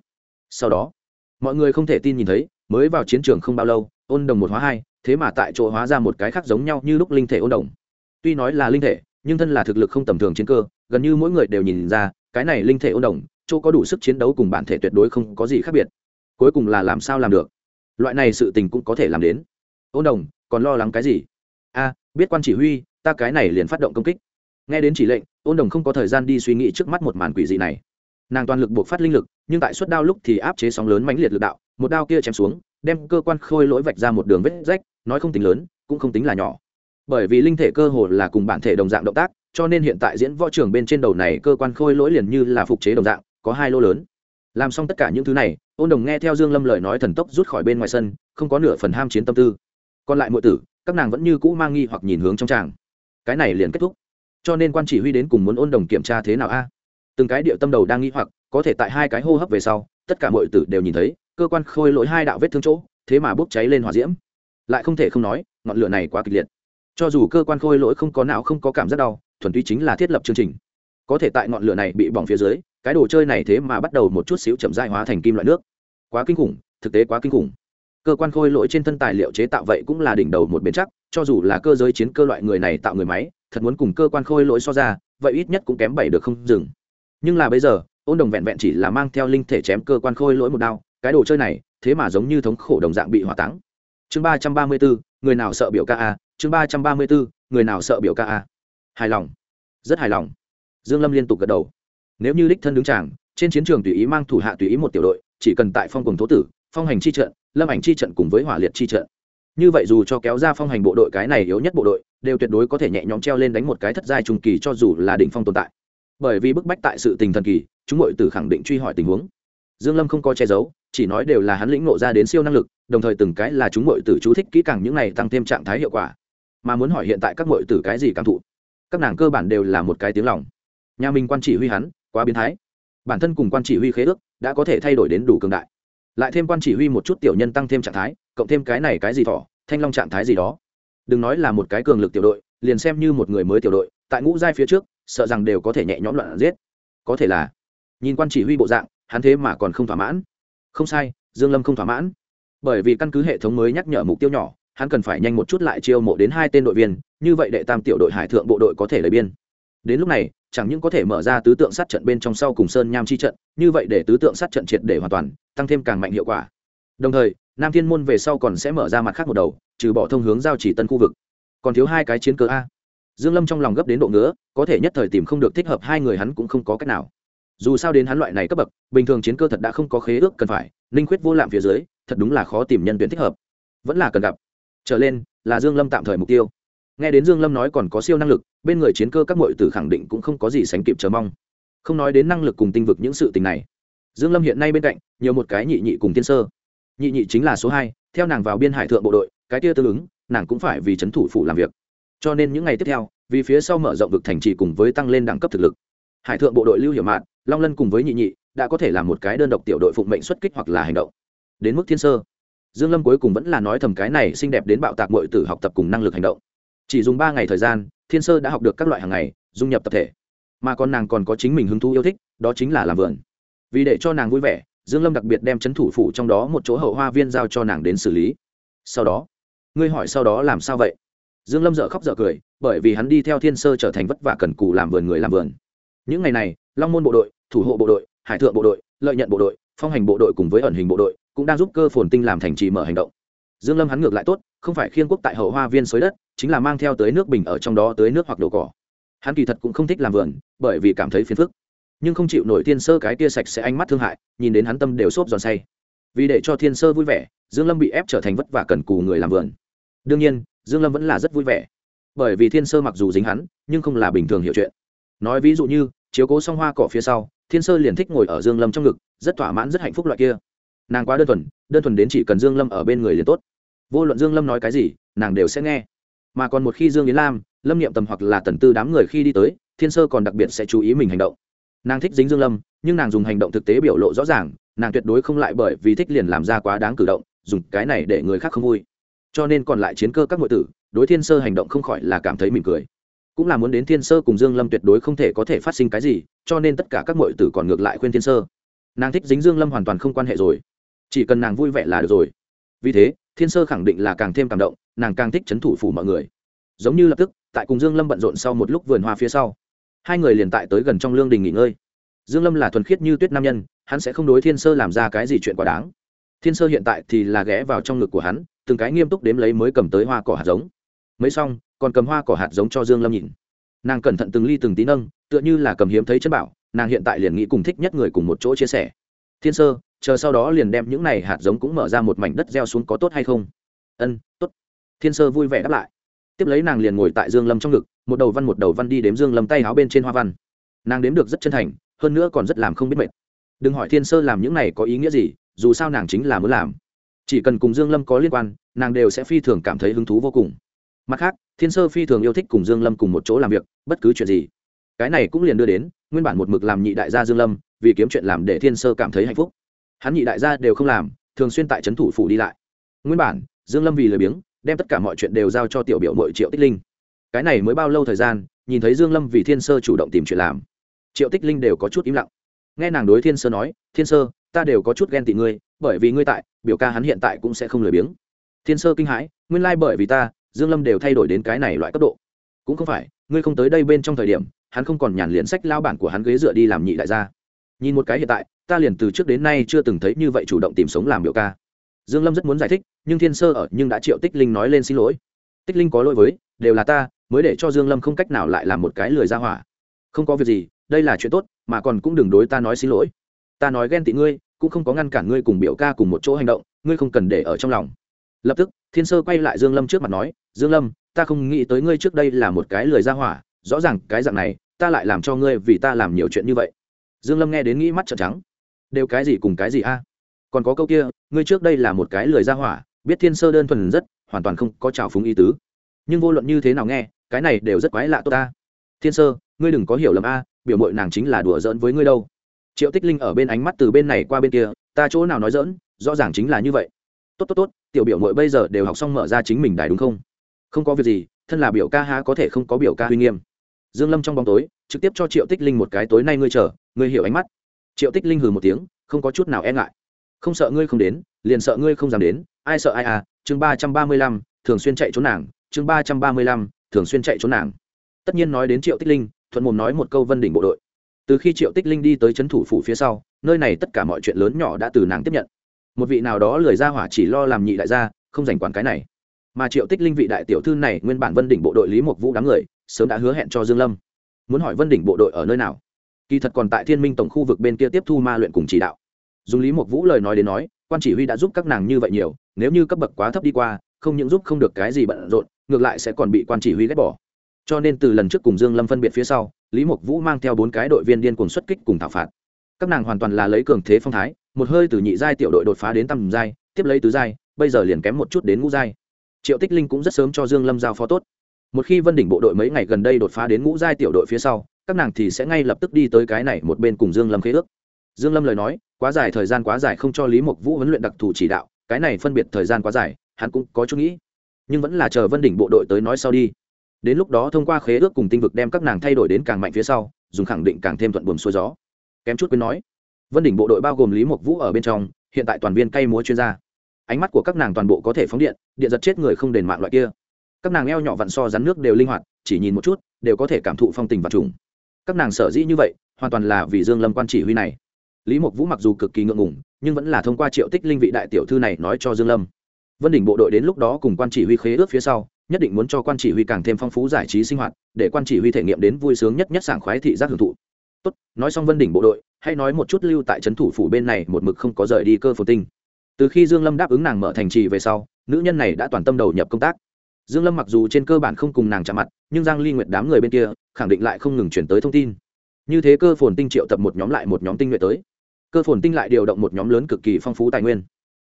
Sau đó mọi người không thể tin nhìn thấy, mới vào chiến trường không bao lâu, ôn đồng một hóa hai, thế mà tại chỗ hóa ra một cái khác giống nhau như lúc linh thể ôn đồng. Tuy nói là linh thể, nhưng thân là thực lực không tầm thường chiến cơ, gần như mỗi người đều nhìn ra, cái này linh thể ôn đồng, chỗ có đủ sức chiến đấu cùng bản thể tuyệt đối không có gì khác biệt. Cuối cùng là làm sao làm được? Loại này sự tình cũng có thể làm đến. Ôn đồng, còn lo lắng cái gì? A, biết quan chỉ huy, ta cái này liền phát động công kích. Nghe đến chỉ lệnh, ôn đồng không có thời gian đi suy nghĩ trước mắt một màn quỷ dị này nàng toàn lực buộc phát linh lực, nhưng tại suất đao lúc thì áp chế sóng lớn mãnh liệt lực đạo, một đao kia chém xuống, đem cơ quan khôi lỗi vạch ra một đường vết rách, nói không tính lớn, cũng không tính là nhỏ. Bởi vì linh thể cơ hồ là cùng bản thể đồng dạng động tác, cho nên hiện tại diễn võ trường bên trên đầu này cơ quan khôi lỗi liền như là phục chế đồng dạng, có hai lô lớn. Làm xong tất cả những thứ này, ôn đồng nghe theo dương lâm lời nói thần tốc rút khỏi bên ngoài sân, không có nửa phần ham chiến tâm tư. Còn lại mọi tử, các nàng vẫn như cũ mang nghi hoặc nhìn hướng trong tràng. Cái này liền kết thúc. Cho nên quan chỉ huy đến cùng muốn ôn đồng kiểm tra thế nào a? Từng cái điệu tâm đầu đang nghi hoặc, có thể tại hai cái hô hấp về sau, tất cả mọi tử đều nhìn thấy, cơ quan khôi lỗi hai đạo vết thương chỗ, thế mà bốc cháy lên hỏa diễm. Lại không thể không nói, ngọn lửa này quá kịch liệt. Cho dù cơ quan khôi lỗi không có não không có cảm giác đau, thuần túy chính là thiết lập chương trình. Có thể tại ngọn lửa này bị bỏng phía dưới, cái đồ chơi này thế mà bắt đầu một chút xíu chậm dai hóa thành kim loại nước. Quá kinh khủng, thực tế quá kinh khủng. Cơ quan khôi lỗi trên thân tài liệu chế tạo vậy cũng là đỉnh đầu một biến chắc, cho dù là cơ giới chiến cơ loại người này tạo người máy, thật muốn cùng cơ quan khôi lỗi so ra, vậy ít nhất cũng kém bảy được không dừng nhưng là bây giờ, ôn đồng vẹn vẹn chỉ là mang theo linh thể chém cơ quan khôi lỗi một đao, cái đồ chơi này, thế mà giống như thống khổ đồng dạng bị hỏa táng. Chương ba trăm ba mươi bốn, người nào sợ biểu ca a? Chương ba trăm ba mươi bốn, người nào sợ biểu ca a? Hài lòng. Rất hài lòng. Dương lâm liên tục gật đầu. Nếu như đích thân đứng tràng trên chiến trường tùy ý mang thủ hạ tùy ý một tiểu đội, chỉ cần tại phong cùng tố tử, phong hành chi trận, lâm ảnh chi trận cùng với hỏa liệt chi trận. Như vậy dù cho kéo ra phong hành bộ đội cái này yếu nhất bộ đội, đều tuyệt đối có thể nhẹ nhõm treo lên đánh một cái thất giai trùng kỳ cho dù là đỉnh phong tồn tại bởi vì bức bách tại sự tình thần kỳ, chúng mọi tử khẳng định truy hỏi tình huống. Dương lâm không có che giấu, chỉ nói đều là hắn lĩnh ngộ ra đến siêu năng lực, đồng thời từng cái là chúng mọi tử chú thích kỹ càng những này tăng thêm trạng thái hiệu quả. Mà muốn hỏi hiện tại các mọi tử cái gì cảm thụ, các nàng cơ bản đều là một cái tiếng lòng. Nhà mình quan chỉ huy hắn, quá biến thái. Bản thân cùng quan chỉ huy khế ước, đã có thể thay đổi đến đủ cường đại. Lại thêm quan chỉ huy một chút tiểu nhân tăng thêm trạng thái, cộng thêm cái này cái gì thỏ, thanh long trạng thái gì đó. Đừng nói là một cái cường lực tiểu đội, liền xem như một người mới tiểu đội, tại ngũ giai phía trước sợ rằng đều có thể nhẹ nhõm loạn giết. Có thể là, nhìn quan chỉ huy bộ dạng, hắn thế mà còn không thỏa mãn. Không sai, dương lâm không thỏa mãn. Bởi vì căn cứ hệ thống mới nhắc nhở mục tiêu nhỏ, hắn cần phải nhanh một chút lại chiêu mộ đến hai tên đội viên, như vậy đệ tam tiểu đội hải thượng bộ đội có thể lấy biên. Đến lúc này, chẳng những có thể mở ra tứ tượng sát trận bên trong sau cùng sơn nham chi trận, như vậy để tứ tượng sát trận triệt để hoàn toàn, tăng thêm càng mạnh hiệu quả. Đồng thời, nam thiên môn về sau còn sẽ mở ra mặt khác một đầu, trừ bỏ thông hướng giao chỉ tân khu vực. Còn thiếu hai cái chiến cơ a dương lâm trong lòng gấp đến độ ngứa, có thể nhất thời tìm không được thích hợp hai người hắn cũng không có cách nào. Dù sao đến hắn loại này cấp bậc, bình thường chiến cơ thật đã không có khế ước cần phải linh khuyết vô lạm phía dưới, thật đúng là khó tìm nhân tuyển thích hợp. Vẫn là cần gặp. Trở lên, là dương lâm tạm thời mục tiêu. Nghe đến dương lâm nói còn có siêu năng lực, bên người chiến cơ các muội tử khẳng định cũng không có gì sánh kịp chờ mong. Không nói đến năng lực cùng tinh vực những sự tình này. Dương lâm hiện nay bên cạnh, nhiều một cái nhị nhị cùng tiên sơ. Nhị nhị chính là số hai, theo nàng vào biên hải thượng bộ đội, cái kia tương ứng, nàng cũng phải vì chấn thủ phủ làm việc cho nên những ngày tiếp theo, vì phía sau mở rộng vực thành trì cùng với tăng lên đẳng cấp thực lực, hải thượng bộ đội lưu hiểu mạn, long lân cùng với nhị nhị đã có thể làm một cái đơn độc tiểu đội phụng mệnh xuất kích hoặc là hành động. Đến mức thiên sơ, dương lâm cuối cùng vẫn là nói thầm cái này xinh đẹp đến bạo tạc mọi tử học tập cùng năng lực hành động. Chỉ dùng ba ngày thời gian, thiên sơ đã học được các loại hàng ngày, dung nhập tập thể. Mà còn nàng còn có chính mình hứng thú yêu thích, đó chính là làm vườn. Vì để cho nàng vui vẻ, dương lâm đặc biệt đem chấn thủ phủ trong đó một chỗ hậu hoa viên giao cho nàng đến xử lý. Sau đó, ngươi hỏi sau đó làm sao vậy? Dương lâm dở khóc dở cười, bởi vì hắn đi theo thiên sơ trở thành vất vả cần cù làm vườn người làm vườn. Những ngày này, long môn bộ đội, thủ hộ bộ đội, hải thượng bộ đội, lợi nhận bộ đội, phong hành bộ đội cùng với ẩn hình bộ đội cũng đang giúp cơ phồn tinh làm thành trì mở hành động. Dương lâm hắn ngược lại tốt, không phải khiên quốc tại hậu hoa viên xới đất, chính là mang theo tới nước bình ở trong đó tới nước hoặc đổ cỏ. Hắn kỳ thật cũng không thích làm vườn, bởi vì cảm thấy phiền phức. Nhưng không chịu nổi thiên sơ cái tia sạch sẽ ánh mắt thương hại, nhìn đến hắn tâm đều xốp giòn say vì để cho thiên sơ vui vẻ, dương lâm bị ép trở thành vất vả cần cù người làm vườn. Đương nhiên dương lâm vẫn là rất vui vẻ. Bởi vì thiên sơ mặc dù dính hắn, nhưng không là bình thường hiểu chuyện. Nói ví dụ như, chiếu cố xong hoa cỏ phía sau, thiên sơ liền thích ngồi ở dương lâm trong ngực, rất thỏa mãn, rất hạnh phúc loại kia. Nàng quá đơn thuần đơn thuần đến chỉ cần dương lâm ở bên người liền tốt. Vô luận dương lâm nói cái gì, nàng đều sẽ nghe. Mà còn một khi dương yến lam, lâm niệm tầm hoặc là tần tư đám người khi đi tới, thiên sơ còn đặc biệt sẽ chú ý mình hành động. Nàng thích dính dương lâm, nhưng nàng dùng hành động thực tế biểu lộ rõ ràng, nàng tuyệt đối không lại bởi vì thích liền làm ra quá đáng cử động, dùng cái này để người khác không vui cho nên còn lại chiến cơ các ngụy tử, đối thiên sơ hành động không khỏi là cảm thấy mỉm cười. Cũng là muốn đến thiên sơ cùng dương lâm tuyệt đối không thể có thể phát sinh cái gì, cho nên tất cả các ngụy tử còn ngược lại khuyên thiên sơ. Nàng thích dính dương lâm hoàn toàn không quan hệ rồi. Chỉ cần nàng vui vẻ là được rồi. Vì thế, thiên sơ khẳng định là càng thêm cảm động, nàng càng thích chấn thủ phủ mọi người. Giống như lập tức, tại cùng dương lâm bận rộn sau một lúc vườn hoa phía sau, hai người liền tại tới gần trong lương đình nghỉ ngơi. Dương lâm là thuần khiết như tuyết nam nhân, hắn sẽ không đối thiên sơ làm ra cái gì chuyện quá đáng. Thiên sơ hiện tại thì là ghé vào trong ngực của hắn từng cái nghiêm túc đếm lấy mới cầm tới hoa cỏ hạt giống. Mấy xong, còn cầm hoa cỏ hạt giống cho dương lâm nhìn. Nàng cẩn thận từng ly từng tí nâng, tựa như là cầm hiếm thấy chân bảo, nàng hiện tại liền nghĩ cùng thích nhất người cùng một chỗ chia sẻ. Thiên sơ, chờ sau đó liền đem những này hạt giống cũng mở ra một mảnh đất gieo xuống có tốt hay không? Ân, tốt. Thiên sơ vui vẻ đáp lại. Tiếp lấy nàng liền ngồi tại dương lâm trong ngực, một đầu văn một đầu văn đi đếm dương lâm tay áo bên trên hoa văn. Nàng đếm được rất chân thành, hơn nữa còn rất làm không biết mệt. Đừng hỏi thiên sơ làm những này có ý nghĩa gì, dù sao nàng chính là muốn làm chỉ cần cùng dương lâm có liên quan, nàng đều sẽ phi thường cảm thấy hứng thú vô cùng. Mặt khác, thiên sơ phi thường yêu thích cùng dương lâm cùng một chỗ làm việc, bất cứ chuyện gì. Cái này cũng liền đưa đến, nguyên bản một mực làm nhị đại gia dương lâm, vì kiếm chuyện làm để thiên sơ cảm thấy hạnh phúc. Hắn nhị đại gia đều không làm, thường xuyên tại trấn thủ phủ đi lại. Nguyên bản, dương lâm vì lười biếng, đem tất cả mọi chuyện đều giao cho tiểu biểu mội triệu tích linh. Cái này mới bao lâu thời gian, nhìn thấy dương lâm vì thiên sơ chủ động tìm chuyện làm, triệu tích linh đều có chút im lặng. Nghe nàng đối thiên sơ nói, thiên sơ, ta đều có chút ghen tị ngươi bởi vì ngươi tại, biểu ca hắn hiện tại cũng sẽ không lười biếng. Thiên sơ kinh hãi, nguyên lai bởi vì ta, dương lâm đều thay đổi đến cái này loại cấp độ. Cũng không phải, ngươi không tới đây bên trong thời điểm, hắn không còn nhàn liền sách lao bản của hắn ghế dựa đi làm nhị đại gia. Nhìn một cái hiện tại, ta liền từ trước đến nay chưa từng thấy như vậy chủ động tìm sống làm biểu ca. Dương lâm rất muốn giải thích, nhưng thiên sơ ở, nhưng đã triệu tích linh nói lên xin lỗi. Tích linh có lỗi với, đều là ta, mới để cho dương lâm không cách nào lại làm một cái lười ra hỏa. Không có việc gì, đây là chuyện tốt, mà còn cũng đừng đối ta nói xin lỗi. Ta nói ghen tị ngươi cũng không có ngăn cản ngươi cùng biểu ca cùng một chỗ hành động, ngươi không cần để ở trong lòng. Lập tức, thiên sơ quay lại dương lâm trước mặt nói, dương lâm, ta không nghĩ tới ngươi trước đây là một cái lười ra hỏa, rõ ràng cái dạng này, ta lại làm cho ngươi vì ta làm nhiều chuyện như vậy. Dương lâm nghe đến nghĩ mắt trợn trắng. Đều cái gì cùng cái gì a? Còn có câu kia, ngươi trước đây là một cái lười ra hỏa, biết thiên sơ đơn thuần rất, hoàn toàn không có trào phúng ý tứ. Nhưng vô luận như thế nào nghe, cái này đều rất quái lạ tốt ta. Thiên sơ, ngươi đừng có hiểu lầm a, biểu mội nàng chính là đùa giỡn với ngươi đâu triệu tích linh ở bên ánh mắt từ bên này qua bên kia, ta chỗ nào nói dỡn rõ ràng chính là như vậy. Tốt tốt tốt, tiểu biểu mội bây giờ đều học xong mở ra chính mình đài đúng không? Không có việc gì, thân là biểu ca há có thể không có biểu ca uy nghiêm. Dương lâm trong bóng tối, trực tiếp cho triệu tích linh một cái tối nay ngươi chờ, ngươi hiểu ánh mắt. Triệu tích linh hừ một tiếng, không có chút nào e ngại. Không sợ ngươi không đến, liền sợ ngươi không dám đến, ai sợ ai à chương ba trăm ba mươi lăm, thường xuyên chạy trốn nàng, chương ba trăm ba mươi lăm, thường xuyên chạy trốn nàng. Tất nhiên nói đến triệu tích linh, thuận mồm nói một câu vân đỉnh bộ đội từ khi triệu tích linh đi tới c h ấ n thủ phủ phía sau, nơi này tất cả mọi chuyện lớn nhỏ đã từ nàng tiếp nhận. Một vị nào đó lười ra hỏa chỉ lo làm nhị đại gia, không dành quản cái này. Mà triệu tích linh vị đại tiểu thư này nguyên bản vân đỉnh bộ đội lý mộc vũ đám người, sớm đã hứa hẹn cho dương lâm. Muốn hỏi vân đỉnh bộ đội ở nơi nào? Kỳ thật còn tại thiên minh tổng khu vực bên kia tiếp thu ma luyện cùng chỉ đạo. Dùng lý mộc vũ lời nói đến nói, quan chỉ huy đã giúp các nàng như vậy nhiều, nếu như cấp bậc quá thấp đi qua, không những giúp không được cái gì bận rộn, ngược lại sẽ còn bị quan chỉ huy ghét bỏ. Cho nên từ lần trước cùng dương lâm phân biệt phía sau lý mộc vũ mang theo bốn cái đội viên điên cuồng xuất kích cùng thảo phạt. Các nàng hoàn toàn là lấy cường thế phong thái, một hơi từ nhị giai tiểu đội đột phá đến tầm giai, tiếp lấy tứ giai, bây giờ liền kém một chút đến ngũ giai. Triệu tích linh cũng rất sớm cho dương lâm giao phó tốt. Một khi vân đỉnh bộ đội mấy ngày gần đây đột phá đến ngũ giai tiểu đội phía sau, các nàng thì sẽ ngay lập tức đi tới cái này một bên cùng dương lâm khế ước. Dương lâm lời nói, quá dài thời gian quá dài không cho lý mộc vũ huấn luyện đặc thù chỉ đạo, cái này phân biệt thời gian quá dài, hắn cũng có chút nghĩ. Nhưng vẫn là chờ vân đỉnh bộ đội tới nói sau đi đến lúc đó thông qua khế ước cùng tinh vực đem các nàng thay đổi đến càng mạnh phía sau, dùng khẳng định càng thêm thuận buồm xuôi gió. Kém chút quên nói, vân đỉnh bộ đội bao gồm lý mộc vũ ở bên trong, hiện tại toàn viên cây múa chuyên gia. Ánh mắt của các nàng toàn bộ có thể phóng điện điện giật chết người không đền mạng loại kia. Các nàng eo nhỏ vặn so rắn nước đều linh hoạt, chỉ nhìn một chút, đều có thể cảm thụ phong tình và trùng. Các nàng sở dĩ như vậy, hoàn toàn là vì dương lâm quan chỉ huy này. Lý mộc vũ mặc dù cực kỳ ngượng ngùng, nhưng vẫn là thông qua triệu tích linh vị đại tiểu thư này nói cho dương lâm. Vân đỉnh bộ đội đến lúc đó cùng quan chỉ huy khế ước phía sau nhất định muốn cho quan chỉ huy càng thêm phong phú giải trí sinh hoạt, để quan chỉ huy thể nghiệm đến vui sướng nhất nhất sảng khoái thị giác hưởng thụ. Tốt, nói xong vân đỉnh bộ đội hay nói một chút lưu tại trấn thủ phủ bên này một mực không có rời đi cơ phồn tinh. Từ khi dương lâm đáp ứng nàng mở thành trì về sau, nữ nhân này đã toàn tâm đầu nhập công tác. Dương lâm mặc dù trên cơ bản không cùng nàng chạm mặt, nhưng giang ly nguyện đám người bên kia khẳng định lại không ngừng chuyển tới thông tin. Như thế cơ phồn tinh triệu tập một nhóm lại một nhóm tinh nguyện tới. Cơ phồn tinh lại điều động một nhóm lớn cực kỳ phong phú tài nguyên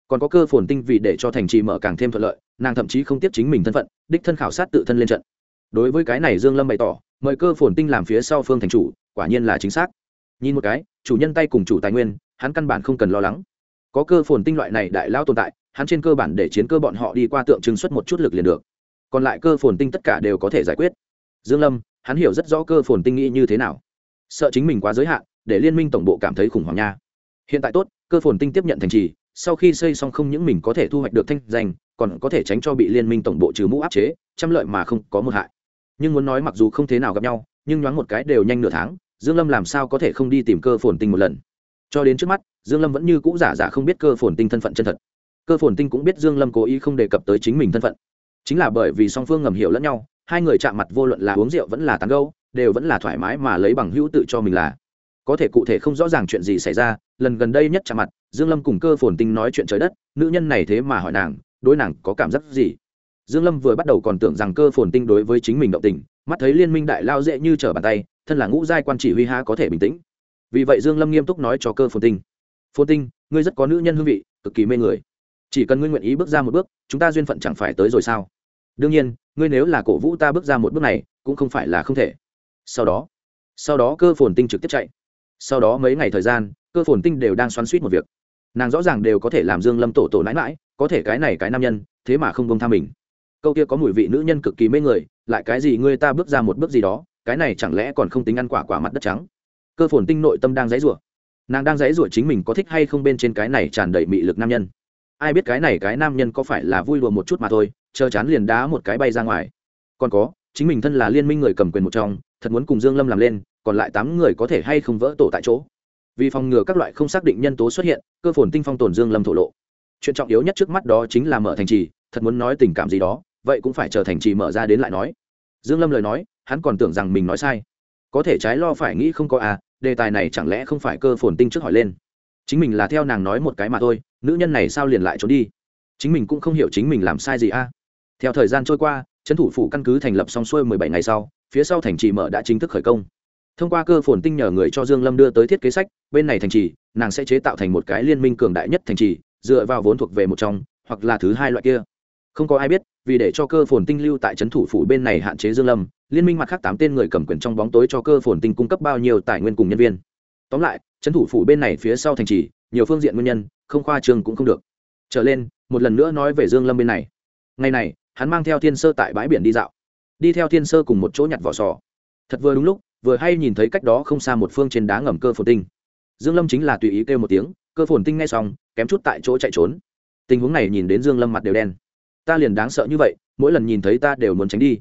còn có cơ phồn tinh vì để cho thành trì mở càng thêm thuận lợi, nàng thậm chí không tiếp chính mình thân phận, đích thân khảo sát tự thân lên trận. Đối với cái này dương lâm bày tỏ, mời cơ phồn tinh làm phía sau phương thành chủ, quả nhiên là chính xác. Nhìn một cái, chủ nhân tay cùng chủ tài nguyên, hắn căn bản không cần lo lắng. Có cơ phồn tinh loại này đại lao tồn tại, hắn trên cơ bản để chiến cơ bọn họ đi qua tượng trưng xuất một chút lực liền được. Còn lại cơ phồn tinh tất cả đều có thể giải quyết. Dương lâm, hắn hiểu rất rõ cơ phồn tinh nghĩ như thế nào. Sợ chính mình quá giới hạn, để liên minh tổng bộ cảm thấy khủng hoảng nha. Hiện tại tốt, cơ phồn tinh tiếp nhận thành trì sau khi xây xong không những mình có thể thu hoạch được thanh danh, còn có thể tránh cho bị liên minh tổng bộ trừ mũ áp chế, trăm lợi mà không có một hại. Nhưng muốn nói mặc dù không thế nào gặp nhau, nhưng nhoáng một cái đều nhanh nửa tháng, dương lâm làm sao có thể không đi tìm cơ phồn tinh một lần? Cho đến trước mắt, dương lâm vẫn như cũ giả giả không biết cơ phồn tinh thân phận chân thật. Cơ phồn tinh cũng biết dương lâm cố ý không đề cập tới chính mình thân phận. Chính là bởi vì song phương ngầm hiểu lẫn nhau, hai người chạm mặt vô luận là uống rượu vẫn là tán gâu đều vẫn là thoải mái mà lấy bằng hữu tự cho mình là. Có thể cụ thể không rõ ràng chuyện gì xảy ra lần gần đây nhất chạm mặt, dương lâm cùng cơ phồn tinh nói chuyện trời đất, nữ nhân này thế mà hỏi nàng, đối nàng có cảm giác gì? Dương lâm vừa bắt đầu còn tưởng rằng cơ phồn tinh đối với chính mình động tình, mắt thấy liên minh đại lao dễ như trở bàn tay, thân là ngũ giai quan chỉ huy ha có thể bình tĩnh. Vì vậy dương lâm nghiêm túc nói cho cơ phồn tinh phồn tinh, ngươi rất có nữ nhân hương vị, cực kỳ mê người. Chỉ cần ngươi nguyện ý bước ra một bước, chúng ta duyên phận chẳng phải tới rồi sao? Đương nhiên, ngươi nếu là cổ vũ ta bước ra một bước này, cũng không phải là không thể. Sau đó sau đó cơ phồn tinh trực tiếp chạy. Sau đó mấy ngày thời gian cơ phồn tinh đều đang xoắn suýt một việc. Nàng rõ ràng đều có thể làm dương lâm tổ tổ nãi mãi có thể cái này cái nam nhân, thế mà không công tha mình. Câu kia có mùi vị nữ nhân cực kỳ mê người, lại cái gì ngươi ta bước ra một bước gì đó, cái này chẳng lẽ còn không tính ăn quả quả mặt đất trắng? Cơ phồn tinh nội tâm đang dãy rủa nàng đang dãy rủa chính mình có thích hay không bên trên cái này tràn đầy mị lực nam nhân. Ai biết cái này cái nam nhân có phải là vui đùa một chút mà thôi, chờ chán liền đá một cái bay ra ngoài. Còn có, chính mình thân là liên minh người cầm quyền một trong, thật muốn cùng dương lâm làm lên, còn lại tám người có thể hay không vỡ tổ tại chỗ? Vì phòng ngừa các loại không xác định nhân tố xuất hiện, cơ phồn tinh phong tồn dương lâm thổ lộ. Chuyện trọng yếu nhất trước mắt đó chính là mở thành trì, thật muốn nói tình cảm gì đó, vậy cũng phải chờ thành trì mở ra đến lại nói. Dương lâm lời nói, hắn còn tưởng rằng mình nói sai. Có thể trái lo phải nghĩ không có à đề tài này chẳng lẽ không phải cơ phồn tinh trước hỏi lên. Chính mình là theo nàng nói một cái mà thôi, nữ nhân này sao liền lại trốn đi? Chính mình cũng không hiểu chính mình làm sai gì a à. theo thời gian trôi qua trấn thủ phủ căn cứ thành lập xong xuôi 17 ngày sau, phía sau thành trì mở đã chính thức khởi công thông qua cơ phồn tinh nhờ người cho dương lâm đưa tới thiết kế sách, bên này thành trì, nàng sẽ chế tạo thành một cái liên minh cường đại nhất thành trì, dựa vào vốn thuộc về một trong, hoặc là thứ hai loại kia. Không có ai biết, vì để cho cơ phồn tinh lưu tại trấn thủ phủ bên này hạn chế dương lâm, liên minh mặt khác tám tên người cầm quyền trong bóng tối cho cơ phồn tinh cung cấp bao nhiêu tài nguyên cùng nhân viên. Tóm lại, trấn thủ phủ bên này phía sau thành trì, nhiều phương diện nguyên nhân, không khoa trường cũng không được. Trở lên, một lần nữa nói về dương lâm bên này. Ngày này, hắn mang theo thiên sơ tại bãi biển đi dạo. Đi theo thiên sơ cùng một chỗ nhặt vỏ sò. Thật vừa đúng lúc vừa hay nhìn thấy cách đó không xa một phương trên đá ngầm cơ phồn tinh. Dương lâm chính là tùy ý kêu một tiếng, cơ phồn tinh nghe xong, kém chút tại chỗ chạy trốn. Tình huống này nhìn đến dương lâm mặt đều đen. Ta liền đáng sợ như vậy, mỗi lần nhìn thấy ta đều muốn tránh đi.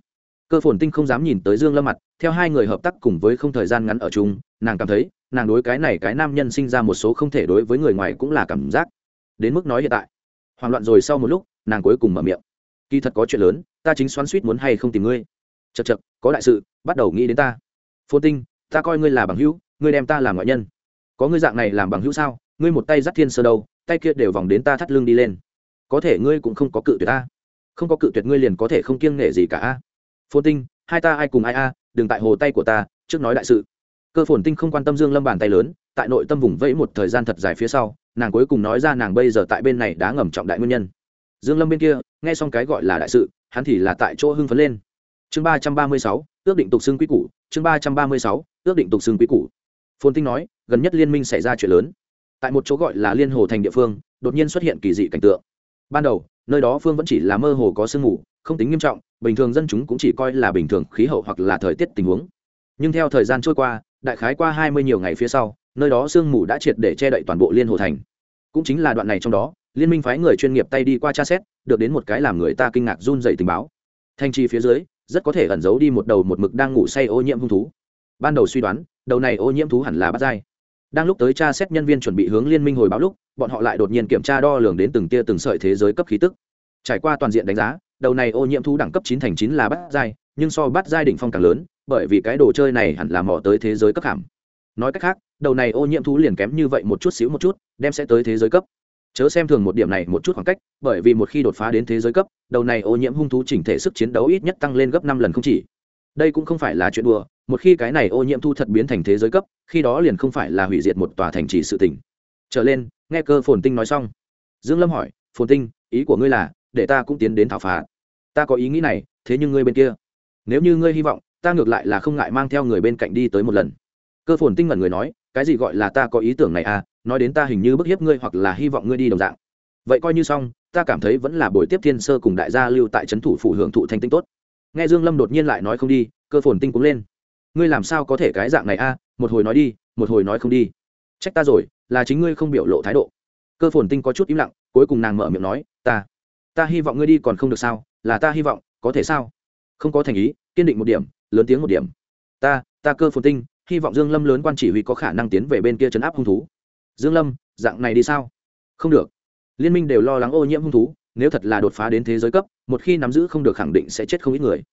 Cơ phồn tinh không dám nhìn tới dương lâm mặt, theo hai người hợp tác cùng với không thời gian ngắn ở chung, nàng cảm thấy, nàng đối cái này cái nam nhân sinh ra một số không thể đối với người ngoài cũng là cảm giác. Đến mức nói hiện tại. Hoảng loạn rồi sau một lúc, nàng cuối cùng mở miệng. Kỳ thật có chuyện lớn, ta chính xoắn suýt muốn hay không tìm ngươi. Chật chật có đại sự, bắt đầu nghĩ đến ta phồn tinh, ta coi ngươi là bằng hữu, ngươi đem ta làm ngoại nhân. Có ngươi dạng này làm bằng hữu sao? Ngươi một tay dắt thiên sơ đâu, tay kia đều vòng đến ta thắt lưng đi lên. Có thể ngươi cũng không có cự tuyệt ta. Không có cự tuyệt ngươi liền có thể không kiêng nể gì cả a. Phồn tinh, hai ta ai cùng ai a, đừng tại hồ tay của ta, trước nói đại sự. Cơ phồn tinh không quan tâm dương lâm bàn tay lớn, tại nội tâm vùng vẫy một thời gian thật dài phía sau, nàng cuối cùng nói ra nàng bây giờ tại bên này đã ngầm trọng đại nguyên nhân. Dương lâm bên kia, nghe xong cái gọi là đại sự, hắn thì là tại chỗ hưng phấn lên chương ba trăm ba mươi sáu, ước định tục xưng quý củ. Chương ba trăm ba mươi sáu, ước định tục xưng quý củ. Phồn tinh nói, gần nhất liên minh xảy ra chuyện lớn. Tại một chỗ gọi là liên hồ thành địa phương, đột nhiên xuất hiện kỳ dị cảnh tượng. Ban đầu, nơi đó phương vẫn chỉ là mơ hồ có sương mù, không tính nghiêm trọng, bình thường dân chúng cũng chỉ coi là bình thường khí hậu hoặc là thời tiết tình huống. Nhưng theo thời gian trôi qua, đại khái qua hai mươi nhiều ngày phía sau, nơi đó sương mù đã triệt để che đậy toàn bộ liên hồ thành. Cũng chính là đoạn này trong đó, liên minh phái người chuyên nghiệp tay đi qua tra xét, được đến một cái làm người ta kinh ngạc run dày tình báo. Thanh chi phía dưới rất có thể ẩn giấu đi một đầu một mực đang ngủ say ô nhiễm hung thú. Ban đầu suy đoán, đầu này ô nhiễm thú hẳn là bắt dai đang lúc tới tra xét nhân viên chuẩn bị hướng liên minh hồi báo lúc, bọn họ lại đột nhiên kiểm tra đo lường đến từng tia từng sợi thế giới cấp khí tức. Trải qua toàn diện đánh giá, đầu này ô nhiễm thú đẳng cấp chín thành chín là bắt dai nhưng so bắt dai đỉnh phong càng lớn, bởi vì cái đồ chơi này hẳn là mò tới thế giới cấp hàm. Nói cách khác, đầu này ô nhiễm thú liền kém như vậy một chút xíu một chút, đem sẽ tới thế giới cấp chớ xem thường một điểm này một chút khoảng cách, bởi vì một khi đột phá đến thế giới cấp, đầu này ô nhiễm hung thú chỉnh thể sức chiến đấu ít nhất tăng lên gấp năm lần không chỉ. Đây cũng không phải là chuyện đùa, một khi cái này ô nhiễm thu thật biến thành thế giới cấp, khi đó liền không phải là hủy diệt một tòa thành trì sự tỉnh trở lên, nghe cơ phồn tinh nói xong. Dương lâm hỏi, phồn tinh, ý của ngươi là, để ta cũng tiến đến thảo phạt. Ta có ý nghĩ này, thế nhưng ngươi bên kia. Nếu như ngươi hy vọng, ta ngược lại là không ngại mang theo người bên cạnh đi tới một lần. Cơ phồn tinh ngẩn người nói, cái gì gọi là ta có ý tưởng này à? Nói đến ta hình như bức hiếp ngươi hoặc là hy vọng ngươi đi đồng dạng. Vậy coi như xong, ta cảm thấy vẫn là buổi tiếp thiên sơ cùng đại gia lưu tại trấn thủ phủ hưởng thụ thanh tinh tốt. Nghe dương lâm đột nhiên lại nói không đi, cơ phồn tinh cũng lên. Ngươi làm sao có thể cái dạng này a? Một hồi nói đi, một hồi nói không đi. Trách ta rồi, là chính ngươi không biểu lộ thái độ. Cơ phồn tinh có chút im lặng, cuối cùng nàng mở miệng nói, ta ta hy vọng ngươi đi còn không được sao? Là ta hy vọng, có thể sao? Không có thành ý, kiên định một điểm, lớn tiếng một điểm. Ta ta cơ phồn tinh, hy vọng dương lâm lớn quan chỉ huy có khả năng tiến về bên kia chấn áp hung thú dương lâm, dạng này đi sao? Không được. Liên minh đều lo lắng ô nhiễm hung thú, nếu thật là đột phá đến thế giới cấp, một khi nắm giữ không được khẳng định sẽ chết không ít người.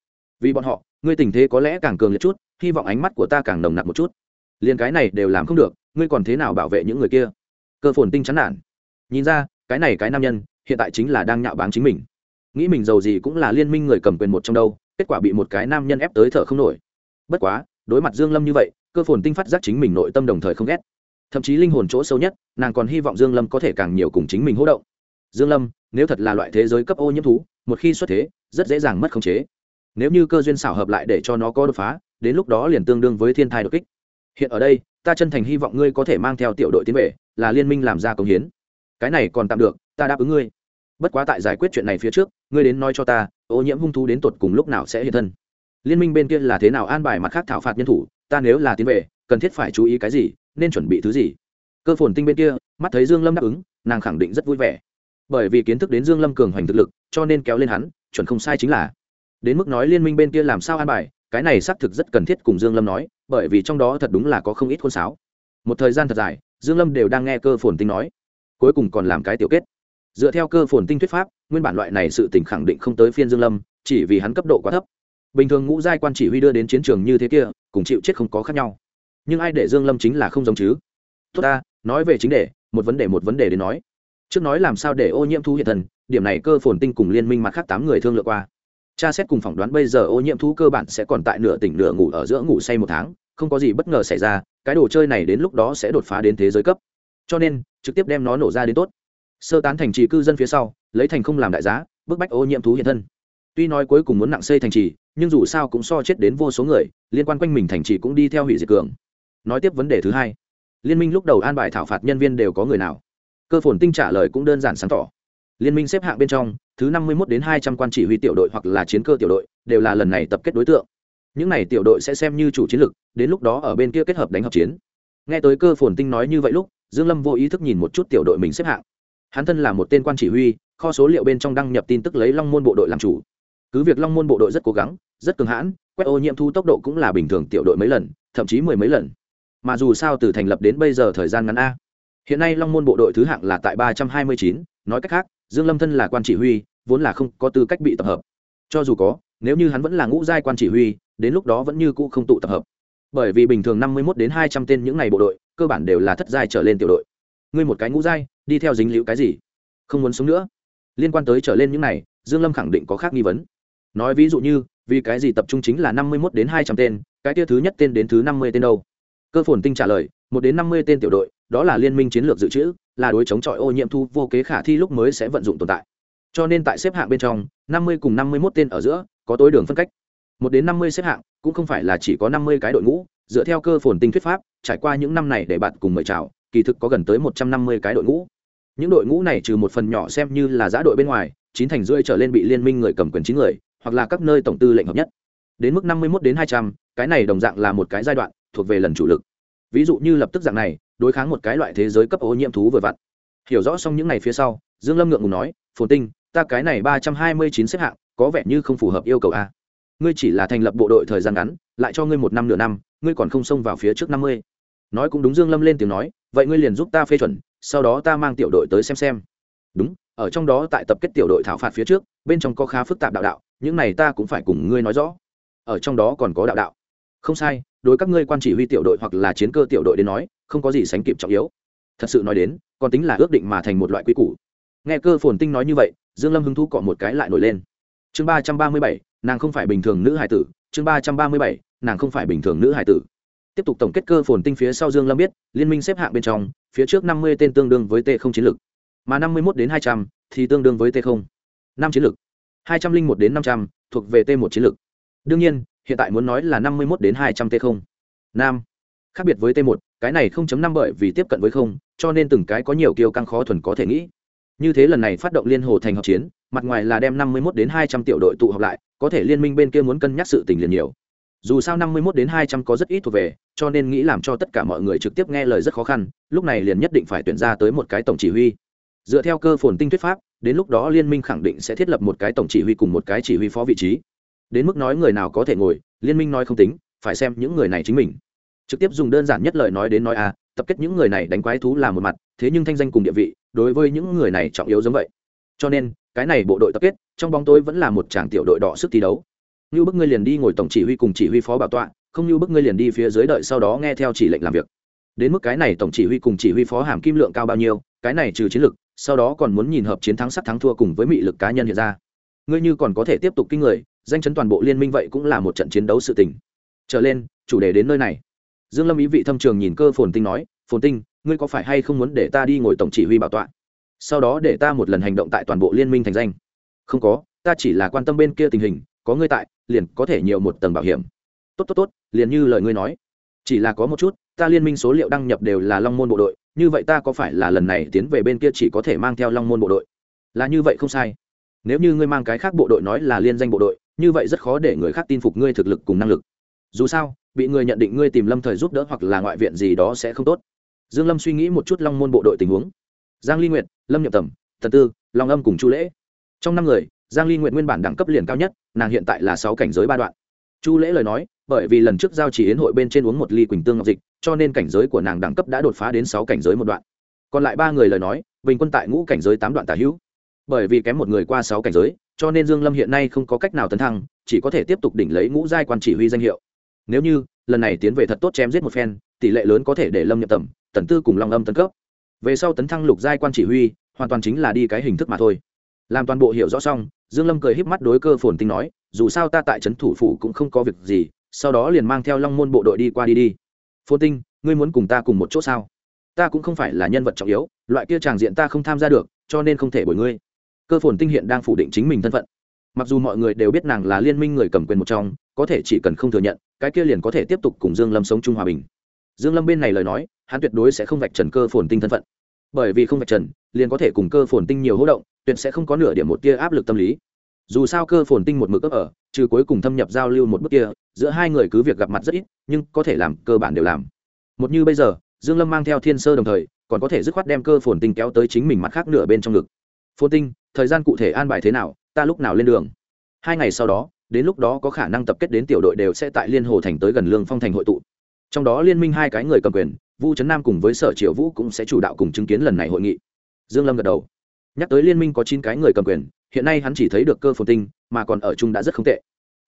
Vì bọn họ, ngươi tình thế có lẽ càng cường liệt chút, hy vọng ánh mắt của ta càng nồng nặc một chút. Liền cái này đều làm không được, ngươi còn thế nào bảo vệ những người kia? Cơ phồn tinh chán nản. Nhìn ra, cái này cái nam nhân, hiện tại chính là đang nhạo báng chính mình. Nghĩ mình giàu gì cũng là liên minh người cầm quyền một trong đâu, kết quả bị một cái nam nhân ép tới thở không nổi. Bất quá, đối mặt dương lâm như vậy, cơ phồn tinh phát giác chính mình nội tâm đồng thời không ghét thậm chí linh hồn chỗ sâu nhất, nàng còn hy vọng dương lâm có thể càng nhiều cùng chính mình hỗ động. Dương lâm, nếu thật là loại thế giới cấp ô nhiễm thú, một khi xuất thế, rất dễ dàng mất khống chế. Nếu như cơ duyên xảo hợp lại để cho nó có đột phá, đến lúc đó liền tương đương với thiên thai đột kích. Hiện ở đây, ta chân thành hy vọng ngươi có thể mang theo tiểu đội tiến về, là liên minh làm ra công hiến. Cái này còn tạm được, ta đáp ứng ngươi. Bất quá tại giải quyết chuyện này phía trước, ngươi đến nói cho ta, ô nhiễm hung thú đến tột cùng lúc nào sẽ hiện thân? Liên minh bên kia là thế nào an bài mặt khác thảo phạt nhân thủ, ta nếu là tiến về cần thiết phải chú ý cái gì, nên chuẩn bị thứ gì? Cơ phồn tinh bên kia, mắt thấy dương lâm đáp ứng, nàng khẳng định rất vui vẻ. Bởi vì kiến thức đến dương lâm cường hoành thực lực, cho nên kéo lên hắn, chuẩn không sai chính là. Đến mức nói liên minh bên kia làm sao an bài, cái này xác thực rất cần thiết cùng dương lâm nói, bởi vì trong đó thật đúng là có không ít khôn sáo. Một thời gian thật dài, dương lâm đều đang nghe cơ phồn tinh nói. Cuối cùng còn làm cái tiểu kết. Dựa theo cơ phồn tinh thuyết pháp, nguyên bản loại này sự tình khẳng định không tới phiên dương lâm, chỉ vì hắn cấp độ quá thấp. Bình thường ngũ giai quan chỉ huy đưa đến chiến trường như thế kia, cùng chịu chết không có khác nhau nhưng ai để dương lâm chính là không giống chứ? Tốt ta, nói về chính đề, một vấn đề một vấn đề đến nói. Trước nói làm sao để ô nhiễm thú hiện thần, điểm này cơ phồn tinh cùng liên minh mặt khác tám người thương lượng qua. Cha xét cùng phỏng đoán bây giờ ô nhiễm thú cơ bản sẽ còn tại nửa tỉnh nửa ngủ ở giữa ngủ say một tháng, không có gì bất ngờ xảy ra, cái đồ chơi này đến lúc đó sẽ đột phá đến thế giới cấp. Cho nên, trực tiếp đem nó nổ ra đến tốt. Sơ tán thành trì cư dân phía sau, lấy thành không làm đại giá, bức bách ô nhiễm thú hiện thân. Tuy nói cuối cùng muốn nặng xây thành trì, nhưng dù sao cũng so chết đến vô số người, liên quan quanh mình thành trì cũng đi theo hủy diệt cường nói tiếp vấn đề thứ hai. Liên minh lúc đầu an bài thảo phạt nhân viên đều có người nào? Cơ phồn tinh trả lời cũng đơn giản sáng tỏ. Liên minh xếp hạng bên trong, thứ năm mươi một đến hai trăm quan chỉ huy tiểu đội hoặc là chiến cơ tiểu đội đều là lần này tập kết đối tượng. Những này tiểu đội sẽ xem như chủ chiến lực, đến lúc đó ở bên kia kết hợp đánh hợp chiến. Nghe tới cơ phồn tinh nói như vậy lúc, dương lâm vô ý thức nhìn một chút tiểu đội mình xếp hạng. Hắn thân là một tên quan chỉ huy, kho số liệu bên trong đăng nhập tin tức lấy long môn bộ đội làm chủ. Cứ việc long môn bộ đội rất cố gắng, rất cường hãn, quét ô nhiễm thu tốc độ cũng là bình thường tiểu đội mấy lần, thậm chí mười mấy lần mà dù sao từ thành lập đến bây giờ thời gian ngắn a. Hiện nay long môn bộ đội thứ hạng là tại ba trăm hai mươi chín, nói cách khác, dương lâm thân là quan chỉ huy, vốn là không có tư cách bị tập hợp. Cho dù có, nếu như hắn vẫn là ngũ giai quan chỉ huy, đến lúc đó vẫn như cũ không tụ tập hợp. Bởi vì bình thường năm mươi 51 đến hai trăm tên những ngày bộ đội, cơ bản đều là thất giai trở lên tiểu đội. Ngươi một cái ngũ giai, đi theo dính liễu cái gì? Không muốn sống nữa. Liên quan tới trở lên những này, dương lâm khẳng định có khác nghi vấn. Nói ví dụ như, vì cái gì tập trung chính là năm mươi 51 đến hai trăm tên, cái tia thứ nhất tên đến thứ năm mươi tên đâu? Cơ phồn tinh trả lời, một đến năm mươi tên tiểu đội, đó là liên minh chiến lược dự trữ, là đối chống chọi ô nhiễm thu vô kế khả thi lúc mới sẽ vận dụng tồn tại. Cho nên tại xếp hạng bên trong, năm mươi cùng năm mươi mốt tên ở giữa, có tối đường phân cách. Một đến năm mươi xếp hạng, cũng không phải là chỉ có năm mươi cái đội ngũ, dựa theo cơ phồn tinh thuyết pháp, trải qua những năm này để bạn cùng mời chào, kỳ thực có gần tới một trăm năm mươi cái đội ngũ. Những đội ngũ này trừ một phần nhỏ xem như là giã đội bên ngoài, chín thành rưỡi trở lên bị liên minh người cầm quyền chín người, hoặc là các nơi tổng tư lệnh hợp nhất. Đến mức năm mươi mốt đến hai trăm, cái này đồng dạng là một cái giai đoạn thuộc về lần chủ lực. Ví dụ như lập tức dạng này, đối kháng một cái loại thế giới cấp ô nhiễm thú vừa vặn. Hiểu rõ xong những ngày phía sau, dương lâm ngượng ngùng nói, phồn tinh, ta cái này ba trăm hai mươi chín xếp hạng, có vẻ như không phù hợp yêu cầu a. Ngươi chỉ là thành lập bộ đội thời gian ngắn, lại cho ngươi một năm nửa năm, ngươi còn không xông vào phía trước năm mươi. Nói cũng đúng, dương lâm lên tiếng nói, vậy ngươi liền giúp ta phê chuẩn, sau đó ta mang tiểu đội tới xem xem. Đúng, ở trong đó tại tập kết tiểu đội thảo phạt phía trước, bên trong có khá phức tạp đạo đạo, những này ta cũng phải cùng ngươi nói rõ. Ở trong đó còn có đạo đạo không sai, đối các ngươi quan chỉ huy tiểu đội hoặc là chiến cơ tiểu đội đến nói, không có gì sánh kịp trọng yếu. Thật sự nói đến, còn tính là ước định mà thành một loại quy củ. Nghe cơ phồn tinh nói như vậy, dương lâm hứng thú cọ một cái lại nổi lên. Chương ba trăm ba mươi bảy, nàng không phải bình thường nữ hải tử. Chương ba trăm ba mươi bảy, nàng không phải bình thường nữ hải tử. Tiếp tục tổng kết cơ phồn tinh phía sau dương lâm biết, liên minh xếp hạng bên trong, phía trước năm mươi tên tương đương với t không chiến lược, mà năm mươi một đến hai trăm thì tương đương với t không. Năm chiến lược, hai trăm linh một đến năm trăm thuộc về t một chiến lược. Đương nhiên hiện tại muốn nói là năm mươi một đến hai trăm t không. Nam. Khác biệt với t một, cái này không chấm năm bởi vì tiếp cận với không, cho nên từng cái có nhiều kiêu căng khó thuần có thể nghĩ. Như thế lần này phát động liên hồ thành hợp chiến, mặt ngoài là đem năm mươi một đến hai trăm tiểu đội tụ họp lại, có thể liên minh bên kia muốn cân nhắc sự tình liền nhiều. Dù sao năm mươi một đến hai trăm có rất ít thuộc về, cho nên nghĩ làm cho tất cả mọi người trực tiếp nghe lời rất khó khăn, lúc này liền nhất định phải tuyển ra tới một cái tổng chỉ huy. Dựa theo cơ phồn tinh thuyết pháp, đến lúc đó liên minh khẳng định sẽ thiết lập một cái tổng chỉ huy cùng một cái chỉ huy phó vị trí đến mức nói người nào có thể ngồi, liên minh nói không tính, phải xem những người này chính mình. Trực tiếp dùng đơn giản nhất lời nói đến nói à tập kết những người này đánh quái thú là một mặt, thế nhưng thanh danh cùng địa vị, đối với những người này trọng yếu giống vậy. Cho nên, cái này bộ đội tập kết, trong bóng tối vẫn là một tràng tiểu đội đỏ sức thi đấu. Như bức ngươi liền đi ngồi tổng chỉ huy cùng chỉ huy phó bảo tọa, không như bức ngươi liền đi phía dưới đợi sau đó nghe theo chỉ lệnh làm việc. Đến mức cái này tổng chỉ huy cùng chỉ huy phó hàm kim lượng cao bao nhiêu, cái này trừ chiến lược sau đó còn muốn nhìn hợp chiến thắng sắc thắng thua cùng với mị lực cá nhân hiện ra. Ngươi như còn có thể tiếp tục kinh người danh chấn toàn bộ liên minh vậy cũng là một trận chiến đấu sự tình. Trở lên, chủ đề đến nơi này. Dương lâm ý vị thâm trường nhìn cơ phồn tinh nói, phồn tinh, ngươi có phải hay không muốn để ta đi ngồi tổng chỉ huy bảo tọa? Sau đó để ta một lần hành động tại toàn bộ liên minh thành danh. Không có, ta chỉ là quan tâm bên kia tình hình, có ngươi tại, liền có thể nhiều một tầng bảo hiểm. Tốt tốt tốt, liền như lời ngươi nói. Chỉ là có một chút, ta liên minh số liệu đăng nhập đều là long môn bộ đội, như vậy ta có phải là lần này tiến về bên kia chỉ có thể mang theo long môn bộ đội? Là như vậy không sai. Nếu như ngươi mang cái khác bộ đội nói là liên danh bộ đội như vậy rất khó để người khác tin phục ngươi thực lực cùng năng lực. Dù sao, bị người nhận định ngươi tìm lâm thời giúp đỡ hoặc là ngoại viện gì đó sẽ không tốt. Dương lâm suy nghĩ một chút long môn bộ đội tình huống. Giang ly nguyệt, lâm nhậm tầm, thần tư, long âm cùng chu lễ. Trong năm người, giang ly nguyệt nguyên bản đẳng cấp liền cao nhất, nàng hiện tại là sáu cảnh giới ba đoạn. Chu lễ lời nói, bởi vì lần trước giao chỉ yến hội bên trên uống một ly quỳnh tương ngọc dịch, cho nên cảnh giới của nàng đẳng cấp đã đột phá đến sáu cảnh giới một đoạn. Còn lại ba người lời nói, bình quân tại ngũ cảnh giới tám đoạn tả hữu. Bởi vì kém một người qua sáu cảnh giới cho nên dương lâm hiện nay không có cách nào tấn thăng, chỉ có thể tiếp tục đỉnh lấy ngũ giai quan chỉ huy danh hiệu. Nếu như, lần này tiến về thật tốt chém giết một phen, tỷ lệ lớn có thể để lâm nhập tầm, tần tư cùng long âm tấn cấp. Về sau tấn thăng lục giai quan chỉ huy, hoàn toàn chính là đi cái hình thức mà thôi. Làm toàn bộ hiểu rõ xong, dương lâm cười híp mắt đối cơ phồn tinh nói, dù sao ta tại trấn thủ phủ cũng không có việc gì, sau đó liền mang theo long môn bộ đội đi qua đi đi. Phồn tinh, ngươi muốn cùng ta cùng một chỗ sao? Ta cũng không phải là nhân vật trọng yếu, loại kia tràng diện ta không tham gia được, cho nên không thể bồi ngươi cơ phồn tinh hiện đang phủ định chính mình thân phận. Mặc dù mọi người đều biết nàng là liên minh người cầm quyền một trong, có thể chỉ cần không thừa nhận, cái kia liền có thể tiếp tục cùng dương lâm sống chung hòa bình. Dương lâm bên này lời nói, hắn tuyệt đối sẽ không vạch trần cơ phồn tinh thân phận. Bởi vì không vạch trần, liền có thể cùng cơ phồn tinh nhiều hỗ động, tuyệt sẽ không có nửa điểm một tia áp lực tâm lý. Dù sao cơ phồn tinh một mực ấp ở, trừ cuối cùng thâm nhập giao lưu một bước kia, giữa hai người cứ việc gặp mặt rất ít, nhưng có thể làm cơ bản đều làm. Một như bây giờ, dương lâm mang theo thiên sơ đồng thời, còn có thể dứt khoát đem cơ phồn tinh kéo tới chính mình mặt khác nửa bên trong ngực. Phồn tinh thời gian cụ thể an bài thế nào, ta lúc nào lên đường. Hai ngày sau đó, đến lúc đó có khả năng tập kết đến tiểu đội đều sẽ tại liên hồ thành tới gần lương phong thành hội tụ. Trong đó liên minh hai cái người cầm quyền, vu trấn nam cùng với sở triệu vũ cũng sẽ chủ đạo cùng chứng kiến lần này hội nghị. Dương lâm gật đầu. Nhắc tới liên minh có chín cái người cầm quyền, hiện nay hắn chỉ thấy được cơ phồn tinh, mà còn ở chung đã rất không tệ.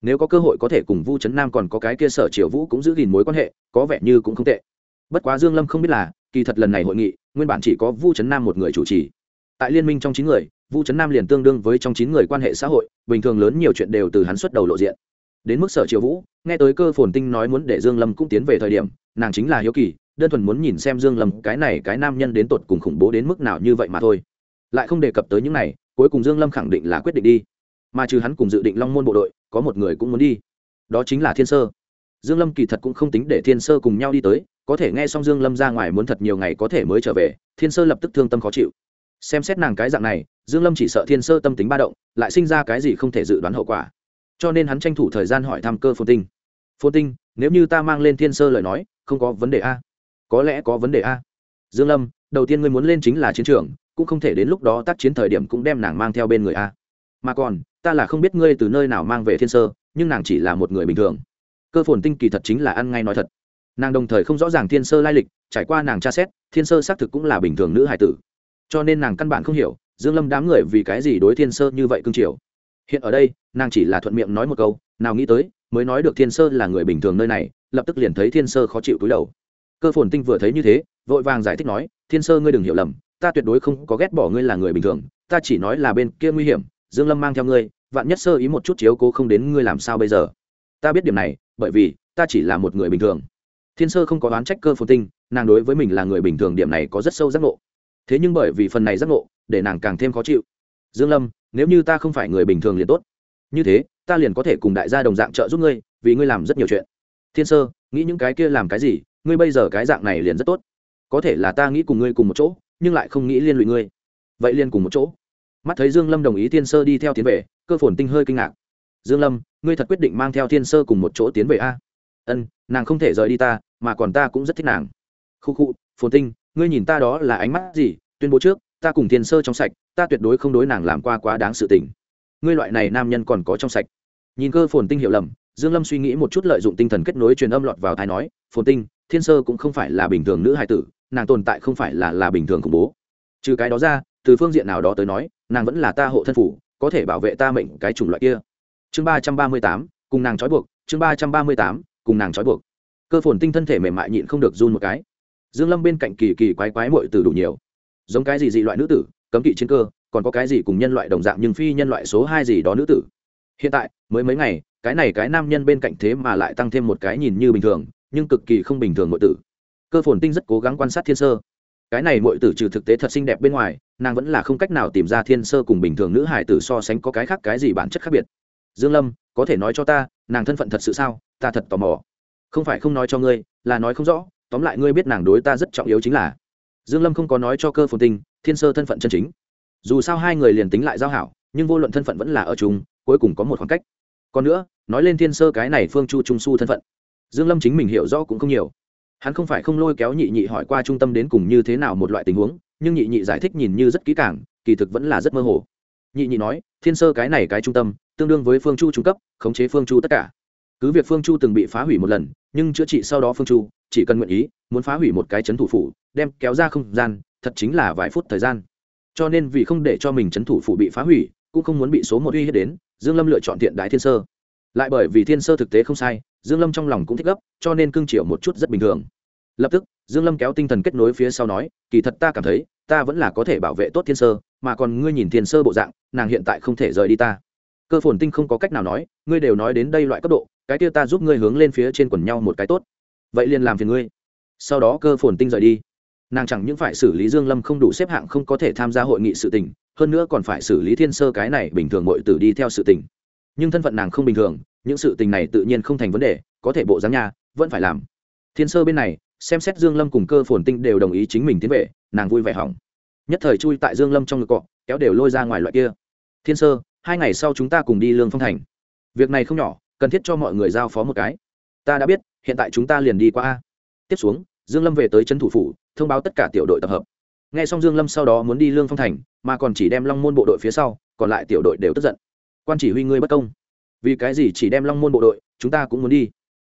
Nếu có cơ hội có thể cùng vu trấn nam còn có cái kia sở triệu vũ cũng giữ gìn mối quan hệ, có vẻ như cũng không tệ. Bất quá dương lâm không biết là, kỳ thật lần này hội nghị, nguyên bản chỉ có vu trấn nam một người chủ trì tại liên minh trong chín người, vu trấn nam liền tương đương với trong chín người quan hệ xã hội, bình thường lớn nhiều chuyện đều từ hắn xuất đầu lộ diện. Đến mức sở triệu vũ, nghe tới cơ phồn tinh nói muốn để dương lâm cũng tiến về thời điểm, nàng chính là hiếu kỳ, đơn thuần muốn nhìn xem dương lâm cái này cái nam nhân đến tột cùng khủng bố đến mức nào như vậy mà thôi. Lại không đề cập tới những này, cuối cùng dương lâm khẳng định là quyết định đi. Mà trừ hắn cùng dự định long môn bộ đội, có một người cũng muốn đi. Đó chính là thiên sơ. Dương lâm kỳ thật cũng không tính để thiên sơ cùng nhau đi tới, có thể nghe xong dương lâm ra ngoài muốn thật nhiều ngày có thể mới trở về, thiên sơ lập tức thương tâm khó chịu xem xét nàng cái dạng này, dương lâm chỉ sợ thiên sơ tâm tính ba động, lại sinh ra cái gì không thể dự đoán hậu quả. Cho nên hắn tranh thủ thời gian hỏi thăm cơ phồn tinh. Phồn tinh, nếu như ta mang lên thiên sơ lời nói, không có vấn đề a? Có lẽ có vấn đề a. Dương lâm, đầu tiên ngươi muốn lên chính là chiến trường, cũng không thể đến lúc đó tác chiến thời điểm cũng đem nàng mang theo bên người a. Mà còn, ta là không biết ngươi từ nơi nào mang về thiên sơ, nhưng nàng chỉ là một người bình thường. Cơ phồn tinh kỳ thật chính là ăn ngay nói thật. Nàng đồng thời không rõ ràng thiên sơ lai lịch, trải qua nàng tra xét, thiên sơ xác thực cũng là bình thường nữ hải tử cho nên nàng căn bản không hiểu, dương lâm đám người vì cái gì đối thiên sơ như vậy cương triều. Hiện ở đây, nàng chỉ là thuận miệng nói một câu, nào nghĩ tới, mới nói được thiên sơ là người bình thường nơi này, lập tức liền thấy thiên sơ khó chịu túi đầu. Cơ phồn tinh vừa thấy như thế, vội vàng giải thích nói, thiên sơ ngươi đừng hiểu lầm, ta tuyệt đối không có ghét bỏ ngươi là người bình thường, ta chỉ nói là bên kia nguy hiểm, dương lâm mang theo ngươi, vạn nhất sơ ý một chút chiếu cố không đến ngươi làm sao bây giờ? Ta biết điểm này, bởi vì, ta chỉ là một người bình thường. Thiên sơ không có đoán trách cơ phồn tinh, nàng đối với mình là người bình thường điểm này có rất sâu giác ngộ thế nhưng bởi vì phần này giác ngộ, để nàng càng thêm khó chịu. Dương lâm, nếu như ta không phải người bình thường liền tốt. Như thế, ta liền có thể cùng đại gia đồng dạng trợ giúp ngươi, vì ngươi làm rất nhiều chuyện. Thiên sơ, nghĩ những cái kia làm cái gì? Ngươi bây giờ cái dạng này liền rất tốt. Có thể là ta nghĩ cùng ngươi cùng một chỗ, nhưng lại không nghĩ liên lụy ngươi. Vậy liền cùng một chỗ. Mắt thấy dương lâm đồng ý thiên sơ đi theo tiến về, cơ phồn tinh hơi kinh ngạc. Dương lâm, ngươi thật quyết định mang theo thiên sơ cùng một chỗ tiến về a? Ân, nàng không thể rời đi ta, mà còn ta cũng rất thích nàng. Khu khu, phồn tinh ngươi nhìn ta đó là ánh mắt gì, tuyên bố trước, ta cùng thiên sơ trong sạch, ta tuyệt đối không đối nàng làm qua quá đáng sự tình. Ngươi loại này nam nhân còn có trong sạch. Nhìn cơ phồn tinh hiểu lầm, dương lâm suy nghĩ một chút lợi dụng tinh thần kết nối truyền âm lọt vào tai nói, phồn tinh, thiên sơ cũng không phải là bình thường nữ hài tử, nàng tồn tại không phải là là bình thường khủng bố. Trừ cái đó ra, từ phương diện nào đó tới nói, nàng vẫn là ta hộ thân phủ, có thể bảo vệ ta mệnh cái chủng loại kia. Chương ba trăm ba mươi tám, cùng nàng trói buộc, chương ba trăm ba mươi tám, cùng nàng trói buộc. Cơ phồn tinh thân thể mềm mại nhịn không được run một cái dương lâm bên cạnh kỳ kỳ quái quái muội từ đủ nhiều. Giống cái gì dị loại nữ tử, cấm kỵ chiến cơ, còn có cái gì cùng nhân loại đồng dạng nhưng phi nhân loại số hai gì đó nữ tử. Hiện tại, mới mấy ngày, cái này cái nam nhân bên cạnh thế mà lại tăng thêm một cái nhìn như bình thường, nhưng cực kỳ không bình thường muội tử. Cơ phồn tinh rất cố gắng quan sát thiên sơ. Cái này muội tử trừ thực tế thật xinh đẹp bên ngoài, nàng vẫn là không cách nào tìm ra thiên sơ cùng bình thường nữ hải tử so sánh có cái khác cái gì bản chất khác biệt. Dương lâm, có thể nói cho ta, nàng thân phận thật sự sao? Ta thật tò mò. Không phải không nói cho ngươi, là nói không rõ tóm lại ngươi biết nàng đối ta rất trọng yếu chính là, dương lâm không có nói cho cơ phồn tinh thiên sơ thân phận chân chính. Dù sao hai người liền tính lại giao hảo, nhưng vô luận thân phận vẫn là ở chung, cuối cùng có một khoảng cách. Còn nữa, nói lên thiên sơ cái này phương chu trung su thân phận, dương lâm chính mình hiểu rõ cũng không nhiều. Hắn không phải không lôi kéo nhị nhị hỏi qua trung tâm đến cùng như thế nào một loại tình huống, nhưng nhị nhị giải thích nhìn như rất kỹ càng, kỳ thực vẫn là rất mơ hồ. Nhị nhị nói, thiên sơ cái này cái trung tâm, tương đương với phương chu trung cấp, khống chế phương chu tất cả cứ việc phương chu từng bị phá hủy một lần, nhưng chữa trị sau đó phương chu chỉ cần nguyện ý, muốn phá hủy một cái chấn thủ phủ, đem kéo ra không gian, thật chính là vài phút thời gian. Cho nên vì không để cho mình chấn thủ phủ bị phá hủy, cũng không muốn bị số một uy hiếp đến, dương lâm lựa chọn thiện đại thiên sơ. Lại bởi vì thiên sơ thực tế không sai, dương lâm trong lòng cũng thích gấp, cho nên cương chiều một chút rất bình thường. Lập tức, dương lâm kéo tinh thần kết nối phía sau nói, kỳ thật ta cảm thấy, ta vẫn là có thể bảo vệ tốt thiên sơ, mà còn ngươi nhìn thiên sơ bộ dạng, nàng hiện tại không thể rời đi ta. Cơ phồn tinh không có cách nào nói, ngươi đều nói đến đây loại cấp độ cái kia ta giúp ngươi hướng lên phía trên quần nhau một cái tốt. Vậy liền làm phiền ngươi. Sau đó cơ phồn tinh rời đi. Nàng chẳng những phải xử lý dương lâm không đủ xếp hạng không có thể tham gia hội nghị sự tình, hơn nữa còn phải xử lý thiên sơ cái này bình thường mọi tử đi theo sự tình. Nhưng thân phận nàng không bình thường, những sự tình này tự nhiên không thành vấn đề, có thể bộ dáng nhà, vẫn phải làm. Thiên sơ bên này, xem xét dương lâm cùng cơ phồn tinh đều đồng ý chính mình tiến về, nàng vui vẻ hỏng. Nhất thời chui tại dương lâm trong ngực cọ, kéo đều lôi ra ngoài loại kia. Thiên sơ, hai ngày sau chúng ta cùng đi lương phong thành. Việc này không nhỏ cần thiết cho mọi người giao phó một cái. Ta đã biết, hiện tại chúng ta liền đi qua a. Tiếp xuống, dương lâm về tới trấn thủ phủ, thông báo tất cả tiểu đội tập hợp. Nghe xong dương lâm sau đó muốn đi lương phong thành, mà còn chỉ đem long môn bộ đội phía sau, còn lại tiểu đội đều tức giận. Quan chỉ huy ngươi bất công. Vì cái gì chỉ đem long môn bộ đội, chúng ta cũng muốn đi.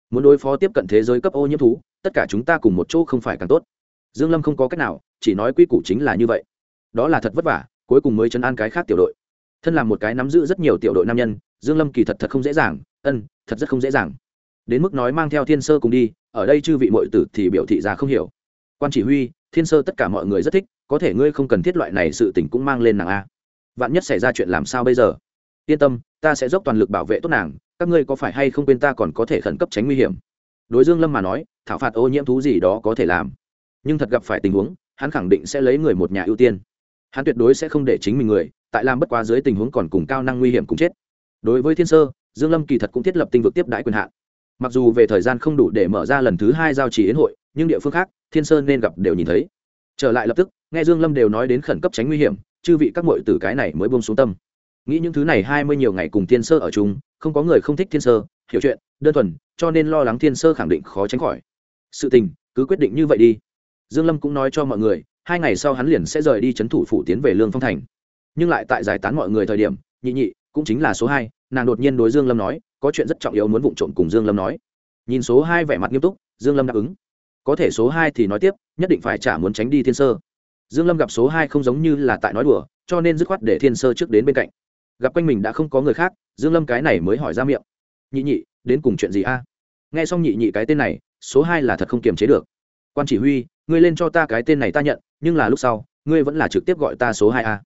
Muốn đối phó tiếp cận thế giới cấp ô nhiễm thú, tất cả chúng ta cùng một chỗ không phải càng tốt. Dương lâm không có cách nào, chỉ nói quy củ chính là như vậy. Đó là thật vất vả, cuối cùng mới chấn an cái khác tiểu đội thân làm một cái nắm giữ rất nhiều tiểu đội nam nhân, dương lâm kỳ thật thật không dễ dàng, ân, thật rất không dễ dàng. Đến mức nói mang theo thiên sơ cùng đi, ở đây chư vị mọi tử thì biểu thị ra không hiểu. Quan chỉ huy, thiên sơ tất cả mọi người rất thích, có thể ngươi không cần thiết loại này sự tình cũng mang lên nàng a. Vạn nhất xảy ra chuyện làm sao bây giờ? Yên tâm, ta sẽ dốc toàn lực bảo vệ tốt nàng, các ngươi có phải hay không quên ta còn có thể khẩn cấp tránh nguy hiểm? Đối dương lâm mà nói, thảo phạt ô nhiễm thú gì đó có thể làm. Nhưng thật gặp phải tình huống, hắn khẳng định sẽ lấy người một nhà ưu tiên. Hắn tuyệt đối sẽ không để chính mình người tại làm bất quá dưới tình huống còn cùng cao năng nguy hiểm cùng chết. Đối với thiên sơ, dương lâm kỳ thật cũng thiết lập tinh vực tiếp đãi quyền hạn. Mặc dù về thời gian không đủ để mở ra lần thứ hai giao trì yến hội, nhưng địa phương khác, thiên sơn nên gặp đều nhìn thấy. Trở lại lập tức, nghe dương lâm đều nói đến khẩn cấp tránh nguy hiểm, chư vị các muội tử cái này mới buông xuống tâm. Nghĩ những thứ này hai mươi nhiều ngày cùng thiên sơ ở chung, không có người không thích thiên sơ, hiểu chuyện, đơn thuần, cho nên lo lắng thiên sơ khẳng định khó tránh khỏi. Sự tình, cứ quyết định như vậy đi. Dương lâm cũng nói cho mọi người, hai ngày sau hắn liền sẽ rời đi chấn thủ phủ tiến về lương phong thành nhưng lại tại giải tán mọi người thời điểm, nhị nhị, cũng chính là số hai, nàng đột nhiên đối dương lâm nói, có chuyện rất trọng yếu muốn vụng trộm cùng dương lâm nói. Nhìn số hai vẻ mặt nghiêm túc, dương lâm đáp ứng. Có thể số hai thì nói tiếp, nhất định phải trả muốn tránh đi thiên sơ. Dương lâm gặp số hai không giống như là tại nói đùa, cho nên dứt khoát để thiên sơ trước đến bên cạnh. Gặp quanh mình đã không có người khác, dương lâm cái này mới hỏi ra miệng. Nhị nhị, đến cùng chuyện gì a? Nghe xong nhị nhị cái tên này, số hai là thật không kiềm chế được. Quan chỉ huy, ngươi lên cho ta cái tên này ta nhận, nhưng là lúc sau, ngươi vẫn là trực tiếp gọi ta số hai a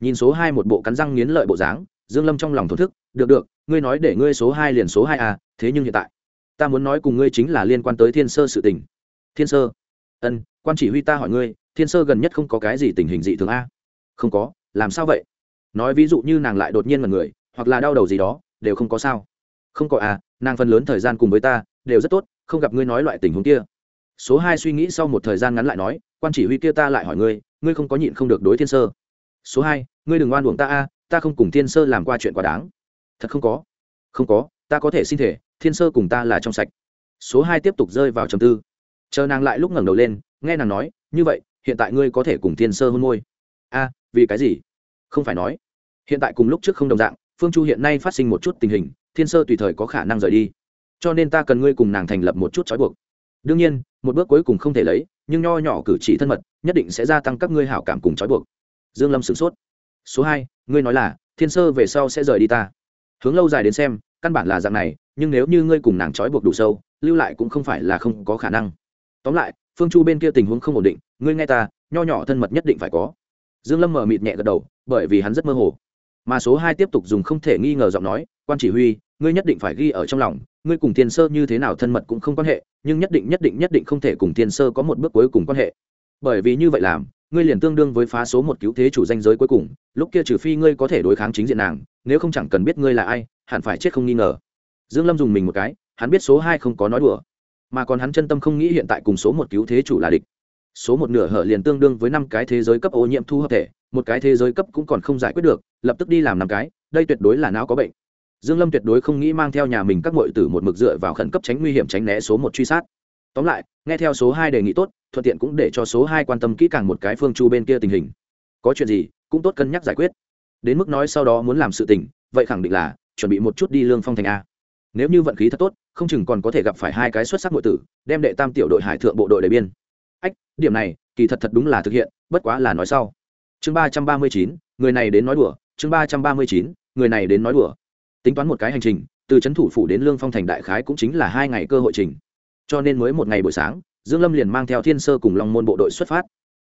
nhìn số hai một bộ cắn răng nghiến lợi bộ dáng, dương lâm trong lòng thổn thức, được được, ngươi nói để ngươi số hai liền số hai a thế nhưng hiện tại, ta muốn nói cùng ngươi chính là liên quan tới thiên sơ sự tình. Thiên sơ? Ân, quan chỉ huy ta hỏi ngươi, thiên sơ gần nhất không có cái gì tình hình dị thường a? Không có, làm sao vậy? Nói ví dụ như nàng lại đột nhiên mật người, hoặc là đau đầu gì đó, đều không có sao. Không có à nàng phần lớn thời gian cùng với ta, đều rất tốt, không gặp ngươi nói loại tình huống kia. Số hai suy nghĩ sau một thời gian ngắn lại nói, quan chỉ huy kia ta lại hỏi ngươi ngươi không có nhịn không được đối thiên sơ? Số hai, ngươi đừng oan uổng ta a, ta không cùng thiên sơ làm qua chuyện quá đáng. Thật không có. Không có, ta có thể xin thể, thiên sơ cùng ta là trong sạch. Số hai tiếp tục rơi vào trầm tư. Chờ nàng lại lúc ngẩng đầu lên, nghe nàng nói, như vậy, hiện tại ngươi có thể cùng thiên sơ hôn môi. A, vì cái gì? Không phải nói. Hiện tại cùng lúc trước không đồng dạng, phương chu hiện nay phát sinh một chút tình hình, thiên sơ tùy thời có khả năng rời đi. Cho nên ta cần ngươi cùng nàng thành lập một chút trói buộc. Đương nhiên, một bước cuối cùng không thể lấy, nhưng nho nhỏ cử chỉ thân mật, nhất định sẽ gia tăng các ngươi hảo cảm cùng trói buộc dương lâm sửng sốt. Số hai, ngươi nói là, thiên sơ về sau sẽ rời đi ta. Hướng lâu dài đến xem, căn bản là dạng này, nhưng nếu như ngươi cùng nàng trói buộc đủ sâu, lưu lại cũng không phải là không có khả năng. Tóm lại, phương chu bên kia tình huống không ổn định, ngươi nghe ta, nho nhỏ thân mật nhất định phải có. Dương lâm mở mịt nhẹ gật đầu, bởi vì hắn rất mơ hồ. Mà số hai tiếp tục dùng không thể nghi ngờ giọng nói, quan chỉ huy, ngươi nhất định phải ghi ở trong lòng, ngươi cùng Thiên sơ như thế nào thân mật cũng không quan hệ, nhưng nhất định nhất định nhất định không thể cùng Thiên sơ có một bước cuối cùng quan hệ. Bởi vì như vậy làm ngươi liền tương đương với phá số một cứu thế chủ danh giới cuối cùng, lúc kia trừ phi ngươi có thể đối kháng chính diện nàng, nếu không chẳng cần biết ngươi là ai, hẳn phải chết không nghi ngờ. Dương lâm dùng mình một cái, hắn biết số hai không có nói đùa, mà còn hắn chân tâm không nghĩ hiện tại cùng số một cứu thế chủ là địch. Số một nửa hở liền tương đương với năm cái thế giới cấp ô nhiễm thu hợp thể, một cái thế giới cấp cũng còn không giải quyết được, lập tức đi làm năm cái, đây tuyệt đối là não có bệnh. Dương lâm tuyệt đối không nghĩ mang theo nhà mình các muội tử một mực dựa vào khẩn cấp tránh nguy hiểm tránh né số một truy sát tóm lại, nghe theo số hai đề nghị tốt, thuận tiện cũng để cho số hai quan tâm kỹ càng một cái phương chu bên kia tình hình. Có chuyện gì, cũng tốt cân nhắc giải quyết. Đến mức nói sau đó muốn làm sự tình, vậy khẳng định là, chuẩn bị một chút đi lương phong thành a. Nếu như vận khí thật tốt, không chừng còn có thể gặp phải hai cái xuất sắc nội tử, đem đệ tam tiểu đội hải thượng bộ đội đầy biên. Ách, điểm này, kỳ thật thật đúng là thực hiện, bất quá là nói sau. Chương ba trăm ba mươi chín, người này đến nói đùa, chương ba trăm ba mươi chín, người này đến nói đùa. Tính toán một cái hành trình, từ trấn thủ phủ đến lương phong thành đại khái cũng chính là hai ngày cơ hội trình cho nên mới một ngày buổi sáng, dương lâm liền mang theo thiên sơ cùng long môn bộ đội xuất phát.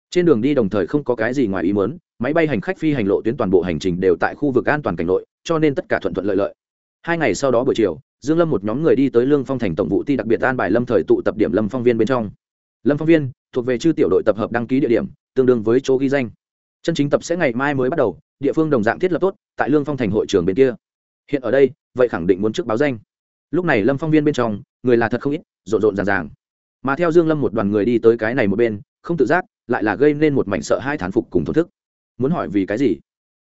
Trên đường đi đồng thời không có cái gì ngoài ý muốn, máy bay hành khách phi hành lộ tuyến toàn bộ hành trình đều tại khu vực an toàn cảnh nội, cho nên tất cả thuận thuận lợi lợi. Hai ngày sau đó buổi chiều, dương lâm một nhóm người đi tới lương phong thành tổng vụ ti đặc biệt an bài lâm thời tụ tập điểm lâm phong viên bên trong. Lâm phong viên, thuộc về chư tiểu đội tập hợp đăng ký địa điểm, tương đương với chỗ ghi danh. Chân chính tập sẽ ngày mai mới bắt đầu, địa phương đồng dạng thiết lập tốt, tại lương phong thành hội trường bên kia. Hiện ở đây, vậy khẳng định muốn trước báo danh. Lúc này lâm phong viên bên trong người là thật không ít, rộn rộn ràng ràng. Mà theo dương lâm một đoàn người đi tới cái này một bên, không tự giác, lại là gây nên một mảnh sợ hai thán phục cùng thổn thức. Muốn hỏi vì cái gì?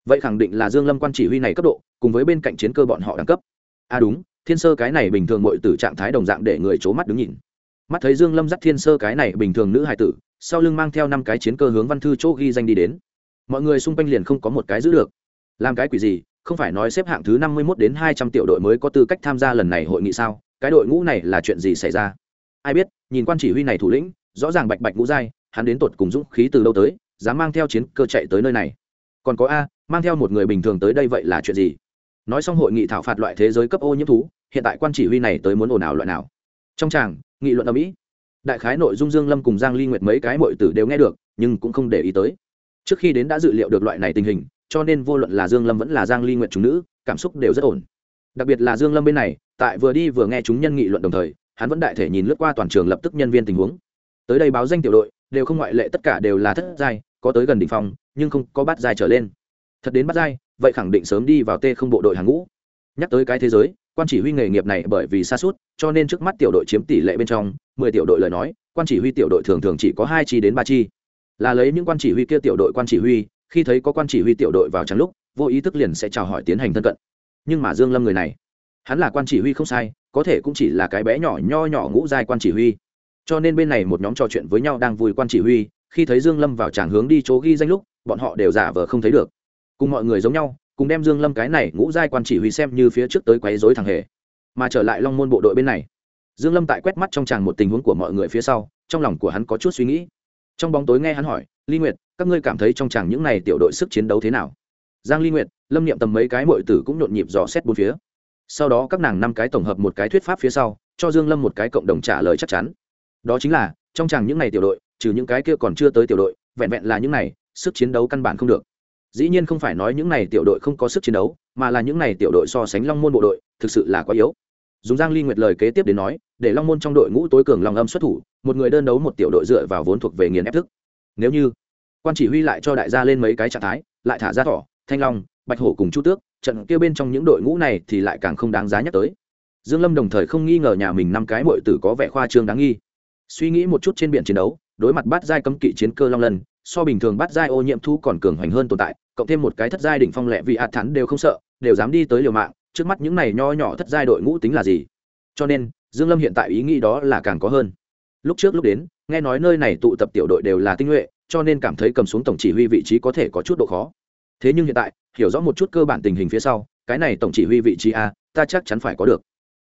Vậy khẳng định là dương lâm quan chỉ huy này cấp độ, cùng với bên cạnh chiến cơ bọn họ đẳng cấp. À đúng, thiên sơ cái này bình thường mọi từ trạng thái đồng dạng để người c mắt đứng nhìn. Mắt thấy dương lâm dắt thiên sơ cái này bình thường nữ hài tử, sau lưng mang theo năm cái chiến cơ hướng văn thư chỗ ghi danh đi đến. Mọi người xung quanh liền không có một cái giữ được. Làm cái quỷ gì, không phải nói xếp hạng thứ năm mươi 51 đến hai trăm tiểu đội mới có tư cách tham gia lần này hội nghị sao? Cái đội ngũ này là chuyện gì xảy ra? Ai biết, nhìn quan chỉ huy này thủ lĩnh, rõ ràng bạch bạch ngũ giai, hắn đến tột cùng dũng khí từ lâu tới, dám mang theo chiến cơ chạy tới nơi này. Còn có a, mang theo một người bình thường tới đây vậy là chuyện gì? Nói xong hội nghị thảo phạt loại thế giới cấp ô nhiễm thú, hiện tại quan chỉ huy này tới muốn ồn ào loại nào? Trong tràng, nghị luận ở mỹ đại khái nội dung dương lâm cùng giang ly nguyệt mấy cái mọi tử đều nghe được, nhưng cũng không để ý tới. Trước khi đến đã dự liệu được loại này tình hình, cho nên vô luận là dương lâm vẫn là giang ly nguyệt chúng nữ, cảm xúc đều rất ổn đặc biệt là dương lâm bên này, tại vừa đi vừa nghe chúng nhân nghị luận đồng thời, hắn vẫn đại thể nhìn lướt qua toàn trường lập tức nhân viên tình huống. Tới đây báo danh tiểu đội, đều không ngoại lệ, tất cả đều là thất giai, có tới gần đỉnh phong, nhưng không có bát giai trở lên. Thật đến bát giai, vậy khẳng định sớm đi vào t không bộ đội hàng ngũ. Nhắc tới cái thế giới, quan chỉ huy nghề nghiệp này bởi vì xa suốt, cho nên trước mắt tiểu đội chiếm tỷ lệ bên trong, mười tiểu đội lời nói, quan chỉ huy tiểu đội thường thường chỉ có hai chi đến ba chi. Là lấy những quan chỉ huy kia tiểu đội quan chỉ huy, khi thấy có quan chỉ huy tiểu đội vào trắng lúc, vô ý thức liền sẽ chào hỏi tiến hành thân cận nhưng mà dương lâm người này, hắn là quan chỉ huy không sai, có thể cũng chỉ là cái bé nhỏ nho nhỏ ngũ giai quan chỉ huy. Cho nên bên này một nhóm trò chuyện với nhau đang vui quan chỉ huy, khi thấy dương lâm vào tràng hướng đi chỗ ghi danh lúc, bọn họ đều giả vờ không thấy được. Cùng mọi người giống nhau, cùng đem dương lâm cái này ngũ giai quan chỉ huy xem như phía trước tới quấy rối thằng hề, mà trở lại long môn bộ đội bên này. Dương lâm tại quét mắt trong tràng một tình huống của mọi người phía sau, trong lòng của hắn có chút suy nghĩ. Trong bóng tối nghe hắn hỏi ly nguyệt, các ngươi cảm thấy trong tràng những này tiểu đội sức chiến đấu thế nào? Giang ly nguyệt, lâm niệm tầm mấy cái muội tử cũng nhộn nhịp dò xét bốn phía. Sau đó các nàng năm cái tổng hợp một cái thuyết pháp phía sau, cho dương lâm một cái cộng đồng trả lời chắc chắn. Đó chính là, trong chàng những này tiểu đội, trừ những cái kia còn chưa tới tiểu đội, vẹn vẹn là những này, sức chiến đấu căn bản không được. Dĩ nhiên không phải nói những này tiểu đội không có sức chiến đấu, mà là những này tiểu đội so sánh long môn bộ đội, thực sự là quá yếu. Dùng giang ly nguyệt lời kế tiếp đến nói, để long môn trong đội ngũ tối cường long âm xuất thủ, một người đơn đấu một tiểu đội dựa vào vốn thuộc về nghiền ép thức. Nếu như, quan chỉ huy lại cho đại gia lên mấy cái trạng thái, lại thả ra thỏ thanh long, bạch hổ cùng chu tước, trận kia bên trong những đội ngũ này thì lại càng không đáng giá nhắc tới. Dương lâm đồng thời không nghi ngờ nhà mình năm cái muội tử có vẻ khoa trương đáng nghi. Suy nghĩ một chút trên biển chiến đấu, đối mặt Bát giai cấm kỵ chiến cơ long lân, so bình thường Bát giai ô nhiễm thu còn cường hoành hơn tồn tại, cộng thêm một cái thất giai đỉnh phong lệ vì hạt thắn đều không sợ, đều dám đi tới liều mạng, trước mắt những này nho nhỏ thất giai đội ngũ tính là gì? Cho nên, dương lâm hiện tại ý nghĩ đó là càng có hơn. Lúc trước lúc đến, nghe nói nơi này tụ tập tiểu đội đều là tinh nhuệ, cho nên cảm thấy cầm xuống tổng chỉ huy vị trí có thể có chút độ khó thế nhưng hiện tại, hiểu rõ một chút cơ bản tình hình phía sau, cái này tổng chỉ huy vị trí a, ta chắc chắn phải có được.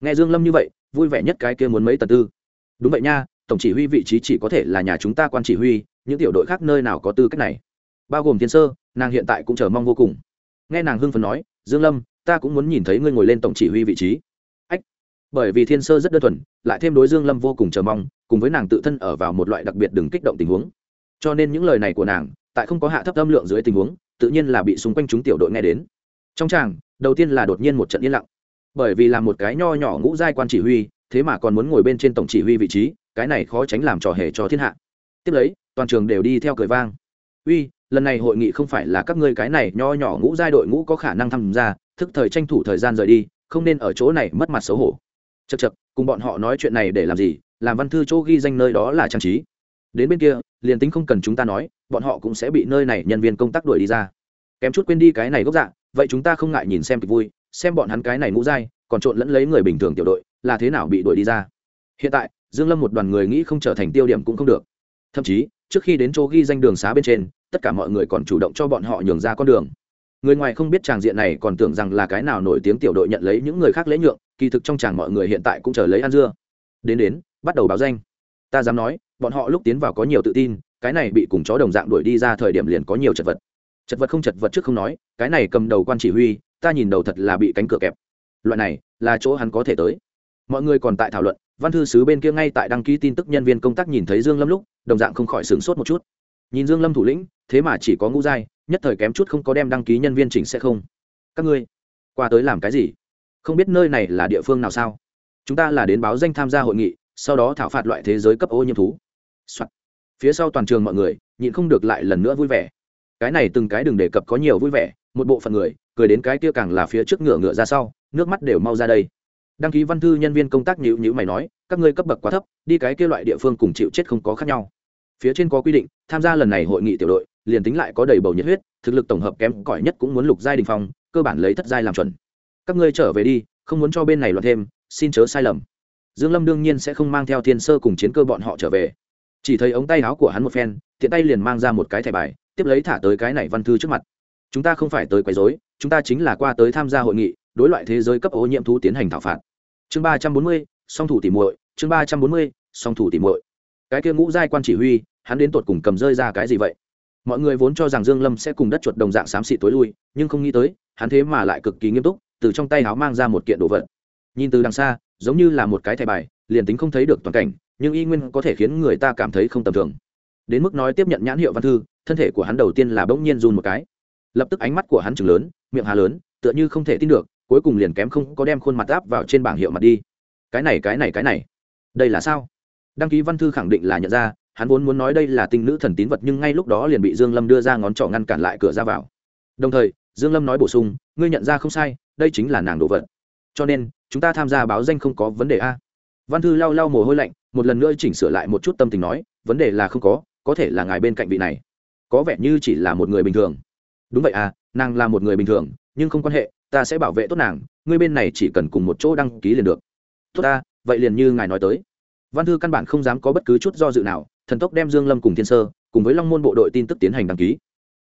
Nghe dương lâm như vậy, vui vẻ nhất cái kia muốn mấy tần tư. Đúng vậy nha, tổng chỉ huy vị trí chỉ có thể là nhà chúng ta quan chỉ huy, những tiểu đội khác nơi nào có tư cách này? Bao gồm thiên sơ, nàng hiện tại cũng chờ mong vô cùng. Nghe nàng hưng phấn nói, dương lâm, ta cũng muốn nhìn thấy ngươi ngồi lên tổng chỉ huy vị trí. Ách, bởi vì thiên sơ rất đơn thuần, lại thêm đối dương lâm vô cùng chờ mong, cùng với nàng tự thân ở vào một loại đặc biệt đừng kích động tình huống. Cho nên những lời này của nàng tại không có hạ thấp âm lượng dưới tình huống, tự nhiên là bị xung quanh chúng tiểu đội nghe đến. Trong tràng, đầu tiên là đột nhiên một trận yên lặng. Bởi vì là một cái nho nhỏ ngũ giai quan chỉ huy, thế mà còn muốn ngồi bên trên tổng chỉ huy vị trí, cái này khó tránh làm trò hề cho thiên hạ. Tiếp lấy, toàn trường đều đi theo cười vang. Uy, lần này hội nghị không phải là các ngươi cái này nho nhỏ ngũ giai đội ngũ có khả năng tham gia, thức thời tranh thủ thời gian rời đi, không nên ở chỗ này mất mặt xấu hổ. Chật chật cùng bọn họ nói chuyện này để làm gì? Làm văn thư chỗ ghi danh nơi đó là trang trí đến bên kia, liền tính không cần chúng ta nói, bọn họ cũng sẽ bị nơi này nhân viên công tác đuổi đi ra. Kém chút quên đi cái này gốc dạ vậy chúng ta không ngại nhìn xem kịch vui, xem bọn hắn cái này ngũ dai còn trộn lẫn lấy người bình thường tiểu đội, là thế nào bị đuổi đi ra. Hiện tại, dương lâm một đoàn người nghĩ không trở thành tiêu điểm cũng không được. Thậm chí, trước khi đến chỗ ghi danh đường xá bên trên, tất cả mọi người còn chủ động cho bọn họ nhường ra con đường. Người ngoài không biết tràng diện này còn tưởng rằng là cái nào nổi tiếng tiểu đội nhận lấy những người khác lễ nhượng, kỳ thực trong tràng mọi người hiện tại cũng chờ lấy ăn dưa. Đến đến, bắt đầu báo danh. Ta dám nói bọn họ lúc tiến vào có nhiều tự tin, cái này bị cùng chó đồng dạng đuổi đi ra thời điểm liền có nhiều chật vật. Chật vật không chật vật trước không nói, cái này cầm đầu quan chỉ huy, ta nhìn đầu thật là bị cánh cửa kẹp. Loại này là chỗ hắn có thể tới. Mọi người còn tại thảo luận, văn thư sứ bên kia ngay tại đăng ký tin tức nhân viên công tác nhìn thấy dương lâm lúc, đồng dạng không khỏi sửng sốt một chút. Nhìn dương lâm thủ lĩnh, thế mà chỉ có ngũ giai, nhất thời kém chút không có đem đăng ký nhân viên chỉnh sẽ không. Các ngươi, qua tới làm cái gì? Không biết nơi này là địa phương nào sao? Chúng ta là đến báo danh tham gia hội nghị, sau đó thảo phạt loại thế giới cấp ô nhiễm thú、Soạn. phía sau toàn trường mọi người, nhịn không được lại lần nữa vui vẻ. Cái này từng cái đừng đề cập có nhiều vui vẻ, một bộ phận người, cười đến cái kia càng là phía trước ngựa ngựa ra sau, nước mắt đều mau ra đây. Đăng ký văn thư nhân viên công tác nhữ nhữ mày nói, các ngươi cấp bậc quá thấp, đi cái kia loại địa phương cùng chịu chết không có khác nhau. Phía trên có quy định, tham gia lần này hội nghị tiểu đội, liền tính lại có đầy bầu nhiệt huyết, thực lực tổng hợp kém cỏi nhất cũng muốn lục giai đình phong, cơ bản lấy thất giai làm chuẩn. Các ngươi trở về đi, không muốn cho bên này loạn thêm, xin chớ sai lầm. Dương lâm đương nhiên sẽ không mang theo thiên sơ cùng chiến cơ bọn họ trở về chỉ thấy ống tay áo của hắn một phen, tiện tay liền mang ra một cái thẻ bài, tiếp lấy thả tới cái này văn thư trước mặt. Chúng ta không phải tới quấy rối, chúng ta chính là qua tới tham gia hội nghị, đối loại thế giới cấp ô nhiễm thú tiến hành thảo phạt. Chương ba trăm bốn mươi, song thủ tỉ muội, chương ba trăm bốn mươi, song thủ tỉ muội. Cái kia ngũ giai quan chỉ huy, hắn đến tột cùng cầm rơi ra cái gì vậy? Mọi người vốn cho rằng dương lâm sẽ cùng đất chuột đồng dạng xám xị tối lui, nhưng không nghĩ tới, hắn thế mà lại cực kỳ nghiêm túc, từ trong tay áo mang ra một kiện đồ vật. Nhìn từ đằng xa, giống như là một cái thẻ bài, liền tính không thấy được toàn cảnh nhưng y nguyên có thể khiến người ta cảm thấy không tầm thường. Đến mức nói tiếp nhận nhãn hiệu văn thư, thân thể của hắn đầu tiên là bỗng nhiên run một cái. Lập tức ánh mắt của hắn chừng lớn, miệng hà lớn, tựa như không thể tin được, cuối cùng liền kém không có đem khuôn mặt áp vào trên bảng hiệu mặt đi. Cái này cái này cái này. Đây là sao? Đăng ký văn thư khẳng định là nhận ra, hắn vốn muốn nói đây là tinh nữ thần tín vật nhưng ngay lúc đó liền bị dương lâm đưa ra ngón trỏ ngăn cản lại cửa ra vào. Đồng thời, dương lâm nói bổ sung, ngươi nhận ra không sai, đây chính là nàng đồ vật. Cho nên, chúng ta tham gia báo danh không có vấn đề a. Văn thư lau lau mồ hôi lạnh một lần nữa chỉnh sửa lại một chút tâm tình nói, vấn đề là không có có thể là ngài bên cạnh vị này. Có vẻ như chỉ là một người bình thường. Đúng vậy à nàng là một người bình thường, nhưng không quan hệ, ta sẽ bảo vệ tốt nàng, ngươi bên này chỉ cần cùng một chỗ đăng ký liền được. Tốt ta, vậy liền như ngài nói tới. Văn thư căn bản không dám có bất cứ chút do dự nào, thần tốc đem dương lâm cùng thiên sơ cùng với long môn bộ đội tin tức tiến hành đăng ký.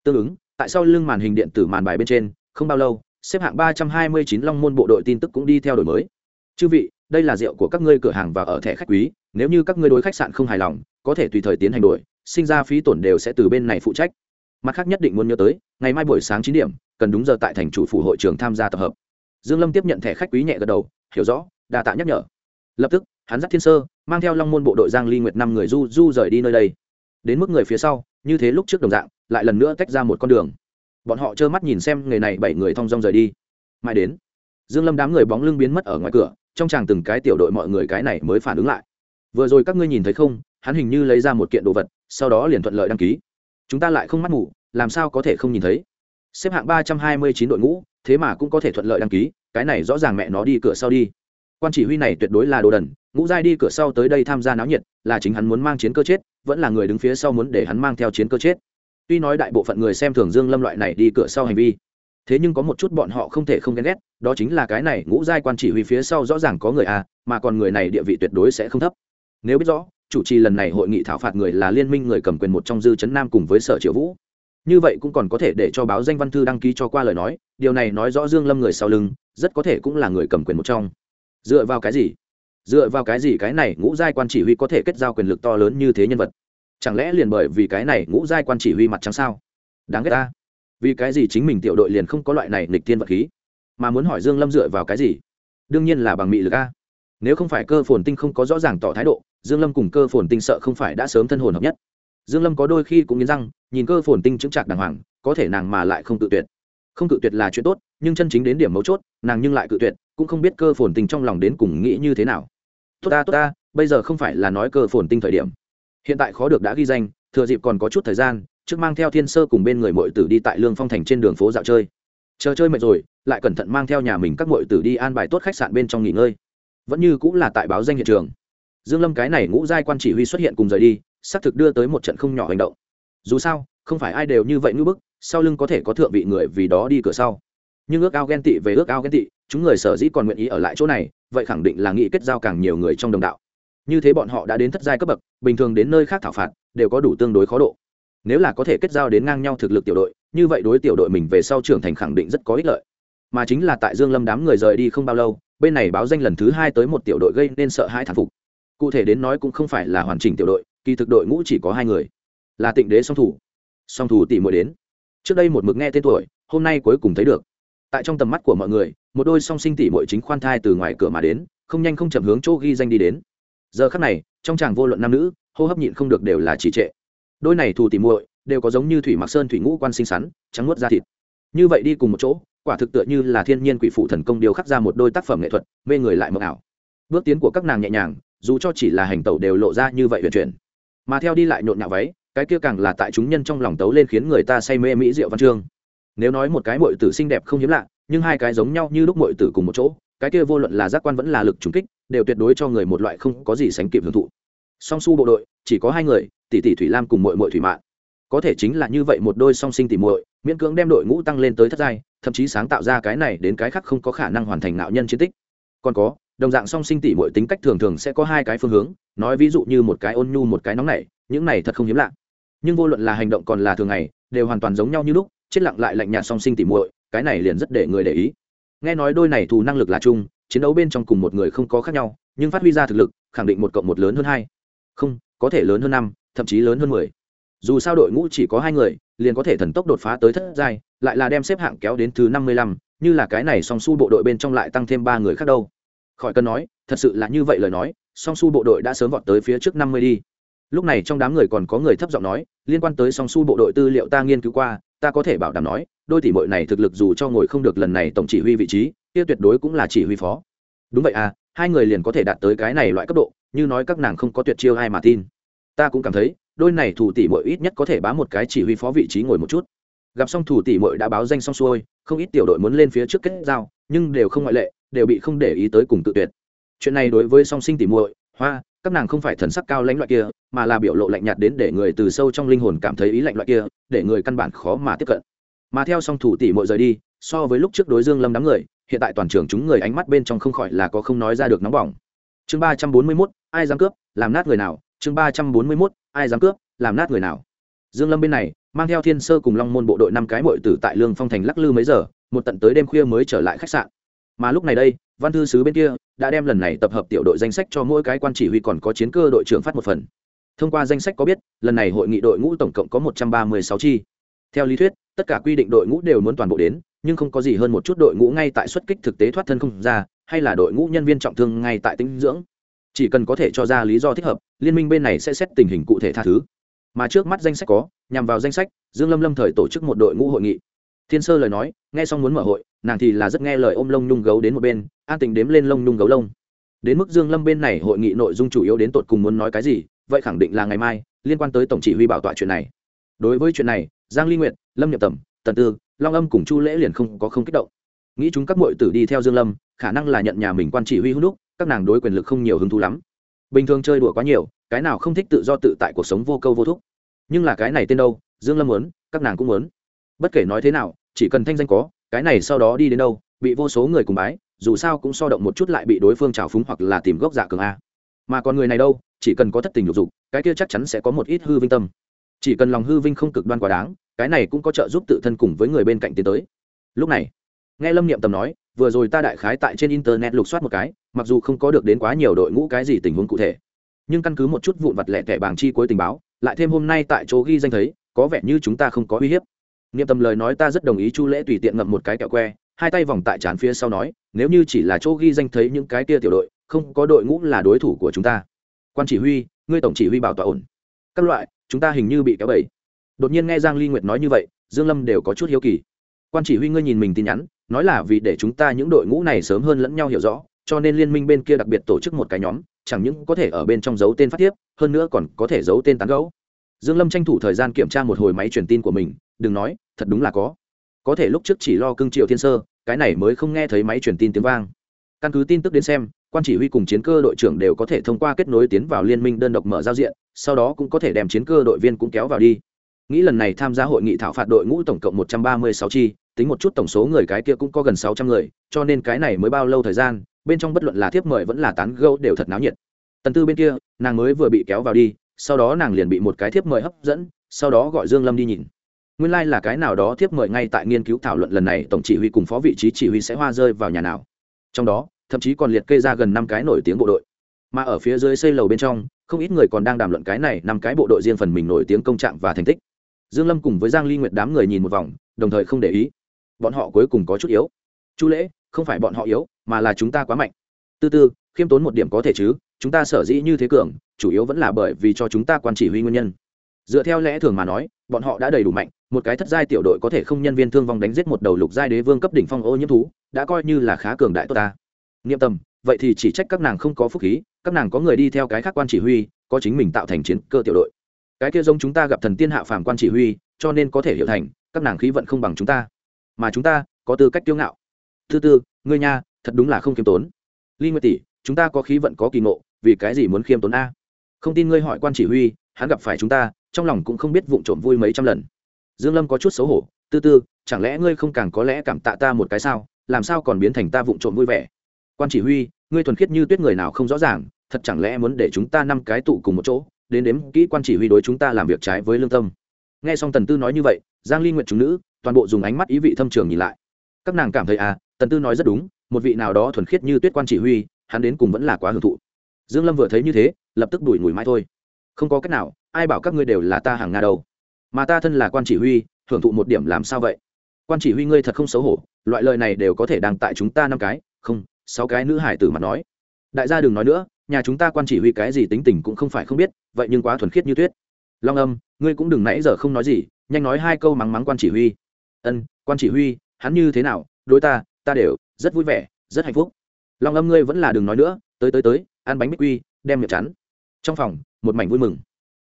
Tương ứng, tại sau lưng màn hình điện tử màn bài bên trên, không bao lâu, xếp hạng ba trăm hai mươi chín long môn bộ đội tin tức cũng đi theo đổi mới. Chư vị, đây là rượu của các ngươi cửa hàng và ở thẻ khách quý nếu như các ngươi đối khách sạn không hài lòng, có thể tùy thời tiến hành đổi, sinh ra phí tổn đều sẽ từ bên này phụ trách. Mặt khác nhất định muốn nhớ tới, ngày mai buổi sáng chín điểm, cần đúng giờ tại thành chủ phủ hội trường tham gia tập hợp. Dương lâm tiếp nhận thẻ khách quý nhẹ gật đầu, hiểu rõ, đa tạ nhắc nhở. Lập tức, hắn dắt thiên sơ, mang theo long môn bộ đội giang ly nguyệt năm người du du rời đi nơi đây. Đến mức người phía sau, như thế lúc trước đồng dạng, lại lần nữa tách ra một con đường. Bọn họ trơ mắt nhìn xem người này bảy người thong dong rời đi. Mai đến, dương lâm đám người bóng lưng biến mất ở ngoài cửa, trong chàng từng cái tiểu đội mọi người cái này mới phản ứng lại vừa rồi các ngươi nhìn thấy không hắn hình như lấy ra một kiện đồ vật sau đó liền thuận lợi đăng ký. Chúng ta lại không mắt ngủ làm sao có thể không nhìn thấy? Xếp hạng ba trăm hai mươi chín đội ngũ thế mà cũng có thể thuận lợi đăng ký cái này rõ ràng mẹ nó đi cửa sau đi. Quan chỉ huy này tuyệt đối là đồ đần ngũ giai đi cửa sau tới đây tham gia náo nhiệt là chính hắn muốn mang chiến cơ chết vẫn là người đứng phía sau muốn để hắn mang theo chiến cơ chết. Tuy nói đại bộ phận người xem thường dương lâm loại này đi cửa sau hành vi thế nhưng có một chút bọn họ không thể không ghen ghét đó chính là cái này ngũ giai quan chỉ huy phía sau rõ ràng có người à, mà còn người này địa vị tuyệt đối sẽ không thấp nếu biết rõ, chủ trì lần này hội nghị thảo phạt người là liên minh người cầm quyền một trong dư chấn nam cùng với sở triệu vũ. Như vậy cũng còn có thể để cho báo danh văn thư đăng ký cho qua lời nói, điều này nói rõ dương lâm người sau lưng, rất có thể cũng là người cầm quyền một trong. Dựa vào cái gì? Dựa vào cái gì cái này ngũ giai quan chỉ huy có thể kết giao quyền lực to lớn như thế nhân vật? Chẳng lẽ liền bởi vì cái này ngũ giai quan chỉ huy mặt trắng sao? Đáng ghét ta. Vì cái gì chính mình tiểu đội liền không có loại này nghịch tiên vật khí? Mà muốn hỏi dương lâm dựa vào cái gì? Đương nhiên là bằng mị lực a nếu không phải cơ phồn tinh không có rõ ràng tỏ thái độ, dương lâm cùng cơ phồn tinh sợ không phải đã sớm thân hồn hợp nhất. Dương lâm có đôi khi cũng nghiến răng, nhìn cơ phồn tinh chứng trạc đàng hoàng, có thể nàng mà lại không tự tuyệt. Không cự tuyệt là chuyện tốt, nhưng chân chính đến điểm mấu chốt, nàng nhưng lại cự tuyệt, cũng không biết cơ phồn tinh trong lòng đến cùng nghĩ như thế nào. Tốt ta tốt ta, bây giờ không phải là nói cơ phồn tinh thời điểm. Hiện tại khó được đã ghi danh, thừa dịp còn có chút thời gian, trước mang theo thiên sơ cùng bên người mội tử đi tại lương phong thành trên đường phố dạo chơi. Chờ chơi mệt rồi, lại cẩn thận mang theo nhà mình các mội tử đi an bài tốt khách sạn bên trong nghỉ ngơi vẫn như cũng là tại báo danh hiện trường. Dương lâm cái này ngũ giai quan chỉ huy xuất hiện cùng rời đi, xác thực đưa tới một trận không nhỏ hành động. Dù sao, không phải ai đều như vậy ngưỡng bức, sau lưng có thể có thượng vị người vì đó đi cửa sau. Nhưng ước ao ghen tị về ước ao ghen tị, chúng người sở dĩ còn nguyện ý ở lại chỗ này, vậy khẳng định là nghĩ kết giao càng nhiều người trong đồng đạo. Như thế bọn họ đã đến thất giai cấp bậc, bình thường đến nơi khác thảo phạt, đều có đủ tương đối khó độ. Nếu là có thể kết giao đến ngang nhau thực lực tiểu đội, như vậy đối tiểu đội mình về sau trưởng thành khẳng định rất có ích lợi. Mà chính là tại dương lâm đám người rời đi không bao lâu bên này báo danh lần thứ hai tới một tiểu đội gây nên sợ hãi thản phục. Cụ thể đến nói cũng không phải là hoàn chỉnh tiểu đội, kỳ thực đội ngũ chỉ có hai người. Là tịnh đế song thủ. Song thủ tỷ muội đến. Trước đây một mực nghe tên tuổi, hôm nay cuối cùng thấy được. Tại trong tầm mắt của mọi người, một đôi song sinh tỷ muội chính khoan thai từ ngoài cửa mà đến, không nhanh không chậm hướng chỗ ghi danh đi đến. Giờ khắc này, trong chàng vô luận nam nữ, hô hấp nhịn không được đều là trì trệ. Đôi này thù tỷ muội đều có giống như thủy mặc sơn thủy ngũ quan xinh xắn, trắng nuốt da thịt. Như vậy đi cùng một chỗ quả thực tựa như là thiên nhiên quỷ phụ thần công điều khắc ra một đôi tác phẩm nghệ thuật, mê người lại mộng ảo. Bước tiến của các nàng nhẹ nhàng, dù cho chỉ là hành tẩu đều lộ ra như vậy huyền chuyển. Mà theo đi lại nhộn nhạo váy, cái kia càng là tại chúng nhân trong lòng tấu lên khiến người ta say mê mỹ diệu văn chương. Nếu nói một cái mội tử xinh đẹp không hiếm lạ, nhưng hai cái giống nhau như lúc mội tử cùng một chỗ, cái kia vô luận là giác quan vẫn là lực trùng kích, đều tuyệt đối cho người một loại không có gì sánh kịp hưởng thụ. Song su bộ đội, chỉ có hai người, tỷ tỷ thủy lam cùng mội mội thủy mạng có thể chính là như vậy một đôi song sinh tỷ muội, miễn cưỡng đem đội ngũ tăng lên tới thất giai, thậm chí sáng tạo ra cái này đến cái khác không có khả năng hoàn thành nạo nhân chiến tích. Còn có, đồng dạng song sinh tỷ muội tính cách thường thường sẽ có hai cái phương hướng, nói ví dụ như một cái ôn nhu, một cái nóng nảy, những này thật không hiếm lạ. Nhưng vô luận là hành động còn là thường ngày, đều hoàn toàn giống nhau như lúc, chết lặng lại lạnh nhạt song sinh tỷ muội, cái này liền rất để người để ý. Nghe nói đôi này thù năng lực là chung, chiến đấu bên trong cùng một người không có khác nhau, nhưng phát huy ra thực lực, khẳng định một cộng một lớn hơn hai. Không, có thể lớn hơn năm, thậm chí lớn hơn mười dù sao đội ngũ chỉ có hai người, liền có thể thần tốc đột phá tới thất giai, lại là đem xếp hạng kéo đến thứ năm mươi lăm, như là cái này song su bộ đội bên trong lại tăng thêm ba người khác đâu. Khỏi cần nói, thật sự là như vậy lời nói, song su bộ đội đã sớm vọt tới phía trước năm mươi đi. Lúc này trong đám người còn có người thấp giọng nói, liên quan tới song su bộ đội tư liệu ta nghiên cứu qua, ta có thể bảo đảm nói, đôi tỷ mội này thực lực dù cho ngồi không được lần này tổng chỉ huy vị trí, kia tuyệt đối cũng là chỉ huy phó. Đúng vậy à hai người liền có thể đạt tới cái này loại cấp độ, như nói các nàng không có tuyệt chiêu hay mà tin. Ta cũng cảm thấy đôi này thủ tỷ muội ít nhất có thể bám một cái chỉ huy phó vị trí ngồi một chút. Gặp xong thủ tỷ muội đã báo danh xong xuôi không ít tiểu đội muốn lên phía trước kết giao nhưng đều không ngoại lệ đều bị không để ý tới cùng tự tuyệt. Chuyện này đối với song sinh tỷ muội hoa các nàng không phải thần sắc cao lãnh loại kia mà là biểu lộ lạnh nhạt đến để người từ sâu trong linh hồn cảm thấy ý lạnh loại kia để người căn bản khó mà tiếp cận. Mà theo song thủ tỷ muội rời đi so với lúc trước đối dương lâm đám người hiện tại toàn trường chúng người ánh mắt bên trong không khỏi là có không nói ra được nóng bỏng. Chương ba trăm bốn mươi 341, ai dám cướp làm nát người nào? Chương ba trăm bốn mươi 341, ai dám cướp, làm nát người nào. Dương lâm bên này, mang theo thiên sơ cùng long môn bộ đội năm cái muội tử tại lương phong thành lắc lư mấy giờ, một tận tới đêm khuya mới trở lại khách sạn. Mà lúc này đây, văn thư sứ bên kia đã đem lần này tập hợp tiểu đội danh sách cho mỗi cái quan chỉ huy còn có chiến cơ đội trưởng phát một phần. Thông qua danh sách có biết, lần này hội nghị đội ngũ tổng cộng có một trăm ba mươi sáu chi. Theo lý thuyết, tất cả quy định đội ngũ đều muốn toàn bộ đến, nhưng không có gì hơn một chút đội ngũ ngay tại xuất kích thực tế thoát thân không ra, hay là đội ngũ nhân viên trọng thương ngay tại tinh dưỡng chỉ cần có thể cho ra lý do thích hợp, liên minh bên này sẽ xét tình hình cụ thể tha thứ. Mà trước mắt danh sách có, nhằm vào danh sách, dương lâm lâm thời tổ chức một đội ngũ hội nghị. Thiên sơ lời nói, nghe xong muốn mở hội, nàng thì là rất nghe lời ôm lông nhung gấu đến một bên, an tình đếm lên lông nhung gấu lông. Đến mức dương lâm bên này hội nghị nội dung chủ yếu đến tột cùng muốn nói cái gì, vậy khẳng định là ngày mai, liên quan tới tổng chỉ huy bảo tọa chuyện này. Đối với chuyện này, giang ly nguyện lâm nhập tầm, tần tư, long âm cùng chu lễ liền không có không kích động. Nghĩ chúng các muội tử đi theo dương lâm, khả năng là nhận nhà mình quan chỉ huy hút đúc các nàng đối quyền lực không nhiều hứng thú lắm. Bình thường chơi đùa quá nhiều, cái nào không thích tự do tự tại cuộc sống vô câu vô thúc. Nhưng là cái này tên đâu, dương lâm muốn, các nàng cũng muốn. Bất kể nói thế nào, chỉ cần thanh danh có, cái này sau đó đi đến đâu, bị vô số người cùng bái, dù sao cũng so động một chút lại bị đối phương trào phúng hoặc là tìm gốc dạ cường a. Mà còn người này đâu, chỉ cần có thất tình lục dục, cái kia chắc chắn sẽ có một ít hư vinh tâm. Chỉ cần lòng hư vinh không cực đoan quá đáng, cái này cũng có trợ giúp tự thân cùng với người bên cạnh tiến tới. Lúc này, nghe lâm niệm tầm nói vừa rồi ta đại khái tại trên internet lục soát một cái, mặc dù không có được đến quá nhiều đội ngũ cái gì tình huống cụ thể, nhưng căn cứ một chút vụn vặt lẻ tẻ bảng chi cuối tình báo, lại thêm hôm nay tại chỗ ghi danh thấy, có vẻ như chúng ta không có uy hiếp. Niệm tầm lời nói ta rất đồng ý chu lễ tùy tiện ngậm một cái kẹo que, hai tay vòng tại trán phía sau nói, nếu như chỉ là chỗ ghi danh thấy những cái kia tiểu đội, không có đội ngũ là đối thủ của chúng ta. Quan chỉ huy, ngươi tổng chỉ huy bảo tọa ổn. Các loại, chúng ta hình như bị kéo bẫy đột nhiên nghe giang ly nguyệt nói như vậy, dương lâm đều có chút hiếu kỳ quan chỉ huy ngươi nhìn mình tin nhắn, nói là vì để chúng ta những đội ngũ này sớm hơn lẫn nhau hiểu rõ, cho nên liên minh bên kia đặc biệt tổ chức một cái nhóm, chẳng những có thể ở bên trong giấu tên phát tiếp hơn nữa còn có thể giấu tên tán gấu. Dương lâm tranh thủ thời gian kiểm tra một hồi máy truyền tin của mình, đừng nói, thật đúng là có. Có thể lúc trước chỉ lo cưng triệu thiên sơ, cái này mới không nghe thấy máy truyền tin tiếng vang. Căn cứ tin tức đến xem, quan chỉ huy cùng chiến cơ đội trưởng đều có thể thông qua kết nối tiến vào liên minh đơn độc mở giao diện, sau đó cũng có thể đem chiến cơ đội viên cũng kéo vào đi. Nghĩ lần này tham gia hội nghị thảo phạt đội ngũ tổng cộng một trăm ba mươi sáu chi tính một chút tổng số người cái kia cũng có gần sáu trăm người, cho nên cái này mới bao lâu thời gian, bên trong bất luận là thiếp mời vẫn là tán gẫu đều thật náo nhiệt. Tần tư bên kia, nàng mới vừa bị kéo vào đi, sau đó nàng liền bị một cái thiếp mời hấp dẫn, sau đó gọi dương lâm đi nhìn. Nguyên lai là cái nào đó thiếp mời ngay tại nghiên cứu thảo luận lần này, tổng chỉ huy cùng phó vị trí chỉ huy sẽ hoa rơi vào nhà nào. Trong đó, thậm chí còn liệt kê ra gần năm cái nổi tiếng bộ đội. Mà ở phía dưới xây lầu bên trong, không ít người còn đang đàm luận cái này năm cái bộ đội riêng phần mình nổi tiếng công trạng và thành tích. Dương lâm cùng với giang ly nguyệt đám người nhìn một vòng, đồng thời không để ý bọn họ cuối cùng có chút yếu. Chu lễ, không phải bọn họ yếu, mà là chúng ta quá mạnh. Tư tư, khiêm tốn một điểm có thể chứ, chúng ta sở dĩ như thế cường, chủ yếu vẫn là bởi vì cho chúng ta quan chỉ huy nguyên nhân. Dựa theo lẽ thường mà nói, bọn họ đã đầy đủ mạnh, một cái thất giai tiểu đội có thể không nhân viên thương vong đánh giết một đầu lục giai đế vương cấp đỉnh phong ô nhiễm thú, đã coi như là khá cường đại tốt ta. Nghiệm tâm vậy thì chỉ trách các nàng không có phúc khí, các nàng có người đi theo cái khác quan chỉ huy, có chính mình tạo thành chiến cơ tiểu đội. Cái kia giống chúng ta gặp thần tiên hạ phàm quan chỉ huy, cho nên có thể hiểu thành, các nàng khí vận không bằng chúng ta mà chúng ta có tư cách kiêu ngạo. Thứ tư, ngươi nha, thật đúng là không khiêm tốn. Ly nguyệt tỷ, chúng ta có khí vận có kỳ ngộ, vì cái gì muốn khiêm tốn a? Không tin ngươi hỏi quan chỉ huy, hắn gặp phải chúng ta, trong lòng cũng không biết vụng trộm vui mấy trăm lần. Dương lâm có chút xấu hổ, tư tư, chẳng lẽ ngươi không càng có lẽ cảm tạ ta một cái sao? Làm sao còn biến thành ta vụng trộm vui vẻ? Quan chỉ huy, ngươi thuần khiết như tuyết người nào không rõ ràng, thật chẳng lẽ muốn để chúng ta năm cái tụ cùng một chỗ, đến đếm kỹ quan chỉ huy đối chúng ta làm việc trái với lương tâm? Nghe xong tần tư nói như vậy, giang ly nguyện chúng nữ toàn bộ dùng ánh mắt ý vị thâm trường nhìn lại. Các nàng cảm thấy à tần tư nói rất đúng, một vị nào đó thuần khiết như tuyết quan chỉ huy, hắn đến cùng vẫn là quá hưởng thụ. Dương lâm vừa thấy như thế, lập tức đuổi mùi mãi thôi. Không có cách nào, ai bảo các ngươi đều là ta hàng nga đâu. Mà ta thân là quan chỉ huy, hưởng thụ một điểm làm sao vậy? Quan chỉ huy ngươi thật không xấu hổ, loại lời này đều có thể đăng tại chúng ta năm cái, không, sáu cái nữ hải tử mà nói. Đại gia đừng nói nữa, nhà chúng ta quan chỉ huy cái gì tính tình cũng không phải không biết, vậy nhưng quá thuần khiết như tuyết. Long âm, ngươi cũng đừng nãy giờ không nói gì, nhanh nói hai câu mắng mắng quan chỉ huy ân, quan chỉ huy, hắn như thế nào? Đối ta ta đều rất vui vẻ, rất hạnh phúc. Long âm ngươi vẫn là đừng nói nữa, tới tới tới, ăn bánh bích quy, đem miệng chắn. Trong phòng, một mảnh vui mừng.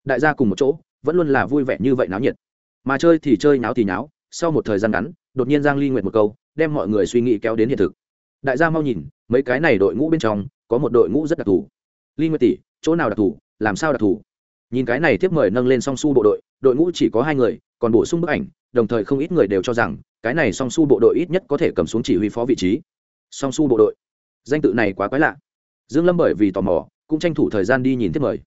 Đại gia cùng một chỗ, vẫn luôn là vui vẻ như vậy náo nhiệt. Mà chơi thì chơi náo thì náo sau một thời gian ngắn, đột nhiên giang ly nguyện một câu, đem mọi người suy nghĩ kéo đến hiện thực. Đại gia mau nhìn, mấy cái này đội ngũ bên trong, có một đội ngũ rất đặc thù. Ly nguyệt tỷ, chỗ nào đặc thù, làm sao đặc thù? Nhìn cái này tiếp mời nâng lên song su bộ đội đội ngũ chỉ có hai người, còn bổ sung bức ảnh đồng thời không ít người đều cho rằng, cái này song su bộ đội ít nhất có thể cầm xuống chỉ huy phó vị trí. Song su bộ đội. Danh tự này quá quái lạ. Dương lâm bởi vì tò mò, cũng tranh thủ thời gian đi nhìn tiếp mời.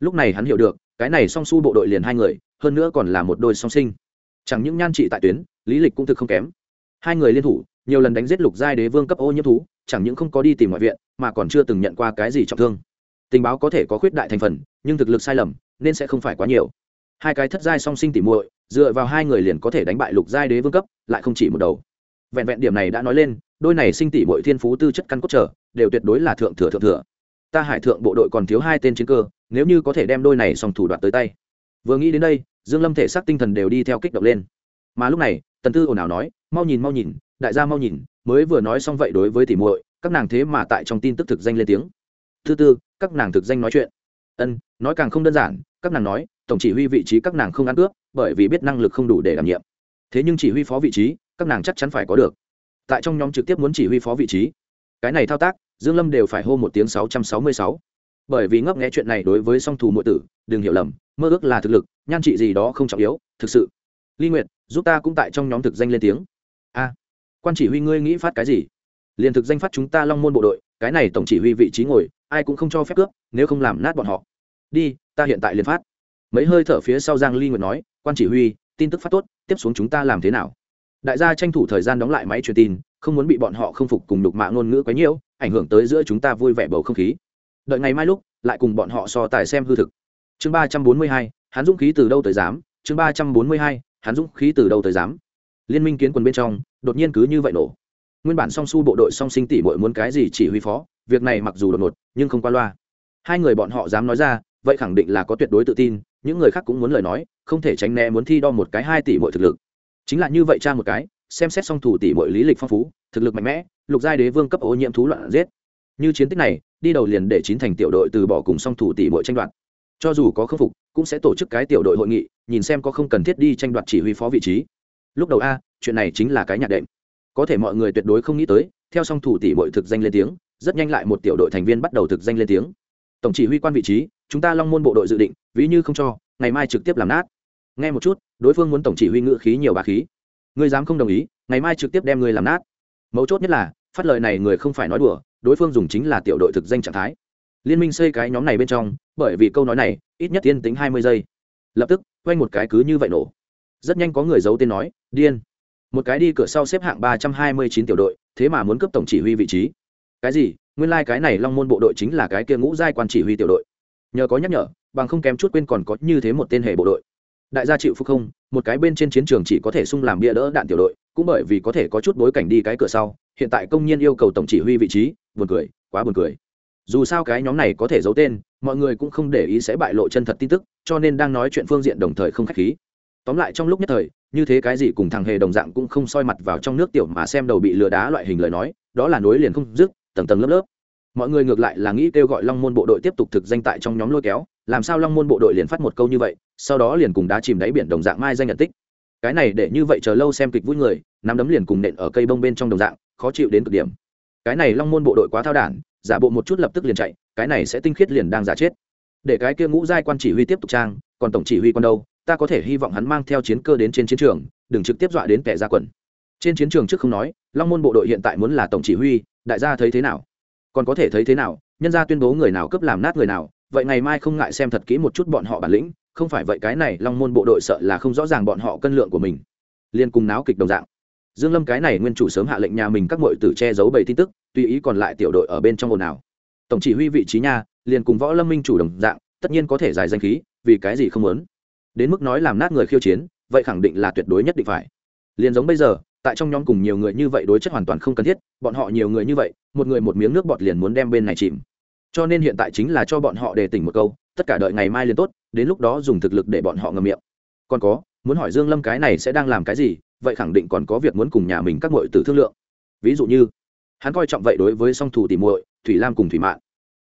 Lúc này hắn hiểu được, cái này song su bộ đội liền hai người, hơn nữa còn là một đôi song sinh. Chẳng những nhan trị tại tuyến, lý lịch cũng thực không kém. Hai người liên thủ, nhiều lần đánh giết lục giai đế vương cấp ô nhiễm thú, chẳng những không có đi tìm ngoại viện, mà còn chưa từng nhận qua cái gì trọng thương. Tình báo có thể có khuyết đại thành phần, nhưng thực lực sai lầm, nên sẽ không phải quá nhiều. Hai cái thất giai song sinh tỉ muội dựa vào hai người liền có thể đánh bại lục giai đế vương cấp, lại không chỉ một đầu. Vẹn vẹn điểm này đã nói lên, đôi này sinh tỷ muội thiên phú tư chất căn cốt trở, đều tuyệt đối là thượng thừa thượng thừa. Ta hải thượng bộ đội còn thiếu hai tên chiến cơ, nếu như có thể đem đôi này xong thủ đoạn tới tay. Vừa nghĩ đến đây, dương lâm thể xác tinh thần đều đi theo kích động lên. Mà lúc này, tần tư ồn ào nói, mau nhìn mau nhìn, đại gia mau nhìn, mới vừa nói xong vậy đối với tỷ muội, các nàng thế mà tại trong tin tức thực danh lên tiếng. Thứ tư, các nàng thực danh nói chuyện. Ân, nói càng không đơn giản, các nàng nói, tổng chỉ huy vị trí các nàng không ăn cướp bởi vì biết năng lực không đủ để đảm nhiệm. Thế nhưng chỉ huy phó vị trí, các nàng chắc chắn phải có được. Tại trong nhóm trực tiếp muốn chỉ huy phó vị trí, cái này thao tác, dương lâm đều phải hô một tiếng sáu trăm sáu mươi sáu. Bởi vì ngấp nghé chuyện này đối với song thủ muội tử, đừng hiểu lầm, mơ ước là thực lực, nhan trị gì đó không trọng yếu, thực sự. Ly nguyệt, giúp ta cũng tại trong nhóm thực danh lên tiếng. A, quan chỉ huy ngươi nghĩ phát cái gì? Liền thực danh phát chúng ta long môn bộ đội, cái này tổng chỉ huy vị trí ngồi, ai cũng không cho phép cướp, nếu không làm nát bọn họ. Đi, ta hiện tại liền phát mấy hơi thở phía sau giang ly nguyệt nói, quan chỉ huy, tin tức phát tốt, tiếp xuống chúng ta làm thế nào? Đại gia tranh thủ thời gian đóng lại máy truyền tin, không muốn bị bọn họ không phục cùng đục mạ ngôn ngữ quấy nhiễu, ảnh hưởng tới giữa chúng ta vui vẻ bầu không khí. Đợi ngày mai lúc, lại cùng bọn họ so tài xem hư thực. Chương ba trăm bốn mươi hai hắn dũng khí từ đâu tới dám chương ba trăm bốn mươi hai hắn dũng khí từ đâu tới dám liên minh kiến quân bên trong, đột nhiên cứ như vậy nổ. Nguyên bản song su bộ đội song sinh tỷ muội muốn cái gì chỉ huy phó, việc này mặc dù đột ngột, nhưng không qua loa. Hai người bọn họ dám nói ra vậy khẳng định là có tuyệt đối tự tin, những người khác cũng muốn lời nói, không thể tránh né muốn thi đo một cái hai tỷ mọi thực lực. Chính là như vậy cha một cái, xem xét song thủ tỷ mọi lý lịch phong phú, thực lực mạnh mẽ, lục giai đế vương cấp ô nhiễm thú loạn giết. Như chiến tích này, đi đầu liền để chín thành tiểu đội từ bỏ cùng song thủ tỷ mọi tranh đoạt. Cho dù có khâm phục, cũng sẽ tổ chức cái tiểu đội hội nghị, nhìn xem có không cần thiết đi tranh đoạt chỉ huy phó vị trí. Lúc đầu a, chuyện này chính là cái nhạc đệm. Có thể mọi người tuyệt đối không nghĩ tới, theo song thủ tỷ bội thực danh lên tiếng, rất nhanh lại một tiểu đội thành viên bắt đầu thực danh lên tiếng tổng chỉ huy quan vị trí, chúng ta long môn bộ đội dự định, ví như không cho, ngày mai trực tiếp làm nát. Nghe một chút, đối phương muốn tổng chỉ huy ngự khí nhiều bà khí. Ngươi dám không đồng ý, ngày mai trực tiếp đem ngươi làm nát. Mấu chốt nhất là, phát lời này người không phải nói đùa, đối phương dùng chính là tiểu đội thực danh trạng thái. Liên minh xây cái nhóm này bên trong, bởi vì câu nói này, ít nhất tiên tính hai mươi giây. Lập tức, quay một cái cứ như vậy nổ. Rất nhanh có người giấu tên nói, điên. Một cái đi cửa sau xếp hạng ba trăm hai mươi chín tiểu đội, thế mà muốn cấp tổng chỉ huy vị trí cái gì? Nguyên lai、like、cái này long môn bộ đội chính là cái kia ngũ giai quan chỉ huy tiểu đội. Nhờ có nhắc nhở, bằng không kém chút quên còn có như thế một tên hệ bộ đội. Đại gia chịu phúc không? Một cái bên trên chiến trường chỉ có thể sung làm bia đỡ đạn tiểu đội, cũng bởi vì có thể có chút bối cảnh đi cái cửa sau, hiện tại công nhân yêu cầu tổng chỉ huy vị trí, buồn cười, quá buồn cười. Dù sao cái nhóm này có thể giấu tên, mọi người cũng không để ý sẽ bại lộ chân thật tin tức, cho nên đang nói chuyện phương diện đồng thời không k h á c h khí. Tóm lại trong lúc nhất thời, như thế cái gì cùng thằng hề đồng dạng cũng không soi mặt vào trong nước tiểu mà xem đầu bị lừa đá loại hình lời nói, đó là nối liền không dứt tầng tầng lớp lớp. Mọi người ngược lại là nghĩ kêu gọi long môn bộ đội tiếp tục thực danh tại trong nhóm lôi kéo, làm sao long môn bộ đội liền phát một câu như vậy, sau đó liền cùng đá chìm đáy biển đồng dạng mai danh nhận tích. Cái này để như vậy chờ lâu xem kịch vui người, nắm đấm liền cùng nện ở cây bông bên trong đồng dạng, khó chịu đến cực điểm. Cái này long môn bộ đội quá thao đản, giả bộ một chút lập tức liền chạy, cái này sẽ tinh khiết liền đang giả chết. Để cái kia ngũ giai quan chỉ huy tiếp tục trang, còn tổng chỉ huy quan đâu, ta có thể hy vọng hắn mang theo chiến cơ đến trên chiến trường, đừng trực tiếp dọa đến kẻ ra quần trên chiến trường trước không nói, long môn bộ đội hiện tại muốn là tổng chỉ huy, đại gia thấy thế nào? Còn có thể thấy thế nào? Nhân gia tuyên bố người nào cướp làm nát người nào, vậy ngày mai không ngại xem thật kỹ một chút bọn họ bản lĩnh, không phải vậy cái này long môn bộ đội sợ là không rõ ràng bọn họ cân lượng của mình. Liên cùng náo kịch đồng dạng. Dương lâm cái này nguyên chủ sớm hạ lệnh nhà mình các muội tử che giấu bầy tin tức, tùy ý còn lại tiểu đội ở bên trong ồn nào. tổng chỉ huy vị trí nha, liền cùng võ lâm minh chủ đồng dạng, tất nhiên có thể giải danh khí, vì cái gì không muốn? Đến mức nói làm nát người khiêu chiến, vậy khẳng định là tuyệt đối nhất định phải. Liền giống bây giờ tại trong nhóm cùng nhiều người như vậy đối chất hoàn toàn không cần thiết, bọn họ nhiều người như vậy, một người một miếng nước bọt liền muốn đem bên này chìm. Cho nên hiện tại chính là cho bọn họ đề tỉnh một câu, tất cả đợi ngày mai liền tốt, đến lúc đó dùng thực lực để bọn họ ngầm miệng. Còn có, muốn hỏi dương lâm cái này sẽ đang làm cái gì, vậy khẳng định còn có việc muốn cùng nhà mình các muội tử thương lượng. Ví dụ như, hắn coi trọng vậy đối với song thủ tỉ muội, thủy lam cùng thủy mạn.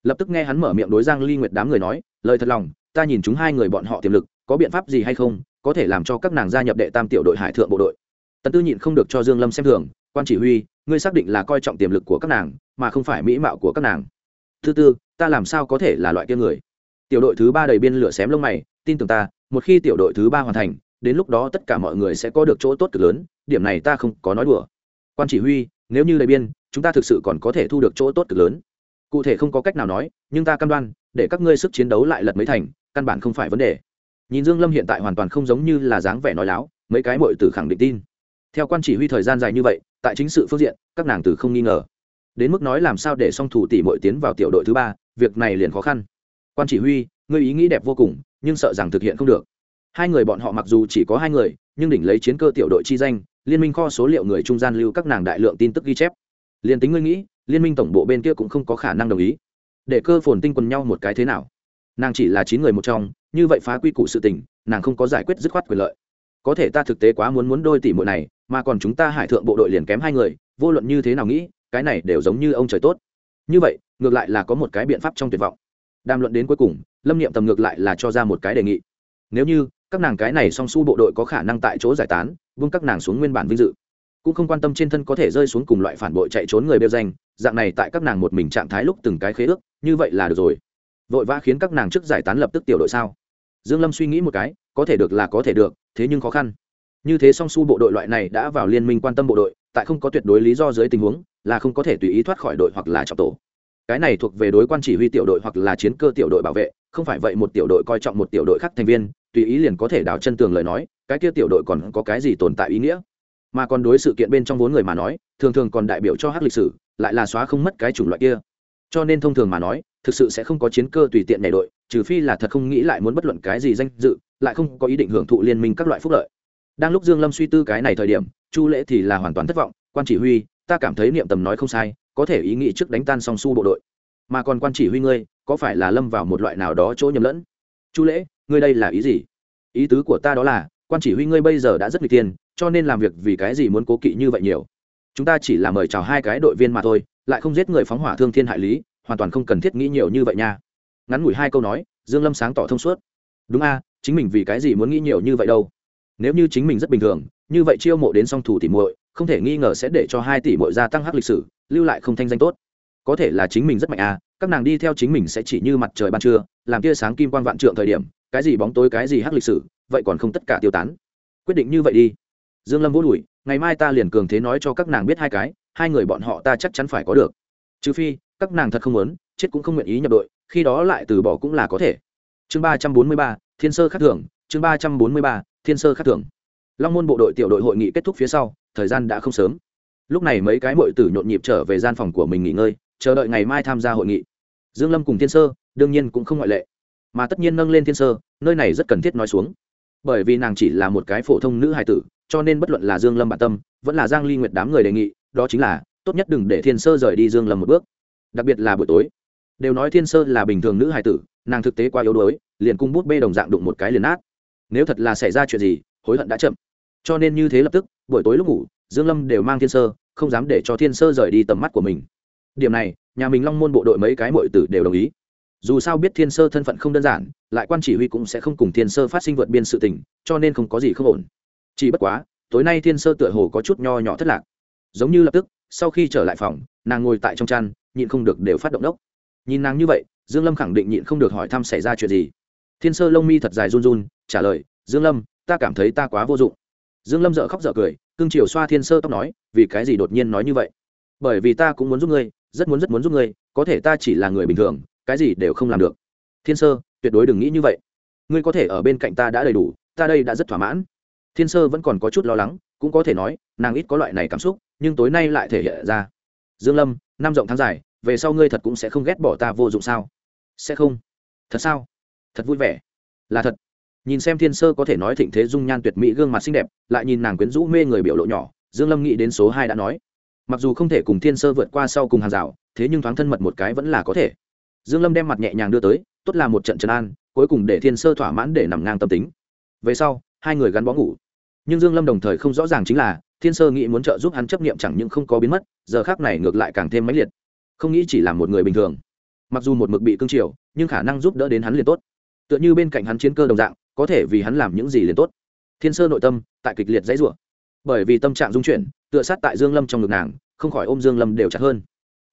Lập tức nghe hắn mở miệng đối giang ly nguyệt đám người nói, lời thật lòng, ta nhìn chúng hai người bọn họ tiềm lực, có biện pháp gì hay không, có thể làm cho các nàng gia nhập đệ tam tiểu đội hải thượng bộ đội? Tần tư nhịn không được cho dương lâm xem thường, quan chỉ huy, ngươi xác định là coi trọng tiềm lực của các nàng, mà không phải mỹ mạo của các nàng. Thứ tư, ta làm sao có thể là loại kia người? Tiểu đội thứ ba đầy biên lửa xém lông mày, tin tưởng ta, một khi tiểu đội thứ ba hoàn thành, đến lúc đó tất cả mọi người sẽ có được chỗ tốt cực lớn, điểm này ta không có nói đùa. Quan chỉ huy, nếu như đầy biên, chúng ta thực sự còn có thể thu được chỗ tốt cực lớn. Cụ thể không có cách nào nói, nhưng ta cam đoan, để các ngươi sức chiến đấu lại lật mấy thành, căn bản không phải vấn đề. Nhìn dương lâm hiện tại hoàn toàn không giống như là dáng vẻ nói láo, mấy cái muội tử khẳng định tin theo quan chỉ huy thời gian dài như vậy, tại chính sự phương diện, các nàng từ không nghi ngờ. Đến mức nói làm sao để song thủ tỷ muội tiến vào tiểu đội thứ ba, việc này liền khó khăn. Quan chỉ huy, ngươi ý nghĩ đẹp vô cùng, nhưng sợ rằng thực hiện không được. Hai người bọn họ mặc dù chỉ có hai người, nhưng đỉnh lấy chiến cơ tiểu đội chi danh, liên minh kho số liệu người trung gian lưu các nàng đại lượng tin tức ghi chép. Liền tính ngươi nghĩ, liên minh tổng bộ bên kia cũng không có khả năng đồng ý. Để cơ phồn tinh quần nhau một cái thế nào? Nàng chỉ là chín người một trong, như vậy phá quy củ sự tình, nàng không có giải quyết dứt khoát quyền lợi. Có thể ta thực tế quá muốn muốn đôi tỷ muội này mà còn chúng ta hải thượng bộ đội liền kém hai người, vô luận như thế nào nghĩ, cái này đều giống như ông trời tốt. Như vậy, ngược lại là có một cái biện pháp trong tuyệt vọng. Đàm luận đến cuối cùng, lâm niệm tầm ngược lại là cho ra một cái đề nghị. Nếu như, các nàng cái này song su bộ đội có khả năng tại chỗ giải tán vương các nàng xuống nguyên bản vinh dự. Cũng không quan tâm trên thân có thể rơi xuống cùng loại phản bội chạy trốn người bêu danh, dạng này tại các nàng một mình trạng thái lúc từng cái khế ước, như vậy là được rồi. Vội vã khiến các nàng trước giải tán lập tức tiểu đội sao? Dương lâm suy nghĩ một cái, có thể được là có thể được, thế nhưng khó khăn như thế song su bộ đội loại này đã vào liên minh quan tâm bộ đội, tại không có tuyệt đối lý do dưới tình huống, là không có thể tùy ý thoát khỏi đội hoặc là trọng tổ. Cái này thuộc về đối quan chỉ huy tiểu đội hoặc là chiến cơ tiểu đội bảo vệ, không phải vậy một tiểu đội coi trọng một tiểu đội khác thành viên, tùy ý liền có thể đào chân tường lời nói, cái kia tiểu đội còn có cái gì tồn tại ý nghĩa? Mà còn đối sự kiện bên trong vốn người mà nói, thường thường còn đại biểu cho hát lịch sử, lại là xóa không mất cái chủng loại kia. Cho nên thông thường mà nói, thực sự sẽ không có chiến cơ tùy tiện nhảy đội, trừ phi là thật không nghĩ lại muốn bất luận cái gì danh dự, lại không có ý định hưởng thụ liên minh các loại phúc lợi đang lúc dương lâm suy tư cái này thời điểm, chu lễ thì là hoàn toàn thất vọng, quan chỉ huy, ta cảm thấy niệm tầm nói không sai, có thể ý nghĩ trước đánh tan song su bộ đội. Mà còn quan chỉ huy ngươi, có phải là lâm vào một loại nào đó chỗ nhầm lẫn? Chu lễ, ngươi đây là ý gì? Ý tứ của ta đó là, quan chỉ huy ngươi bây giờ đã rất nguy tiền cho nên làm việc vì cái gì muốn cố kỵ như vậy nhiều? Chúng ta chỉ là mời chào hai cái đội viên mà thôi, lại không giết người phóng hỏa thương thiên hại lý, hoàn toàn không cần thiết nghĩ nhiều như vậy nha. Ngắn ngủi hai câu nói, dương lâm sáng tỏ thông suốt. Đúng a, chính mình vì cái gì muốn nghĩ nhiều như vậy đâu? Nếu như chính mình rất bình thường, như vậy chiêu mộ đến song thủ tỷ muội, không thể nghi ngờ sẽ để cho hai tỷ muội gia tăng hắc lịch sử, lưu lại không thanh danh tốt. Có thể là chính mình rất mạnh à? các nàng đi theo chính mình sẽ chỉ như mặt trời ban trưa, làm tia sáng kim quan vạn trượng thời điểm, cái gì bóng tối, cái gì hắc lịch sử, vậy còn không tất cả tiêu tán. Quyết định như vậy đi. Dương lâm vô đùi, ngày mai ta liền cường thế nói cho các nàng biết hai cái, hai người bọn họ ta chắc chắn phải có được. Trừ phi, các nàng thật không muốn, chết cũng không nguyện ý nhập đội, khi đó lại từ bỏ cũng là có thể. Chương ba trăm bốn mươi ba, thiên sơ khắc thưởng, chương ba trăm bốn mươi ba thiên sơ khắc thường. Long môn bộ đội tiểu đội hội nghị kết thúc phía sau, thời gian đã không sớm. Lúc này mấy cái mội tử nhộn nhịp trở về gian phòng của mình nghỉ ngơi, chờ đợi ngày mai tham gia hội nghị. Dương lâm cùng thiên sơ, đương nhiên cũng không ngoại lệ. Mà tất nhiên nâng lên thiên sơ, nơi này rất cần thiết nói xuống. Bởi vì nàng chỉ là một cái phổ thông nữ hài tử, cho nên bất luận là dương lâm bản tâm, vẫn là giang ly nguyệt đám người đề nghị, đó chính là, tốt nhất đừng để thiên sơ rời đi dương lâm một bước. Đặc biệt là buổi tối. Đều nói thiên sơ là bình thường nữ hài tử, nàng thực tế quá yếu đuối, liền cung bút bê đồng dạng đụng một cái liền nát nếu thật là xảy ra chuyện gì, hối hận đã chậm. Cho nên như thế lập tức, buổi tối lúc ngủ, dương lâm đều mang thiên sơ, không dám để cho thiên sơ rời đi tầm mắt của mình. Điểm này, nhà mình long môn bộ đội mấy cái mọi tử đều đồng ý. Dù sao biết thiên sơ thân phận không đơn giản, lại quan chỉ huy cũng sẽ không cùng thiên sơ phát sinh vượt biên sự tình, cho nên không có gì không ổn. Chỉ bất quá, tối nay thiên sơ tựa hồ có chút nho nhỏ thất lạc. Giống như lập tức, sau khi trở lại phòng, nàng ngồi tại trong chăn, nhịn không được đều phát động đốc. Nhìn nàng như vậy, dương lâm khẳng định nhịn không được hỏi thăm xảy ra chuyện gì. Thiên sơ lông mi thật dài run run trả lời, dương lâm, ta cảm thấy ta quá vô dụng. Dương lâm dở khóc dở cười, cương triều xoa thiên sơ tóc nói, vì cái gì đột nhiên nói như vậy? Bởi vì ta cũng muốn giúp ngươi, rất muốn rất muốn giúp ngươi, có thể ta chỉ là người bình thường, cái gì đều không làm được. Thiên sơ, tuyệt đối đừng nghĩ như vậy. Ngươi có thể ở bên cạnh ta đã đầy đủ, ta đây đã rất thỏa mãn. Thiên sơ vẫn còn có chút lo lắng, cũng có thể nói, nàng ít có loại này cảm xúc, nhưng tối nay lại thể hiện ra. Dương lâm, năm rộng tháng dài, về sau ngươi thật cũng sẽ không ghét bỏ ta vô dụng sao? Sẽ không. Thật sao? Thật vui vẻ. Là thật nhìn xem thiên sơ có thể nói thịnh thế dung nhan tuyệt mỹ gương mặt xinh đẹp, lại nhìn nàng quyến rũ mê người biểu lộ nhỏ, dương lâm nghĩ đến số hai đã nói. Mặc dù không thể cùng thiên sơ vượt qua sau cùng hàng rào, thế nhưng thoáng thân mật một cái vẫn là có thể. Dương lâm đem mặt nhẹ nhàng đưa tới, tốt là một trận trấn an, cuối cùng để thiên sơ thỏa mãn để nằm ngang tâm tính. Về sau, hai người gắn bó ngủ. Nhưng dương lâm đồng thời không rõ ràng chính là, thiên sơ nghĩ muốn trợ giúp hắn chấp niệm chẳng những không có biến mất, giờ khác này ngược lại càng thêm mãnh liệt. Không nghĩ chỉ là một người bình thường. Mặc dù một mực bị cương triều, nhưng khả năng giúp đỡ đến hắn liền tốt. Tựa như bên cạnh hắn chiến cơ đồng dạng có thể vì hắn làm những gì liền tốt. Thiên sơ nội tâm, tại kịch liệt dãy rủa. Bởi vì tâm trạng dung chuyển, tựa sát tại dương lâm trong ngực nàng, không khỏi ôm dương lâm đều chặt hơn.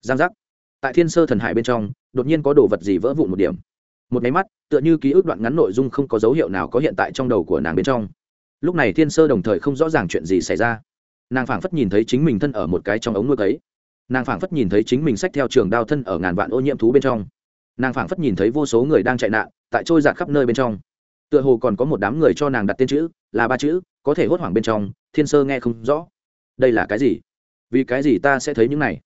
Giang giác. Tại thiên sơ thần hải bên trong, đột nhiên có đồ vật gì vỡ vụn một điểm. Một máy mắt, tựa như ký ức đoạn ngắn nội dung không có dấu hiệu nào có hiện tại trong đầu của nàng bên trong. Lúc này thiên sơ đồng thời không rõ ràng chuyện gì xảy ra. Nàng phảng phất nhìn thấy chính mình thân ở một cái trong ống nuôi ấy. Nàng phảng phất nhìn thấy chính mình sách theo trường đao thân ở ngàn vạn ô nhiễm thú bên trong. Nàng phảng phất nhìn thấy vô số người đang chạy nạn, tại trôi giạt khắp nơi bên trong tựa hồ còn có một đám người cho nàng đặt tên chữ, là ba chữ, có thể hốt hoảng bên trong, thiên sơ nghe không rõ. Đây là cái gì? Vì cái gì ta sẽ thấy những này?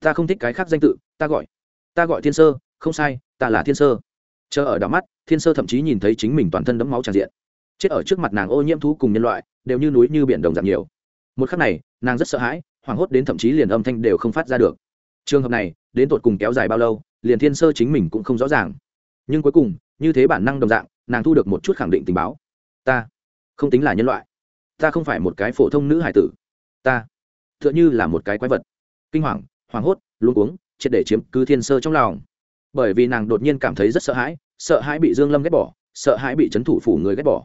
Ta không thích cái khác danh tự, ta gọi. Ta gọi thiên sơ, không sai, ta là thiên sơ. Chờ ở đảo mắt, thiên sơ thậm chí nhìn thấy chính mình toàn thân đẫm máu tràn diện. Chết ở trước mặt nàng ô nhiễm thú cùng nhân loại, đều như núi như biển đồng dạng nhiều. Một khắc này, nàng rất sợ hãi, hoảng hốt đến thậm chí liền âm thanh đều không phát ra được. Trường hợp này, đến tột cùng kéo dài bao lâu, liền thiên sơ chính mình cũng không rõ ràng. Nhưng cuối cùng, như thế bản năng đồng dạng nàng thu được một chút khẳng định tình báo. Ta không tính là nhân loại. Ta không phải một cái phổ thông nữ hải tử. Ta t h ư ợ n h ư là một cái quái vật. Kinh hoàng, hoảng hốt luôn cuống, triệt để chiếm cứ thiên sơ trong lòng. Bởi vì nàng đột nhiên cảm thấy rất sợ hãi sợ hãi bị dương lâm ghét bỏ, sợ hãi bị c h ấ n thủ phủ người ghét bỏ.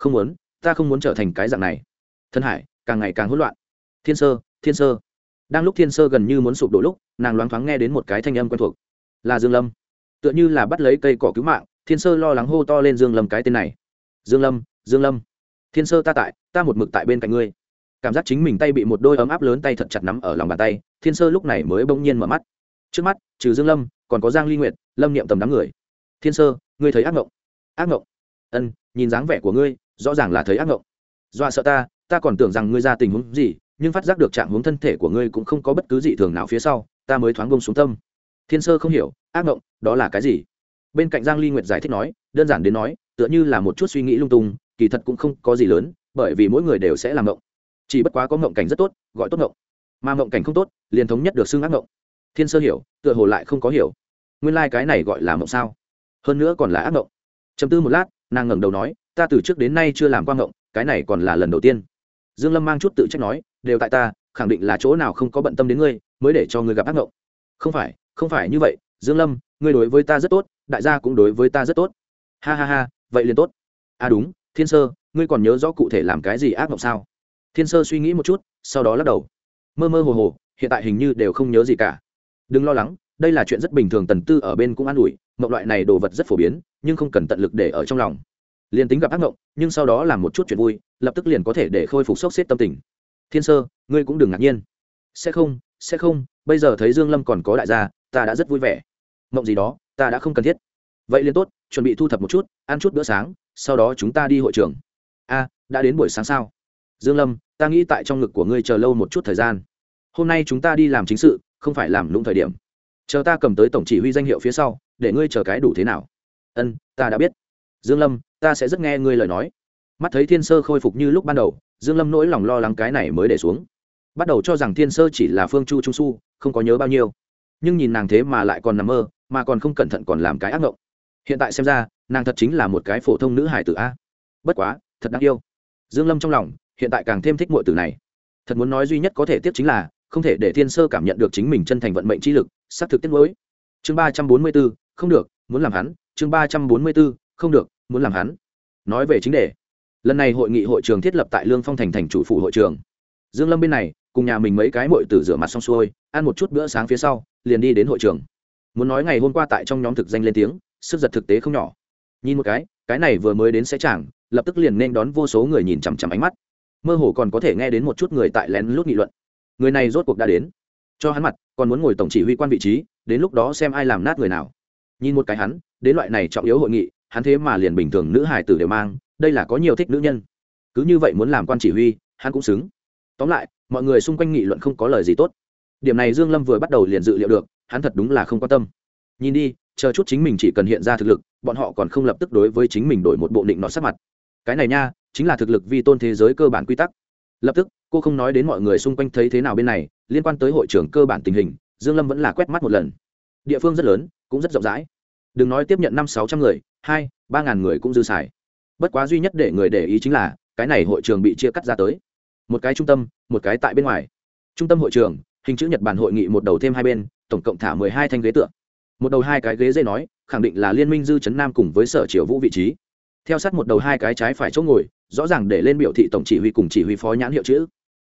Không muốn, ta không muốn trở thành cái dạng này. Thân hải, càng ngày càng hỗn loạn. Thiên sơ thiên sơ. Đang lúc thiên sơ gần như muốn sụp đổ lúc, nàng loáng thoáng nghe đến một cái thanh âm quen thuộc. Là dương lâm. Tựa như là bắt lấy cây cỏ cứu mạng thiên sơ lo lắng hô to lên dương lâm cái tên này. Dương lâm dương lâm. Thiên sơ ta tại ta một mực tại bên cạnh ngươi. Cảm giác chính mình tay bị một đôi ấm áp lớn tay thật chặt nắm ở lòng bàn tay thiên sơ lúc này mới bỗng nhiên mở mắt. Trước mắt trừ dương lâm còn có giang ly nguyệt lâm niệm tầm đám người. Thiên sơ ngươi thấy ác ngộng? Ác ngộng? Ân nhìn dáng vẻ của ngươi rõ ràng là thấy ác ngộng. Dọa sợ ta ta còn tưởng rằng ngươi ra tình huống gì nhưng phát giác được trạng huống thân thể của ngươi cũng không có bất cứ gì thường nào phía sau ta mới thoáng bông xuống tâm. Thiên sơ không hiểu ác ngộng, đó là cái gì? Bên cạnh giang ly nguyệt giải thích nói, đơn giản đến nói, tựa như là một chút suy nghĩ lung tung, kỳ thật cũng không có gì lớn, bởi vì mỗi người đều sẽ làm ngộng. Chỉ bất quá có ngộng cảnh rất tốt, gọi tốt ngộng. Mà ngộng cảnh không tốt, liền thống nhất được xưng ác ngộng. Thiên sơ hiểu, tựa hồ lại không có hiểu. Nguyên lai like cái này gọi là ngộng sao? Hơn nữa còn là ác ngộng. Chấm tư một lát, nàng ngẩng đầu nói, ta từ trước đến nay chưa làm qua ngộng, cái này còn là lần đầu tiên. Dương lâm mang chút tự trách nói, đều tại ta, khẳng định là chỗ nào không có bận tâm đến ngươi, mới để cho ngươi gặp ác ngộng. Không phải không phải như vậy, dương lâm ngươi đối với ta rất tốt, đại gia cũng đối với ta rất tốt. Ha ha ha, vậy liền tốt. À đúng, thiên sơ, ngươi còn nhớ rõ cụ thể làm cái gì ác mộng sao? Thiên sơ suy nghĩ một chút, sau đó lắc đầu. Mơ mơ hồ hồ, hiện tại hình như đều không nhớ gì cả. Đừng lo lắng, đây là chuyện rất bình thường, tần tư ở bên cũng an ủi, mộng loại này đồ vật rất phổ biến, nhưng không cần tận lực để ở trong lòng. Liền tính gặp ác mộng, nhưng sau đó làm một chút chuyện vui, lập tức liền có thể để khôi phục sốc xếp tâm tình. Thiên sơ, ngươi cũng đừng ngạc nhiên. Sẽ không sẽ không, bây giờ thấy dương lâm còn có đại gia, ta đã rất vui vẻ mộng gì đó, ta đã không cần thiết. Vậy liền tốt, chuẩn bị thu thập một chút, ăn chút bữa sáng, sau đó chúng ta đi hội trường. A, đã đến buổi sáng sao? Dương lâm, ta nghĩ tại trong ngực của ngươi chờ lâu một chút thời gian. Hôm nay chúng ta đi làm chính sự, không phải làm lũng thời điểm. Chờ ta cầm tới tổng chỉ huy danh hiệu phía sau, để ngươi chờ cái đủ thế nào. Ân, ta đã biết. Dương lâm, ta sẽ rất nghe ngươi lời nói. Mắt thấy thiên sơ khôi phục như lúc ban đầu, dương lâm nỗi lòng lo lắng cái này mới để xuống. Bắt đầu cho rằng thiên sơ chỉ là phương chu trung su, không có nhớ bao nhiêu. Nhưng nhìn nàng thế mà lại còn nằm mơ mà còn không cẩn thận còn làm cái ác ngộng. Hiện tại xem ra nàng thật chính là một cái phổ thông nữ hải tử a. Bất quá thật đáng yêu. Dương lâm trong lòng hiện tại càng thêm thích muội tử này. Thật muốn nói duy nhất có thể tiếp chính là không thể để thiên sơ cảm nhận được chính mình chân thành vận mệnh chi lực xác thực tiết lối chương ba trăm bốn mươi 344, không được muốn làm hắn. Chương ba trăm bốn mươi 344, không được muốn làm hắn. Nói về chính đề. Lần này hội nghị hội trường thiết lập tại lương phong thành thành chủ phủ hội trường. Dương lâm bên này cùng nhà mình mấy cái muội tử rửa mặt xong xuôi ăn một chút bữa sáng phía sau liền đi đến hội trường muốn nói ngày hôm qua tại trong nhóm thực danh lên tiếng, sức giật thực tế không nhỏ. Nhìn một cái cái này vừa mới đến sẽ chẳng lập tức liền nên đón vô số người nhìn chằm chằm ánh mắt. Mơ hồ còn có thể nghe đến một chút người tại lén lút nghị luận. Người này rốt cuộc đã đến. Cho hắn mặt, còn muốn ngồi tổng chỉ huy quan vị trí, đến lúc đó xem ai làm nát người nào. Nhìn một cái hắn, đến loại này trọng yếu hội nghị, hắn thế mà liền bình thường nữ hải tử đều mang, đây là có nhiều thích nữ nhân. Cứ như vậy muốn làm quan chỉ huy, hắn cũng xứng. Tóm lại, mọi người xung quanh nghị luận không có lời gì tốt. Điểm này dương lâm vừa bắt đầu liền dự liệu được hắn thật đúng là không quan tâm. Nhìn đi, chờ chút chính mình chỉ cần hiện ra thực lực, bọn họ còn không lập tức đối với chính mình đổi một bộ định nọ sát mặt. Cái này nha, chính là thực lực vi tôn thế giới cơ bản quy tắc. Lập tức, cô không nói đến mọi người xung quanh thấy thế nào bên này, liên quan tới hội trưởng cơ bản tình hình, dương lâm vẫn là quét mắt một lần. Địa phương rất lớn, cũng rất rộng rãi. Đừng nói tiếp nhận năm sáu trăm người, hai, ba ngàn người cũng dư xài. Bất quá duy nhất để người để ý chính là, cái này hội trường bị chia cắt ra tới. Một cái trung tâm, một cái tại bên ngoài. Trung tâm hội trường, hình chữ nhật bản hội nghị một đầu thêm hai bên tổng cộng thả mười hai thanh ghế tượng một đầu hai cái ghế dây nói, khẳng định là liên minh dư chấn nam cùng với sở triều vũ vị trí. Theo sát một đầu hai cái trái phải chỗ ngồi, rõ ràng để lên biểu thị tổng chỉ huy cùng chỉ huy phó nhãn hiệu chữ.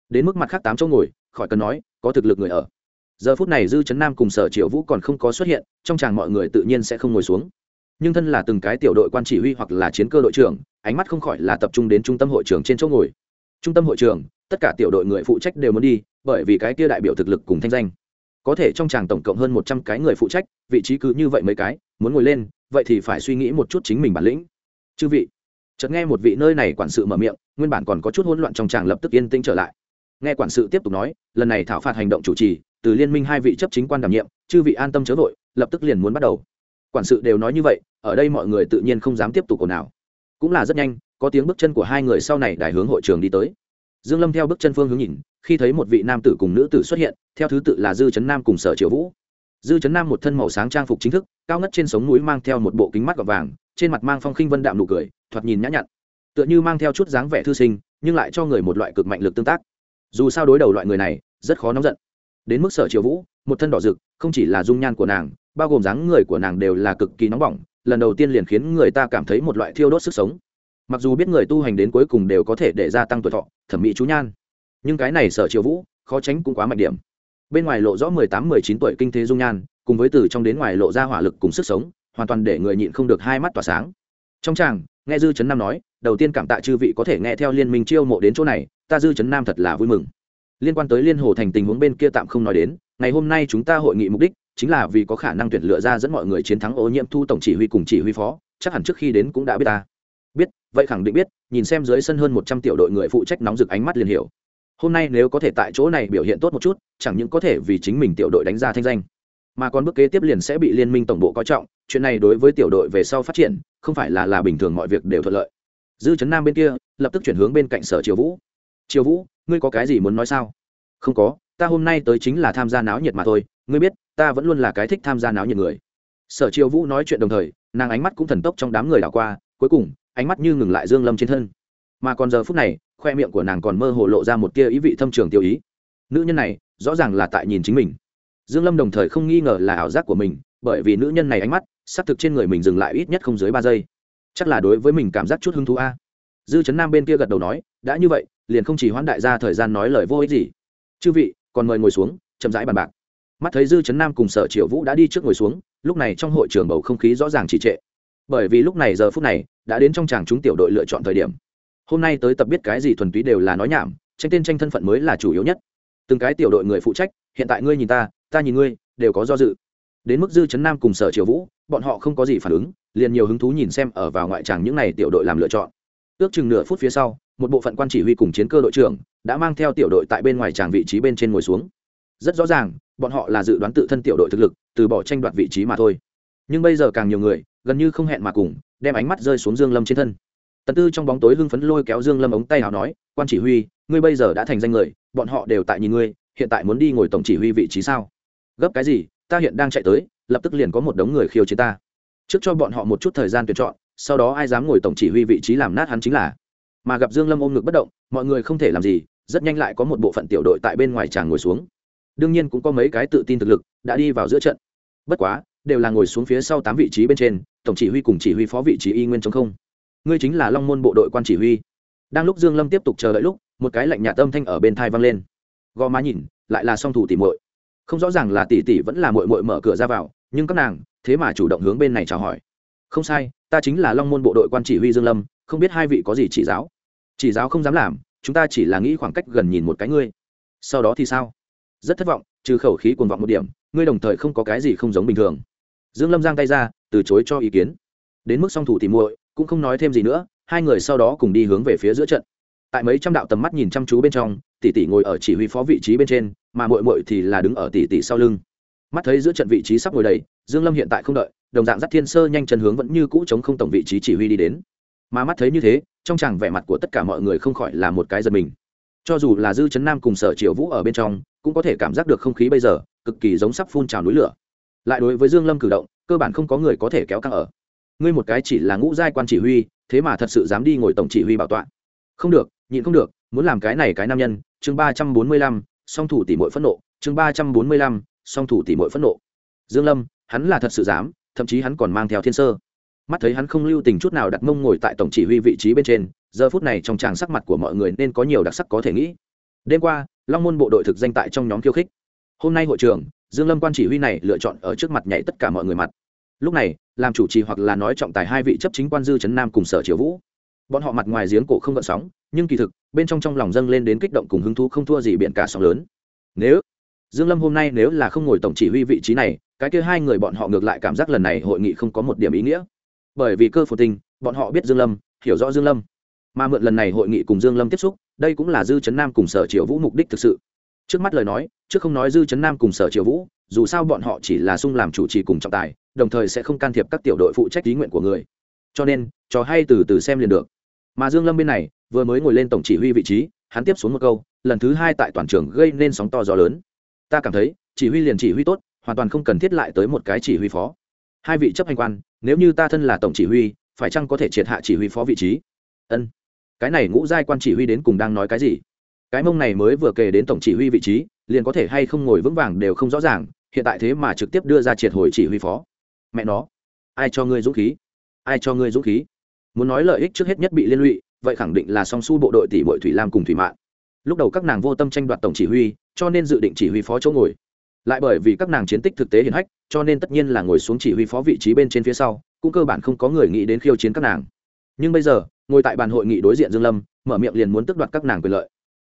Đến mức mặt khác tám chỗ ngồi, khỏi cần nói, có thực lực người ở. Giờ phút này dư chấn nam cùng sở triều vũ còn không có xuất hiện, trong chàng mọi người tự nhiên sẽ không ngồi xuống. Nhưng thân là từng cái tiểu đội quan chỉ huy hoặc là chiến cơ đội trưởng, ánh mắt không khỏi là tập trung đến trung tâm hội trường trên chỗ ngồi. Trung tâm hội trường tất cả tiểu đội người phụ trách đều muốn đi, bởi vì cái kia đại biểu thực lực cùng thanh danh có thể trong tràng tổng cộng hơn một trăm cái người phụ trách, vị trí cứ như vậy mấy cái, muốn ngồi lên, vậy thì phải suy nghĩ một chút chính mình bản lĩnh. Chư vị, chợt nghe một vị nơi này quản sự mở miệng, nguyên bản còn có chút hỗn loạn trong tràng lập tức yên tĩnh trở lại. Nghe quản sự tiếp tục nói, lần này thảo phạt hành động chủ trì, từ liên minh hai vị chấp chính quan đảm nhiệm, chư vị an tâm chớ vội, lập tức liền muốn bắt đầu. Quản sự đều nói như vậy, ở đây mọi người tự nhiên không dám tiếp tục ồn nào cũng là rất nhanh, có tiếng bước chân của hai người sau này đài hướng hội trường đi tới. Dương lâm theo bước chân phương hướng nhìn khi thấy một vị nam tử cùng nữ tử xuất hiện, theo thứ tự là dư chấn nam cùng sở triều vũ. Dư chấn nam một thân màu sáng trang phục chính thức, cao ngất trên sống mũi mang theo một bộ kính mắt gọt vàng, trên mặt mang phong khinh vân đạm nụ cười, thoạt nhìn nhã nhặn. Tựa như mang theo chút dáng vẻ thư sinh, nhưng lại cho người một loại cực mạnh lực tương tác. Dù sao đối đầu loại người này, rất khó nóng giận. Đến mức sở triều vũ, một thân đỏ rực, không chỉ là dung nhan của nàng, bao gồm dáng người của nàng đều là cực kỳ nóng bỏng, lần đầu tiên liền khiến người ta cảm thấy một loại thiêu đốt sức sống. Mặc dù biết người tu hành đến cuối cùng đều có thể để gia tăng tuổi thọ, thẩm mỹ chú nhan nhưng cái này sở triệu vũ, khó tránh cũng quá mạnh điểm. Bên ngoài lộ rõ mười tám, mười chín tuổi kinh thế dung nhan, cùng với từ trong đến ngoài lộ ra hỏa lực cùng sức sống, hoàn toàn để người nhịn không được hai mắt tỏa sáng. Trong tràng, nghe dư trấn nam nói, đầu tiên cảm tạ chư vị có thể nghe theo liên minh chiêu mộ đến chỗ này, ta dư trấn nam thật là vui mừng. Liên quan tới liên hồ thành tình huống bên kia tạm không nói đến, ngày hôm nay chúng ta hội nghị mục đích chính là vì có khả năng tuyển lựa ra dẫn mọi người chiến thắng ô nhiễm thu tổng chỉ huy cùng chỉ huy phó, chắc hẳn trước khi đến cũng đã biết ta. Biết, vậy khẳng định biết, nhìn xem dưới sân hơn một trăm tiểu đội người phụ trách nóng rực ánh mắt liền hiểu hôm nay nếu có thể tại chỗ này biểu hiện tốt một chút, chẳng những có thể vì chính mình tiểu đội đánh ra thanh danh, mà còn bước kế tiếp liền sẽ bị liên minh tổng bộ coi trọng, chuyện này đối với tiểu đội về sau phát triển, không phải là là bình thường mọi việc đều thuận lợi. Dư chấn nam bên kia, lập tức chuyển hướng bên cạnh sở triều vũ. Triều vũ, ngươi có cái gì muốn nói sao? Không có, ta hôm nay tới chính là tham gia náo nhiệt mà thôi, ngươi biết, ta vẫn luôn là cái thích tham gia náo nhiệt người. Sở triều vũ nói chuyện đồng thời, nàng ánh mắt cũng thần tốc trong đám người đảo qua, cuối cùng, ánh mắt như ngừng lại dương lâm trên thân. Mà còn giờ phút này khoe miệng của nàng còn mơ hồ lộ ra một tia ý vị thâm trường tiêu ý. Nữ nhân này, rõ ràng là tại nhìn chính mình. Dương lâm đồng thời không nghi ngờ là ảo giác của mình, bởi vì nữ nhân này ánh mắt, xác thực trên người mình dừng lại ít nhất không dưới ba giây. Chắc là đối với mình cảm giác chút hứng thú a. Dư chấn nam bên kia gật đầu nói, đã như vậy, liền không chỉ hoãn đại gia thời gian nói lời vô ích gì. Chư vị, còn mời ngồi xuống, chậm rãi bàn bạc. Mắt thấy dư chấn nam cùng sở triệu vũ đã đi trước ngồi xuống, lúc này trong hội trường bầu không khí rõ ràng trì trệ. Bởi vì lúc này giờ phút này, đã đến trong tràng chúng tiểu đội lựa chọn thời điểm hôm nay tới tập biết cái gì thuần túy đều là nói nhảm, tranh tên tranh thân phận mới là chủ yếu nhất. Từng cái tiểu đội người phụ trách, hiện tại ngươi nhìn ta ta nhìn ngươi, đều có do dự. Đến mức dư chấn nam cùng sở triều vũ, bọn họ không có gì phản ứng, liền nhiều hứng thú nhìn xem ở vào ngoại tràng những n à y tiểu đội làm lựa chọn. Ước chừng nửa phút phía sau, một bộ phận quan chỉ huy cùng chiến cơ đội trưởng đã mang theo tiểu đội tại bên ngoài tràng vị trí bên trên ngồi xuống. Rất rõ ràng, bọn họ là dự đoán tự thân tiểu đội thực lực, từ bỏ tranh đoạt vị trí mà thôi. Nhưng bây giờ càng nhiều người, gần như không hẹn mà cùng, đem ánh mắt rơi xuống dương lâm trên thân tần tư trong bóng tối hưng phấn lôi kéo dương lâm ống tay hào nói, quan chỉ huy, ngươi bây giờ đã thành danh người, bọn họ đều tại nhìn ngươi, hiện tại muốn đi ngồi tổng chỉ huy vị trí sao? Gấp cái gì? Ta hiện đang chạy tới, lập tức liền có một đống người khiêu chiến ta. Trước cho bọn họ một chút thời gian tuyển chọn, sau đó ai dám ngồi tổng chỉ huy vị trí làm nát hắn chính là. Mà gặp dương lâm ôm ngực bất động, mọi người không thể làm gì, rất nhanh lại có một bộ phận tiểu đội tại bên ngoài tràng ngồi xuống. Đương nhiên cũng có mấy cái tự tin thực lực, đã đi vào giữa trận. Bất quá, đều là ngồi xuống phía sau tám vị trí bên trên, tổng chỉ huy cùng chỉ huy phó vị trí y nguyên chống không ngươi chính là long môn bộ đội quan chỉ huy. Đang lúc dương lâm tiếp tục chờ đợi lúc, một cái lạnh nhạt âm thanh ở bên thai vang lên. Gò má nhìn, lại là song thủ tỉ muội. Không rõ ràng là tỷ tỷ vẫn là muội muội mở cửa ra vào, nhưng các nàng, thế mà chủ động hướng bên này chào hỏi. Không sai, ta chính là long môn bộ đội quan chỉ huy dương lâm, không biết hai vị có gì chỉ giáo. Chỉ giáo không dám làm, chúng ta chỉ là nghĩ khoảng cách gần nhìn một cái ngươi. Sau đó thì sao? Rất thất vọng, trừ khẩu khí cuồng vọng một điểm, ngươi đồng thời không có cái gì không giống bình thường. Dương lâm giang tay ra, từ chối cho ý kiến. Đến mức song thủ thì muội cũng không nói thêm gì nữa, hai người sau đó cùng đi hướng về phía giữa trận. Tại mấy trăm đạo tầm mắt nhìn chăm chú bên trong, tỷ tỷ ngồi ở chỉ huy phó vị trí bên trên, mà mội mội thì là đứng ở tỷ tỷ sau lưng. Mắt thấy giữa trận vị trí sắp ngồi đầy, dương lâm hiện tại không đợi, đồng dạng dắt thiên sơ nhanh chân hướng vẫn như cũ chống không tổng vị trí chỉ huy đi đến. Mà mắt thấy như thế, trong chàng vẻ mặt của tất cả mọi người không khỏi là một cái giật mình. Cho dù là dư chấn nam cùng sở triều vũ ở bên trong, cũng có thể cảm giác được không khí bây giờ cực kỳ giống sắp phun trào núi lửa. Lại đối với dương lâm cử động, cơ bản không có người có thể kéo căng ở ngươi một cái chỉ là ngũ giai quan chỉ huy, thế mà thật sự dám đi ngồi tổng chỉ huy bảo tọa. Không được, nhịn không được, muốn làm cái này cái nam nhân, chương ba trăm bốn mươi lăm, song thủ tỷ muội phẫn nộ, chương ba trăm bốn mươi lăm, song thủ tỷ muội phẫn nộ. Dương lâm, hắn là thật sự dám, thậm chí hắn còn mang theo thiên sơ. Mắt thấy hắn không lưu tình chút nào đặt mông ngồi tại tổng chỉ huy vị trí bên trên, giờ phút này trong tràng sắc mặt của mọi người nên có nhiều đặc sắc có thể nghĩ. Đêm qua, long môn bộ đội thực danh tại trong nhóm khiêu khích. Hôm nay hội trường, dương lâm quan chỉ huy này lựa chọn ở trước mặt nhảy tất cả mọi người mặt. Lúc này làm chủ trì hoặc là nói trọng tài hai vị chấp chính quan dư trấn nam cùng sở triều vũ. Bọn họ mặt ngoài giếng cổ không gợn sóng, nhưng kỳ thực, bên trong trong lòng dâng lên đến kích động cùng hứng thú không thua gì biển cả sóng lớn. Nếu, dương lâm hôm nay nếu là không ngồi tổng chỉ huy vị trí này, cái kia hai người bọn họ ngược lại cảm giác lần này hội nghị không có một điểm ý nghĩa. Bởi vì cơ phổ tình bọn họ biết dương lâm, hiểu rõ dương lâm. Mà mượn lần này hội nghị cùng dương lâm tiếp xúc, đây cũng là dư chấn nam cùng sở triều vũ mục đích thực sự. Trước mắt lời nói, trước không nói dư chấn nam cùng sở triều vũ, dù sao bọn họ chỉ là sung làm chủ trì cùng trọng tài đồng thời sẽ không can thiệp các tiểu đội phụ trách ý nguyện của người. Cho nên, trò hay từ từ xem liền được. Mà dương lâm bên này, vừa mới ngồi lên tổng chỉ huy vị trí, hắn tiếp xuống một câu, lần thứ hai tại toàn trường gây nên sóng to gió lớn. Ta cảm thấy, chỉ huy liền chỉ huy tốt, hoàn toàn không cần thiết lại tới một cái chỉ huy phó. Hai vị chấp hành quan, nếu như ta thân là tổng chỉ huy, phải chăng có thể triệt hạ chỉ huy phó vị trí? Ân. Cái này ngũ giai quan chỉ huy đến cùng đang nói cái gì? Cái mông này mới vừa kể đến tổng chỉ huy vị trí, liền có thể hay không ngồi vững vàng đều không rõ ràng, hiện tại thế mà trực tiếp đưa ra triệt hồi chỉ huy phó mẹ nó, ai cho ngươi dũng khí? Ai cho ngươi dũng khí? Muốn nói lợi ích trước hết nhất bị liên lụy, vậy khẳng định là song su bộ đội tỷ bội thủy lam cùng thủy mạng lúc đầu các nàng vô tâm tranh đoạt tổng chỉ huy, cho nên dự định chỉ huy phó chỗ ngồi. Lại bởi vì các nàng chiến tích thực tế hiển hách, cho nên tất nhiên là ngồi xuống chỉ huy phó vị trí bên trên phía sau, cũng cơ bản không có người nghĩ đến khiêu chiến các nàng. Nhưng bây giờ, ngồi tại bàn hội nghị đối diện dương lâm, mở miệng liền muốn tước đoạt các nàng quyền lợi.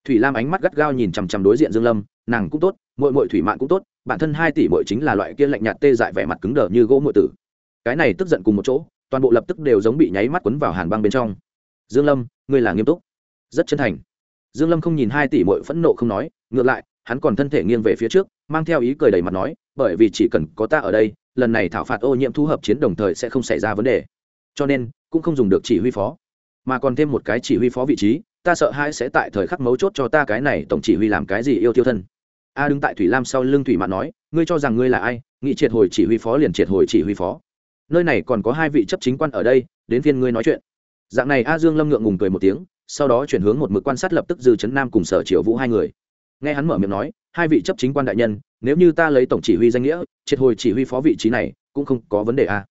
Thủy lam ánh mắt gắt gao nhìn chằm chằm đối diện dương lâm, nàng cũng tốt, muội muội thủy mạng cũng tốt bản thân hai tỷ muội chính là loại kia lạnh nhạt tê dại vẻ mặt cứng đờ như gỗ muội tử. Cái này tức giận cùng một chỗ, toàn bộ lập tức đều giống bị nháy mắt quấn vào hàn băng bên trong. Dương lâm, ngươi là nghiêm túc. Rất chân thành. Dương lâm không nhìn hai tỷ muội phẫn nộ không nói, ngược lại, hắn còn thân thể nghiêng về phía trước, mang theo ý cười đầy mặt nói, bởi vì chỉ cần có ta ở đây, lần này thảo phạt ô nhiễm thu hợp chiến đồng thời sẽ không xảy ra vấn đề. Cho nên, cũng không dùng được chỉ huy phó. Mà còn thêm một cái chỉ huy phó vị trí, ta sợ hai sẽ tại thời khắc mấu chốt cho ta cái này tổng chỉ huy làm cái gì yêu tiêu thân a đứng tại thủy lam sau lưng thủy mạn nói, ngươi cho rằng ngươi là ai? Nghị triệt hồi chỉ huy phó liền triệt hồi chỉ huy phó. Nơi này còn có hai vị chấp chính quan ở đây, đến phiên ngươi nói chuyện. Dạng này a dương lâm ngượng ngùng cười một tiếng, sau đó chuyển hướng một mực quan sát lập tức dư chấn nam cùng sở triệu vũ hai người. Nghe hắn mở miệng nói, hai vị chấp chính quan đại nhân, nếu như ta lấy tổng chỉ huy danh nghĩa, triệt hồi chỉ huy phó vị trí này, cũng không có vấn đề a.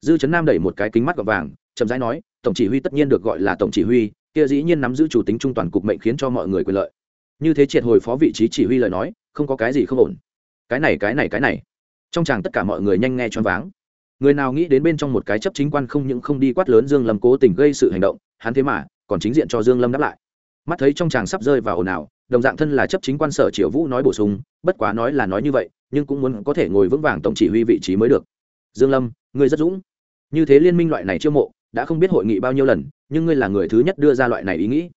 Dư chấn nam đẩy một cái kính mắt gọt vàng, chậm rãi nói, tổng chỉ huy tất nhiên được gọi là tổng chỉ huy, kia dĩ nhiên nắm giữ chủ tính trung toàn cục mệnh khiến cho mọi người quyền lợi. Như thế triệt hồi phó vị trí chỉ huy lời nói không có cái gì không ổn. Cái này cái này cái này. Trong chàng tất cả mọi người nhanh nghe choáng váng. Người nào nghĩ đến bên trong một cái chấp chính quan không những không đi quát lớn dương lâm cố tình gây sự hành động, hắn thế mà còn chính diện cho dương lâm đáp lại. Mắt thấy trong chàng sắp rơi vào ồn ào, đồng dạng thân là chấp chính quan sở triệu vũ nói bổ sung, bất quá nói là nói như vậy, nhưng cũng muốn có thể ngồi vững vàng tổng chỉ huy vị trí mới được. Dương lâm, ngươi rất dũng. Như thế liên minh loại này chưa mộ, đã không biết hội nghị bao nhiêu lần, nhưng ngươi là người thứ nhất đưa ra loại này ý nghĩ.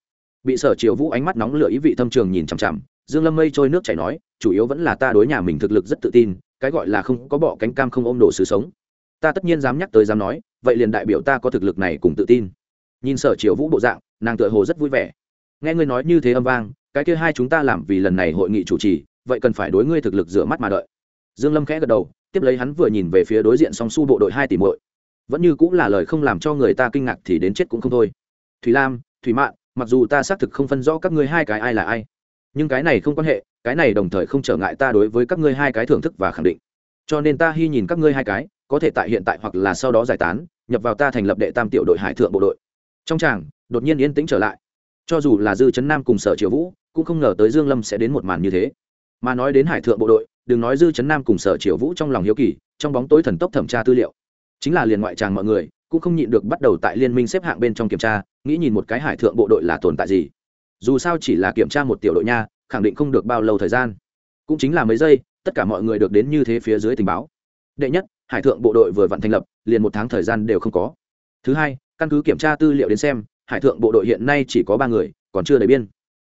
Bị sở Triệu vũ ánh mắt nóng lửa ý vị thâm trường nhìn chằm chằm dương lâm mây trôi nước chảy nói, chủ yếu vẫn là ta đối nhà mình thực lực rất tự tin, cái gọi là không có bỏ cánh cam không ôm đồ sứ sống. Ta tất nhiên dám nhắc tới dám nói, vậy liền đại biểu ta có thực lực này cùng tự tin. Nhìn sở triều vũ bộ dạng, nàng tựa hồ rất vui vẻ. Nghe ngươi nói như thế âm vang, cái kia hai chúng ta làm vì lần này hội nghị chủ trì, vậy cần phải đối ngươi thực lực rửa mắt mà đợi. Dương lâm khẽ gật đầu, tiếp lấy hắn vừa nhìn về phía đối diện song su bộ đội hai tỷ muội. Vẫn như cũng là lời không làm cho người ta kinh ngạc thì đến chết cũng không thôi. Thủy lam, thủy mạn, mặc dù ta xác thực không phân rõ các ngươi hai cái ai là ai nhưng cái này không quan hệ, cái này đồng thời không trở ngại ta đối với các ngươi hai cái thưởng thức và khẳng định. Cho nên ta hy nhìn các ngươi hai cái, có thể tại hiện tại hoặc là sau đó giải tán, nhập vào ta thành lập đệ tam tiểu đội hải thượng bộ đội. Trong tràng, đột nhiên yên tĩnh trở lại. Cho dù là dư chấn nam cùng sở triều vũ, cũng không ngờ tới dương lâm sẽ đến một màn như thế. Mà nói đến hải thượng bộ đội, đừng nói dư chấn nam cùng sở triều vũ trong lòng hiếu kỳ, trong bóng tối thần tốc thẩm tra tư liệu. Chính là liền ngoại tràng mọi người, cũng không nhịn được bắt đầu tại liên minh xếp hạng bên trong kiểm tra, nghĩ nhìn một cái hải thượng bộ đội là tồn tại gì dù sao chỉ là kiểm tra một tiểu đội nha, khẳng định không được bao lâu thời gian. Cũng chính là mấy giây, tất cả mọi người được đến như thế phía dưới tình báo. Đệ nhất, hải thượng bộ đội vừa vặn thành lập, liền một tháng thời gian đều không có. Thứ hai, căn cứ kiểm tra tư liệu đến xem, hải thượng bộ đội hiện nay chỉ có ba người, còn chưa đầy biên.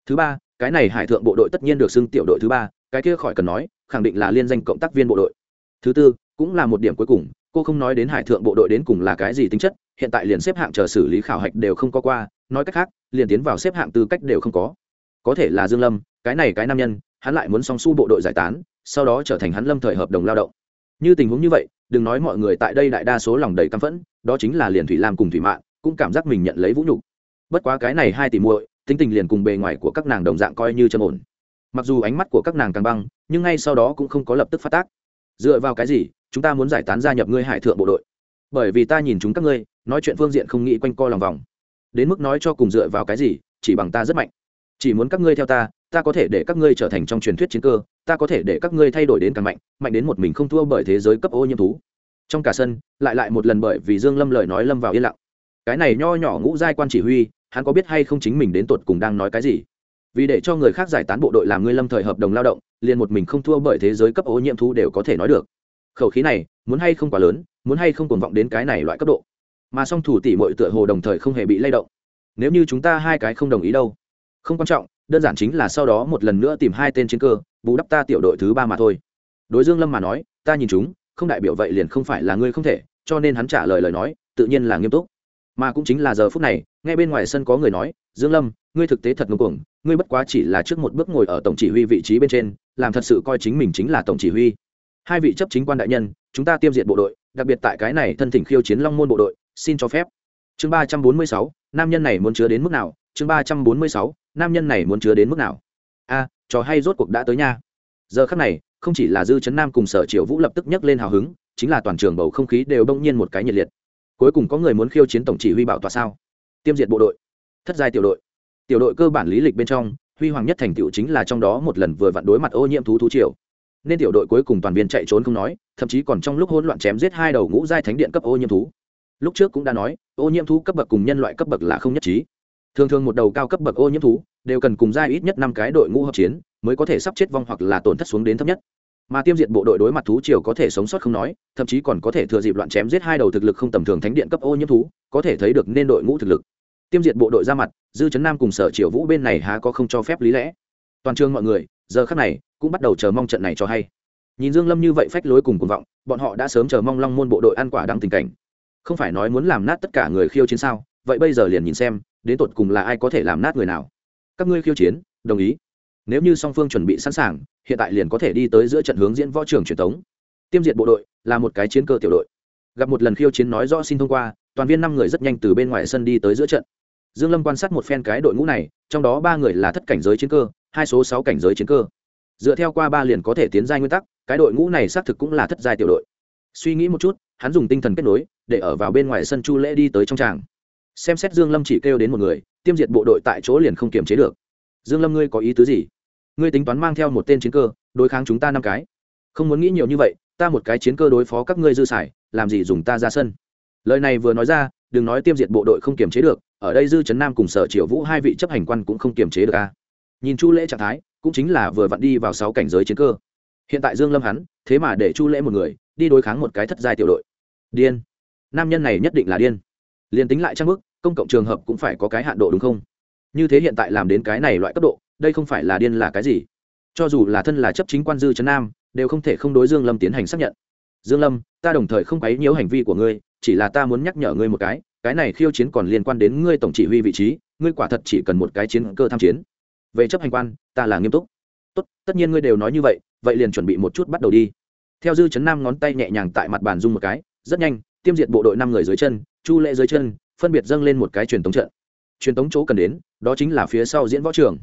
Thứ ba, cái này hải thượng bộ đội tất nhiên được xưng tiểu đội thứ ba, cái kia khỏi cần nói, khẳng định là liên danh cộng tác viên bộ đội. Thứ tư, cũng là một điểm cuối cùng, cô không nói đến hải thượng bộ đội đến cùng là cái gì tính chất, hiện tại liền xếp hạng chờ xử lý khảo hạch đều không có qua nói cách khác, liền tiến vào xếp hạng tư cách đều không có. Có thể là dương lâm, cái này cái nam nhân, hắn lại muốn song su bộ đội giải tán, sau đó trở thành hắn lâm thời hợp đồng lao động. Như tình huống như vậy, đừng nói mọi người tại đây đại đa số lòng đầy căm phẫn, đó chính là liền thủy lam cùng thủy mạn, cũng cảm giác mình nhận lấy vũ nhục. Bất quá cái này hai tỷ muội, tính tình liền cùng bề ngoài của các nàng đồng dạng coi như chân ổn. Mặc dù ánh mắt của các nàng càng băng, nhưng ngay sau đó cũng không có lập tức phát tác. Dựa vào cái gì, chúng ta muốn giải tán gia nhập ngươi hải thượng bộ đội? Bởi vì ta nhìn chúng các ngươi, nói chuyện phương diện không nghĩ quanh co lòng vòng đến mức nói cho cùng dựa vào cái gì, chỉ bằng ta rất mạnh. Chỉ muốn các ngươi theo ta ta có thể để các ngươi trở thành trong truyền thuyết chiến cơ, ta có thể để các ngươi thay đổi đến càng mạnh mạnh đến một mình không thua bởi thế giới cấp ô nhiễm thú. Trong cả sân, lại lại một lần bởi vì dương lâm lời nói lâm vào yên lặng. Cái này nho nhỏ ngũ giai quan chỉ huy, hắn có biết hay không chính mình đến tột cùng đang nói cái gì? Vì để cho người khác giải tán bộ đội làm ngươi lâm thời hợp đồng lao động, liền một mình không thua bởi thế giới cấp ô nhiễm thú đều có thể nói được. Khẩu khí này, muốn hay không quá lớn, muốn hay không cuồng vọng đến cái này loại cấp độ mà song thủ tỷ muội tựa hồ đồng thời không hề bị lay động. Nếu như chúng ta hai cái không đồng ý đâu, không quan trọng, đơn giản chính là sau đó một lần nữa tìm hai tên chiến cơ, bù đắp ta tiểu đội thứ ba mà thôi. Đối dương lâm mà nói, ta nhìn chúng, không đại biểu vậy liền không phải là ngươi không thể, cho nên hắn trả lời lời nói, tự nhiên là nghiêm túc. Mà cũng chính là giờ phút này ngay bên ngoài sân có người nói, dương lâm, ngươi thực tế thật ngông cuồng, ngươi bất quá chỉ là trước một bước ngồi ở tổng chỉ huy vị trí bên trên, làm thật sự coi chính mình chính là tổng chỉ huy. Hai vị chấp chính quan đại nhân, chúng ta tiêm diệt bộ đội, đặc biệt tại cái này thân thỉnh khiêu chiến long môn bộ đội xin cho phép. Chương ba trăm bốn mươi sáu, nam nhân này muốn chứa đến mức nào? Chương ba trăm bốn mươi sáu, nam nhân này muốn chứa đến mức nào? A, trò hay rốt cuộc đã tới nha. Giờ khắc này, không chỉ là dư chấn nam cùng sở triều vũ lập tức nhấc lên hào hứng, chính là toàn trường bầu không khí đều đông nhiên một cái nhiệt liệt. Cuối cùng có người muốn khiêu chiến tổng chỉ huy bảo tòa sao? Tiêm diệt bộ đội. Thất giai tiểu đội. Tiểu đội cơ bản lý lịch bên trong, huy hoàng nhất thành tựu chính là trong đó một lần vừa vặn đối mặt ô nhiễm thú thú triều. Nên tiểu đội cuối cùng toàn viên chạy trốn không nói, thậm chí còn trong lúc hỗn loạn chém giết hai đầu ngũ giai thánh điện cấp ô nhiễm thú lúc trước cũng đã nói, ô nhiễm thú cấp bậc cùng nhân loại cấp bậc là không nhất trí. Thường thường một đầu cao cấp bậc ô nhiễm thú đều cần cùng ra ít nhất năm cái đội ngũ hợp chiến mới có thể sắp chết vong hoặc là tổn thất xuống đến thấp nhất. Mà tiêm diệt bộ đội đối mặt thú triều có thể sống sót không nói, thậm chí còn có thể thừa dịp loạn chém giết hai đầu thực lực không tầm thường thánh điện cấp ô nhiễm thú, có thể thấy được nên đội ngũ thực lực. Tiêm diệt bộ đội ra mặt, dư chấn nam cùng sở triều vũ bên này há có không cho phép lý lẽ. Toàn trường mọi người, giờ khắc này, cũng bắt đầu chờ mong trận này cho hay. Nhìn dương lâm như vậy phách lối cùng cuồng vọng, bọn họ đã sớm chờ mong long môn bộ đội ăn quả đang tình cảnh không phải nói muốn làm nát tất cả người khiêu chiến sao? Vậy bây giờ liền nhìn xem, đến tột cùng là ai có thể làm nát người nào? Các ngươi khiêu chiến, đồng ý. Nếu như song phương chuẩn bị sẵn sàng, hiện tại liền có thể đi tới giữa trận hướng diễn võ trường truyền thống. Tiêm diệt bộ đội là một cái chiến cơ tiểu đội. Gặp một lần khiêu chiến nói rõ xin thông qua, toàn viên năm người rất nhanh từ bên ngoài sân đi tới giữa trận. Dương lâm quan sát một phen cái đội ngũ này, trong đó ba người là thất cảnh giới chiến cơ, hai số sáu cảnh giới chiến cơ. Dựa theo qua ba liền có thể tiến giai nguyên tắc, cái đội ngũ này xác thực cũng là thất giai tiểu đội suy nghĩ một chút, hắn dùng tinh thần kết nối, để ở vào bên ngoài sân chu lễ đi tới trong tràng. Xem xét dương lâm chỉ kêu đến một người, tiêm diệt bộ đội tại chỗ liền không kiềm chế được. Dương lâm ngươi có ý tứ gì? Ngươi tính toán mang theo một tên chiến cơ, đối kháng chúng ta năm cái. Không muốn nghĩ nhiều như vậy, ta một cái chiến cơ đối phó các ngươi dư xài, làm gì dùng ta ra sân? Lời này vừa nói ra, đừng nói tiêm diệt bộ đội không kiềm chế được, ở đây dư trấn nam cùng sở triều vũ hai vị chấp hành quan cũng không kiềm chế được a nhìn chu lễ trạng thái, cũng chính là vừa vặn đi vào sáu cảnh giới chiến cơ. Hiện tại dương lâm hắn, thế mà để chu lễ một người đi đối kháng một cái thất giai tiểu đội. Điên. Nam nhân này nhất định là điên. Liền tính lại trang bức công cộng trường hợp cũng phải có cái hạn độ đúng không? Như thế hiện tại làm đến cái này loại cấp độ, đây không phải là điên là cái gì? Cho dù là thân là chấp chính quan dư trấn nam, đều không thể không đối dương lâm tiến hành xác nhận. Dương lâm, ta đồng thời không quấy nhiễu hành vi của ngươi, chỉ là ta muốn nhắc nhở ngươi một cái cái này khiêu chiến còn liên quan đến ngươi tổng chỉ huy vị trí, ngươi quả thật chỉ cần một cái chiến cơ tham chiến. Về chấp hành quan, ta là nghiêm túc. Tốt, tất nhiên ngươi đều nói như vậy vậy liền chuẩn bị một chút bắt đầu đi theo dư chấn nam ngón tay nhẹ nhàng tại mặt bàn dung một cái, rất nhanh, tiêm diệt bộ đội năm người dưới chân, chu lệ dưới chân, phân biệt dâng lên một cái truyền tống trận. Truyền tống chỗ cần đến, đó chính là phía sau diễn võ trường.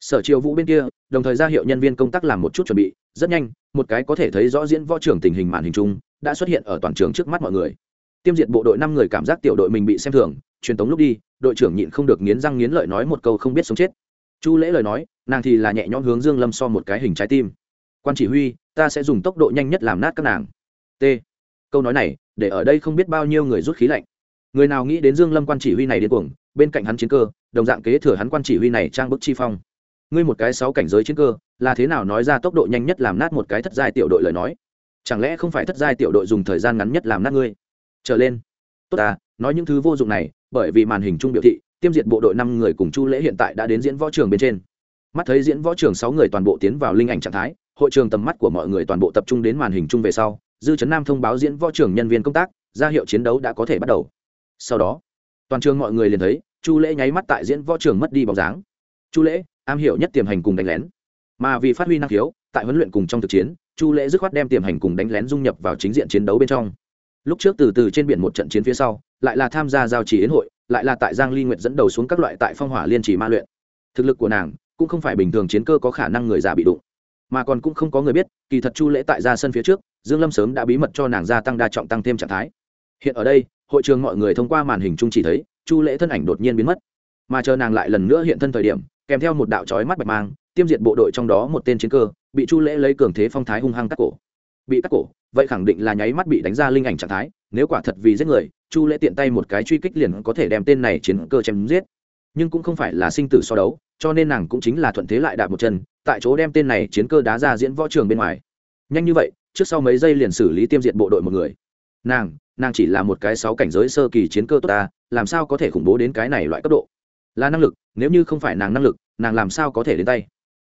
Sở triều vũ bên kia, đồng thời ra hiệu nhân viên công tác làm một chút chuẩn bị, rất nhanh, một cái có thể thấy rõ diễn võ trường tình hình màn hình chung, đã xuất hiện ở toàn trường trước mắt mọi người. Tiêm diệt bộ đội năm người cảm giác tiểu đội mình bị xem thường, truyền tống lúc đi, đội trưởng nhịn không được nghiến răng nghiến lợi nói một câu không biết sống chết. Chu lễ lời nói, nàng thì là nhẹ nhõm hướng dương lâm so một cái hình trái tim quan chỉ huy, ta sẽ dùng tốc độ nhanh nhất làm nát các nàng. T. Câu nói này, để ở đây không biết bao nhiêu người rút khí lạnh. Người nào nghĩ đến dương lâm quan chỉ huy này điên cuồng, bên cạnh hắn chiến cơ, đồng dạng kế thừa hắn quan chỉ huy này trang bức chi phong. Ngươi một cái sáu cảnh giới chiến cơ, là thế nào nói ra tốc độ nhanh nhất làm nát một cái thất giai tiểu đội lời nói? Chẳng lẽ không phải thất giai tiểu đội dùng thời gian ngắn nhất làm nát ngươi? Trở lên. Tốt à nói những thứ vô dụng này, bởi vì màn hình chung biểu thị, tiêm diệt bộ đội năm người cùng chu lễ hiện tại đã đến diễn võ trường bên trên. Mắt thấy diễn võ trường sáu người toàn bộ tiến vào linh ảnh trạng thái hội trường tầm mắt của mọi người toàn bộ tập trung đến màn hình chung về sau, dư trấn nam thông báo diễn võ trưởng nhân viên công tác, ra hiệu chiến đấu đã có thể bắt đầu. Sau đó, toàn trường mọi người liền thấy, chu lễ nháy mắt tại diễn võ trường mất đi bóng dáng. Chu lễ, am hiểu nhất tiềm hành cùng đánh lén. Mà vì phát huy năng khiếu, tại huấn luyện cùng trong thực chiến, chu lễ dứt khoát đem tiềm hành cùng đánh lén dung nhập vào chính diện chiến đấu bên trong. Lúc trước từ từ trên biển một trận chiến phía sau, lại là tham gia giao trì yến hội, lại là tại giang ly nguyệt dẫn đầu xuống các loại tại phong hỏa liên trì ma luyện. Thực lực của nàng cũng không phải bình thường chiến cơ có khả năng người già bị đụng mà còn cũng không có người biết, kỳ thật chu lễ tại ra sân phía trước, dương lâm sớm đã bí mật cho nàng gia tăng đa trọng tăng thêm trạng thái. Hiện ở đây, hội trường mọi người thông qua màn hình chung chỉ thấy, chu lễ thân ảnh đột nhiên biến mất. Mà chờ nàng lại lần nữa hiện thân thời điểm, kèm theo một đạo chói mắt bạch mang, tiêm diệt bộ đội trong đó một tên chiến cơ, bị chu lễ lấy cường thế phong thái hung hăng cắt cổ. Bị cắt cổ, vậy khẳng định là nháy mắt bị đánh ra linh ảnh trạng thái, nếu quả thật vì giết người, chu lễ tiện tay một cái truy kích liền có thể đem tên này chiến cơ chém giết. Nhưng cũng không phải là sinh tử so đấu cho nên nàng cũng chính là thuận thế lại đạp một chân, tại chỗ đem tên này chiến cơ đá ra diễn võ trường bên ngoài. Nhanh như vậy, trước sau mấy giây liền xử lý tiêm diệt bộ đội một người. Nàng nàng chỉ là một cái sáu cảnh giới sơ kỳ chiến cơ tốt ta, làm sao có thể khủng bố đến cái này loại cấp độ? Là năng lực, nếu như không phải nàng năng lực, nàng làm sao có thể đến tay?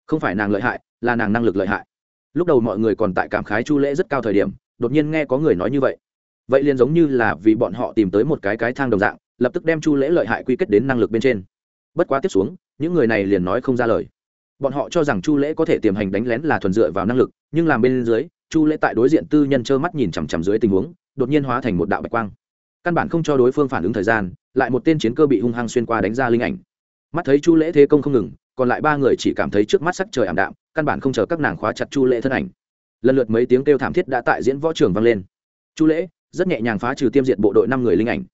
Không phải nàng lợi hại, là nàng năng lực lợi hại. Lúc đầu mọi người còn tại cảm khái chu lễ rất cao thời điểm, đột nhiên nghe có người nói như vậy. Vậy liền giống như là vì bọn họ tìm tới một cái cái thang đồng dạng, lập tức đem chu lễ lợi hại quy kết đến năng lực bên trên. Bất quá tiếp xuống những người này liền nói không ra lời. Bọn họ cho rằng chu lễ có thể tiềm hành đánh lén là thuần dựa vào năng lực, nhưng làm bên dưới, chu lễ tại đối diện tư nhân trơ mắt nhìn chằm chằm dưới tình huống, đột nhiên hóa thành một đạo bạch quang. Căn bản không cho đối phương phản ứng thời gian, lại một tên chiến cơ bị hung hăng xuyên qua đánh ra linh ảnh. Mắt thấy chu lễ thế công không ngừng, còn lại ba người chỉ cảm thấy trước mắt sắc trời ảm đạm, căn bản không chờ các nàng khóa chặt chu lễ thân ảnh. Lần lượt mấy tiếng kêu thảm thiết đã tại diễn võ trường vang lên. Chu lễ rất nhẹ nhàng phá trừ tiêm diệt bộ đội năm người linh ảnh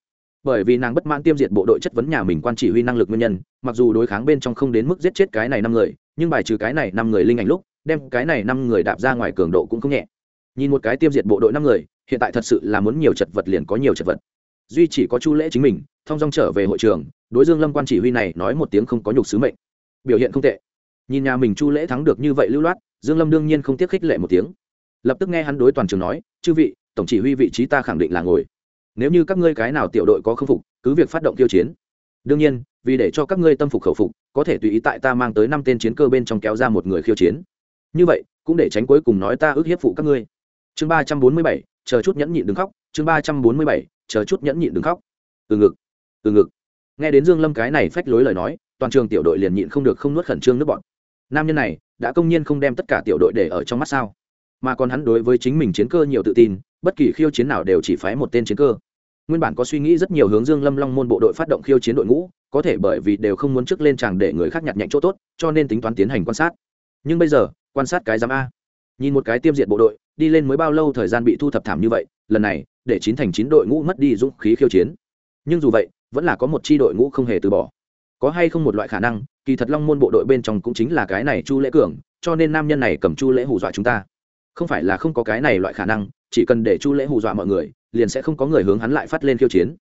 bởi vì nàng bất mãn tiêm diệt bộ đội chất vấn nhà mình quan chỉ huy năng lực nguyên nhân, mặc dù đối kháng bên trong không đến mức giết chết cái này năm người, nhưng bài trừ cái này năm người linh ảnh lúc, đem cái này năm người đạp ra ngoài cường độ cũng không nhẹ. Nhìn một cái tiêm diệt bộ đội năm người, hiện tại thật sự là muốn nhiều chật vật liền có nhiều chật vật. Duy chỉ có chu lễ chính mình thong dong trở về hội trường, đối dương lâm quan chỉ huy này nói một tiếng không có nhục sứ mệnh. Biểu hiện không tệ. Nhìn nhà mình chu lễ thắng được như vậy lưu loát, dương lâm đương nhiên không tiếc khích lệ một tiếng. Lập tức nghe hắn đối toàn trường nói, chư vị, tổng chỉ huy vị trí ta khẳng định là ngồi nếu như các ngươi cái nào tiểu đội có không phục, cứ việc phát động tiêu chiến. Đương nhiên, vì để cho các ngươi tâm phục khẩu phục, có thể tùy ý tại ta mang tới năm tên chiến cơ bên trong kéo ra một người khiêu chiến. Như vậy, cũng để tránh cuối cùng nói ta ước hiếp phụ các ngươi. Chương ba trăm bốn mươi bảy, chờ chút nhẫn nhịn đừng khóc. Chương ba trăm bốn mươi bảy, chờ chút nhẫn nhịn đừng khóc. Từ ngực từ ngực. Nghe đến dương lâm cái này phách lối lời nói, toàn trường tiểu đội liền nhịn không được không nuốt khẩn trương nước bọn nam nhân này, đã công nhiên không đem tất cả tiểu đội để ở trong mắt sao? Mà còn hắn đối với chính mình chiến cơ nhiều tự tin, bất kỳ khiêu chiến nào đều chỉ phái một tên chiến cơ. Nguyên bản có suy nghĩ rất nhiều hướng dương lâm long môn bộ đội phát động khiêu chiến đội ngũ, có thể bởi vì đều không muốn trước lên tràng để người khác nhặt nhạnh chỗ tốt, cho nên tính toán tiến hành quan sát. Nhưng bây giờ, quan sát cái giám a. Nhìn một cái tiêm diệt bộ đội, đi lên mới bao lâu thời gian bị thu thập thảm như vậy, lần này, để chín thành chín đội ngũ mất đi dũng khí khiêu chiến. Nhưng dù vậy, vẫn là có một chi đội ngũ không hề từ bỏ. Có hay không một loại khả năng, kỳ thật long môn bộ đội bên trong cũng chính là cái này chu lễ cường, cho nên nam nhân này cầm chu lễ hù dọa chúng ta không phải là không có cái này loại khả năng, chỉ cần để chu lễ hù dọa mọi người, liền sẽ không có người hướng hắn lại phát lên khiêu chiến.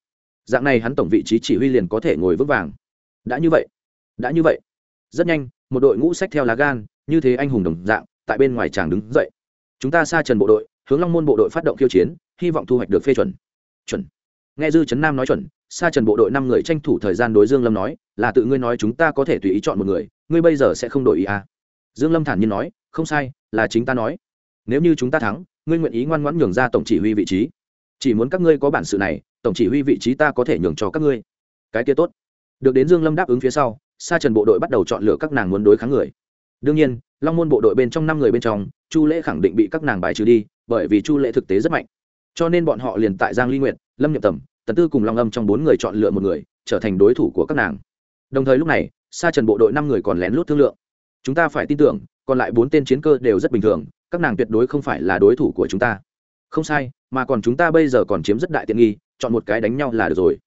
Dạng này hắn tổng vị trí chỉ huy liền có thể ngồi vững vàng. Đã như vậy, đã như vậy. Rất nhanh, một đội ngũ sách theo lá gan, như thế anh hùng đồng dạng, tại bên ngoài chàng đứng dậy. Chúng ta xa trần bộ đội, hướng long môn bộ đội phát động khiêu chiến, hy vọng thu hoạch được phê chuẩn. Chuẩn. Nghe dư trấn nam nói chuẩn, xa trần bộ đội năm người tranh thủ thời gian đối dương lâm nói, là tự ngươi nói chúng ta có thể tùy ý chọn một người, ngươi bây giờ sẽ không đổi ý à? Dương lâm thản nhiên nói, không sai, là chính ta nói nếu như chúng ta thắng, ngươi nguyện ý ngoan ngoãn nhường ra tổng chỉ huy vị trí. Chỉ muốn các ngươi có bản sự này, tổng chỉ huy vị trí ta có thể nhường cho các ngươi. Cái kia tốt. Được đến dương lâm đáp ứng phía sau, sa trần bộ đội bắt đầu chọn lựa các nàng muốn đối kháng người. Đương nhiên, long môn bộ đội bên trong năm người bên trong, chu lễ khẳng định bị các nàng bài trừ đi, bởi vì chu lễ thực tế rất mạnh. Cho nên bọn họ liền tại giang ly nguyệt, lâm nhậm tầm, tần tư cùng long âm trong bốn người chọn lựa một người, trở thành đối thủ của các nàng. Đồng thời lúc này, sa trần bộ đội năm người còn lén lút thương lượng. Chúng ta phải tin tưởng, còn lại bốn tên chiến cơ đều rất bình thường các nàng tuyệt đối không phải là đối thủ của chúng ta. Không sai, mà còn chúng ta bây giờ còn chiếm rất đại tiện nghi, chọn một cái đánh nhau là được rồi.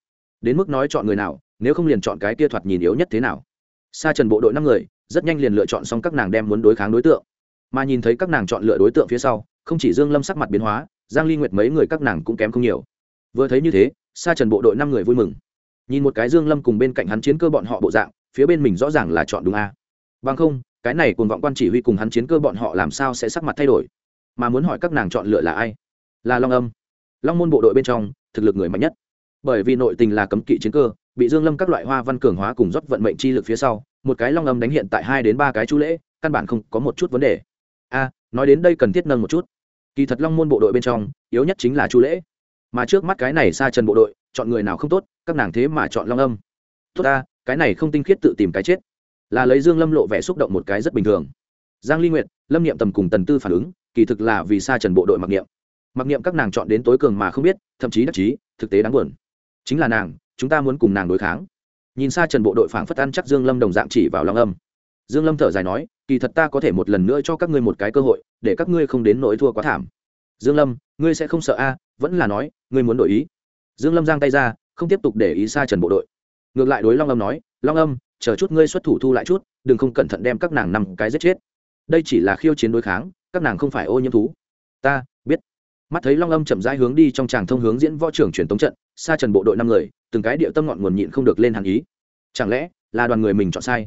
Đến mức nói chọn người nào, nếu không liền chọn cái kia thoạt nhìn yếu nhất thế nào. Sa trần bộ đội năm người, rất nhanh liền lựa chọn xong các nàng đem muốn đối kháng đối tượng. Mà nhìn thấy các nàng chọn lựa đối tượng phía sau, không chỉ dương lâm sắc mặt biến hóa, giang ly nguyệt mấy người các nàng cũng kém không nhiều. Vừa thấy như thế, sa trần bộ đội năm người vui mừng. Nhìn một cái dương lâm cùng bên cạnh hắn chiến cơ bọn họ bộ dạng, phía bên mình rõ ràng là chọn đúng a. Bằng không cái này cùng vọng quan chỉ huy cùng hắn chiến cơ bọn họ làm sao sẽ sắc mặt thay đổi? Mà muốn hỏi các nàng chọn lựa là ai? Là long âm. Long môn bộ đội bên trong, thực lực người mạnh nhất. Bởi vì nội tình là cấm kỵ chiến cơ, bị dương lâm các loại hoa văn cường hóa cùng rót vận mệnh chi lực phía sau, một cái long âm đánh hiện tại hai đến ba cái chú lễ, căn bản không có một chút vấn đề. A, nói đến đây cần thiết nâng một chút. Kỳ thật long môn bộ đội bên trong, yếu nhất chính là chu lễ. Mà trước mắt cái này xa trần bộ đội, chọn người nào không tốt, các nàng thế mà chọn long âm. Tốt ta, cái này không tinh khiết tự tìm cái chết là lấy dương lâm lộ vẻ xúc động một cái rất bình thường. Giang ly nguyệt, lâm niệm tầm cùng tần tư phản ứng, kỳ thực là vì xa trần bộ đội mặc niệm. Mặc niệm các nàng chọn đến tối cường mà không biết, thậm chí đắc chí, thực tế đáng buồn. Chính là nàng, chúng ta muốn cùng nàng đối kháng. Nhìn xa trần bộ đội phảng phất ăn chắc dương lâm đồng dạng chỉ vào long âm. Dương lâm thở dài nói, kỳ thật ta có thể một lần nữa cho các ngươi một cái cơ hội, để các ngươi không đến nỗi thua quá thảm. Dương lâm, ngươi sẽ không sợ a, vẫn là nói, ngươi muốn đổi ý. Dương lâm giang tay ra, không tiếp tục để ý xa trần bộ đội. Ngược lại đối long âm nói, long âm chờ chút ngươi xuất thủ thu lại chút, đừng không cẩn thận đem các nàng nằm cái giết chết. Đây chỉ là khiêu chiến đối kháng, các nàng không phải ô nhiễm thú. Ta, biết. Mắt thấy long âm chậm rãi hướng đi trong tràng thông hướng diễn võ trưởng truyền tống trận xa trần bộ đội năm người, từng cái địa tâm ngọn nguồn nhịn không được lên hàn ý. Chẳng lẽ là đoàn người mình chọn sai?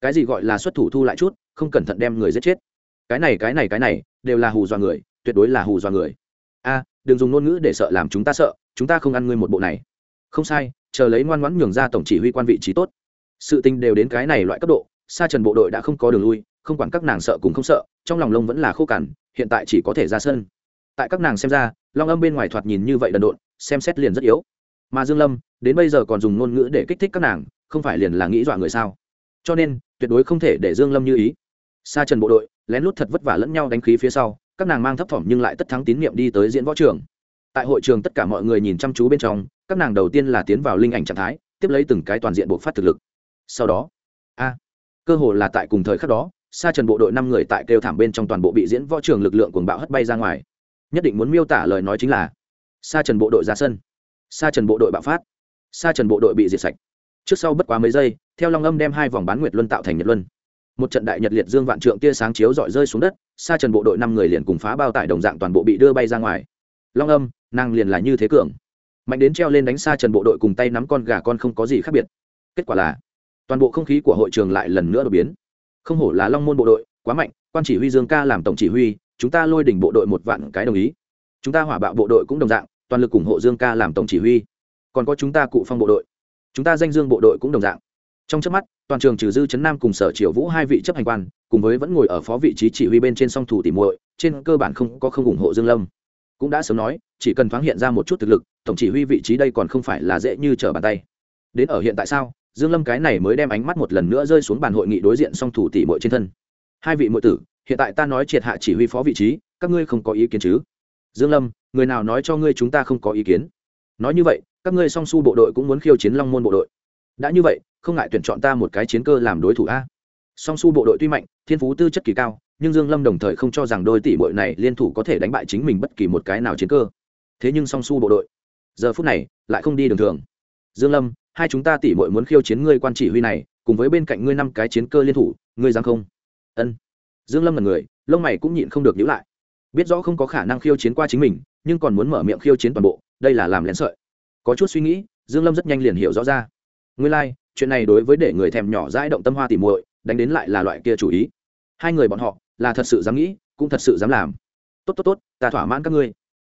Cái gì gọi là xuất thủ thu lại chút, không cẩn thận đem người giết chết? Cái này cái này cái này, đều là hù dọa người, tuyệt đối là hù dọa người. A, đừng dùng ngôn ngữ để sợ làm chúng ta sợ, chúng ta không ăn ngươi một bộ này. Không sai, chờ lấy ngoan ngoãn nhường ra tổng chỉ huy quan vị trí tốt sự tình đều đến cái này loại cấp độ, sa trần bộ đội đã không có đường lui, không quản các nàng sợ cũng không sợ, trong lòng lông vẫn là khô cằn, hiện tại chỉ có thể ra sân. Tại các nàng xem ra, long âm bên ngoài thoạt nhìn như vậy đần độn, xem xét liền rất yếu. Mà dương lâm, đến bây giờ còn dùng ngôn ngữ để kích thích các nàng, không phải liền là nghĩ dọa người sao? Cho nên, tuyệt đối không thể để dương lâm như ý. Sa trần bộ đội, lén lút thật vất vả lẫn nhau đánh khí phía sau, các nàng mang thấp thỏm nhưng lại tất thắng tín nhiệm đi tới diễn võ trường. Tại hội trường tất cả mọi người nhìn chăm chú bên trong, các nàng đầu tiên là tiến vào linh ảnh trạng thái, tiếp lấy từng cái toàn diện buộc phát thực lực sau đó, a, cơ hồ là tại cùng thời khắc đó, sa trần bộ đội năm người tại kêu thảm bên trong toàn bộ bị diễn võ trường lực lượng cuồng bạo hất bay ra ngoài. Nhất định muốn miêu tả lời nói chính là, sa trần bộ đội ra sân, sa trần bộ đội bạo phát, sa trần bộ đội bị diệt sạch. Trước sau bất quá mấy giây, theo long âm đem hai vòng bán nguyệt luân tạo thành nhật luân. Một trận đại nhật liệt dương vạn trượng tia sáng chiếu dọi rơi xuống đất, sa trần bộ đội năm người liền cùng phá bao tải đồng dạng toàn bộ bị đưa bay ra ngoài. Long âm, nàng liền là như thế cường. Mạnh đến treo lên đánh sa trần bộ đội cùng tay nắm con gà con không có gì khác biệt. Kết quả là toàn bộ không khí của hội trường lại lần nữa đột biến. Không hổ là long môn bộ đội, quá mạnh, quan chỉ huy dương ca làm tổng chỉ huy, chúng ta lôi đỉnh bộ đội một vạn cái đồng ý. Chúng ta hỏa bạo bộ đội cũng đồng dạng, toàn lực ủng hộ dương ca làm tổng chỉ huy. Còn có chúng ta cụ phong bộ đội, chúng ta danh dương bộ đội cũng đồng dạng. Trong trước mắt, toàn trường trừ dư chấn nam cùng sở triều vũ hai vị chấp hành quan, cùng với vẫn ngồi ở phó vị trí chỉ huy bên trên song thủ tỉ muội, trên cơ bản không có không ủng hộ dương lâm. Cũng đã sớm nói, chỉ cần thoáng hiện ra một chút thực lực, tổng chỉ huy vị trí đây còn không phải là dễ như trở bàn tay. Đến ở hiện tại sao? Dương lâm cái này mới đem ánh mắt một lần nữa rơi xuống bàn hội nghị đối diện song thủ tỷ muội trên thân. Hai vị muội tử, hiện tại ta nói triệt hạ chỉ huy phó vị trí, các ngươi không có ý kiến chứ? Dương lâm, người nào nói cho ngươi chúng ta không có ý kiến? Nói như vậy, các ngươi song su bộ đội cũng muốn khiêu chiến long môn bộ đội. Đã như vậy, không ngại tuyển chọn ta một cái chiến cơ làm đối thủ a. Song su bộ đội tuy mạnh, thiên phú tư chất kỳ cao, nhưng dương lâm đồng thời không cho rằng đôi tỷ muội này liên thủ có thể đánh bại chính mình bất kỳ một cái nào chiến cơ. Thế nhưng song su bộ đội, giờ phút này, lại không đi đường thường. Dương lâm hai chúng ta tỷ muội muốn khiêu chiến ngươi quan chỉ huy này cùng với bên cạnh ngươi năm cái chiến cơ liên thủ ngươi dám không? Ân. Dương lâm là người lông mày cũng nhịn không được nhữ lại. Biết rõ không có khả năng khiêu chiến qua chính mình nhưng còn muốn mở miệng khiêu chiến toàn bộ đây là làm lén sợi. Có chút suy nghĩ dương lâm rất nhanh liền hiểu rõ ra. Nguyên lai like, chuyện này đối với để người thèm nhỏ dãi động tâm hoa tỉ muội đánh đến lại là loại kia chủ ý. Hai người bọn họ là thật sự dám nghĩ cũng thật sự dám làm. Tốt tốt tốt ta thỏa mãn các ngươi.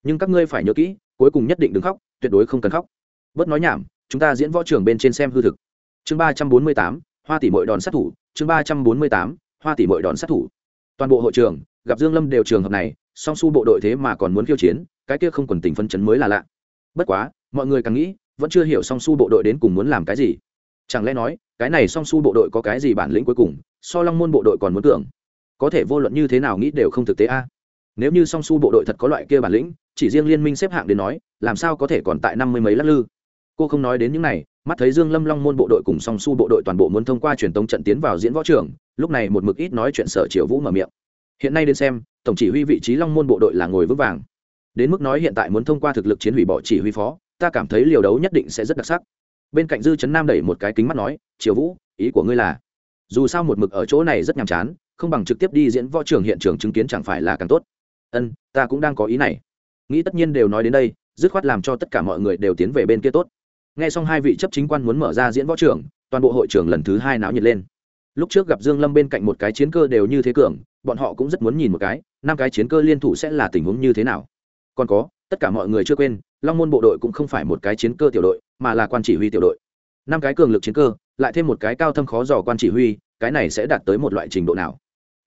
Nhưng các ngươi phải nhớ kỹ cuối cùng nhất định đừng khóc tuyệt đối không cần khóc. Bớt nói nhảm chúng ta diễn võ trường bên trên xem hư thực. Chương ba trăm bốn mươi tám, hoa tỷ mội đòn sát thủ. Chương ba trăm bốn mươi tám, hoa tỷ mội đòn sát thủ. Toàn bộ hội trường, gặp dương lâm đều trường hợp này, song su bộ đội thế mà còn muốn khiêu chiến, cái kia không quần tình phân chấn mới là lạ. Bất quá, mọi người càng nghĩ, vẫn chưa hiểu song su bộ đội đến cùng muốn làm cái gì. Chẳng lẽ nói, cái này song su bộ đội có cái gì bản lĩnh cuối cùng, so long môn bộ đội còn muốn tưởng? Có thể vô luận như thế nào nghĩ đều không thực tế a. Nếu như song su bộ đội thật có loại kia bản lĩnh, chỉ riêng liên minh xếp hạng đến nói, làm sao có thể còn tại năm mươi mấy lắc lư? Cô không nói đến những này, mắt thấy dương lâm long môn bộ đội cùng song su bộ đội toàn bộ muốn thông qua truyền tống trận tiến vào diễn võ trường, lúc này một mực ít nói chuyện sở triều vũ mở miệng. Hiện nay đến xem, tổng chỉ huy vị trí long môn bộ đội là ngồi vững vàng. Đến mức nói hiện tại muốn thông qua thực lực chiến hủy bỏ chỉ huy phó, ta cảm thấy liều đấu nhất định sẽ rất đặc sắc. Bên cạnh dư chấn nam đẩy một cái kính mắt nói, triều vũ, ý của ngươi là? Dù sao một mực ở chỗ này rất nhàm chán, không bằng trực tiếp đi diễn võ trường hiện trường chứng kiến chẳng phải là càng tốt. Ân, ta cũng đang có ý này. Nghĩ tất nhiên đều nói đến đây, dứt khoát làm cho tất cả mọi người đều tiến về bên kia tốt nghe xong hai vị chấp chính quan muốn mở ra diễn võ trường, toàn bộ hội trường lần thứ hai náo nhiệt lên. Lúc trước gặp dương lâm bên cạnh một cái chiến cơ đều như thế cường, bọn họ cũng rất muốn nhìn một cái, năm cái chiến cơ liên thủ sẽ là tình huống như thế nào. Còn có, tất cả mọi người chưa quên, long môn bộ đội cũng không phải một cái chiến cơ tiểu đội, mà là quan chỉ huy tiểu đội. Năm cái cường lực chiến cơ, lại thêm một cái cao thâm khó dò quan chỉ huy, cái này sẽ đạt tới một loại trình độ nào?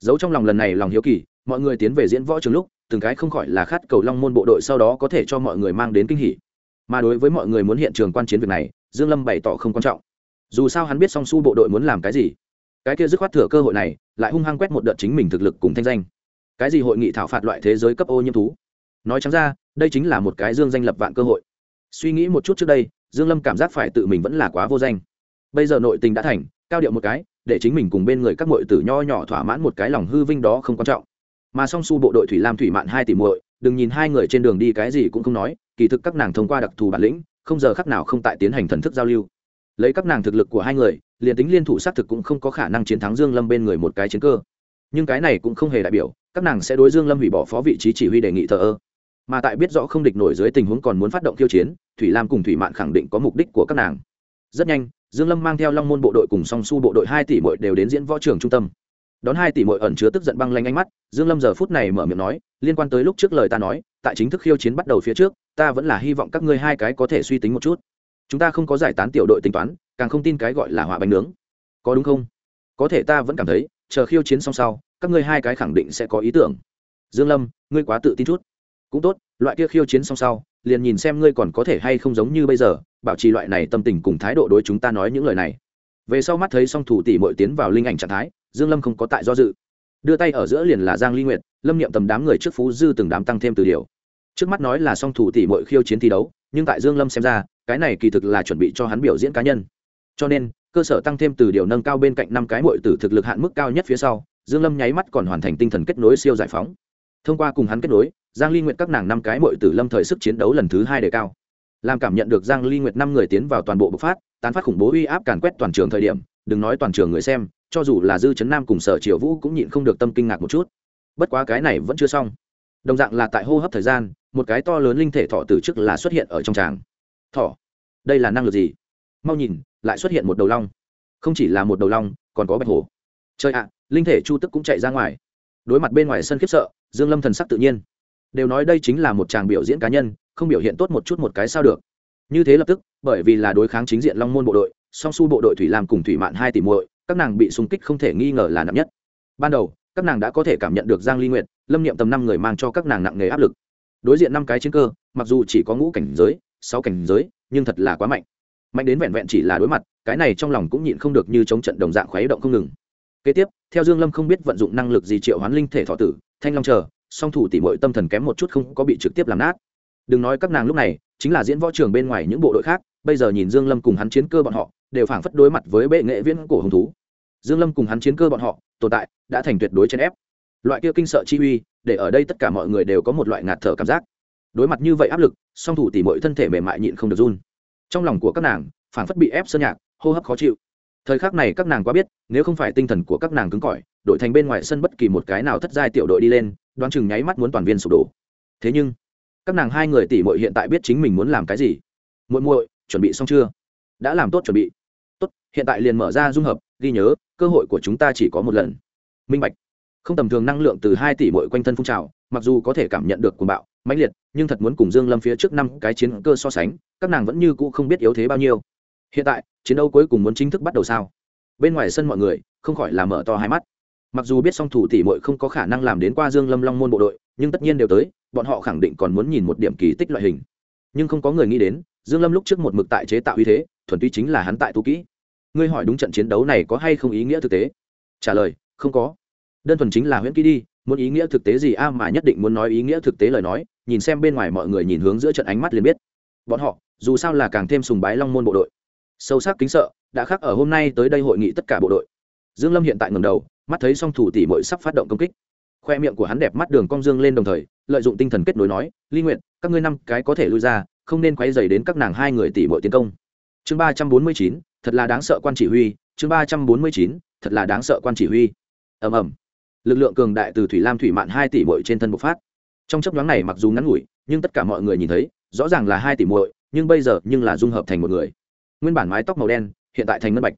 Giấu trong lòng lần này lòng hiếu kỳ, mọi người tiến về diễn võ trường lúc, từng cái không khỏi là khát cầu long môn bộ đội sau đó có thể cho mọi người mang đến kinh hỉ mà đối với mọi người muốn hiện trường quan chiến việc này, dương lâm bày tỏ không quan trọng. Dù sao hắn biết song su bộ đội muốn làm cái gì. Cái kia dứt khoát thừa cơ hội này, lại hung hăng quét một đợt chính mình thực lực cùng thanh danh. Cái gì hội nghị thảo phạt loại thế giới cấp ô nhiễm thú? Nói chẳng ra, đây chính là một cái dương danh lập vạn cơ hội. Suy nghĩ một chút trước đây, dương lâm cảm giác phải tự mình vẫn là quá vô danh. Bây giờ nội tình đã thành, cao điệu một cái, để chính mình cùng bên người các muội tử nho nhỏ thỏa mãn một cái lòng hư vinh đó không quan trọng. Mà song su bộ đội thủy lam thủy mạn hai tỷ muội đừng nhìn hai người trên đường đi cái gì cũng không nói, kỳ thực các nàng thông qua đặc thù bản lĩnh, không giờ khắc nào không tại tiến hành thần thức giao lưu. Lấy các nàng thực lực của hai người, liền tính liên thủ xác thực cũng không có khả năng chiến thắng dương lâm bên người một cái chiến cơ. Nhưng cái này cũng không hề đại biểu, các nàng sẽ đối dương lâm hủy bỏ phó vị trí chỉ huy đề nghị thờ ơ. Mà tại biết rõ không địch nổi dưới tình huống còn muốn phát động khiêu chiến, thủy lam cùng thủy mạn khẳng định có mục đích của các nàng. Rất nhanh, dương lâm mang theo long môn bộ đội cùng song su bộ đội hai tỷ muội đều đến diễn võ trường trung tâm. Đón hai tỷ muội ẩn chứa tức giận băng lanh ánh mắt, dương lâm giờ phút này mở miệng nói liên quan tới lúc trước lời ta nói, tại chính thức khiêu chiến bắt đầu phía trước, ta vẫn là hy vọng các ngươi hai cái có thể suy tính một chút. Chúng ta không có giải tán tiểu đội tính toán, càng không tin cái gọi là hỏa bánh nướng. Có đúng không? Có thể ta vẫn cảm thấy, chờ khiêu chiến xong sau, các ngươi hai cái khẳng định sẽ có ý tưởng. Dương lâm, ngươi quá tự tin chút. Cũng tốt, loại kia khiêu chiến xong sau, liền nhìn xem ngươi còn có thể hay không giống như bây giờ, bảo trì loại này tâm tình cùng thái độ đối chúng ta nói những lời này. Về sau mắt thấy song thủ tỷ mội tiến vào linh ảnh trạng thái, dương lâm không có tại do dự đưa tay ở giữa liền là giang ly nguyệt, lâm niệm tầm đám người trước phú dư từng đám tăng thêm từ điều. Trước mắt nói là song thủ tỷ mọi khiêu chiến thi đấu, nhưng tại dương lâm xem ra, cái này kỳ thực là chuẩn bị cho hắn biểu diễn cá nhân. Cho nên, cơ sở tăng thêm từ điều nâng cao bên cạnh năm cái mọi tử thực lực hạn mức cao nhất phía sau, dương lâm nháy mắt còn hoàn thành tinh thần kết nối siêu giải phóng. Thông qua cùng hắn kết nối, giang ly nguyệt các nàng năm cái mọi tử lâm thời sức chiến đấu lần thứ hai đề cao. Làm cảm nhận được giang ly nguyệt năm người tiến vào toàn bộ bộc phát, tán phát khủng bố uy áp càn quét toàn trường thời điểm, đừng nói toàn trường người xem cho dù là dư chấn nam cùng sở triều vũ cũng nhịn không được tâm kinh ngạc một chút. Bất quá cái này vẫn chưa xong. Đồng dạng là tại hô hấp thời gian, một cái to lớn linh thể thọ từ trước là xuất hiện ở trong tràng. Thọ. Đây là năng lực gì? Mau nhìn, lại xuất hiện một đầu long. Không chỉ là một đầu long, còn có bạch hổ. Trời ạ, linh thể chu tức cũng chạy ra ngoài. Đối mặt bên ngoài sân khiếp sợ, dương lâm thần sắc tự nhiên. Đều nói đây chính là một tràng biểu diễn cá nhân, không biểu hiện tốt một chút một cái sao được. Như thế lập tức, bởi vì là đối kháng chính diện long môn bộ đội, song su bộ đội thủy làm cùng thủy mạn hai tỷ muội các nàng bị xung kích không thể nghi ngờ là nặng nhất. Ban đầu, các nàng đã có thể cảm nhận được giang ly nguyệt, lâm niệm tầm năm người mang cho các nàng nặng nề áp lực. Đối diện năm cái chiến cơ, mặc dù chỉ có ngũ cảnh giới, sáu cảnh giới, nhưng thật là quá mạnh. Mạnh đến vẹn vẹn chỉ là đối mặt, cái này trong lòng cũng nhịn không được như chống trận đồng dạng khuấy động không ngừng. Kế tiếp, theo dương lâm không biết vận dụng năng lực gì triệu hoán linh thể thọ tử, thanh long chờ, song thủ tỷ muội tâm thần kém một chút không có bị trực tiếp làm nát. Đừng nói các nàng lúc này, chính là diễn võ trường bên ngoài những bộ đội khác, bây giờ nhìn dương lâm cùng hắn chiến cơ bọn họ, đều phảng phất đối mặt với bệ nghệ viễn cổ hùng thú dương lâm cùng hắn chiến cơ bọn họ, tồn tại, đã thành tuyệt đối trên ép. Loại kia kinh sợ chi uy, để ở đây tất cả mọi người đều có một loại ngạt thở cảm giác. Đối mặt như vậy áp lực, song thủ tỉ mọi thân thể mềm mại nhịn không được run. Trong lòng của các nàng phản phất bị ép sơn nhạc, hô hấp khó chịu. Thời khắc này các nàng quá biết, nếu không phải tinh thần của các nàng cứng cỏi, đội thành bên ngoài sân bất kỳ một cái nào thất giai tiểu đội đi lên, đoán chừng nháy mắt muốn toàn viên sụp đổ. Thế nhưng, các nàng hai người tỷ muội hiện tại biết chính mình muốn làm cái gì. Muội muội, chuẩn bị xong chưa? Đã làm tốt chuẩn bị. Tốt, hiện tại liền mở ra dung hợp ghi nhớ, cơ hội của chúng ta chỉ có một lần. Minh bạch. Không tầm thường năng lượng từ hai tỷ muội quanh thân phun trào, mặc dù có thể cảm nhận được cuồng bạo, mãnh liệt, nhưng thật muốn cùng dương lâm phía trước năm cái chiến cơ so sánh, các nàng vẫn như cũ không biết yếu thế bao nhiêu. Hiện tại, chiến đấu cuối cùng muốn chính thức bắt đầu sao? Bên ngoài sân mọi người, không khỏi là mở to hai mắt. Mặc dù biết song thủ tỷ muội không có khả năng làm đến qua dương lâm long môn bộ đội, nhưng tất nhiên đều tới, bọn họ khẳng định còn muốn nhìn một điểm kỳ tích loại hình. Nhưng không có người nghĩ đến, dương lâm lúc trước một mực tại chế tạo uy thế, thuần túy chính là hắn tại tu kỹ ngươi hỏi đúng trận chiến đấu này có hay không ý nghĩa thực tế? Trả lời, không có. Đơn thuần chính là huyễn kỹ đi, muốn ý nghĩa thực tế gì a mà nhất định muốn nói ý nghĩa thực tế lời nói, nhìn xem bên ngoài mọi người nhìn hướng giữa trận ánh mắt liền biết. Bọn họ, dù sao là càng thêm sùng bái long môn bộ đội. Sâu sắc kính sợ, đã khác ở hôm nay tới đây hội nghị tất cả bộ đội. Dương lâm hiện tại ngầm đầu, mắt thấy song thủ tỷ Mội sắp phát động công kích. Khoe miệng của hắn đẹp mắt đường cong dương lên đồng thời, lợi dụng tinh thần kết nối nói, ly nguyện các ngươi năm cái có thể lui ra, không nên quay dày đến các nàng hai người tỷ Mội tiến công. Chương ba trăm bốn mươi chín thật là đáng sợ quan chỉ huy, chương ba trăm bốn mươi chín, thật là đáng sợ quan chỉ huy. Ầm ầm. Lực lượng cường đại từ thủy lam thủy mạn hai tỷ muội trên thân bộc phát. Trong chấp nhoáng này mặc dù ngắn ngủi, nhưng tất cả mọi người nhìn thấy, rõ ràng là hai tỷ muội, nhưng bây giờ nhưng là dung hợp thành một người. Nguyên bản mái tóc màu đen, hiện tại thành ngân bạch.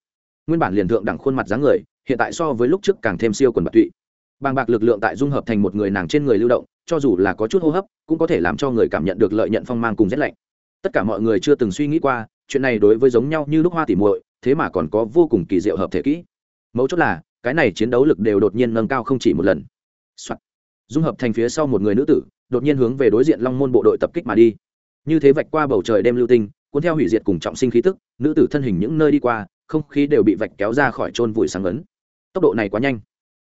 Nguyên bản liền thượng đẳng khuôn mặt dáng người, hiện tại so với lúc trước càng thêm siêu quần bạc tụy. Bàng bạc lực lượng tại dung hợp thành một người nàng trên người lưu động, cho dù là có chút hô hấp, cũng có thể làm cho người cảm nhận được lợi nhận phong mang cùng rét lạnh. Tất cả mọi người chưa từng suy nghĩ qua chuyện này đối với giống nhau như lúc hoa tỉ muội, thế mà còn có vô cùng kỳ diệu hợp thể kỹ. Mấu chốt là, cái này chiến đấu lực đều đột nhiên nâng cao không chỉ một lần、Soạn. dung hợp thành phía sau một người nữ tử, đột nhiên hướng về đối diện long môn bộ đội tập kích mà đi. Như thế vạch qua bầu trời đêm lưu tinh, cuốn theo hủy diệt cùng trọng sinh khí tức, nữ tử thân hình những nơi đi qua, không khí đều bị vạch kéo ra khỏi trôn vùi sáng ấn tốc độ này quá nhanh.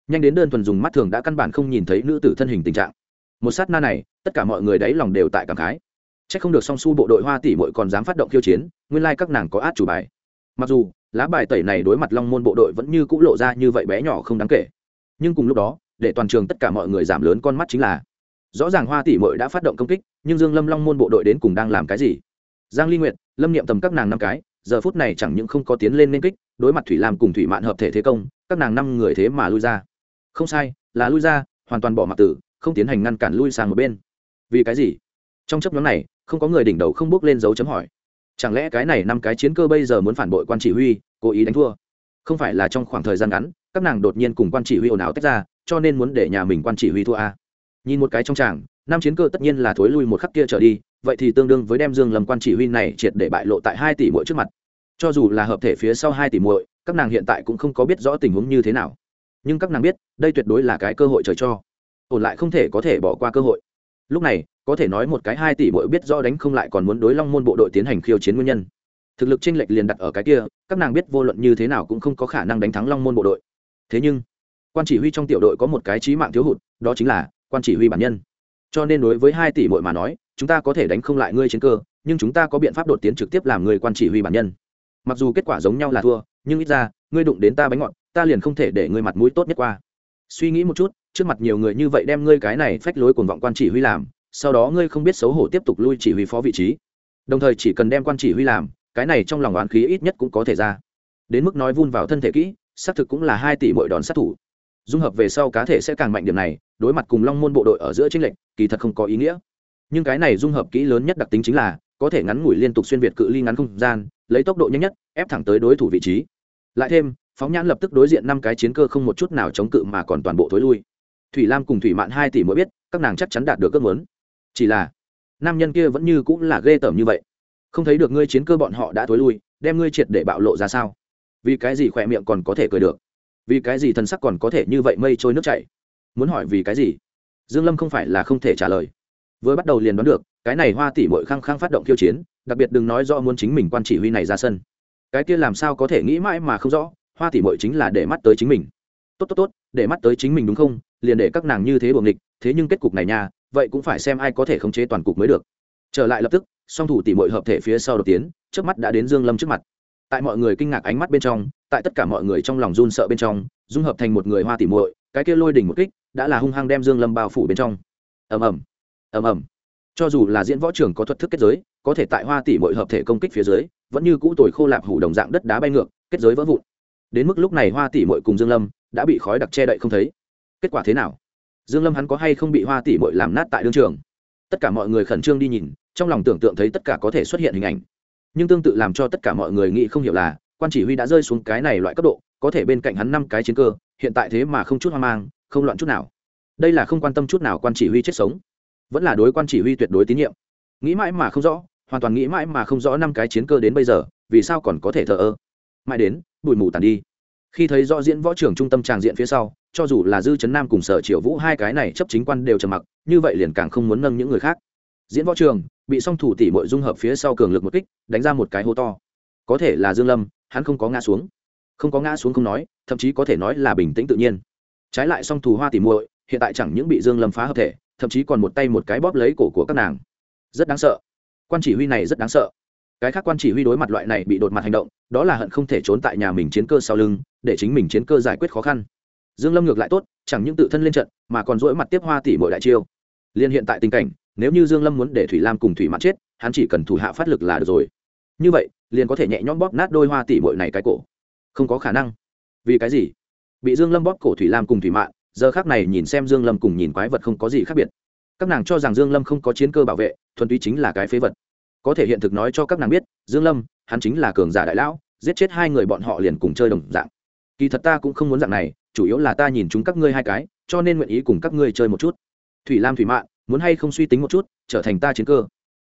Nhanh đến đơn thuần dùng mắt thường đã căn bản không nhìn thấy nữ tử thân hình tình trạng. Một sát na này, tất cả mọi người đáy lòng đều tại cảm khái c h ắ c không được song su bộ đội hoa tỷ mội còn dám phát động khiêu chiến, nguyên lai các nàng có át chủ bài. Mặc dù, lá bài tẩy này đối mặt long môn bộ đội vẫn như c ũ lộ ra như vậy bé nhỏ không đáng kể. Nhưng cùng lúc đó, để toàn trường tất cả mọi người giảm lớn con mắt chính là, rõ ràng hoa tỷ mội đã phát động công kích, nhưng dương lâm long môn bộ đội đến cùng đang làm cái gì? Giang ly nguyệt, lâm niệm tầm các nàng năm cái, giờ phút này chẳng những không có tiến lên nên kích, đối mặt thủy lam cùng thủy mạn hợp thể thế công, các nàng năm người thế mà lui ra. Không sai, là lui ra, hoàn toàn bỏ mặc tử, không tiến hành ngăn cản lui sang một bên. Vì cái gì? Trong chấp nhóm này không có người đỉnh đầu không bước lên dấu chấm hỏi. Chẳng lẽ cái này năm cái chiến cơ bây giờ muốn phản bội quan chỉ huy, cố ý đánh thua? Không phải là trong khoảng thời gian ngắn, các nàng đột nhiên cùng quan chỉ huy ồn ào tách ra, cho nên muốn để nhà mình quan chỉ huy thua a. À. nhìn một cái trong tràng, năm chiến cơ tất nhiên là thối lui một khắc kia trở đi, vậy thì tương đương với đem dương lầm quan chỉ huy này triệt để bại lộ tại hai tỷ mỗi trước mặt. Cho dù là hợp thể phía sau hai tỷ muội, các nàng hiện tại cũng không có biết rõ tình huống như thế nào. Nhưng các nàng biết, đây tuyệt đối là cái cơ hội trời cho. Ổn lại không thể có thể bỏ qua cơ hội. Lúc này có thể nói một cái hai tỷ bội biết do đánh không lại còn muốn đối long môn bộ đội tiến hành khiêu chiến nguyên nhân. Thực lực chênh lệch liền đặt ở cái kia, các nàng biết vô luận như thế nào cũng không có khả năng đánh thắng long môn bộ đội. Thế nhưng, quan chỉ huy trong tiểu đội có một cái trí mạng thiếu hụt, đó chính là quan chỉ huy bản nhân. Cho nên đối với hai tỷ bội mà nói, chúng ta có thể đánh không lại ngươi chiến cơ, nhưng chúng ta có biện pháp đột tiến trực tiếp làm người quan chỉ huy bản nhân. Mặc dù kết quả giống nhau là thua, nhưng ít ra, ngươi đụng đến ta bánh ngọt, ta liền không thể để ngươi mặt mũi tốt nhất qua. Suy nghĩ một chút, trước mặt nhiều người như vậy đem ngươi cái này phách lối cuồng vọng quan chỉ huy làm sau đó ngươi không biết xấu hổ tiếp tục lui chỉ huy phó vị trí. Đồng thời chỉ cần đem quan chỉ huy làm, cái này trong lòng oán khí ít nhất cũng có thể ra. Đến mức nói vun vào thân thể kỹ, xác thực cũng là hai tỷ mỗi đòn sát thủ. Dung hợp về sau cá thể sẽ càng mạnh điểm này, đối mặt cùng long môn bộ đội ở giữa chính lệnh kỳ thật không có ý nghĩa. Nhưng cái này dung hợp kỹ lớn nhất đặc tính chính là, có thể ngắn ngủi liên tục xuyên việt cự ly ngắn không gian, lấy tốc độ nhanh nhất, ép thẳng tới đối thủ vị trí. Lại thêm, phóng nhãn lập tức đối diện năm cái chiến cơ không một chút nào chống cự mà còn toàn bộ thối lui. Thủy lam cùng thủy mạn hai tỷ mỗi biết, các nàng chắc chắn đạt được ước muốn chỉ là, nam nhân kia vẫn như cũng là ghê tởm như vậy. Không thấy được ngươi chiến cơ bọn họ đã thối lui, đem ngươi triệt để bạo lộ ra sao? Vì cái gì khỏe miệng còn có thể cười được? Vì cái gì thần sắc còn có thể như vậy mây trôi nước chảy? Muốn hỏi vì cái gì? Dương lâm không phải là không thể trả lời. Vừa bắt đầu liền đoán được, cái này hoa tỷ mội khăng khăng phát động khiêu chiến, đặc biệt đừng nói rõ muốn chính mình quan chỉ huy này ra sân. Cái kia làm sao có thể nghĩ mãi mà không rõ, hoa tỷ mội chính là để mắt tới chính mình. Tốt tốt tốt, để mắt tới chính mình đúng không? Liền để các nàng như thế buồng địch thế nhưng kết cục này nha vậy cũng phải xem ai có thể khống chế toàn cục mới được. Trở lại lập tức, song thủ tỷ mọi hợp thể phía sau đột tiến trước mắt đã đến dương lâm trước mặt. Tại mọi người kinh ngạc ánh mắt bên trong, tại tất cả mọi người trong lòng run sợ bên trong, dung hợp thành một người hoa tỷ muội, cái kia lôi đỉnh một kích, đã là hung hăng đem dương lâm bao phủ bên trong. Ầm ầm ầm ầm. Cho dù là diễn võ trưởng có thuật thức kết giới, có thể tại hoa tỷ muội hợp thể công kích phía dưới, vẫn như cũ tồi khô lạp hủ đồng dạng đất đá bay ngược, kết giới vỡ vụn. Đến mức lúc này hoa tỷ muội cùng dương lâm đã bị khói đặc che đậy không thấy. Kết quả thế nào? Dương lâm hắn có hay không bị hoa tỷ muội làm nát tại đương trường? Tất cả mọi người khẩn trương đi nhìn, trong lòng tưởng tượng thấy tất cả có thể xuất hiện hình ảnh. Nhưng tương tự làm cho tất cả mọi người nghĩ không hiểu là, quan chỉ huy đã rơi xuống cái này loại cấp độ, có thể bên cạnh hắn năm cái chiến cơ, hiện tại thế mà không chút hoang mang, không loạn chút nào. Đây là không quan tâm chút nào quan chỉ huy chết sống. Vẫn là đối quan chỉ huy tuyệt đối tín nhiệm. Nghĩ mãi mà không rõ, hoàn toàn nghĩ mãi mà không rõ năm cái chiến cơ đến bây giờ, vì sao còn có thể thờ ơ. Mãi đến, bụi mù tàn đi khi thấy rõ diễn võ trưởng trung tâm tràng diện phía sau, cho dù là dư chấn nam cùng sở triệu vũ hai cái này chấp chính quan đều trầm mặc, như vậy liền càng không muốn nâng những người khác. Diễn võ trường bị song thủ tỷ bội dung hợp phía sau cường lực một kích, đánh ra một cái hô to. Có thể là dương lâm, hắn không có ngã xuống. Không có ngã xuống không nói, thậm chí có thể nói là bình tĩnh tự nhiên. Trái lại song thủ hoa tỷ muội, hiện tại chẳng những bị dương lâm phá hợp thể, thậm chí còn một tay một cái bóp lấy cổ của các nàng. Rất đáng sợ. Quan chỉ huy này rất đáng sợ. Cái khác quan chỉ huy đối mặt loại này bị đột mặt hành động, đó là hận không thể trốn tại nhà mình chiến cơ sau lưng để chính mình chiến cơ giải quyết khó khăn. Dương lâm ngược lại tốt, chẳng những tự thân lên trận, mà còn dỗi mặt tiếp hoa tỷ mỗi đại chiêu. Liên hiện tại tình cảnh, nếu như dương lâm muốn để thủy lam cùng thủy mạn chết, hắn chỉ cần thủ hạ phát lực là được rồi. Như vậy, liền có thể nhẹ nhõm bóp nát đôi hoa tỷ muội này cái cổ. Không có khả năng. Vì cái gì? Bị dương lâm bóp cổ thủy lam cùng thủy mạn, giờ khác này nhìn xem dương lâm cùng nhìn quái vật không có gì khác biệt. Các nàng cho rằng dương lâm không có chiến cơ bảo vệ, thuần túy chính là cái phế vật. Có thể hiện thực nói cho các nàng biết, dương lâm, hắn chính là cường giả đại lão, giết chết hai người bọn họ liền cùng chơi đồng dạng kỳ thật ta cũng không muốn dạng này, chủ yếu là ta nhìn chúng các ngươi hai cái, cho nên nguyện ý cùng các ngươi chơi một chút. Thủy lam, thủy mạn, muốn hay không suy tính một chút, trở thành ta chiến cơ.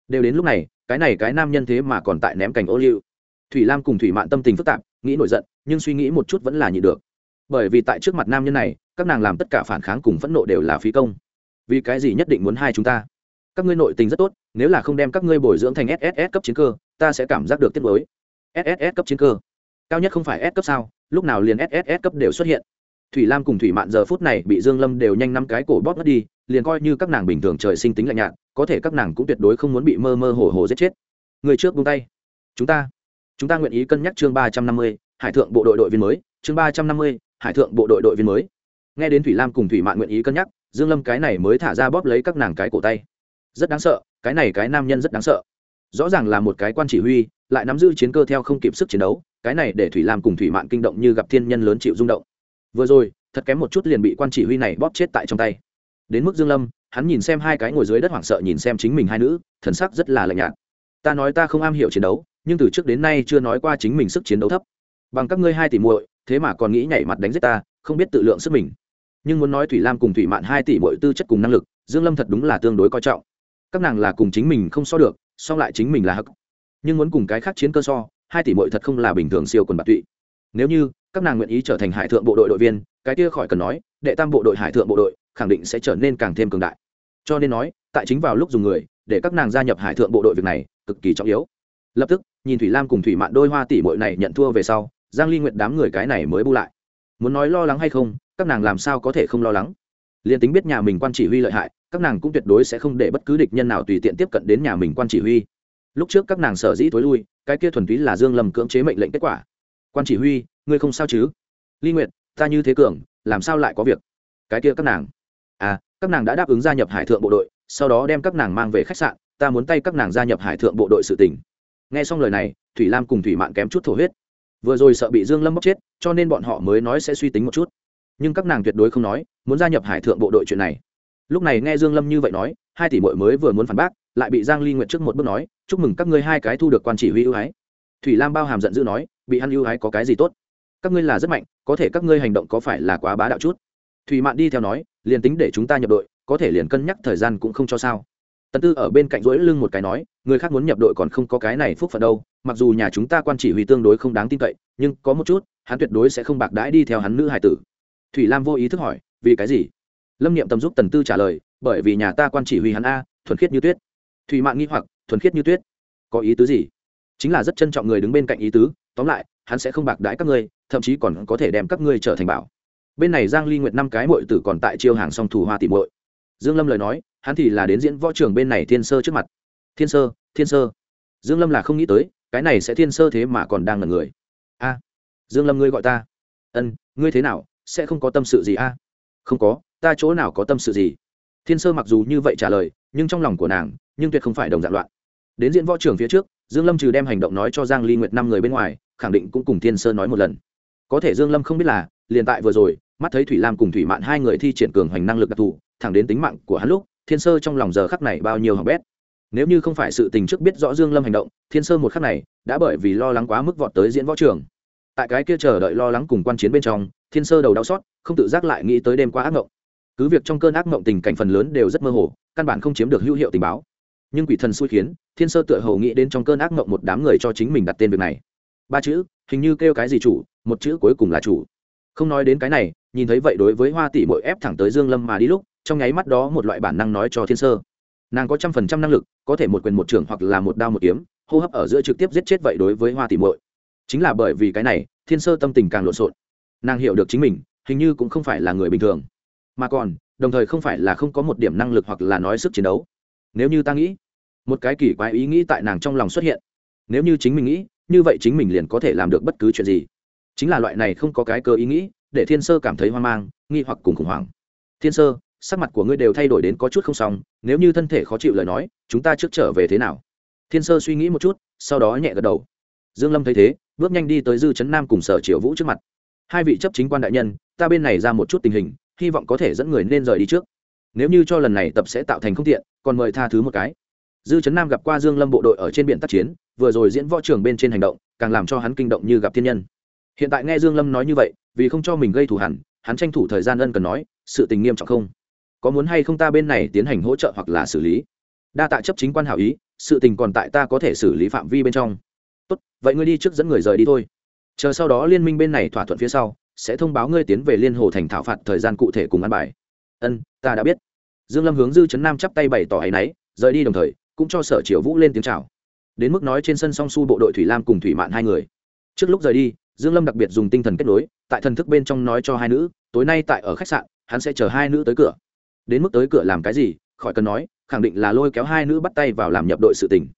Đều đến lúc này, cái này cái nam nhân thế mà còn tại ném cành ô liu. Thủy lam cùng thủy mạn tâm tình phức tạp, nghĩ nổi giận, nhưng suy nghĩ một chút vẫn là nhịn được. Bởi vì tại trước mặt nam nhân này, các nàng làm tất cả phản kháng cùng phẫn nộ đều là phí công. Vì cái gì nhất định muốn hai chúng ta? Các ngươi nội tình rất tốt, nếu là không đem các ngươi bồi dưỡng thành sss cấp chiến cơ, ta sẽ cảm giác được tiết mới sss cấp chiến cơ. Cao nhất không phải s cấp sao? Lúc nào liền sss cấp đều xuất hiện. Thủy lam cùng thủy mạn giờ phút này bị dương lâm đều nhanh năm cái cổ bóp mất đi, liền coi như các nàng bình thường trời sinh tính lạnh nhạt, có thể các nàng cũng tuyệt đối không muốn bị mơ mơ hồ hồ giết chết. Người trước buông tay. Chúng ta chúng ta nguyện ý cân nhắc chương ba trăm năm mươi, hải thượng bộ đội đội viên mới. Chương ba trăm năm mươi, hải thượng bộ đội đội viên mới. Nghe đến thủy lam cùng thủy mạn nguyện ý cân nhắc, dương lâm cái này mới thả ra bóp lấy các nàng cái cổ tay. Rất đáng sợ, cái này cái nam nhân rất đáng sợ. Rõ ràng là một cái quan chỉ huy, lại nắm giữ chiến cơ theo không kịp sức chiến đấu cái này để thủy lam cùng thủy mạn kinh động như gặp thiên nhân lớn chịu rung động. Vừa rồi, thật kém một chút liền bị quan chỉ huy này bóp chết tại trong tay. Đến mức dương lâm, hắn nhìn xem hai cái ngồi dưới đất hoảng sợ nhìn xem chính mình hai nữ, thần sắc rất là lạnh nhạt. Ta nói ta không am hiểu chiến đấu, nhưng từ trước đến nay chưa nói qua chính mình sức chiến đấu thấp. Bằng các ngươi hai tỷ muội, thế mà còn nghĩ nhảy mặt đánh giết ta, không biết tự lượng sức mình. Nhưng muốn nói thủy lam cùng thủy mạn hai tỷ muội tư chất cùng năng lực, dương lâm thật đúng là tương đối coi trọng. Các nàng là cùng chính mình không so được so lại chính mình là hắc. Nhưng muốn cùng cái khác chiến cơ so hai tỷ muội thật không là bình thường siêu quần bạc tụy. Nếu như các nàng nguyện ý trở thành hải thượng bộ đội đội viên, cái kia khỏi cần nói, đệ tam bộ đội hải thượng bộ đội khẳng định sẽ trở nên càng thêm cường đại. Cho nên nói, tại chính vào lúc dùng người, để các nàng gia nhập hải thượng bộ đội việc này cực kỳ trọng yếu. Lập tức, nhìn thủy lam cùng thủy mạn đôi hoa tỷ muội này nhận thua về sau, giang ly nguyện đám người cái này mới bu lại. Muốn nói lo lắng hay không, các nàng làm sao có thể không lo lắng? Liền tính biết nhà mình quan chỉ huy lợi hại, các nàng cũng tuyệt đối sẽ không để bất cứ địch nhân nào tùy tiện tiếp cận đến nhà mình quan chỉ huy lúc trước các nàng sở dĩ tối lui, cái kia thuần túy là dương lâm cưỡng chế mệnh lệnh kết quả. Quan chỉ huy, ngươi không sao chứ? Ly nguyệt, ta như thế cường, làm sao lại có việc? Cái kia các nàng. À các nàng đã đáp ứng gia nhập hải thượng bộ đội, sau đó đem các nàng mang về khách sạn, ta muốn tay các nàng gia nhập hải thượng bộ đội sự tình. nghe xong lời này, thủy lam cùng thủy mạn kém chút thổ huyết. Vừa rồi sợ bị dương lâm bóc chết, cho nên bọn họ mới nói sẽ suy tính một chút. Nhưng các nàng tuyệt đối không nói, muốn gia nhập hải thượng bộ đội chuyện này. Lúc này nghe dương lâm như vậy nói, hai tỷ muội mới vừa muốn phản bác lại bị giang ly nguyện trước một bước nói, chúc mừng các ngươi hai cái thu được quan chỉ huy ưu ái. Thủy lam bao hàm giận dữ nói, bị hắn ưu ái có cái gì tốt? Các ngươi là rất mạnh, có thể các ngươi hành động có phải là quá bá đạo chút? Thủy mạn đi theo nói, liền tính để chúng ta nhập đội, có thể liền cân nhắc thời gian cũng không cho sao. Tần tư ở bên cạnh rỗi lưng một cái nói, người khác muốn nhập đội còn không có cái này phúc phận đâu, mặc dù nhà chúng ta quan chỉ huy tương đối không đáng tin cậy, nhưng có một chút, hắn tuyệt đối sẽ không bạc đãi đi theo hắn nữ hải tử. Thủy lam vô ý thức hỏi, vì cái gì? Lâm niệm tâm giúp tần tư trả lời, bởi vì nhà ta quan chỉ huy hắn a, thuần khiết như tuyết thủy mạn nghi hoặc, thuần khiết như tuyết. Có ý tứ gì? Chính là rất trân trọng người đứng bên cạnh ý tứ, tóm lại, hắn sẽ không bạc đãi các ngươi, thậm chí còn có thể đem các ngươi trở thành bảo. Bên này giang ly nguyệt năm cái muội tử còn tại chiêu hàng song thủ hoa tỷ muội. Dương lâm lời nói, hắn thì là đến diễn võ trường bên này thiên sơ trước mặt. Thiên sơ thiên sơ. Dương lâm là không nghĩ tới, cái này sẽ thiên sơ thế mà còn đang là người. A. Dương lâm ngươi gọi ta. Ân, ngươi thế nào, sẽ không có tâm sự gì a? Không có, ta chỗ nào có tâm sự gì? Thiên sơ mặc dù như vậy trả lời, nhưng trong lòng của nàng, nhưng tuyệt không phải đồng dạng loạn. Đến diễn võ trường phía trước, dương lâm trừ đem hành động nói cho giang ly nguyệt năm người bên ngoài, khẳng định cũng cùng thiên sơ nói một lần. Có thể dương lâm không biết là, liền tại vừa rồi, mắt thấy thủy lam cùng thủy mạn hai người thi triển cường hành năng lực đặc thù, thẳng đến tính mạng của hắn lúc, thiên sơ trong lòng giờ khắc này bao nhiêu hỏng bét. Nếu như không phải sự tình trước biết rõ dương lâm hành động, thiên sơ một khắc này đã bởi vì lo lắng quá mức vọt tới diễn võ trường. Tại cái kia chờ đợi lo lắng cùng quan chiến bên trong, thiên sơ đầu đau xót, không tự giác lại nghĩ tới đêm qua ác mộng cứ việc trong cơn ác mộng tình cảnh phần lớn đều rất mơ hồ, căn bản không chiếm được hữu hiệu tình báo. Nhưng quỷ thần xui khiến, thiên sơ tựa hồ nghĩ đến trong cơn ác mộng một đám người cho chính mình đặt tên việc này. Ba chữ, hình như kêu cái gì chủ, một chữ cuối cùng là chủ. Không nói đến cái này, nhìn thấy vậy đối với hoa tỷ mội ép thẳng tới dương lâm mà đi lúc, trong nháy mắt đó một loại bản năng nói cho thiên sơ. Nàng có trăm phần trăm năng lực, có thể một quyền một trưởng hoặc là một đao một kiếm, hô hấp ở giữa trực tiếp giết chết vậy đối với hoa tỷ mội chính là bởi vì cái này, thiên sơ tâm tình càng lộn xộn. Nàng hiểu được chính mình, hình như cũng không phải là người bình thường mà còn, đồng thời không phải là không có một điểm năng lực hoặc là nói sức chiến đấu. Nếu như ta nghĩ, một cái kỳ quái ý nghĩ tại nàng trong lòng xuất hiện. Nếu như chính mình nghĩ, như vậy chính mình liền có thể làm được bất cứ chuyện gì. Chính là loại này không có cái cơ ý nghĩ, để thiên sơ cảm thấy hoang mang, nghi hoặc cùng khủng hoảng. Thiên sơ, sắc mặt của ngươi đều thay đổi đến có chút không xong, nếu như thân thể khó chịu lời nói, chúng ta trước trở về thế nào? Thiên sơ suy nghĩ một chút, sau đó nhẹ gật đầu. Dương lâm thấy thế, bước nhanh đi tới dư trấn nam cùng sở Triệu vũ trước mặt. Hai vị chấp chính quan đại nhân, ta bên này ra một chút tình hình hy vọng có thể dẫn người nên rời đi trước. Nếu như cho lần này tập sẽ tạo thành không tiện, còn mời tha thứ một cái. Dư trấn nam gặp qua dương lâm bộ đội ở trên biển tác chiến, vừa rồi diễn võ trường bên trên hành động, càng làm cho hắn kinh động như gặp thiên nhân. Hiện tại nghe dương lâm nói như vậy, vì không cho mình gây thù hẳn, hắn tranh thủ thời gian ân cần nói, sự tình nghiêm trọng không? Có muốn hay không ta bên này tiến hành hỗ trợ hoặc là xử lý? Đa tạ chấp chính quan hảo ý, sự tình còn tại ta có thể xử lý phạm vi bên trong. Tốt, vậy ngươi đi trước dẫn người rời đi thôi. Chờ sau đó liên minh bên này thỏa thuận phía sau sẽ thông báo ngươi tiến về liên hồ thành thảo phạt thời gian cụ thể cùng ăn bài. Ân, ta đã biết. Dương lâm hướng dư trấn nam chắp tay bày tỏ áy náy, rời đi đồng thời, cũng cho sở triều vũ lên tiếng chào. Đến mức nói trên sân song su bộ đội thủy lam cùng thủy mạn hai người. Trước lúc rời đi, dương lâm đặc biệt dùng tinh thần kết nối, tại thần thức bên trong nói cho hai nữ, tối nay tại ở khách sạn, hắn sẽ chờ hai nữ tới cửa. Đến mức tới cửa làm cái gì, khỏi cần nói, khẳng định là lôi kéo hai nữ bắt tay vào làm nhập đội sự tình.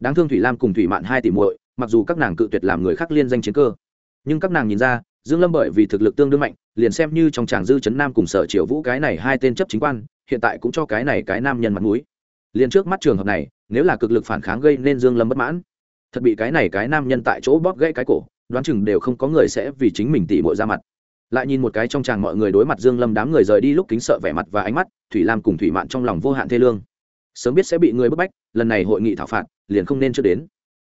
Đáng thương thủy lam cùng thủy mạn hai tỷ muội, mặc dù các nàng cự tuyệt làm người khác liên danh chiến cơ, nhưng các nàng nhìn ra dương lâm bởi vì thực lực tương đương mạnh, liền xem như trong tràng dư chấn nam cùng sở triều vũ cái này hai tên chấp chính quan, hiện tại cũng cho cái này cái nam nhân mặt mũi. Liền trước mắt trường hợp này, nếu là cực lực phản kháng gây nên dương lâm bất mãn, thật bị cái này cái nam nhân tại chỗ bóp gãy cái cổ, đoán chừng đều không có người sẽ vì chính mình tỉ mội ra mặt. Lại nhìn một cái trong tràng mọi người đối mặt dương lâm đám người rời đi lúc kính sợ vẻ mặt và ánh mắt, thủy lam cùng thủy mạn trong lòng vô hạn thê lương. Sớm biết sẽ bị người bức bách, lần này hội nghị thảo phạt, liền không nên chưa đến.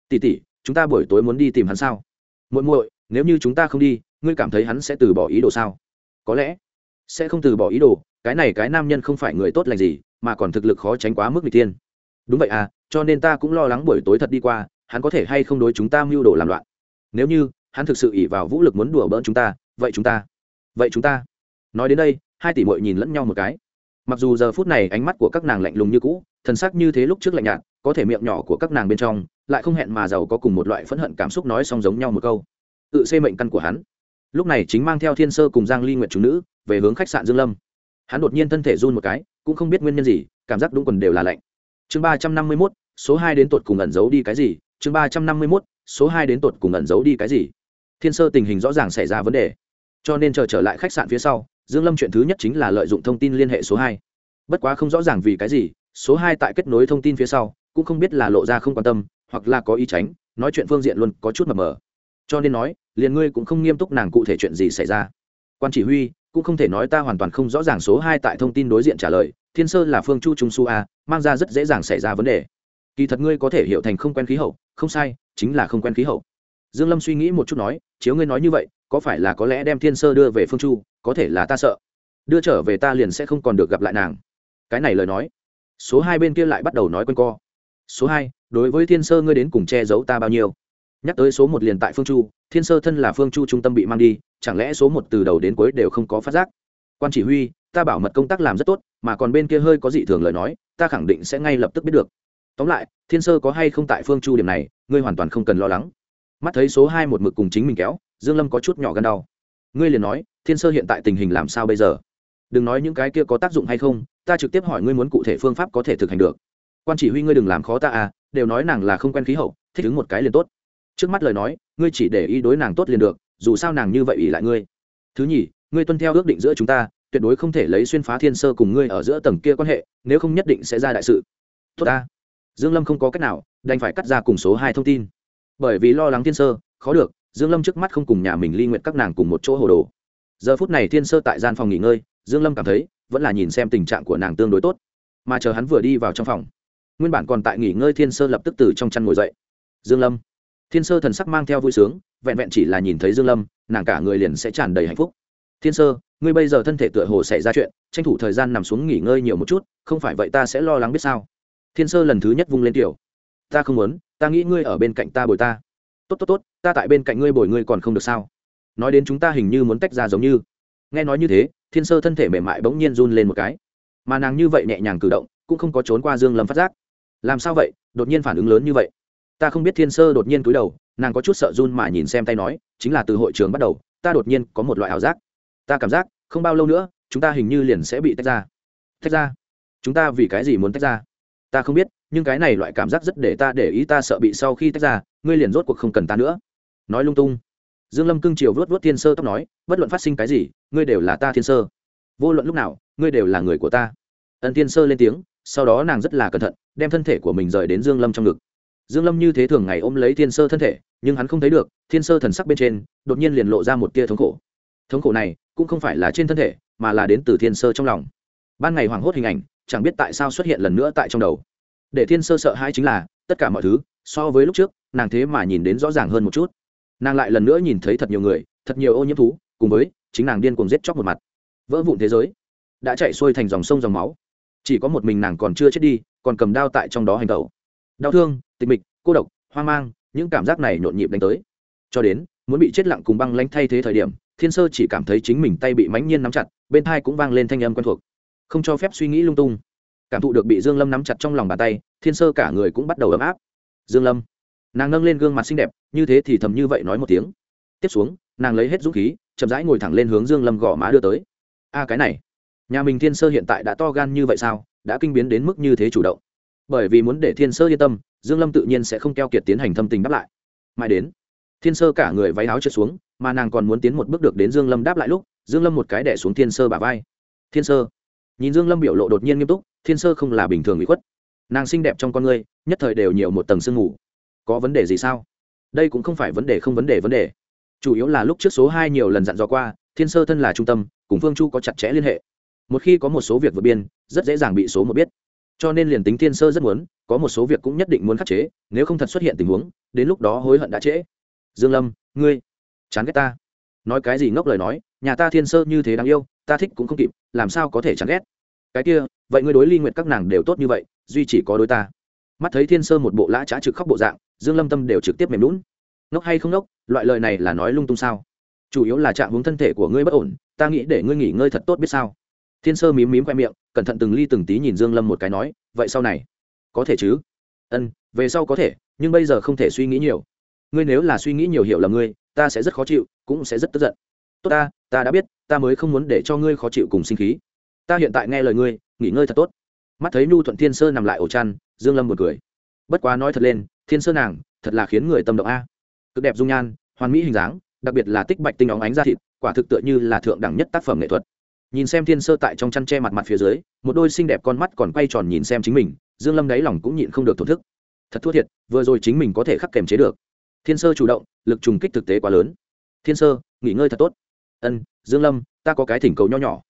Tỷ tỷ, chúng ta buổi tối muốn đi tìm hắn sao? Muội muội, nếu như chúng ta không đi ngươi cảm thấy hắn sẽ từ bỏ ý đồ sao? Có lẽ sẽ không từ bỏ ý đồ, cái này cái nam nhân không phải người tốt lành gì, mà còn thực lực khó tránh quá mức n g tiên đúng vậy à cho nên ta cũng lo lắng buổi tối thật đi qua, hắn có thể hay không đối chúng ta mưu đồ làm loạn. Nếu như hắn thực sự ỉ vào vũ lực muốn đùa bỡn chúng ta, vậy chúng ta, vậy chúng ta. Nói đến đây, hai tỷ mội nhìn lẫn nhau một cái. Mặc dù giờ phút này ánh mắt của các nàng lạnh lùng như cũ, thần sắc như thế lúc trước lạnh nhạt, có thể miệng nhỏ của các nàng bên trong, lại không hẹn mà giàu có cùng một loại phẫn hận cảm xúc nói song giống nhau một câu. Tự xê mệnh căn của hắn lúc này chính mang theo thiên sơ cùng giang ly nguyệt chủ nữ về hướng khách sạn dương lâm. Hắn đột nhiên thân thể run một cái cũng không biết nguyên nhân gì cảm giác đúng quần đều là lạnh. Chương ba trăm năm mươi 351, số hai đến tột cùng ẩn giấu đi cái gì? Chương ba trăm năm mươi 351, số hai đến tột cùng ẩn giấu đi cái gì? Thiên sơ tình hình rõ ràng xảy ra vấn đề. Cho nên chờ trở lại khách sạn phía sau dương lâm chuyện thứ nhất chính là lợi dụng thông tin liên hệ số hai. Bất quá không rõ ràng vì cái gì số hai tại kết nối thông tin phía sau cũng không biết là lộ ra không quan tâm hoặc là có ý tránh nói chuyện phương diện luôn có chút mập mờ cho nên nói, liền ngươi cũng không nghiêm túc nàng cụ thể chuyện gì xảy ra. Quan chỉ huy cũng không thể nói ta hoàn toàn không rõ ràng số hai tại thông tin đối diện trả lời, thiên sơ là phương chu trung su a, mang ra rất dễ dàng xảy ra vấn đề. Kỳ thật ngươi có thể hiểu thành không quen khí hậu, không sai, chính là không quen khí hậu. Dương lâm suy nghĩ một chút nói, chiếu ngươi nói như vậy, có phải là có lẽ đem thiên sơ đưa về phương chu, có thể là ta sợ. Đưa trở về ta liền sẽ không còn được gặp lại nàng. Cái này lời nói, số hai bên kia lại bắt đầu nói quanh co. Số hai, đối với thiên sơ ngươi đến cùng che giấu ta bao nhiêu? Nhắc tới số một liền tại phương chu, thiên sơ thân là phương chu trung tâm bị mang đi, chẳng lẽ số một từ đầu đến cuối đều không có phát giác? Quan chỉ huy, ta bảo mật công tác làm rất tốt, mà còn bên kia hơi có dị thường lời nói, ta khẳng định sẽ ngay lập tức biết được. Tóm lại, thiên sơ có hay không tại phương chu điểm này, ngươi hoàn toàn không cần lo lắng. Mắt thấy số hai một mực cùng chính mình kéo, dương lâm có chút nhỏ gần đau. Ngươi liền nói, thiên sơ hiện tại tình hình làm sao bây giờ? Đừng nói những cái kia có tác dụng hay không, ta trực tiếp hỏi ngươi muốn cụ thể phương pháp có thể thực hành được. Quan chỉ huy ngươi đừng làm khó ta à đều nói nàng là không quen khí hậu, thích ứng một cái liền tốt trước mắt lời nói, ngươi chỉ để ý đối nàng tốt liền được, dù sao nàng như vậy ỷ lại ngươi. Thứ nhì, ngươi tuân theo ước định giữa chúng ta, tuyệt đối không thể lấy xuyên phá thiên sơ cùng ngươi ở giữa tầng kia quan hệ, nếu không nhất định sẽ ra đại sự. Tốt ta. Dương lâm không có cách nào, đành phải cắt ra cùng số hai thông tin. Bởi vì lo lắng thiên sơ, khó được, dương lâm trước mắt không cùng nhà mình ly nguyện các nàng cùng một chỗ hồ đồ. Giờ phút này thiên sơ tại gian phòng nghỉ ngơi, dương lâm cảm thấy, vẫn là nhìn xem tình trạng của nàng tương đối tốt. Mà chờ hắn vừa đi vào trong phòng, nguyên bản còn tại nghỉ ngơi thiên sơ lập tức từ trong chăn ngồi dậy. Dương lâm thiên sơ thần sắc mang theo vui sướng, vẹn vẹn chỉ là nhìn thấy dương lâm, nàng cả người liền sẽ tràn đầy hạnh phúc. Thiên sơ, ngươi bây giờ thân thể tựa hồ xảy ra chuyện, tranh thủ thời gian nằm xuống nghỉ ngơi nhiều một chút, không phải vậy ta sẽ lo lắng biết sao. Thiên sơ lần thứ nhất vung lên tiểu. Ta không muốn, ta nghĩ ngươi ở bên cạnh ta bồi ta. Tốt tốt tốt, ta tại bên cạnh ngươi bồi ngươi còn không được sao? Nói đến chúng ta hình như muốn tách ra giống như. Nghe nói như thế, thiên sơ thân thể mềm mại bỗng nhiên run lên một cái. Mà nàng như vậy nhẹ nhàng cử động, cũng không có trốn qua dương lâm phát giác. Làm sao vậy? Đột nhiên phản ứng lớn như vậy? Ta không biết thiên sơ đột nhiên cúi đầu, nàng có chút sợ run mà nhìn xem tay nói, chính là từ hội trường bắt đầu, ta đột nhiên có một loại ảo giác. Ta cảm giác, không bao lâu nữa, chúng ta hình như liền sẽ bị tách ra. Tách ra? Chúng ta vì cái gì muốn tách ra? Ta không biết, nhưng cái này loại cảm giác rất để ta để ý ta sợ bị sau khi tách ra, ngươi liền rốt cuộc không cần ta nữa. Nói lung tung. Dương lâm cưng chiều vớt vớt thiên sơ tóc nói, bất luận phát sinh cái gì, ngươi đều là ta thiên sơ. Vô luận lúc nào, ngươi đều là người của ta. Ân thiên sơ lên tiếng, sau đó nàng rất là cẩn thận, đem thân thể của mình rời đến dương lâm trong ngực dương lâm như thế thường ngày ôm lấy thiên sơ thân thể, nhưng hắn không thấy được, thiên sơ thần sắc bên trên, đột nhiên liền lộ ra một tia thống khổ. Thống khổ này, cũng không phải là trên thân thể, mà là đến từ thiên sơ trong lòng. Ban ngày hoảng hốt hình ảnh, chẳng biết tại sao xuất hiện lần nữa tại trong đầu. Để thiên sơ sợ hãi chính là, tất cả mọi thứ, so với lúc trước, nàng thế mà nhìn đến rõ ràng hơn một chút. Nàng lại lần nữa nhìn thấy thật nhiều người, thật nhiều ô nhiễm thú, cùng với, chính nàng điên cuồng giết chóc một mặt. Vỡ vụn thế giới, đã chạy xuôi thành dòng sông dòng máu. Chỉ có một mình nàng còn chưa chết đi, còn cầm đao tại trong đó hành tẩu đau thương, tịch mịch, cô độc, hoang mang, những cảm giác này nhộn nhịp đánh tới. Cho đến, muốn bị chết lặng cùng băng lanh thay thế thời điểm, thiên sơ chỉ cảm thấy chính mình tay bị mãnh nhiên nắm chặt, bên thai cũng vang lên thanh âm quen thuộc. Không cho phép suy nghĩ lung tung. Cảm thụ được bị dương lâm nắm chặt trong lòng bàn tay, thiên sơ cả người cũng bắt đầu ấm áp. Dương lâm, nàng nâng lên gương mặt xinh đẹp, như thế thì thầm như vậy nói một tiếng. Tiếp xuống, nàng lấy hết dũng khí, chậm rãi ngồi thẳng lên hướng dương lâm gõ má đưa tới. A, cái này. Nhà mình thiên sơ hiện tại đã to gan như vậy sao? Đã kinh biến đến mức như thế chủ động bởi vì muốn để thiên sơ yên tâm, dương lâm tự nhiên sẽ không keo kiệt tiến hành thâm tình đáp lại. Mãi đến, thiên sơ cả người váy áo trượt xuống, mà nàng còn muốn tiến một bước được đến dương lâm đáp lại lúc, dương lâm một cái đẻ xuống thiên sơ bả vai. Thiên sơ, nhìn dương lâm biểu lộ đột nhiên nghiêm túc, thiên sơ không là bình thường bị khuất. Nàng xinh đẹp trong con ngươi, nhất thời đều nhiều một tầng sương ngủ có vấn đề gì sao? Đây cũng không phải vấn đề không vấn đề vấn đề. Chủ yếu là lúc trước số hai nhiều lần dặn dò qua, thiên sơ thân là trung tâm, cùng phương chu có chặt chẽ liên hệ. Một khi có một số việc vượt biên, rất dễ dàng bị số một biết cho nên liền tính thiên sơ rất muốn, có một số việc cũng nhất định muốn khắc chế, nếu không thật xuất hiện tình huống, đến lúc đó hối hận đã trễ. Dương lâm, ngươi, chán ghét ta. Nói cái gì ngốc lời nói, nhà ta thiên sơ như thế đáng yêu, ta thích cũng không kịp, làm sao có thể chán ghét? Cái kia, vậy ngươi đối ly nguyện các nàng đều tốt như vậy, duy chỉ có đối ta. Mắt thấy thiên sơ một bộ lã trá trực khóc bộ dạng, dương lâm tâm đều trực tiếp mềm lún ngốc hay không ngốc, loại lời này là nói lung tung sao? Chủ yếu là trạng hướng thân thể của ngươi bất ổn, ta nghĩ để ngươi nghỉ ngơi thật tốt biết sao? Thiên sơ mím mím khoe miệng cẩn thận từng ly từng tí nhìn dương lâm một cái nói, vậy sau này? Có thể chứ. Ân, về sau có thể, nhưng bây giờ không thể suy nghĩ nhiều. Ngươi nếu là suy nghĩ nhiều hiểu là ngươi, ta sẽ rất khó chịu, cũng sẽ rất tức giận. Tốt ta ta đã biết, ta mới không muốn để cho ngươi khó chịu cùng sinh khí. Ta hiện tại nghe lời ngươi, nghỉ ngơi thật tốt. Mắt thấy nhu thuận thiên sơ nằm lại ổ chăn, dương lâm một cười. Bất quá nói thật lên, thiên sơ nàng, thật là khiến người tâm động a. Cực đẹp dung nhan, hoàn mỹ hình dáng, đặc biệt là tích bạch tinh óng ánh da thịt, quả thực tựa như là thượng đẳng nhất tác phẩm nghệ thuật nhìn xem thiên sơ tại trong chăn tre mặt mặt phía dưới, một đôi xinh đẹp con mắt còn quay tròn nhìn xem chính mình, dương lâm đáy lòng cũng nhịn không được thổn thức. Thật thua thiệt, vừa rồi chính mình có thể khắc kềm chế được. Thiên sơ chủ động, lực trùng kích thực tế quá lớn. Thiên sơ, nghỉ ngơi thật tốt. Ân, dương lâm, ta có cái thỉnh cầu nho nhỏ.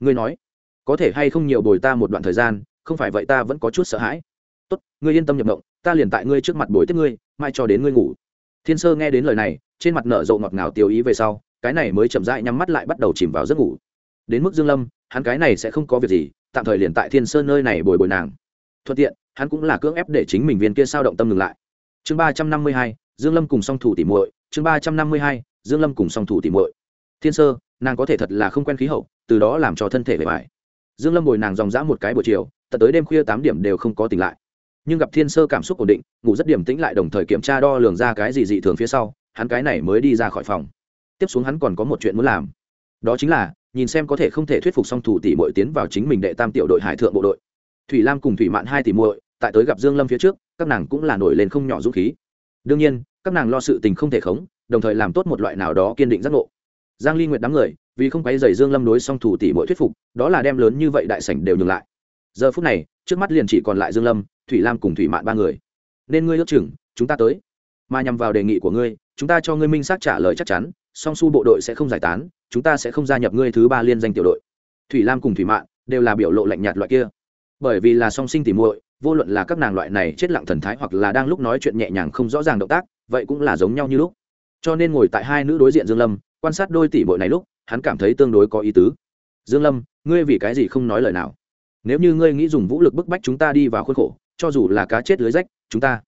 Ngươi nói, có thể hay không nhiều bồi ta một đoạn thời gian, không phải vậy ta vẫn có chút sợ hãi. Tốt, ngươi yên tâm nhập động ta liền tại ngươi trước mặt bồi tiếp ngươi, mai cho đến ngươi ngủ. Thiên sơ nghe đến lời này, trên mặt nở rộ ngọt ngào tiêu ý về sau, cái này mới chậm rãi nhắm mắt lại bắt đầu chìm vào giấc ngủ đến mức dương lâm, hắn cái này sẽ không có việc gì, tạm thời liền tại thiên sơn nơi này bồi bồi nàng. Thuận tiện, hắn cũng là cưỡng ép để chính mình viên kia sao động tâm ngừng lại. Chương ba trăm năm mươi hai, dương lâm cùng song thủ tỉ muội, chương ba trăm năm mươi hai, dương lâm cùng song thủ tỉ muội. Thiên sơ, nàng có thể thật là không quen khí hậu, từ đó làm cho thân thể bề bài dương lâm bồi nàng dòng dã một cái buổi chiều, tận tới đêm khuya tám điểm đều không có tỉnh lại. Nhưng gặp thiên sơ cảm xúc ổn định, ngủ rất điểm tĩnh lại đồng thời kiểm tra đo lường ra cái gì dị thường phía sau, hắn cái này mới đi ra khỏi phòng. Tiếp xuống hắn còn có một chuyện muốn làm. Đó chính là nhìn xem có thể không thể thuyết phục song thủ tỷ muội tiến vào chính mình đệ tam tiểu đội hải thượng bộ đội. Thủy lam cùng thủy mạn hai tỷ muội, tại tới gặp dương lâm phía trước, các nàng cũng là nổi lên không nhỏ dũng khí. Đương nhiên, các nàng lo sự tình không thể khống, đồng thời làm tốt một loại nào đó kiên định giác ngộ. Giang ly nguyệt đám người, vì không quấy rầy dương lâm đối song thủ tỷ muội thuyết phục, đó là đem lớn như vậy đại sảnh đều nhường lại. Giờ phút này, trước mắt liền chỉ còn lại dương lâm, thủy lam cùng thủy mạn ba người. Nên ngươi ước chừng, chúng ta tới. Mà nhằm vào đề nghị của ngươi, chúng ta cho ngươi minh xác trả lời chắc chắn, song su bộ đội sẽ không giải tán chúng ta sẽ không gia nhập ngươi thứ ba liên danh tiểu đội. Thủy lam cùng thủy mạn đều là biểu lộ lạnh nhạt loại kia. Bởi vì là song sinh tỉ muội, vô luận là các nàng loại này chết lặng thần thái hoặc là đang lúc nói chuyện nhẹ nhàng không rõ ràng động tác, vậy cũng là giống nhau như lúc. Cho nên ngồi tại hai nữ đối diện dương lâm, quan sát đôi tỷ muội này lúc, hắn cảm thấy tương đối có ý tứ. Dương lâm, ngươi vì cái gì không nói lời nào? Nếu như ngươi nghĩ dùng vũ lực bức bách chúng ta đi vào khuôn khổ, cho dù là cá chết lưới rách, chúng ta.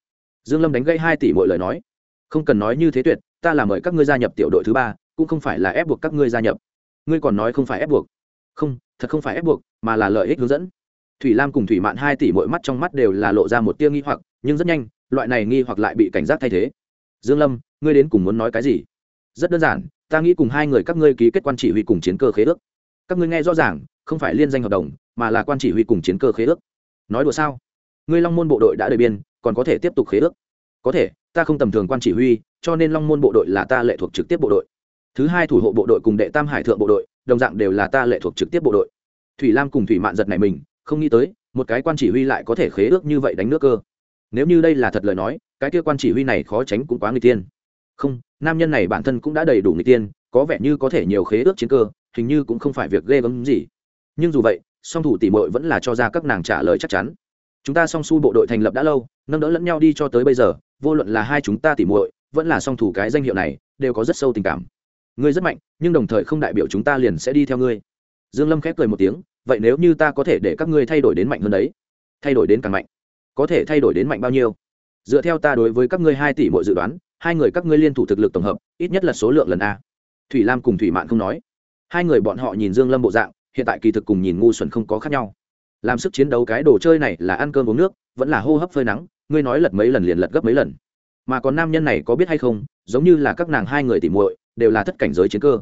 Dương lâm đánh gây hai tỷ muội lời nói. Không cần nói như thế tuyệt, ta là mời các ngươi gia nhập tiểu đội thứ ba cũng không phải là ép buộc các ngươi gia nhập. Ngươi còn nói không phải ép buộc. Không, thật không phải ép buộc, mà là lợi ích hướng dẫn. Thủy lam cùng thủy mạn hai tỷ mỗi mắt trong mắt đều là lộ ra một tia nghi hoặc, nhưng rất nhanh, loại này nghi hoặc lại bị cảnh giác thay thế. Dương lâm, ngươi đến cùng muốn nói cái gì? Rất đơn giản, ta nghĩ cùng hai người các ngươi ký kết quan chỉ huy cùng chiến cơ khế ước. Các ngươi nghe rõ ràng, không phải liên danh hợp đồng, mà là quan chỉ huy cùng chiến cơ khế ước. Nói đùa sao? Ngươi long môn bộ đội đã đời biên, còn có thể tiếp tục khế ước? Có thể, ta không tầm thường quan chỉ huy, cho nên long môn bộ đội là ta lệ thuộc trực tiếp bộ đội thứ hai thủ hộ bộ đội cùng đệ tam hải thượng bộ đội, đồng dạng đều là ta lệ thuộc trực tiếp bộ đội. Thủy lam cùng thủy mạn giật này mình, không nghĩ tới, một cái quan chỉ huy lại có thể khế ước như vậy đánh nước cơ. Nếu như đây là thật lời nói, cái kia quan chỉ huy này khó tránh cũng quá người tiên không, nam nhân này bản thân cũng đã đầy đủ người tiên có vẻ như có thể nhiều khế ước chiến cơ, hình như cũng không phải việc ghê gớm gì. Nhưng dù vậy, song thủ tỷ mội vẫn là cho ra các nàng trả lời chắc chắn. Chúng ta song su bộ đội thành lập đã lâu, nâng đỡ lẫn nhau đi cho tới bây giờ, vô luận là hai chúng ta tỷ muội, vẫn là song thủ cái danh hiệu này, đều có rất sâu tình cảm ngươi rất mạnh, nhưng đồng thời không đại biểu chúng ta liền sẽ đi theo ngươi. Dương lâm khép cười một tiếng, vậy nếu như ta có thể để các ngươi thay đổi đến mạnh hơn đấy, thay đổi đến càng mạnh, có thể thay đổi đến mạnh bao nhiêu? Dựa theo ta đối với các ngươi hai tỷ mỗi dự đoán, hai người các ngươi liên thủ thực lực tổng hợp, ít nhất là số lượng lần a. Thủy lam cùng thủy mạn không nói. Hai người bọn họ nhìn dương lâm bộ dạng, hiện tại kỳ thực cùng nhìn ngu xuẩn không có khác nhau. Làm sức chiến đấu cái đồ chơi này là ăn cơm uống nước, vẫn là hô hấp phơi nắng, ngươi nói lật mấy lần liền lật gấp mấy lần. Mà còn nam nhân này có biết hay không, giống như là các nàng hai người tỉ muội đều là thất cảnh giới chiến cơ.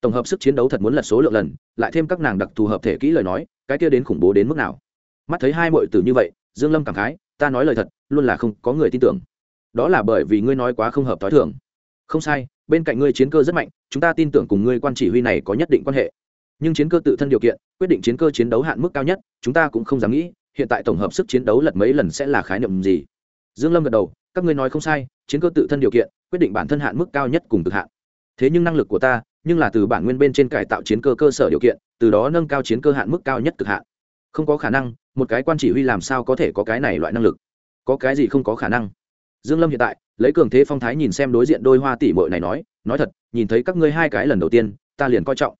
Tổng hợp sức chiến đấu thật muốn lật số lượng lần, lại thêm các nàng đặc thù hợp thể kỹ lời nói, cái kia đến khủng bố đến mức nào? Mắt thấy hai mọi tử như vậy, dương lâm cảm khái, ta nói lời thật, luôn là không có người tin tưởng. Đó là bởi vì ngươi nói quá không hợp thói thường. Không sai, bên cạnh ngươi chiến cơ rất mạnh, chúng ta tin tưởng cùng ngươi quan chỉ huy này có nhất định quan hệ. Nhưng chiến cơ tự thân điều kiện, quyết định chiến cơ chiến đấu hạn mức cao nhất, chúng ta cũng không dám nghĩ, hiện tại tổng hợp sức chiến đấu lật mấy lần sẽ là khái niệm gì? Dương lâm gật đầu, các ngươi nói không sai, chiến cơ tự thân điều kiện, quyết định bản thân hạn mức cao nhất cùng cực hạn thế nhưng năng lực của ta, nhưng là từ bản nguyên bên trên cải tạo chiến cơ cơ sở điều kiện, từ đó nâng cao chiến cơ hạn mức cao nhất cực hạn. Không có khả năng, một cái quan chỉ huy làm sao có thể có cái này loại năng lực? Có cái gì không có khả năng? Dương lâm hiện tại, lấy cường thế phong thái nhìn xem đối diện đôi hoa tỷ muội này nói nói thật, nhìn thấy các ngươi hai cái lần đầu tiên, ta liền coi trọng.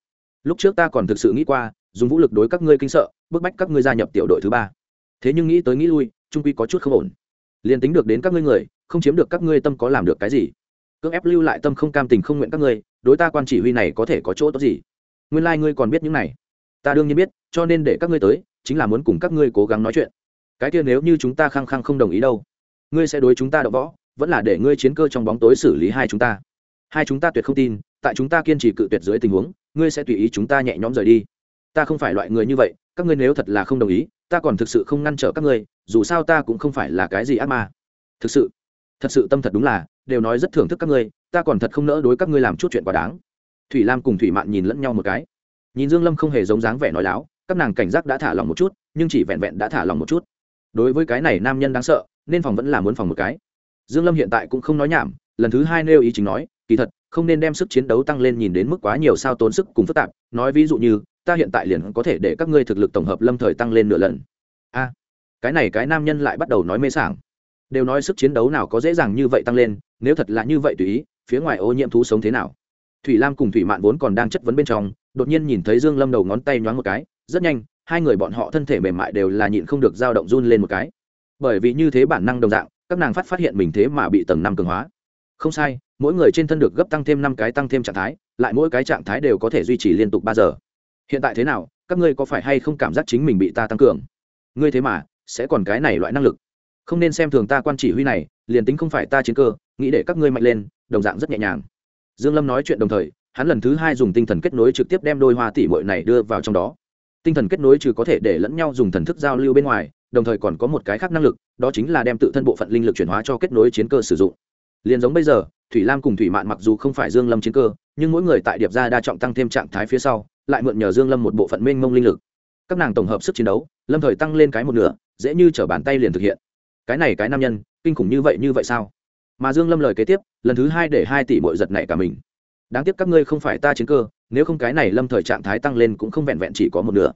Lúc trước ta còn thực sự nghĩ qua, dùng vũ lực đối các ngươi kinh sợ, bức bách các ngươi gia nhập tiểu đội thứ ba. Thế nhưng nghĩ tới nghĩ lui trung quy có chút không ổn. Liền tính được đến các ngươi người, không chiếm được các ngươi tâm có làm được cái gì? Cưỡng ép lưu lại tâm không cam tình không nguyện các ngươi, đối ta quan chỉ huy này có thể có chỗ tốt gì? Nguyên lai、like、ngươi còn biết những này. Ta đương nhiên biết, cho nên để các ngươi tới, chính là muốn cùng các ngươi cố gắng nói chuyện. Cái kia nếu như chúng ta khăng khăng không đồng ý đâu, ngươi sẽ đối chúng ta đậu võ, vẫn là để ngươi chiến cơ trong bóng tối xử lý hai chúng ta. Hai chúng ta tuyệt không tin, tại chúng ta kiên trì cự tuyệt dưới tình huống, ngươi sẽ tùy ý chúng ta nhẹ nhõm rời đi. Ta không phải loại người như vậy, các ngươi nếu thật là không đồng ý, ta còn thực sự không ngăn trở các ngươi, dù sao ta cũng không phải là cái gì ác ma. Thực sự, thật sự tâm thật đúng là đều nói rất thưởng thức các ngươi, ta còn thật không nỡ đối các ngươi làm chút chuyện quá đáng. Thủy lam cùng thủy mạn nhìn lẫn nhau một cái. Nhìn dương lâm không hề giống dáng vẻ nói láo, các nàng cảnh giác đã thả lòng một chút, nhưng chỉ vẹn vẹn đã thả lòng một chút. Đối với cái này nam nhân đáng sợ, nên phòng vẫn là muốn phòng một cái. Dương lâm hiện tại cũng không nói nhảm, lần thứ hai nêu ý chính nói, kỳ thật, không nên đem sức chiến đấu tăng lên nhìn đến mức quá nhiều sao tốn sức cùng phức tạp, nói ví dụ như, ta hiện tại liền có thể để các ngươi thực lực tổng hợp lâm thời tăng lên nửa lần. A, cái này cái nam nhân lại bắt đầu nói mê sảng đều nói sức chiến đấu nào có dễ dàng như vậy tăng lên, nếu thật là như vậy tùy ý, phía ngoài ô nhiễm thú sống thế nào? Thủy lam cùng thủy mạn vốn còn đang chất vấn bên trong, đột nhiên nhìn thấy dương lâm đầu ngón tay nhoáng một cái, rất nhanh, hai người bọn họ thân thể mềm mại đều là nhịn không được dao động run lên một cái. Bởi vì như thế bản năng đồng dạng, các nàng phát phát hiện mình thế mà bị tầng năm cường hóa. Không sai, mỗi người trên thân được gấp tăng thêm năm cái tăng thêm trạng thái, lại mỗi cái trạng thái đều có thể duy trì liên tục ba giờ. Hiện tại thế nào, các ngươi có phải hay không cảm giác chính mình bị ta tăng cường? Ngươi thế mà, sẽ còn cái này loại năng lực không nên xem thường ta quan chỉ huy này, liền tính không phải ta chiến cơ, nghĩ để các ngươi mạnh lên, đồng dạng rất nhẹ nhàng. Dương lâm nói chuyện đồng thời, hắn lần thứ hai dùng tinh thần kết nối trực tiếp đem đôi hoa tỷ muội này đưa vào trong đó. Tinh thần kết nối trừ có thể để lẫn nhau dùng thần thức giao lưu bên ngoài, đồng thời còn có một cái khác năng lực, đó chính là đem tự thân bộ phận linh lực chuyển hóa cho kết nối chiến cơ sử dụng. Liền giống bây giờ, thủy lam cùng thủy mạn mặc dù không phải dương lâm chiến cơ, nhưng mỗi người tại điệp gia đa trọng tăng thêm trạng thái phía sau, lại mượn nhờ dương lâm một bộ phận mênh mông linh lực. Các nàng tổng hợp sức chiến đấu, lâm thời tăng lên cái một nửa, dễ như trở bàn tay liền thực hiện cái này cái nam nhân, kinh khủng như vậy như vậy sao? Mà dương lâm lời kế tiếp, lần thứ hai để hai tỷ bội giật này cả mình. Đáng tiếc các ngươi không phải ta chiến cơ, nếu không cái này lâm thời trạng thái tăng lên cũng không vẹn vẹn chỉ có một nửa.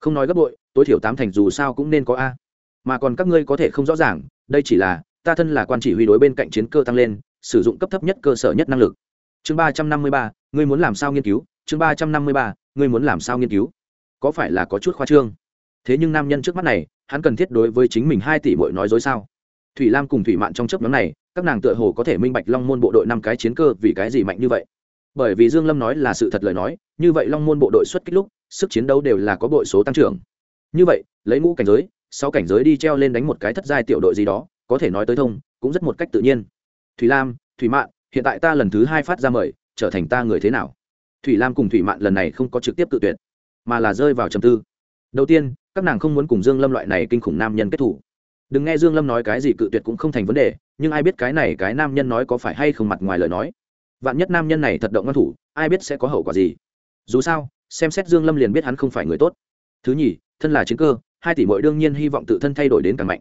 Không nói gấp bội, tối thiểu tám thành dù sao cũng nên có a. Mà còn các ngươi có thể không rõ ràng, đây chỉ là, ta thân là quan chỉ huy đối bên cạnh chiến cơ tăng lên, sử dụng cấp thấp nhất cơ sở nhất năng lực. Chương ba trăm năm mươi ba, ngươi muốn làm sao nghiên cứu? Chương ba trăm năm mươi ba, ngươi muốn làm sao nghiên cứu? Có phải là có chút khoa trương? Thế nhưng nam nhân trước mắt này hắn cần thiết đối với chính mình hai tỷ bội nói dối sao? Thủy lam cùng thủy mạn trong chấp nhóm này, các nàng tựa hồ có thể minh bạch long môn bộ đội năm cái chiến cơ vì cái gì mạnh như vậy. Bởi vì dương lâm nói là sự thật lời nói, như vậy long môn bộ đội xuất kích lúc, sức chiến đấu đều là có bội số tăng trưởng. Như vậy, lấy ngũ cảnh giới sau cảnh giới đi treo lên đánh một cái thất giai tiểu đội gì đó, có thể nói tới thông, cũng rất một cách tự nhiên. Thủy lam, thủy mạn, hiện tại ta lần thứ hai phát ra mời, trở thành ta người thế nào? Thủy lam cùng thủy mạn lần này không có trực tiếp tự tuyệt, mà là rơi vào trầm tư. Đầu tiên các nàng không muốn cùng dương lâm loại này kinh khủng nam nhân kết thủ. Đừng nghe dương lâm nói cái gì cự tuyệt cũng không thành vấn đề, nhưng ai biết cái này cái nam nhân nói có phải hay không mặt ngoài lời nói. Vạn nhất nam nhân này thật động ngăn thủ, ai biết sẽ có hậu quả gì. Dù sao, xem xét dương lâm liền biết hắn không phải người tốt. Thứ nhì, thân là chiến cơ, hai tỷ muội đương nhiên hy vọng tự thân thay đổi đến càng mạnh.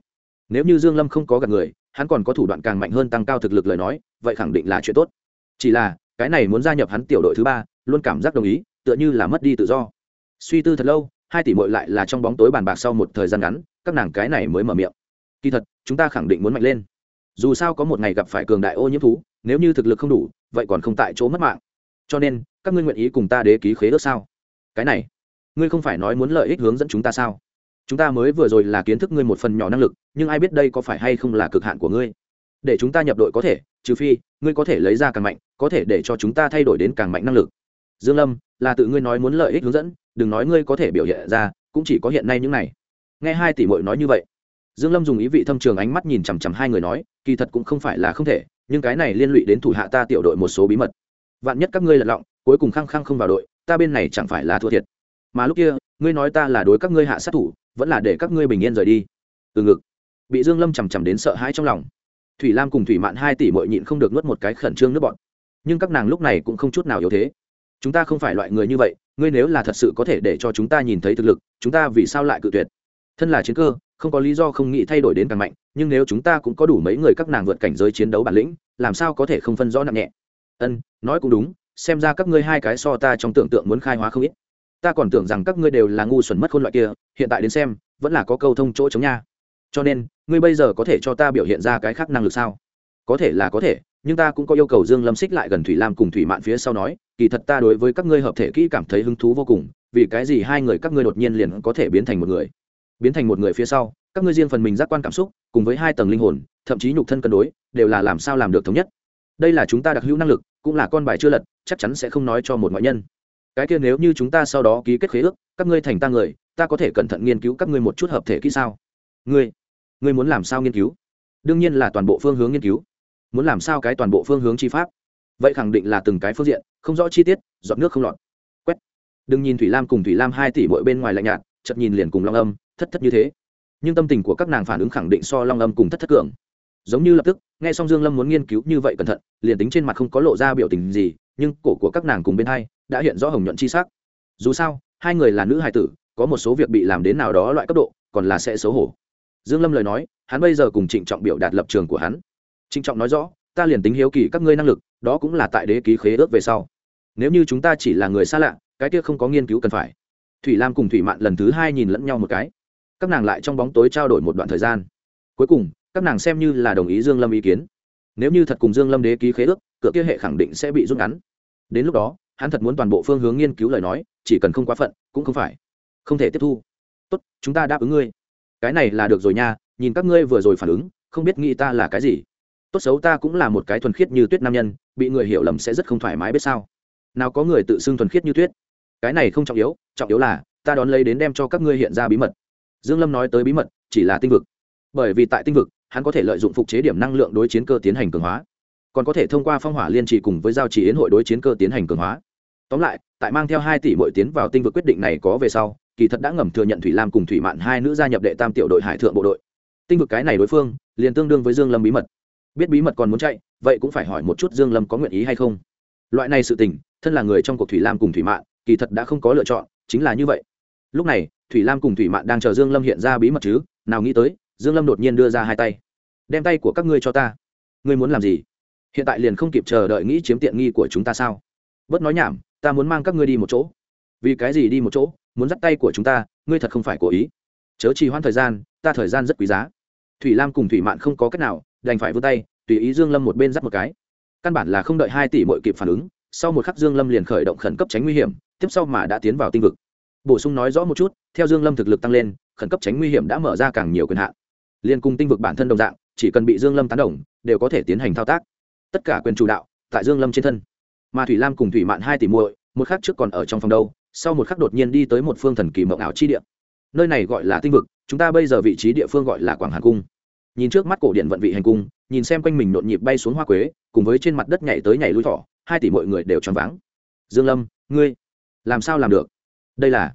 Nếu như dương lâm không có gặp người, hắn còn có thủ đoạn càng mạnh hơn tăng cao thực lực lời nói, vậy khẳng định là chuyện tốt. Chỉ là, cái này muốn gia nhập hắn tiểu đội thứ ba, luôn cảm giác đồng ý, tựa như là mất đi tự do. Suy tư thật lâu hai tỷ muội lại là trong bóng tối bàn bạc sau một thời gian ngắn, các nàng cái này mới mở miệng. Kỳ thật, chúng ta khẳng định muốn mạnh lên. Dù sao có một ngày gặp phải cường đại ô nhiễm thú, nếu như thực lực không đủ, vậy còn không tại chỗ mất mạng. Cho nên, các ngươi nguyện ý cùng ta đế ký khế ước sao? Cái này, ngươi không phải nói muốn lợi ích hướng dẫn chúng ta sao? Chúng ta mới vừa rồi là kiến thức ngươi một phần nhỏ năng lực, nhưng ai biết đây có phải hay không là cực hạn của ngươi? Để chúng ta nhập đội có thể, trừ phi, ngươi có thể lấy ra càng mạnh, có thể để cho chúng ta thay đổi đến càng mạnh năng lực dương lâm, là tự ngươi nói muốn lợi ích hướng dẫn, đừng nói ngươi có thể biểu hiện ra, cũng chỉ có hiện nay những này. Nghe hai tỷ muội nói như vậy, dương lâm dùng ý vị thâm trường ánh mắt nhìn chằm chằm hai người nói, kỳ thật cũng không phải là không thể, nhưng cái này liên lụy đến thủ hạ ta tiểu đội một số bí mật. Vạn nhất các ngươi lật lọng, cuối cùng khăng khăng không vào đội, ta bên này chẳng phải là thua thiệt. Mà lúc kia, ngươi nói ta là đối các ngươi hạ sát thủ, vẫn là để các ngươi bình yên rời đi. Từ ngực, bị dương lâm chằm chằm đến sợ hãi trong lòng. Thủy lam cùng thủy mạn hai tỷ muội nhịn không được nuốt một cái khẩn trương nước bọn nhưng các nàng lúc này cũng không chút nào yếu thế chúng ta không phải loại người như vậy, ngươi nếu là thật sự có thể để cho chúng ta nhìn thấy thực lực, chúng ta vì sao lại cự tuyệt? Thân là chiến cơ, không có lý do không nghĩ thay đổi đến càng mạnh, nhưng nếu chúng ta cũng có đủ mấy người các nàng vượt cảnh giới chiến đấu bản lĩnh, làm sao có thể không phân rõ nặng nhẹ? Ân, nói cũng đúng, xem ra các ngươi hai cái so ta trong tưởng tượng muốn khai hóa không ít. Ta còn tưởng rằng các ngươi đều là ngu xuẩn mất khôn loại kia, hiện tại đến xem, vẫn là có câu thông chỗ chống nha. Cho nên, ngươi bây giờ có thể cho ta biểu hiện ra cái khác năng lực sao? Có thể là có thể nhưng ta cũng có yêu cầu dương lâm xích lại gần thủy lam cùng thủy mạn phía sau nói, kỳ thật ta đối với các ngươi hợp thể kỹ cảm thấy hứng thú vô cùng, vì cái gì hai người các ngươi đột nhiên liền có thể biến thành một người? Biến thành một người phía sau, các ngươi riêng phần mình giác quan cảm xúc, cùng với hai tầng linh hồn, thậm chí nhục thân cân đối, đều là làm sao làm được thống nhất. Đây là chúng ta đặc hữu năng lực, cũng là con bài chưa lật, chắc chắn sẽ không nói cho một ngoại nhân. Cái kia nếu như chúng ta sau đó ký kết khế ước, các ngươi thành ta người, ta có thể cẩn thận nghiên cứu các ngươi một chút hợp thể kỹ sao? Ngươi ngươi muốn làm sao nghiên cứu? Đương nhiên là toàn bộ phương hướng nghiên cứu muốn làm sao cái toàn bộ phương hướng chi pháp? Vậy khẳng định là từng cái phương diện, không rõ chi tiết dọn nước không lọt. Quét. Đừng nhìn thủy lam cùng thủy lam hai tỷ bội bên ngoài lạnh nhạt chật nhìn liền cùng long âm, thất thất như thế. Nhưng tâm tình của các nàng phản ứng khẳng định so long âm cùng thất thất cường. Giống như lập tức, nghe xong dương lâm muốn nghiên cứu như vậy cẩn thận, liền tính trên mặt không có lộ ra biểu tình gì, nhưng cổ của các nàng cùng bên hai đã hiện rõ hồng nhuận chi sắc. Dù sao, hai người là nữ hài tử, có một số việc bị làm đến nào đó loại cấp độ, còn là sẽ xấu hổ. Dương lâm lời nói, hắn bây giờ cùng trịnh trọng biểu đạt lập trường của hắn trịnh trọng nói rõ, ta liền tính hiếu kỳ các ngươi năng lực, đó cũng là tại đế ký khế ước về sau. Nếu như chúng ta chỉ là người xa lạ, cái kia không có nghiên cứu cần phải. Thủy lam cùng thủy mạn lần thứ hai nhìn lẫn nhau một cái. Các nàng lại trong bóng tối trao đổi một đoạn thời gian. Cuối cùng, các nàng xem như là đồng ý dương lâm ý kiến. Nếu như thật cùng dương lâm đế ký khế ước, cửa kia hệ khẳng định sẽ bị rút ngắn. Đến lúc đó, hắn thật muốn toàn bộ phương hướng nghiên cứu lời nói, chỉ cần không quá phận, cũng không phải. Không thể tiếp thu. Tốt, chúng ta đáp ứng ngươi. Cái này là được rồi nha, nhìn các ngươi vừa rồi phản ứng, không biết nghĩ ta là cái gì tốt xấu ta cũng là một cái thuần khiết như tuyết nam nhân, bị người hiểu lầm sẽ rất không thoải mái biết sao. Nào có người tự xưng thuần khiết như tuyết. Cái này không trọng yếu trọng yếu là, ta đón lấy đến đem cho các ngươi hiện ra bí mật. Dương lâm nói tới bí mật, chỉ là tinh vực. Bởi vì tại tinh vực, hắn có thể lợi dụng phục chế điểm năng lượng đối chiến cơ tiến hành cường hóa. Còn có thể thông qua phong hỏa liên trì cùng với giao trì yến hội đối chiến cơ tiến hành cường hóa. Tóm lại, tại mang theo hai tỷ mỗi tiến vào tinh vực quyết định này có về sau, kỳ thật đã ngầm thừa nhận thủy lam cùng thủy mạn hai nữ gia nhập đệ tam tiểu đội hải thượng bộ đội. Tinh vực cái này đối phương, liền tương đương với dương lâm bí mật biết bí mật còn muốn chạy, vậy cũng phải hỏi một chút dương lâm có nguyện ý hay không. Loại này sự tình, thân là người trong cuộc thủy lam cùng thủy mạn, kỳ thật đã không có lựa chọn, chính là như vậy. Lúc này, thủy lam cùng thủy mạn đang chờ dương lâm hiện ra bí mật chứ, nào nghĩ tới, dương lâm đột nhiên đưa ra hai tay. Đem tay của các ngươi cho ta. Ngươi muốn làm gì? Hiện tại liền không kịp chờ đợi nghĩ chiếm tiện nghi của chúng ta sao? Bớt nói nhảm, ta muốn mang các ngươi đi một chỗ. Vì cái gì đi một chỗ? Muốn dắt tay của chúng ta, ngươi thật không phải cố ý. Chớ trì hoãn thời gian, ta thời gian rất quý giá. Thủy lam cùng thủy mạn không có cách nào đành phải vươn tay, tùy ý dương lâm một bên dắt một cái. Căn bản là không đợi hai tỷ muội kịp phản ứng, sau một khắc dương lâm liền khởi động khẩn cấp tránh nguy hiểm, tiếp sau mà đã tiến vào tinh vực. Bổ sung nói rõ một chút, theo dương lâm thực lực tăng lên, khẩn cấp tránh nguy hiểm đã mở ra càng nhiều quyền hạn. Liên cùng tinh vực bản thân đồng dạng, chỉ cần bị dương lâm tán đồng, đều có thể tiến hành thao tác. Tất cả quyền chủ đạo, tại dương lâm trên thân. Mà thủy lam cùng thủy mạn hai tỷ muội, một khắc trước còn ở trong phòng đâu, sau một khắc đột nhiên đi tới một phương thần kỳ mộng ảo chi địa. Nơi này gọi là tinh vực, chúng ta bây giờ vị trí địa phương gọi là quảng hà cung nhìn trước mắt cổ điện vận vị hành cung, nhìn xem quanh mình nhộn nhịp bay xuống hoa quế, cùng với trên mặt đất nhảy tới nhảy lui thỏ, hai tỷ mọi người đều choáng váng. Dương lâm, ngươi, làm sao làm được? Đây là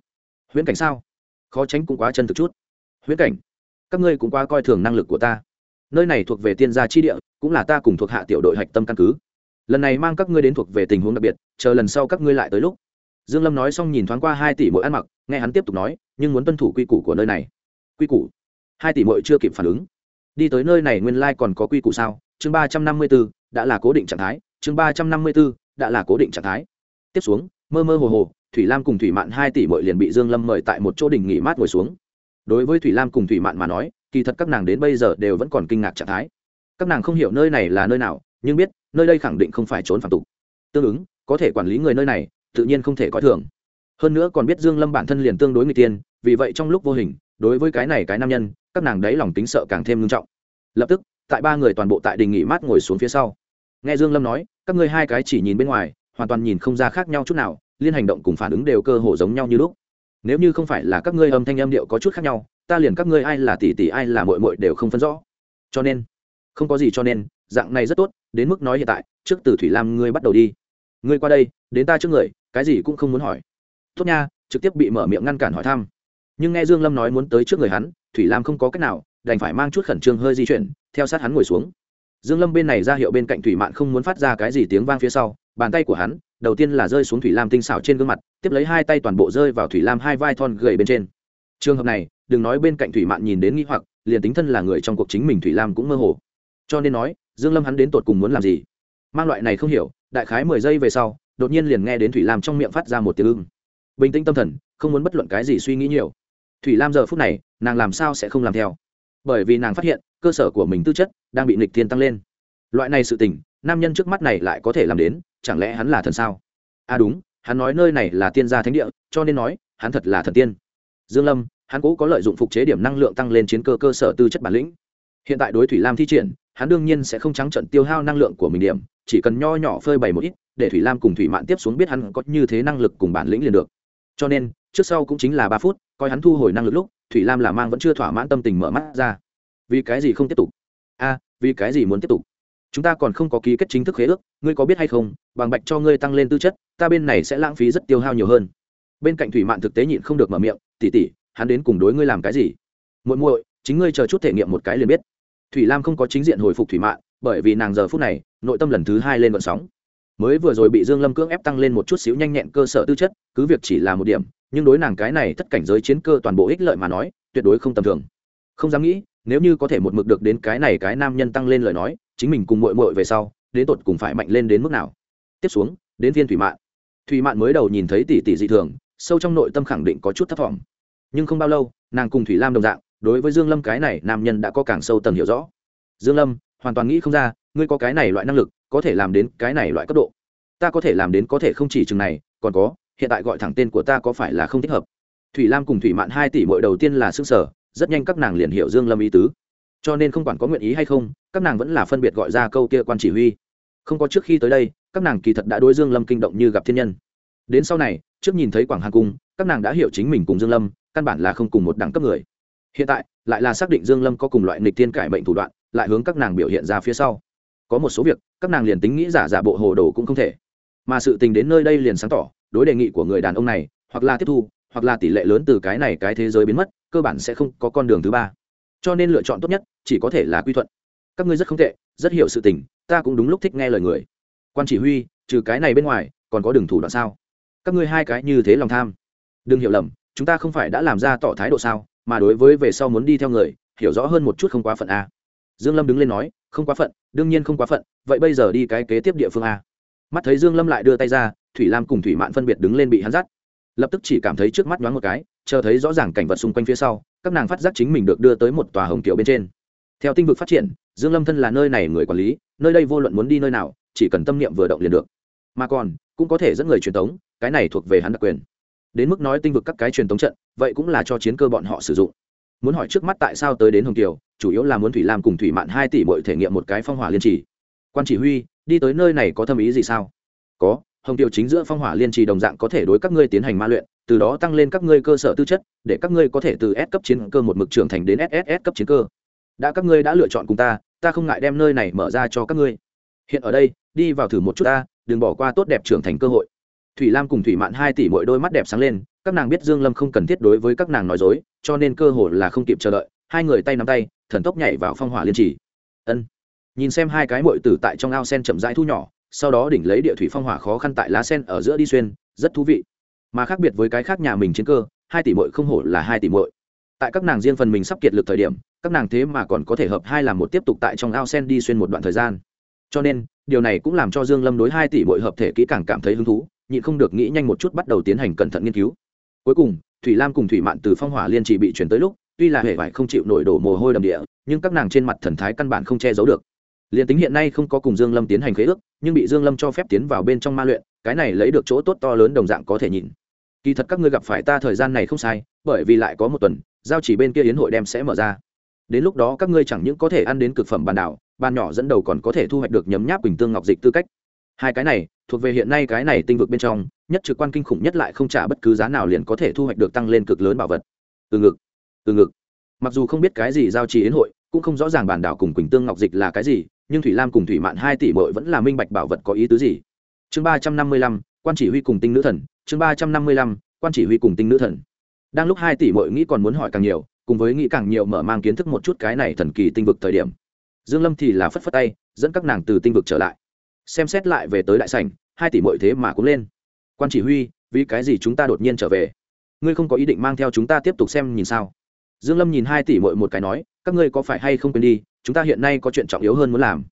huyễn cảnh sao? Khó tránh cũng quá chân thực chút. Huyễn cảnh? Các ngươi cũng quá coi thường năng lực của ta. Nơi này thuộc về tiên gia chi địa, cũng là ta cùng thuộc hạ tiểu đội hạch tâm căn cứ. Lần này mang các ngươi đến thuộc về tình huống đặc biệt, chờ lần sau các ngươi lại tới lúc. Dương lâm nói xong nhìn thoáng qua hai tỷ mỗi ăn mặc, nghe hắn tiếp tục nói, nhưng muốn tuân thủ quy củ của nơi này. Quy củ? Hai tỷ mỗi chưa kịp phản ứng đi tới nơi này nguyên lai like còn có quy củ sao? Chương ba trăm năm mươi 354, đã là cố định trạng thái. Chương ba trăm năm mươi 354, đã là cố định trạng thái. Tiếp xuống mơ mơ hồ hồ thủy lam cùng thủy mạn hai tỷ mỗi liền bị dương lâm mời tại một chỗ đình nghỉ mát ngồi xuống. Đối với thủy lam cùng thủy mạn mà nói kỳ thật các nàng đến bây giờ đều vẫn còn kinh ngạc trạng thái. Các nàng không hiểu nơi này là nơi nào nhưng biết nơi đây khẳng định không phải trốn phạm tục. Tương ứng có thể quản lý người nơi này tự nhiên không thể coi thường. Hơn nữa còn biết dương lâm bản thân liền tương đối người tiên vì vậy trong lúc vô hình đối với cái này cái nam nhân, các nàng đấy lòng tính sợ càng thêm nghiêm trọng. Lập tức, tại ba người toàn bộ tại đình nghỉ mát ngồi xuống phía sau. Nghe dương lâm nói, các ngươi hai cái chỉ nhìn bên ngoài, hoàn toàn nhìn không ra khác nhau chút nào, liên hành động cùng phản ứng đều cơ hồ giống nhau như lúc. Nếu như không phải là các ngươi âm thanh âm điệu có chút khác nhau, ta liền các ngươi ai là tỷ tỷ ai là muội muội đều không phân rõ. Cho nên, không có gì cho nên, dạng này rất tốt, đến mức nói hiện tại, trước từ thủy lam ngươi bắt đầu đi. Ngươi qua đây, đến ta trước người, cái gì cũng không muốn hỏi. Tốt nha, trực tiếp bị mở miệng ngăn cản hỏi thăm nhưng nghe dương lâm nói muốn tới trước người hắn, thủy lam không có cách nào, đành phải mang chút khẩn trương hơi di chuyển, theo sát hắn ngồi xuống. Dương lâm bên này ra hiệu bên cạnh thủy mạn không muốn phát ra cái gì tiếng vang phía sau, bàn tay của hắn, đầu tiên là rơi xuống thủy lam tinh xảo trên gương mặt, tiếp lấy hai tay toàn bộ rơi vào thủy lam hai vai thon gầy bên trên. Trường hợp này, đừng nói bên cạnh thủy mạn nhìn đến nghi hoặc, liền tính thân là người trong cuộc chính mình thủy lam cũng mơ hồ. Cho nên nói, dương lâm hắn đến tột cùng muốn làm gì? Mang loại này không hiểu, đại khái mười giây về sau, đột nhiên liền nghe đến thủy lam trong miệng phát ra một tiếng ưng. Bình tĩnh tâm thần, không muốn bất luận cái gì suy nghĩ nhiều thủy lam giờ phút này, nàng làm sao sẽ không làm theo? Bởi vì nàng phát hiện, cơ sở của mình tư chất đang bị nịch thiên tăng lên. Loại này sự tình, nam nhân trước mắt này lại có thể làm đến, chẳng lẽ hắn là thần sao? À đúng, hắn nói nơi này là tiên gia thánh địa, cho nên nói, hắn thật là thần tiên. Dương lâm, hắn cố có lợi dụng phục chế điểm năng lượng tăng lên chiến cơ cơ sở tư chất bản lĩnh. Hiện tại đối thủy lam thi triển, hắn đương nhiên sẽ không trắng trận tiêu hao năng lượng của mình điểm, chỉ cần nho nhỏ phơi bày một ít, để thủy lam cùng thủy mạn tiếp xuống biết hắn có như thế năng lực cùng bản lĩnh liền được. Cho nên, trước sau cũng chính là ba phút coi hắn thu hồi năng lực lúc, thủy lam là mang vẫn chưa thỏa mãn tâm tình mở mắt ra. Vì cái gì không tiếp tục? A, vì cái gì muốn tiếp tục? Chúng ta còn không có ký kết chính thức khế ước, ngươi có biết hay không, bằng bạch cho ngươi tăng lên tư chất, ta bên này sẽ lãng phí rất tiêu hao nhiều hơn. Bên cạnh thủy mạn thực tế nhịn không được mở miệng tỉ tỉ hắn đến cùng đối ngươi làm cái gì? Muội muội, chính ngươi chờ chút thể nghiệm một cái liền biết. Thủy lam không có chính diện hồi phục thủy mạn, bởi vì nàng giờ phút này, nội tâm lần thứ hai lên vận sóng. Mới vừa rồi bị dương lâm cưỡng ép tăng lên một chút xíu nhanh nhẹn cơ sở tư chất, cứ việc chỉ là một điểm nhưng đối nàng cái này thất cảnh giới chiến cơ toàn bộ ích lợi mà nói, tuyệt đối không tầm thường. Không dám nghĩ, nếu như có thể một mực được đến cái này cái nam nhân tăng lên lời nói, chính mình cùng muội muội về sau, đến tột cùng phải mạnh lên đến mức nào? Tiếp xuống, đến viên thủy mạn. Thủy mạn mới đầu nhìn thấy tỷ tỷ dị thường, sâu trong nội tâm khẳng định có chút thất vọng nhưng không bao lâu, nàng cùng thủy lam đồng dạng, đối với dương lâm cái này nam nhân đã có càng sâu tầng hiểu rõ. Dương lâm, hoàn toàn nghĩ không ra, ngươi có cái này loại năng lực, có thể làm đến cái này loại cấp độ. Ta có thể làm đến có thể không chỉ chừng này, còn có hiện tại gọi thẳng tên của ta có phải là không thích hợp? Thủy lam cùng thủy mạn hai tỷ mỗi đầu tiên là xương sở rất nhanh các nàng liền hiểu dương lâm ý tứ. Cho nên không quản có nguyện ý hay không, các nàng vẫn là phân biệt gọi ra câu kia quan chỉ huy. Không có trước khi tới đây, các nàng kỳ thật đã đối dương lâm kinh động như gặp thiên nhân. Đến sau này, trước nhìn thấy quảng hà cung, các nàng đã hiểu chính mình cùng dương lâm, căn bản là không cùng một đẳng cấp người. Hiện tại, lại là xác định dương lâm có cùng loại nghịch thiên cải mệnh thủ đoạn, lại hướng các nàng biểu hiện ra phía sau. Có một số việc, các nàng liền tính nghĩ giả giả bộ hồ đồ cũng không thể. Mà sự tình đến nơi đây liền sáng tỏ đối đề nghị của người đàn ông này, hoặc là tiếp thu, hoặc là tỷ lệ lớn từ cái này cái thế giới biến mất, cơ bản sẽ không có con đường thứ ba. Cho nên lựa chọn tốt nhất chỉ có thể là quy thuận. Các ngươi rất không tệ, rất hiểu sự tình, ta cũng đúng lúc thích nghe lời người. Quan chỉ huy, trừ cái này bên ngoài, còn có đường thủ đoạn sao? Các ngươi hai cái như thế lòng tham. Đừng hiểu lầm, chúng ta không phải đã làm ra tỏ thái độ sao, mà đối với về sau muốn đi theo người, hiểu rõ hơn một chút không quá phận a. Dương lâm đứng lên nói, không quá phận, đương nhiên không quá phận, vậy bây giờ đi cái kế tiếp địa phương a. Mắt thấy dương lâm lại đưa tay ra thủy lam cùng thủy mạn phân biệt đứng lên bị hắn dắt. Lập tức chỉ cảm thấy trước mắt nhoáng một cái, chờ thấy rõ ràng cảnh vật xung quanh phía sau, các nàng phát giác chính mình được đưa tới một tòa hồng kiểu bên trên. Theo tinh vực phát triển, dương lâm thân là nơi này người quản lý, nơi đây vô luận muốn đi nơi nào, chỉ cần tâm niệm vừa động liền được. Mà còn, cũng có thể dẫn người truyền tống, cái này thuộc về hắn đặc quyền. Đến mức nói tinh vực các cái truyền tống trận, vậy cũng là cho chiến cơ bọn họ sử dụng. Muốn hỏi trước mắt tại sao tới đến hồng kiều chủ yếu là muốn thủy lam cùng thủy mạn hai tỷ bội thể nghiệm một cái phong hỏa liên trì. Quan chỉ huy, đi tới nơi này có thâm ý gì sao? Có hồng Tiêu chính giữa phong hỏa liên trì đồng dạng có thể đối các ngươi tiến hành ma luyện, từ đó tăng lên các ngươi cơ sở tư chất, để các ngươi có thể từ s cấp chiến cơ một mực trưởng thành đến sss cấp chiến cơ. Đã các ngươi đã lựa chọn cùng ta ta không ngại đem nơi này mở ra cho các ngươi. Hiện ở đây, đi vào thử một chút ta, đừng bỏ qua tốt đẹp trưởng thành cơ hội. Thủy lam cùng thủy mạn hai tỷ mỗi đôi mắt đẹp sáng lên, các nàng biết dương lâm không cần thiết đối với các nàng nói dối, cho nên cơ hội là không kịp chờ đợi, hai người tay nắm tay, thần tốc nhảy vào phong hỏa liên trì. Ân. Nhìn xem hai cái mội tử tại trong ao sen chậm rãi thu nhỏ sau đó đỉnh lấy địa thủy phong hỏa khó khăn tại lá sen ở giữa đi xuyên, rất thú vị. Mà khác biệt với cái khác nhà mình chiến cơ, hai tỷ muội không hổ là hai tỷ muội. Tại các nàng riêng phần mình sắp kiệt lực thời điểm, các nàng thế mà còn có thể hợp hai làm một tiếp tục tại trong ao sen đi xuyên một đoạn thời gian. Cho nên, điều này cũng làm cho dương lâm đối hai tỷ muội hợp thể kỹ càng cảm thấy hứng thú, nhịn không được nghĩ nhanh một chút bắt đầu tiến hành cẩn thận nghiên cứu. Cuối cùng, thủy lam cùng thủy mạn từ phong hỏa liên trì bị chuyển tới lúc, tuy là hệ vải không chịu nổi đổ mồ hôi đầm địa, nhưng các nàng trên mặt thần thái căn bản không che giấu được liền tính hiện nay không có cùng dương lâm tiến hành khế ước, nhưng bị dương lâm cho phép tiến vào bên trong ma luyện, cái này lấy được chỗ tốt to lớn đồng dạng có thể nhìn. Kỳ thật các ngươi gặp phải ta thời gian này không sai, bởi vì lại có một tuần, giao chỉ bên kia yến hội đem sẽ mở ra. Đến lúc đó các ngươi chẳng những có thể ăn đến cực phẩm bàn đảo, bàn nhỏ dẫn đầu còn có thể thu hoạch được nhấm nháp bình tương ngọc dịch tư cách. Hai cái này, thuộc về hiện nay cái này tinh vực bên trong, nhất trực quan kinh khủng nhất lại không trả bất cứ giá nào liền có thể thu hoạch được tăng lên cực lớn bảo vật. Từ ngực từ ngực. Mặc dù không biết cái gì giao trì yến hội, cũng không rõ ràng bản đảo cùng quỳnh tương ngọc dịch là cái gì nhưng thủy lam cùng thủy mạn hai tỷ bội vẫn là minh bạch bảo vật có ý tứ gì. Chương ba trăm năm mươi lăm, quan chỉ huy cùng tinh nữ thần. Chương ba trăm năm mươi lăm, quan chỉ huy cùng tinh nữ thần. Đang lúc hai tỷ bội nghĩ còn muốn hỏi càng nhiều, cùng với nghĩ càng nhiều mở mang kiến thức một chút cái này thần kỳ tinh vực thời điểm. Dương lâm thì là phất phất tay, dẫn các nàng từ tinh vực trở lại. Xem xét lại về tới đại sảnh, hai tỷ bội thế mà cũng lên. Quan chỉ huy, vì cái gì chúng ta đột nhiên trở về? Ngươi không có ý định mang theo chúng ta tiếp tục xem nhìn sao? Dương lâm nhìn hai tỷ mội một cái nói, các ngươi có phải hay không quên đi, chúng ta hiện nay có chuyện trọng yếu hơn muốn làm.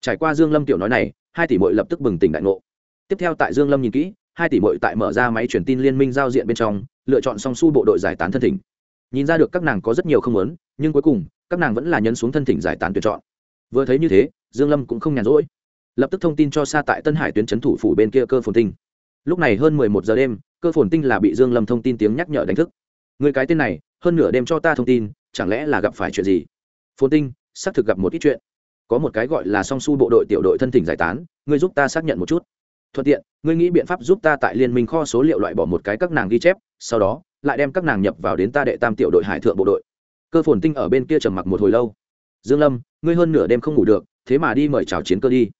Trải qua dương lâm tiểu nói này, hai tỷ mội lập tức bừng tỉnh đại ngộ. Tiếp theo tại dương lâm nhìn kỹ, hai tỷ mội tại mở ra máy truyền tin liên minh giao diện bên trong, lựa chọn song su bộ đội giải tán thân thỉnh. Nhìn ra được các nàng có rất nhiều không muốn, nhưng cuối cùng, các nàng vẫn là nhấn xuống thân thỉnh giải tán tuyển chọn. Vừa thấy như thế, dương lâm cũng không nhàn rỗi. Lập tức thông tin cho xa tại tân hải tuyến trấn thủ phủ bên kia cơ phồn tinh. Lúc này hơn mười một giờ đêm, cơ phồn tinh là bị dương lâm thông tin tiếng nhắc nhở đánh thức. Người cái tên này hơn nửa đêm cho ta thông tin, chẳng lẽ là gặp phải chuyện gì? Phồn tinh, xác thực gặp một ít chuyện. Có một cái gọi là song su bộ đội tiểu đội thân thỉnh giải tán, ngươi giúp ta xác nhận một chút. Thuận tiện, ngươi nghĩ biện pháp giúp ta tại liên minh kho số liệu loại bỏ một cái các nàng ghi chép, sau đó, lại đem các nàng nhập vào đến ta đệ tam tiểu đội hải thượng bộ đội. Cơ phồn tinh ở bên kia trầm mặc một hồi lâu. Dương lâm, ngươi hơn nửa đêm không ngủ được, thế mà đi mời chào chiến cơ đi.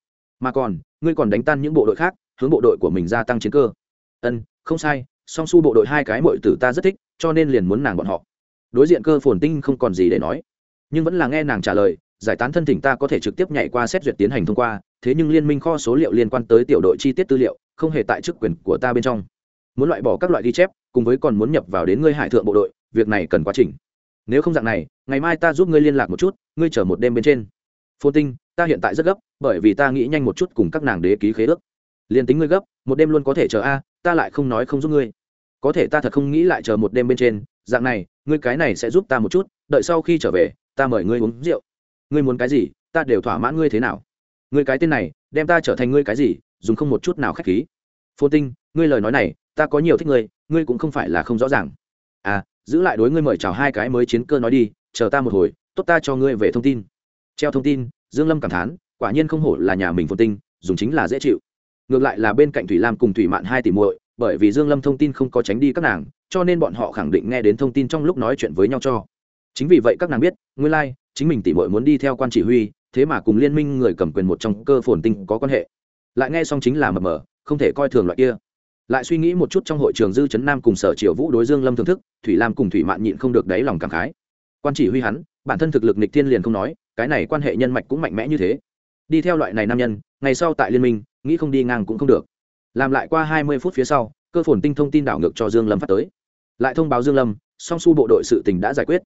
Mà còn, ngươi còn đánh tan những bộ đội khác, hướng bộ đội của mình gia tăng chiến cơ. Ân, không sai, song su bộ đội hai cái mội tử ta rất thích, cho nên liền muốn nàng bọn họ đối diện cơ phồn tinh không còn gì để nói. Nhưng vẫn là nghe nàng trả lời, giải tán thân thỉnh ta có thể trực tiếp nhảy qua xét duyệt tiến hành thông qua, thế nhưng liên minh kho số liệu liên quan tới tiểu đội chi tiết tư liệu, không hề tại chức quyền của ta bên trong. Muốn loại bỏ các loại ghi chép, cùng với còn muốn nhập vào đến ngươi hải thượng bộ đội, việc này cần quá trình. Nếu không dạng này, ngày mai ta giúp ngươi liên lạc một chút, ngươi chở một đêm bên trên. Phồn tinh, ta hiện tại rất gấp, bởi vì ta nghĩ nhanh một chút cùng các nàng đế ký khế ước. Liền tính ngươi gấp, một đêm luôn có thể chờ a, ta lại không nói không giúp ngươi có thể ta thật không nghĩ lại chờ một đêm bên trên, dạng này, ngươi cái này sẽ giúp ta một chút, đợi sau khi trở về, ta mời ngươi uống rượu. Ngươi muốn cái gì, ta đều thỏa mãn ngươi thế nào. Ngươi cái tên này, đem ta trở thành ngươi cái gì, dùng không một chút nào k h á c h khí. Phô tinh, ngươi lời nói này, ta có nhiều thích ngươi ngươi cũng không phải là không rõ ràng. À giữ lại đối ngươi mời chào hai cái mới chiến cơ nói đi, chờ ta một hồi, tốt ta cho ngươi về thông tin. Treo thông tin, dương lâm cảm thán, quả nhiên không hổ là nhà mình phồn tinh, dùng chính là dễ chịu. Ngược lại là bên cạnh thủy lam cùng thủy mạn hai tỷ muội bởi vì dương lâm thông tin không có tránh đi các nàng cho nên bọn họ khẳng định nghe đến thông tin trong lúc nói chuyện với nhau cho. Chính vì vậy các nàng biết nguyên lai like, chính mình tỷ muội muốn đi theo quan chỉ huy thế mà cùng liên minh người cầm quyền một trong cơ phồn tinh có quan hệ. Lại nghe xong chính là mờ mờ không thể coi thường loại kia. Lại suy nghĩ một chút trong hội trường dư trấn nam cùng sở triều vũ đối dương lâm thưởng thức thủy lam cùng thủy mạn nhịn không được đáy lòng cảm khái. Quan chỉ huy hắn bản thân thực lực nịch thiên liền không nói cái này quan hệ nhân mạch cũng mạnh mẽ như thế. Đi theo loại này nam nhân ngày sau tại liên minh nghĩ không đi ngang cũng không được làm lại qua hai mươi phút phía sau, cơ phồn tinh thông tin đảo ngược cho dương lâm phát tới. Lại thông báo dương lâm, song su bộ đội sự tình đã giải quyết.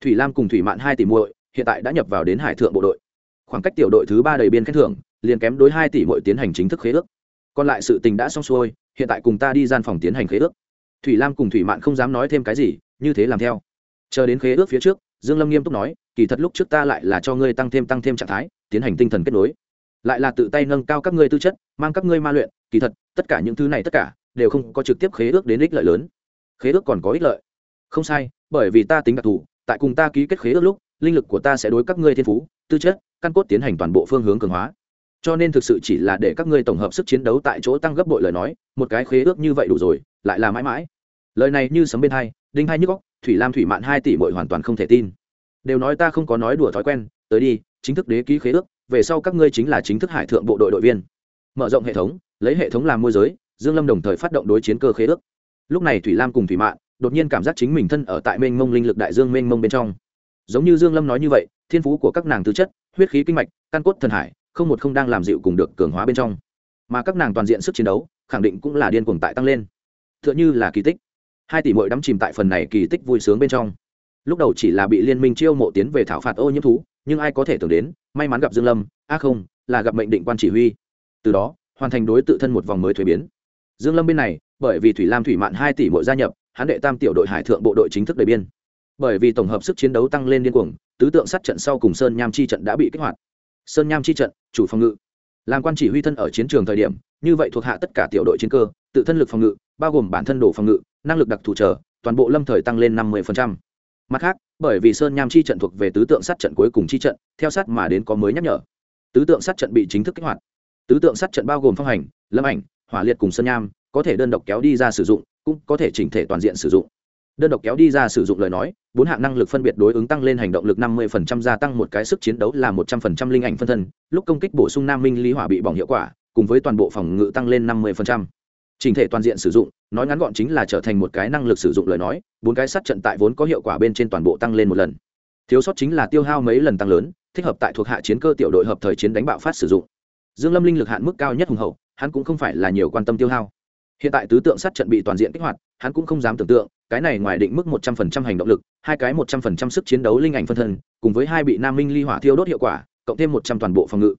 Thủy lam cùng thủy mạn hai tỷ muội hiện tại đã nhập vào đến hải thượng bộ đội. Khoảng cách tiểu đội thứ ba đầy biên khen thưởng, liền kém đối hai tỷ muội tiến hành chính thức khế ước. Còn lại sự tình đã xong xuôi, hiện tại cùng ta đi gian phòng tiến hành khế ước. Thủy lam cùng thủy mạn không dám nói thêm cái gì, như thế làm theo. Chờ đến khế ước phía trước, dương lâm nghiêm túc nói, kỳ thật lúc trước ta lại là cho ngươi tăng thêm tăng thêm trạng thái, tiến hành tinh thần kết nối lại là tự tay nâng cao các ngươi tư chất, mang các ngươi ma luyện, kỳ thật, tất cả những thứ này tất cả, đều không có trực tiếp khế ước đến ích lợi lớn. Khế ước còn có ích lợi. Không sai, bởi vì ta tính đặc thù, tại cùng ta ký kết khế ước lúc, linh lực của ta sẽ đối các ngươi thiên phú, tư chất, căn cốt tiến hành toàn bộ phương hướng cường hóa. Cho nên thực sự chỉ là để các ngươi tổng hợp sức chiến đấu tại chỗ tăng gấp bội lời nói, một cái khế ước như vậy đủ rồi, lại là mãi mãi. Lời này như sấm bên hai, đinh hai nhức góc thủy lam thủy mạn hai tỷ bội hoàn toàn không thể tin. Đều nói ta không có nói đùa thói quen, tới đi, chính thức đế ký khế ước về sau các ngươi chính là chính thức hải thượng bộ đội đội viên. Mở rộng hệ thống, lấy hệ thống làm môi giới, dương lâm đồng thời phát động đối chiến cơ khế ước. Lúc này thủy lam cùng thủy mạn, đột nhiên cảm giác chính mình thân ở tại mênh mông linh lực đại dương mênh mông bên trong. Giống như dương lâm nói như vậy, thiên phú của các nàng tư chất, huyết khí kinh mạch, căn cốt thần hải, không một không đang làm dịu cùng được cường hóa bên trong. Mà các nàng toàn diện sức chiến đấu, khẳng định cũng là điên cuồng tại tăng lên. Tựa như là kỳ tích. Hai tỷ muội đắm chìm tại phần này kỳ tích vui sướng bên trong. Lúc đầu chỉ là bị liên minh chiêu mộ tiến về thảo phạt ô nhiễm thú nhưng ai có thể tưởng đến, may mắn gặp dương lâm, a không, là gặp mệnh định quan chỉ huy. Từ đó, hoàn thành đối tự thân một vòng mới thuế biến. Dương lâm bên này, bởi vì thủy lam thủy mạn hai tỷ mỗi gia nhập, hắn đệ tam tiểu đội hải thượng bộ đội chính thức đầy biên. Bởi vì tổng hợp sức chiến đấu tăng lên điên cuồng, tứ tượng sát trận sau cùng sơn nham chi trận đã bị kích hoạt. Sơn nham chi trận, chủ phòng ngự. Làm quan chỉ huy thân ở chiến trường thời điểm, như vậy thuộc hạ tất cả tiểu đội chiến cơ, tự thân lực phòng ngự, bao gồm bản thân đồ phòng ngự, năng lực đặc thù trở toàn bộ lâm thời tăng lên năm mươi mặt khác, bởi vì sơn nham chi trận thuộc về tứ tượng sát trận cuối cùng chi trận, theo sát mà đến có mới nhắc nhở. Tứ tượng sát trận bị chính thức kích hoạt. Tứ tượng sát trận bao gồm phong hành, lâm ảnh, hỏa liệt cùng sơn nham, có thể đơn độc kéo đi ra sử dụng, cũng có thể chỉnh thể toàn diện sử dụng. Đơn độc kéo đi ra sử dụng lời nói, bốn hạng năng lực phân biệt đối ứng tăng lên hành động lực năm mươi phần trăm, gia tăng một cái sức chiến đấu là một trăm phần trăm linh ảnh phân thân, lúc công kích bổ sung nam minh lý hỏa bị bỏng hiệu quả, cùng với toàn bộ phòng ngự tăng lên năm mươi phần trăm chỉnh thể toàn diện sử dụng, nói ngắn gọn chính là trở thành một cái năng lực sử dụng lời nói, bốn cái sát trận tại vốn có hiệu quả bên trên toàn bộ tăng lên một lần. Thiếu sót chính là tiêu hao mấy lần tăng lớn, thích hợp tại thuộc hạ chiến cơ tiểu đội hợp thời chiến đánh bạo phát sử dụng. Dương lâm linh lực hạn mức cao nhất hùng hậu, hắn cũng không phải là nhiều quan tâm tiêu hao. Hiện tại tứ tượng sát trận bị toàn diện kích hoạt, hắn cũng không dám tưởng tượng, cái này ngoài định mức một trăm phần trăm hành động lực, hai cái một trăm phần trăm sức chiến đấu linh ảnh phân thân, cùng với hai bị nam minh ly hỏa thiêu đốt hiệu quả, cộng thêm một trăm toàn bộ phòng ngự.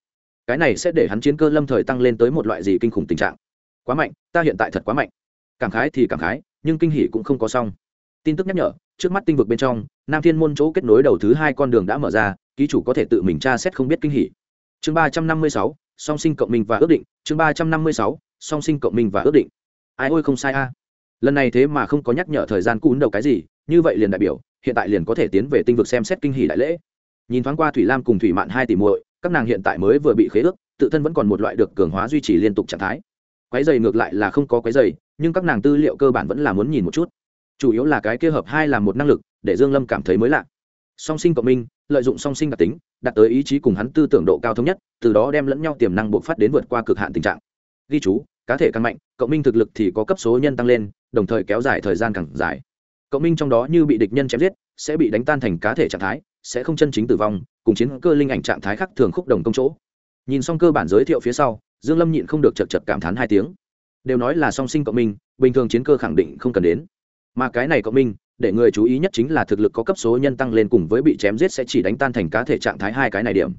Cái này sẽ để hắn chiến cơ lâm thời tăng lên tới một loại gì kinh khủng tình trạng quá mạnh, ta hiện tại thật quá mạnh. Cảm khái thì cảm khái, nhưng kinh hỉ cũng không có xong. Tin tức nhắc nhở, trước mắt tinh vực bên trong, nam thiên môn chỗ kết nối đầu thứ hai con đường đã mở ra, ký chủ có thể tự mình tra xét không biết kinh hỉ. Chương ba trăm năm mươi sáu, song sinh cộng minh và ước định. Chương ba trăm năm mươi sáu, song sinh cộng minh và ước định. Ai ôi không sai a. Lần này thế mà không có nhắc nhở thời gian cún đầu cái gì, như vậy liền đại biểu, hiện tại liền có thể tiến về tinh vực xem xét kinh hỷ đại lễ. Nhìn thoáng qua thủy lam cùng thủy mạn hai tỷ muội, các nàng hiện tại mới vừa bị khế ước, tự thân vẫn còn một loại được cường hóa duy trì liên tục trạng thái quái dày ngược lại là không có quái dày nhưng các nàng tư liệu cơ bản vẫn là muốn nhìn một chút. Chủ yếu là cái kia hợp hai là một năng lực, để dương lâm cảm thấy mới lạ. Song sinh cộng minh, lợi dụng song sinh đặc tính đặt tới ý chí cùng hắn tư tưởng độ cao thống nhất, từ đó đem lẫn nhau tiềm năng bộc phát đến vượt qua cực hạn tình trạng. Ghi chú, cá thể càng mạnh, cộng minh thực lực thì có cấp số nhân tăng lên, đồng thời kéo dài thời gian càng dài. Cộng minh trong đó như bị địch nhân chém giết, sẽ bị đánh tan thành cá thể trạng thái, sẽ không chân chính tử vong, cùng chiến cơ linh ảnh trạng thái khác thường khúc đồng công chỗ. Nhìn xong cơ bản giới thiệu phía sau dương lâm nhịn không được chật chật cảm thán hai tiếng. Đều nói là song sinh cộng minh, bình thường chiến cơ khẳng định không cần đến. Mà cái này cộng minh, để người chú ý nhất chính là thực lực có cấp số nhân tăng lên cùng với bị chém giết sẽ chỉ đánh tan thành cá thể trạng thái hai cái này điểm.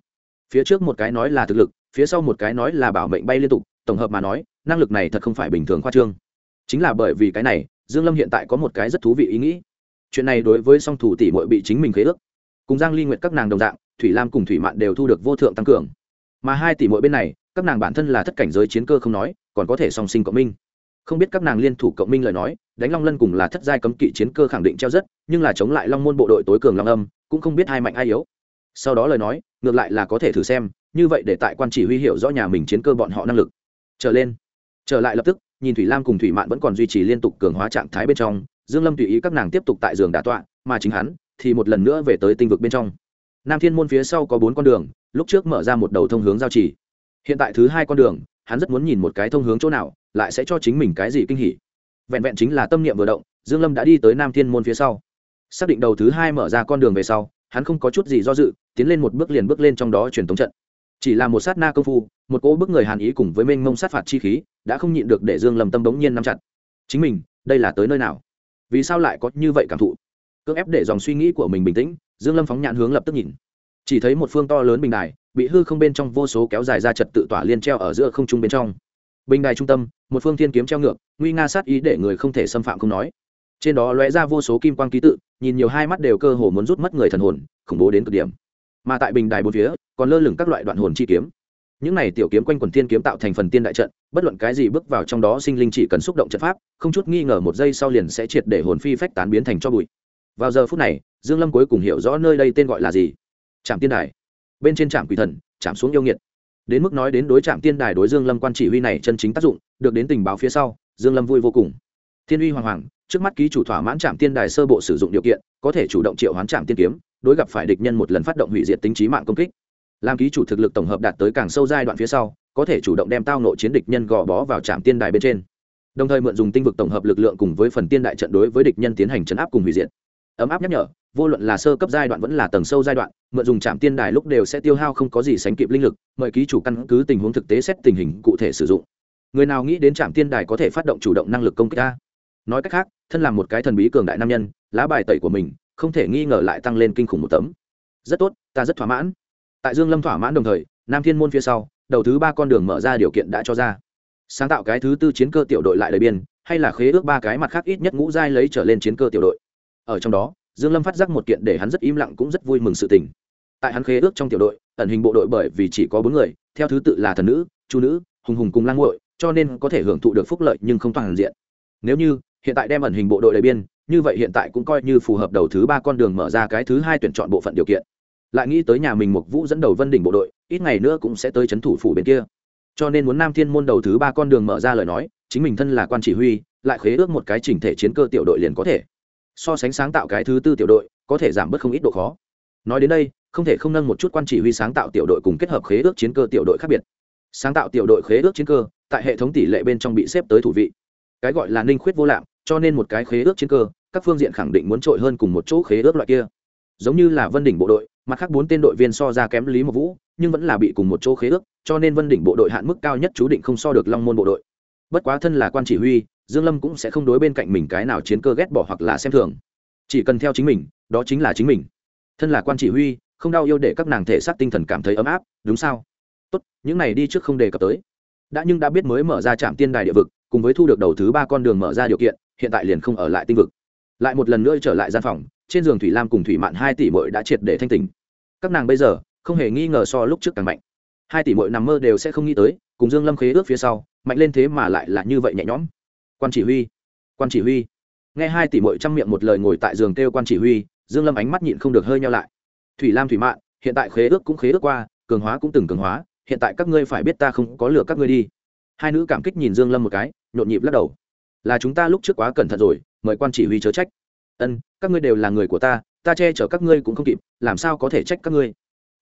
Phía trước một cái nói là thực lực, phía sau một cái nói là bảo mệnh bay liên tục, tổng hợp mà nói, năng lực này thật không phải bình thường khoa trương. Chính là bởi vì cái này, dương lâm hiện tại có một cái rất thú vị ý nghĩ. Chuyện này đối với song thủ tỷ muội bị chính mình khế ước. Cùng giang ly nguyệt các nàng đồng dạng, thủy lam cùng thủy mạn đều thu được vô thượng tăng cường. Mà hai tỷ muội bên này các nàng bản thân là thất cảnh giới chiến cơ không nói, còn có thể song sinh cộng minh. Không biết các nàng liên thủ cộng minh lời nói, đánh long lân cùng là thất giai cấm kỵ chiến cơ khẳng định treo rất, nhưng là chống lại long môn bộ đội tối cường long âm, cũng không biết hai mạnh ai yếu. Sau đó lời nói, ngược lại là có thể thử xem, như vậy để tại quan chỉ huy hiệu rõ nhà mình chiến cơ bọn họ năng lực. Trở lên. Trở lại lập tức, nhìn thủy lam cùng thủy mạn vẫn còn duy trì liên tục cường hóa trạng thái bên trong, dương lâm tùy ý các nàng tiếp tục tại giường đà tọa, mà chính hắn thì một lần nữa về tới tinh vực bên trong. Nam thiên môn phía sau có bốn con đường, lúc trước mở ra một đầu thông hướng giao chỉ hiện tại thứ hai con đường, hắn rất muốn nhìn một cái thông hướng chỗ nào, lại sẽ cho chính mình cái gì kinh hỉ. Vẹn vẹn chính là tâm niệm vừa động, dương lâm đã đi tới nam thiên môn phía sau. Xác định đầu thứ hai mở ra con đường về sau, hắn không có chút gì do dự, tiến lên một bước liền bước lên trong đó truyền tống trận. Chỉ là một sát na công phu, một cỗ bức người hàn ý cùng với mênh mông sát phạt chi khí, đã không nhịn được để dương lâm tâm bỗng nhiên nắm chặt. Chính mình, đây là tới nơi nào? Vì sao lại có như vậy cảm thụ? Cưỡng ép để dòng suy nghĩ của mình bình tĩnh, dương lâm phóng nhãn hướng lập tức nhìn chỉ thấy một phương to lớn bình đài, bị hư không bên trong vô số kéo dài ra trật tự tỏa liên treo ở giữa không trung bên trong. Bình đài trung tâm, một phương thiên kiếm treo ngược, nguy nga sát ý để người không thể xâm phạm không nói. Trên đó lóe ra vô số kim quang ký tự, nhìn nhiều hai mắt đều cơ hồ muốn rút mất người thần hồn, khủng bố đến cực điểm. Mà tại bình đài bốn phía, còn lơ lửng các loại đoạn hồn chi kiếm. Những này tiểu kiếm quanh quần thiên kiếm tạo thành phần tiên đại trận, bất luận cái gì bước vào trong đó sinh linh chỉ cần xúc động trận pháp, không chút nghi ngờ một giây sau liền sẽ triệt để hồn phi phách tán biến thành cho bụi. Vào giờ phút này, dương lâm cuối cùng hiểu rõ nơi đây tên gọi là gì trạm tiên đài. Bên trên trạm quỷ thần, chạm xuống yêu nghiệt. Đến mức nói đến đối trạm tiên đài đối dương lâm quan chỉ huy này chân chính tác dụng, được đến tình báo phía sau, dương lâm vui vô cùng. Thiên uy hoàng hoàng, trước mắt ký chủ thỏa mãn trạm tiên đài sơ bộ sử dụng điều kiện, có thể chủ động triệu hoán trạm tiên kiếm, đối gặp phải địch nhân một lần phát động hủy diệt tính trí mạng công kích. Làm ký chủ thực lực tổng hợp đạt tới càng sâu giai đoạn phía sau, có thể chủ động đem tao nội chiến địch nhân gò bó vào trạm tiên đài bên trên. Đồng thời mượn dùng tinh vực tổng hợp lực lượng cùng với phần tiên đại trận đối với địch nhân tiến hành chấn áp cùng hủy diệt. Ấm áp nhắc nhở vô luận là sơ cấp giai đoạn vẫn là tầng sâu giai đoạn, mượn dùng trạm tiên đài lúc đều sẽ tiêu hao không có gì sánh kịp linh lực, mời ký chủ căn cứ tình huống thực tế xét tình hình cụ thể sử dụng. Người nào nghĩ đến trạm tiên đài có thể phát động chủ động năng lực công kích ta? Nói cách khác, thân là một cái thần bí cường đại nam nhân, lá bài tẩy của mình không thể nghi ngờ lại tăng lên kinh khủng một tấm. Rất tốt, ta rất thỏa mãn. Tại dương lâm thỏa mãn đồng thời, nam thiên môn phía sau, đầu thứ ba con đường mở ra điều kiện đã cho ra. Sáng tạo cái thứ tư chiến cơ tiểu đội lại lời biên, hay là khế ước ba cái mặt khác ít nhất ngũ giai lấy trở lên chiến cơ tiểu đội. Ở trong đó dương lâm phát giác một kiện để hắn rất im lặng cũng rất vui mừng sự tình. Tại hắn khế ước trong tiểu đội, ẩn hình bộ đội bởi vì chỉ có bốn người, theo thứ tự là thần nữ, chu nữ, hùng hùng cùng lang nguội cho nên có thể hưởng thụ được phúc lợi nhưng không toàn diện. Nếu như, hiện tại đem ẩn hình bộ đội đầy biên, như vậy hiện tại cũng coi như phù hợp đầu thứ ba con đường mở ra cái thứ hai tuyển chọn bộ phận điều kiện. Lại nghĩ tới nhà mình một vũ dẫn đầu vân đỉnh bộ đội, ít ngày nữa cũng sẽ tới c h ấ n thủ phủ bên kia. Cho nên muốn nam thiên môn đầu thứ ba con đường mở ra lời nói, chính mình thân là quan chỉ huy, lại khế ước một cái chỉnh thể chiến cơ tiểu đội liền có thể so sánh sáng tạo cái thứ tư tiểu đội, có thể giảm bớt không ít độ khó. Nói đến đây, không thể không nâng một chút quan chỉ huy sáng tạo tiểu đội cùng kết hợp khế ước chiến cơ tiểu đội khác biệt. Sáng tạo tiểu đội khế ước chiến cơ, tại hệ thống tỷ lệ bên trong bị xếp tới thủ vị. Cái gọi là ninh khuyết vô lạm, cho nên một cái khế ước chiến cơ, các phương diện khẳng định muốn trội hơn cùng một chỗ khế ước loại kia. Giống như là vân đỉnh bộ đội, mặt khác bốn tên đội viên so ra kém lý một vũ, nhưng vẫn là bị cùng một chỗ khế ước, cho nên vân đỉnh bộ đội hạn mức cao nhất chú định không so được long môn bộ đội. Bất quá thân là quan chỉ huy dương lâm cũng sẽ không đối bên cạnh mình cái nào chiến cơ ghét bỏ hoặc là xem thường. Chỉ cần theo chính mình, đó chính là chính mình. Thân là quan chỉ huy, không đau yêu để các nàng thể xác tinh thần cảm thấy ấm áp, đúng sao? Tốt, những này đi trước không đề cập tới. Đã nhưng đã biết mới mở ra trạm tiên đài địa vực, cùng với thu được đầu thứ ba con đường mở ra điều kiện, hiện tại liền không ở lại tinh vực. Lại một lần nữa trở lại gian phòng, trên giường thủy lam cùng thủy mạn hai tỷ mội đã triệt để thanh tình các nàng bây giờ, không hề nghi ngờ so lúc trước càng mạnh. Hai tỷ mội nằm mơ đều sẽ không nghĩ tới, cùng dương lâm khế ước phía sau, mạnh lên thế mà lại là như vậy nhẹ nhõm quan chỉ huy. Quan chỉ huy. Nghe hai tỷ mội chăm miệng một lời ngồi tại giường kêu quan chỉ huy, dương lâm ánh mắt nhịn không được hơi nhau lại. Thủy lam thủy mạn, hiện tại khế ước cũng khế ước qua, cường hóa cũng từng cường hóa, hiện tại các ngươi phải biết ta không có lừa các ngươi đi. Hai nữ cảm kích nhìn dương lâm một cái, nhộn nhịp lắc đầu. Là chúng ta lúc trước quá cẩn thận rồi, mời quan chỉ huy chớ trách. Ân, các ngươi đều là người của ta ta che chở các ngươi cũng không kịp, làm sao có thể trách các ngươi?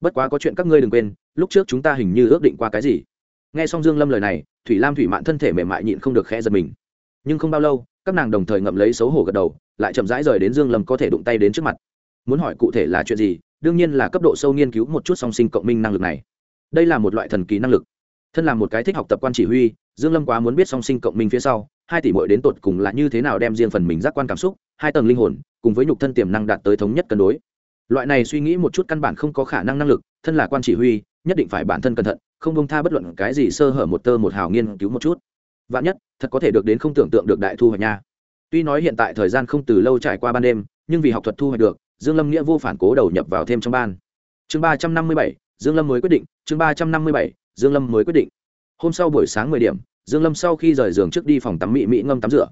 Bất quá có chuyện các ngươi đừng quên, lúc trước chúng ta hình như ước định qua cái gì. Nghe xong dương lâm lời này, thủy lam thủy mạn thân thể mềm mại nhịn không được khẽ giật mình nhưng không bao lâu, các nàng đồng thời ngậm lấy xấu hổ gật đầu, lại chậm rãi rời đến dương lâm có thể đụng tay đến trước mặt. Muốn hỏi cụ thể là chuyện gì, đương nhiên là cấp độ sâu nghiên cứu một chút song sinh cộng minh năng lực này. Đây là một loại thần kỳ năng lực. Thân là một cái thích học tập quan chỉ huy, dương lâm quá muốn biết song sinh cộng minh phía sau, hai tỷ muội đến tột cùng là như thế nào đem riêng phần mình giác quan cảm xúc, hai tầng linh hồn, cùng với nhục thân tiềm năng đạt tới thống nhất cân đối. Loại này suy nghĩ một chút căn bản không có khả năng năng lực, thân là quan chỉ huy, nhất định phải bản thân cẩn thận, không bông tha bất luận cái gì sơ hở một tơ một hào nghiên cứu một chút vạn nhất, thật có thể được đến không tưởng tượng được đại thu hoạch nha. Tuy nói hiện tại thời gian không từ lâu trải qua ban đêm, nhưng vì học thuật thu hoạch được, dương lâm nghĩa vô phản cố đầu nhập vào thêm trong ban. Chương ba trăm năm mươi bảy, dương lâm mới quyết định, chương ba trăm năm mươi bảy, dương lâm mới quyết định. Hôm sau buổi sáng mười điểm, dương lâm sau khi rời giường trước đi phòng tắm mỹ mỹ ngâm tắm rửa.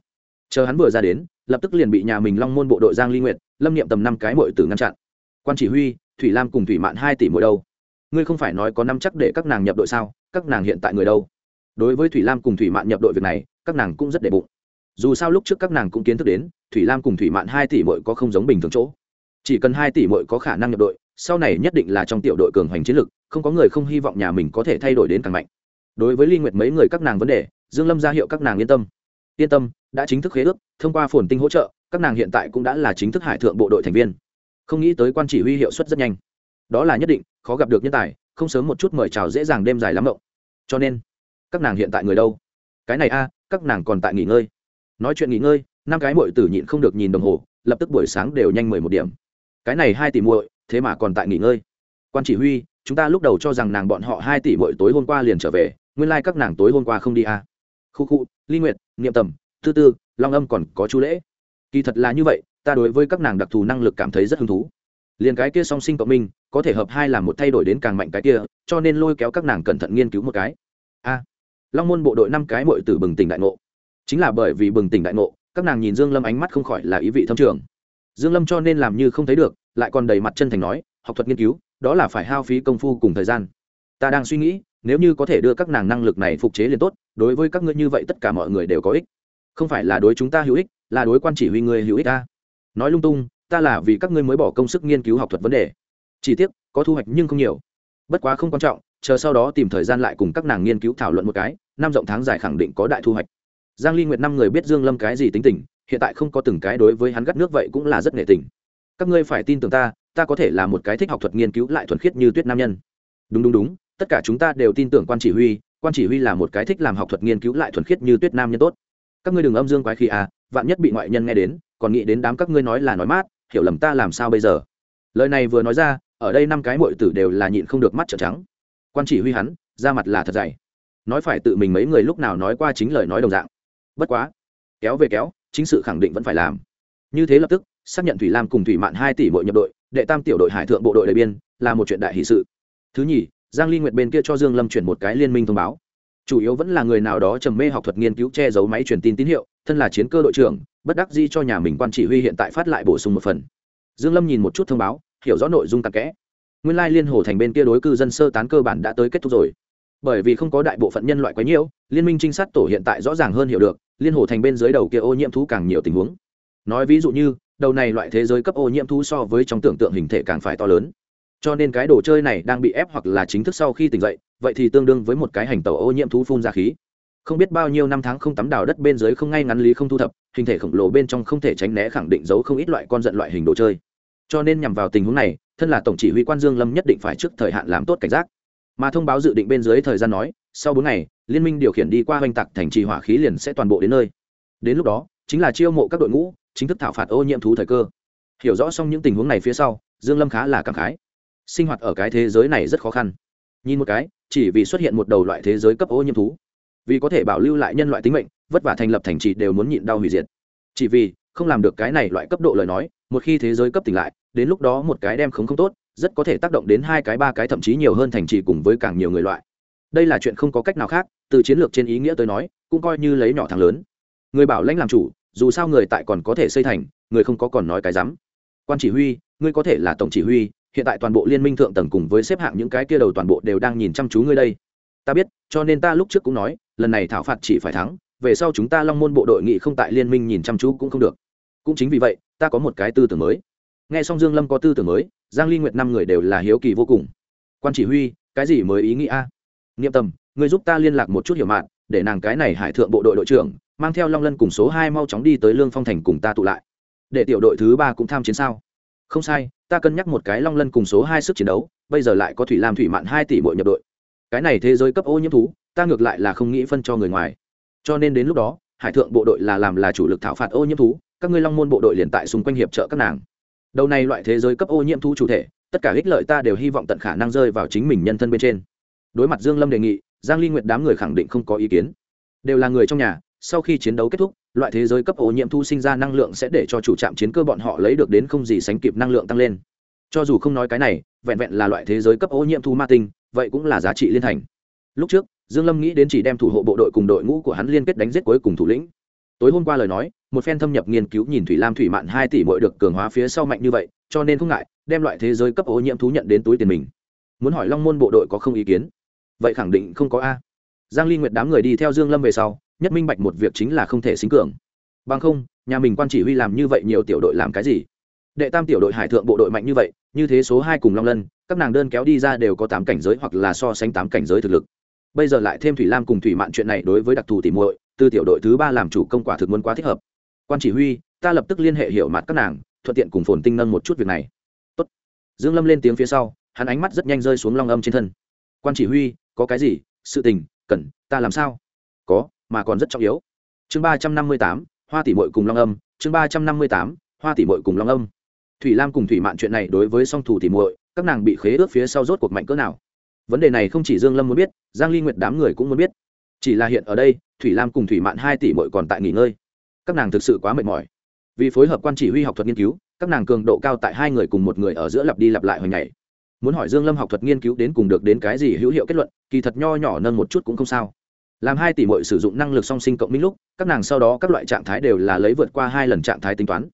Chờ hắn vừa ra đến, lập tức liền bị nhà mình long môn bộ đội giang ly nguyệt, lâm niệm tầm năm cái mội tử ngăn chặn. Quan chỉ huy, thủy lam cùng thủy mạn hai tỷ mỗi đâu? Ngươi không phải nói có năm chắc để các nàng nhập đội sao? Các nàng hiện tại người đâu? Đối với thủy lam cùng thủy mạn nhập đội việc này, các nàng cũng rất để bụng. Dù sao lúc trước các nàng cũng kiến thức đến, thủy lam cùng thủy mạn hai tỷ mội có không giống bình thường chỗ. Chỉ cần hai tỷ mội có khả năng nhập đội, sau này nhất định là trong tiểu đội cường hoành chiến lực, không có người không hy vọng nhà mình có thể thay đổi đến càng mạnh. Đối với ly nguyệt mấy người các nàng vấn đề, dương lâm ra hiệu các nàng yên tâm. Yên tâm, đã chính thức khế ước, thông qua phồn tinh hỗ trợ, các nàng hiện tại cũng đã là chính thức hải thượng bộ đội thành viên. Không nghĩ tới quan chỉ huy hiệu suất rất nhanh. Đó là nhất định, khó gặp được nhân tài, không sớm một chút mời chào dễ dàng đêm dài lắm động cho nên các nàng hiện tại người đâu? Cái này a, các nàng còn tại nghỉ ngơi. Nói chuyện nghỉ ngơi, năm cái muội tử nhịn không được nhìn đồng hồ, lập tức buổi sáng đều nhanh mười một điểm. Cái này hai tỷ muội, thế mà còn tại nghỉ ngơi. Quan chỉ huy, chúng ta lúc đầu cho rằng nàng bọn họ hai tỷ muội tối hôm qua liền trở về, nguyên lai các nàng tối hôm qua không đi a khu khu, ly nguyệt, niệm tầm, tư tư, long âm còn có chú lễ. Kỳ thật là như vậy, ta đối với các nàng đặc thù năng lực cảm thấy rất hứng thú. Liền cái kia song sinh cộng minh, có thể hợp hai làm một thay đổi đến càng mạnh cái kia, cho nên lôi kéo các nàng cẩn thận nghiên cứu một cái. A long môn bộ đội năm cái mội từ bừng tỉnh đại ngộ. Chính là bởi vì bừng tỉnh đại ngộ, các nàng nhìn dương lâm ánh mắt không khỏi là ý vị thâm trường. Dương lâm cho nên làm như không thấy được, lại còn đầy mặt chân thành nói, học thuật nghiên cứu, đó là phải hao phí công phu cùng thời gian. Ta đang suy nghĩ, nếu như có thể đưa các nàng năng lực này phục chế liền tốt, đối với các ngươi như vậy tất cả mọi người đều có ích. Không phải là đối chúng ta hữu ích, là đối quan chỉ huy người hữu ích ta. Nói lung tung, ta là vì các ngươi mới bỏ công sức nghiên cứu học thuật vấn đề. Chỉ tiếc, có thu hoạch nhưng không nhiều. Bất quá không quan trọng chờ sau đó tìm thời gian lại cùng các nàng nghiên cứu thảo luận một cái, năm rộng tháng dài khẳng định có đại thu hoạch. Giang ly nguyệt năm người biết dương lâm cái gì tính tình, hiện tại không có từng cái đối với hắn gắt nước vậy cũng là rất nghệ tình. Các ngươi phải tin tưởng ta ta có thể là một cái thích học thuật nghiên cứu lại thuần khiết như tuyết nam nhân. Đúng đúng đúng, tất cả chúng ta đều tin tưởng quan chỉ huy, quan chỉ huy là một cái thích làm học thuật nghiên cứu lại thuần khiết như tuyết nam nhân tốt. Các ngươi đừng âm dương quái khí à vạn nhất bị ngoại nhân nghe đến, còn nghĩ đến đám các ngươi nói là nói mát, hiểu lầm ta làm sao bây giờ? Lời này vừa nói ra, ở đây năm cái muội tử đều là nhịn không được mắt trợn trắng quan chỉ huy hắn ra mặt là thật dày. Nói phải tự mình mấy người lúc nào nói qua chính lời nói đồng dạng. Bất quá, kéo về kéo, chính sự khẳng định vẫn phải làm. Như thế lập tức, xác nhận thủy lam cùng thủy mạn hai tỷ mỗi nhập đội, đệ tam tiểu đội hải thượng bộ đội đại biên, là một chuyện đại hỷ sự. Thứ nhì, giang ly nguyệt bên kia cho dương lâm chuyển một cái liên minh thông báo. Chủ yếu vẫn là người nào đó trầm mê học thuật nghiên cứu che giấu máy truyền tin tín hiệu, thân là chiến cơ đội trưởng, bất đắc dĩ cho nhà mình quan chỉ huy hiện tại phát lại bổ sung một phần. Dương lâm nhìn một chút thông báo, hiểu rõ nội dung tạc kẽ nguyên lai liên hồ thành bên kia đối cư dân sơ tán cơ bản đã tới kết thúc rồi. Bởi vì không có đại bộ phận nhân loại quá nhiễu, liên minh trinh sát tổ hiện tại rõ ràng hơn hiểu được, liên hồ thành bên dưới đầu kia ô nhiễm thú càng nhiều tình huống. Nói ví dụ như, đầu này loại thế giới cấp ô nhiễm thú so với trong tưởng tượng hình thể càng phải to lớn. Cho nên cái đồ chơi này đang bị ép hoặc là chính thức sau khi tỉnh dậy, vậy thì tương đương với một cái hành tàu ô nhiễm thú phun ra khí. Không biết bao nhiêu năm tháng không tắm đào đất bên dưới không ngay ngắn lý không thu thập, hình thể khổng lồ bên trong không thể tránh né khẳng định giấu không ít loại con giận loại hình đồ chơi. Cho nên nhằm vào tình huống này thân là tổng chỉ huy quan dương lâm nhất định phải trước thời hạn làm tốt cảnh giác. Mà thông báo dự định bên dưới thời gian nói, sau bốn ngày, liên minh điều khiển đi qua oanh tạc thành trì hỏa khí liền sẽ toàn bộ đến nơi. Đến lúc đó, chính là chiêu mộ các đội ngũ, chính thức thảo phạt ô nhiễm thú thời cơ. Hiểu rõ xong những tình huống này phía sau, dương lâm khá là cảm khái. Sinh hoạt ở cái thế giới này rất khó khăn. Nhìn một cái, chỉ vì xuất hiện một đầu loại thế giới cấp ô nhiễm thú. Vì có thể bảo lưu lại nhân loại tính mệnh, vất vả thành lập thành trì đều muốn nhịn đau hủy diệt. Chỉ vì không làm được cái này loại cấp độ lời nói, một khi thế giới cấp tỉnh lại, đến lúc đó một cái đem không không tốt, rất có thể tác động đến hai cái, ba cái, thậm chí nhiều hơn thành trì cùng với càng nhiều người loại. Đây là chuyện không có cách nào khác, từ chiến lược trên ý nghĩa tới nói, cũng coi như lấy nhỏ thằng lớn. Người bảo lãnh làm chủ, dù sao người tại còn có thể xây thành, người không có còn nói cái rắm quan chỉ huy, ngươi có thể là tổng chỉ huy, hiện tại toàn bộ liên minh thượng tầng cùng với xếp hạng những cái kia đầu toàn bộ đều đang nhìn chăm chú ngươi đây. Ta biết, cho nên ta lúc trước cũng nói, lần này thảo phạt chỉ phải thắng về sau chúng ta long môn bộ đội nghị không tại liên minh nhìn chăm chú cũng không được. Cũng chính vì vậy, ta có một cái tư tưởng mới. Nghe xong dương lâm có tư tưởng mới, giang ly nguyệt năm người đều là hiếu kỳ vô cùng. Quan chỉ huy, cái gì mới ý nghĩ a? Niệm tầm người giúp ta liên lạc một chút hiểu mạn, để nàng cái này hải thượng bộ đội đội trưởng, mang theo long lân cùng số hai mau chóng đi tới lương phong thành cùng ta tụ lại. Để tiểu đội thứ ba cũng tham chiến sao? Không sai, ta cân nhắc một cái long lân cùng số hai sức chiến đấu, bây giờ lại có thủy lam thủy mạn hai tỷ bội nhập đội. Cái này thế giới cấp ô nhiễm thú, ta ngược lại là không nghĩ phân cho người ngoài cho nên đến lúc đó, hải thượng bộ đội là làm là chủ lực thảo phạt ô nhiễm thú, các ngươi long môn bộ đội liền tại xung quanh hiệp trợ các nàng. Đầu này loại thế giới cấp ô nhiễm thú chủ thể, tất cả ích lợi ta đều hy vọng tận khả năng rơi vào chính mình nhân thân bên trên. Đối mặt dương lâm đề nghị, giang ly nguyệt đám người khẳng định không có ý kiến. Đều là người trong nhà, sau khi chiến đấu kết thúc, loại thế giới cấp ô nhiễm thu sinh ra năng lượng sẽ để cho chủ trạm chiến cơ bọn họ lấy được đến không gì sánh kịp năng lượng tăng lên. Cho dù không nói cái này, vẹn vẹn là loại thế giới cấp ô nhiễm thu ma tinh, vậy cũng là giá trị liên thành. Lúc trước dương lâm nghĩ đến chỉ đem thủ hộ bộ đội cùng đội ngũ của hắn liên kết đánh giết cuối cùng thủ lĩnh. Tối hôm qua lời nói, một phen thâm nhập nghiên cứu nhìn thủy lam thủy mạn hai tỷ mỗi được cường hóa phía sau mạnh như vậy, cho nên không ngại đem loại thế giới cấp ô nhiễm thú nhận đến túi tiền mình. Muốn hỏi long môn bộ đội có không ý kiến? Vậy khẳng định không có a. Giang ly nguyệt đám người đi theo dương lâm về sau, nhất minh bạch một việc chính là không thể xính cường. Bằng không, nhà mình quan chỉ huy làm như vậy nhiều tiểu đội làm cái gì? Đệ tam tiểu đội hải thượng bộ đội mạnh như vậy, như thế số hai cùng long lân, các nàng đơn kéo đi ra đều có tám cảnh giới hoặc là so sánh tám cảnh giới thực lực bây giờ lại thêm thủy lam cùng thủy mạn chuyện này đối với đặc thù tỉ muội, từ tiểu đội thứ ba làm chủ công quả thực muốn quá thích hợp. Quan chỉ huy, ta lập tức liên hệ hiểu mặt các nàng, thuận tiện cùng phồn tinh nâng một chút việc này. Tốt. dương lâm lên tiếng phía sau, hắn ánh mắt rất nhanh rơi xuống long âm trên thân. Quan chỉ huy, có cái gì? Sự tình, cần, ta làm sao? Có, mà còn rất trọng yếu. Chương ba trăm năm mươi tám, hoa tỷ mội cùng long âm, chương ba trăm năm mươi tám, hoa tỷ mội cùng long âm. Thủy lam cùng thủy mạn chuyện này đối với song thủ tỷ muội, các nàng bị khế ước phía sau rốt cuộc mạnh cỡ nào? Vấn đề này không chỉ dương lâm muốn biết, giang ly nguyệt đám người cũng muốn biết. Chỉ là hiện ở đây, thủy lam cùng thủy mạn hai tỷ muội còn tại nghỉ ngơi. Các nàng thực sự quá mệt mỏi. Vì phối hợp quan chỉ huy học thuật nghiên cứu, các nàng cường độ cao tại hai người cùng một người ở giữa lặp đi lặp lại hồi ngày muốn hỏi dương lâm học thuật nghiên cứu đến cùng được đến cái gì hữu hiệu kết luận, kỳ thật nho nhỏ nâng một chút cũng không sao. Làm hai tỷ muội sử dụng năng lực song sinh cộng minh lúc, các nàng sau đó các loại trạng thái đều là lấy vượt qua hai lần trạng thái tính toán.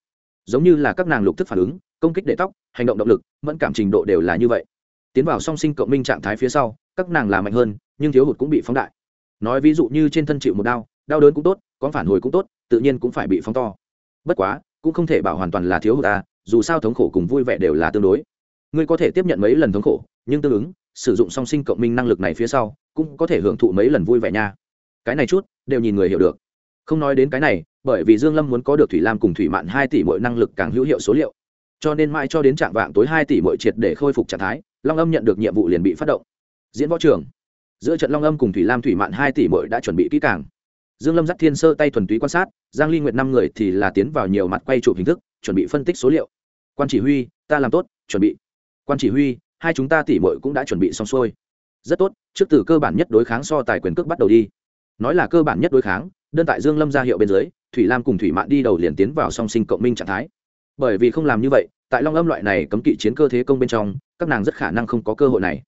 Giống như là các nàng lục thức phản ứng, công kích để tóc, hành động động lực, mẫn cảm trình độ đều là như vậy tiến vào song sinh cộng minh trạng thái phía sau, các nàng là mạnh hơn, nhưng thiếu hụt cũng bị phóng đại. Nói ví dụ như trên thân chịu một đau đau đớn cũng tốt, có phản hồi cũng tốt, tự nhiên cũng phải bị phóng to. Bất quá, cũng không thể bảo hoàn toàn là thiếu hụt ta, dù sao thống khổ cùng vui vẻ đều là tương đối. Ngươi có thể tiếp nhận mấy lần thống khổ, nhưng tương ứng, sử dụng song sinh cộng minh năng lực này phía sau, cũng có thể hưởng thụ mấy lần vui vẻ nha. Cái này chút, đều nhìn người hiểu được. Không nói đến cái này, bởi vì dương lâm muốn có được thủy lam cùng thủy mạn hai tỷ mỗi năng lực càng hữu hiệu số liệu cho nên mãi cho đến trạng vạng tối hai tỷ mỗi triệt để khôi phục trạng thái, long âm nhận được nhiệm vụ liền bị phát động. Diễn võ trường. Giữa trận long âm cùng thủy lam thủy mạn hai tỷ mỗi đã chuẩn bị kỹ càng. Dương lâm dắt thiên sơ tay thuần túy quan sát, giang ly nguyệt năm người thì là tiến vào nhiều mặt quay chụp hình thức, chuẩn bị phân tích số liệu. Quan chỉ huy, ta làm tốt, chuẩn bị. Quan chỉ huy, hai chúng ta tỷ muội cũng đã chuẩn bị xong xuôi. Rất tốt, trước từ cơ bản nhất đối kháng so tài quyền cước bắt đầu đi. Nói là cơ bản nhất đối kháng, đơn tại dương lâm ra hiệu bên dưới, thủy lam cùng thủy mạn đi đầu liền tiến vào song sinh cộng minh trạng thái bởi vì không làm như vậy, tại long âm loại này cấm kỵ chiến cơ thế công bên trong, các nàng rất khả năng không có cơ hội này.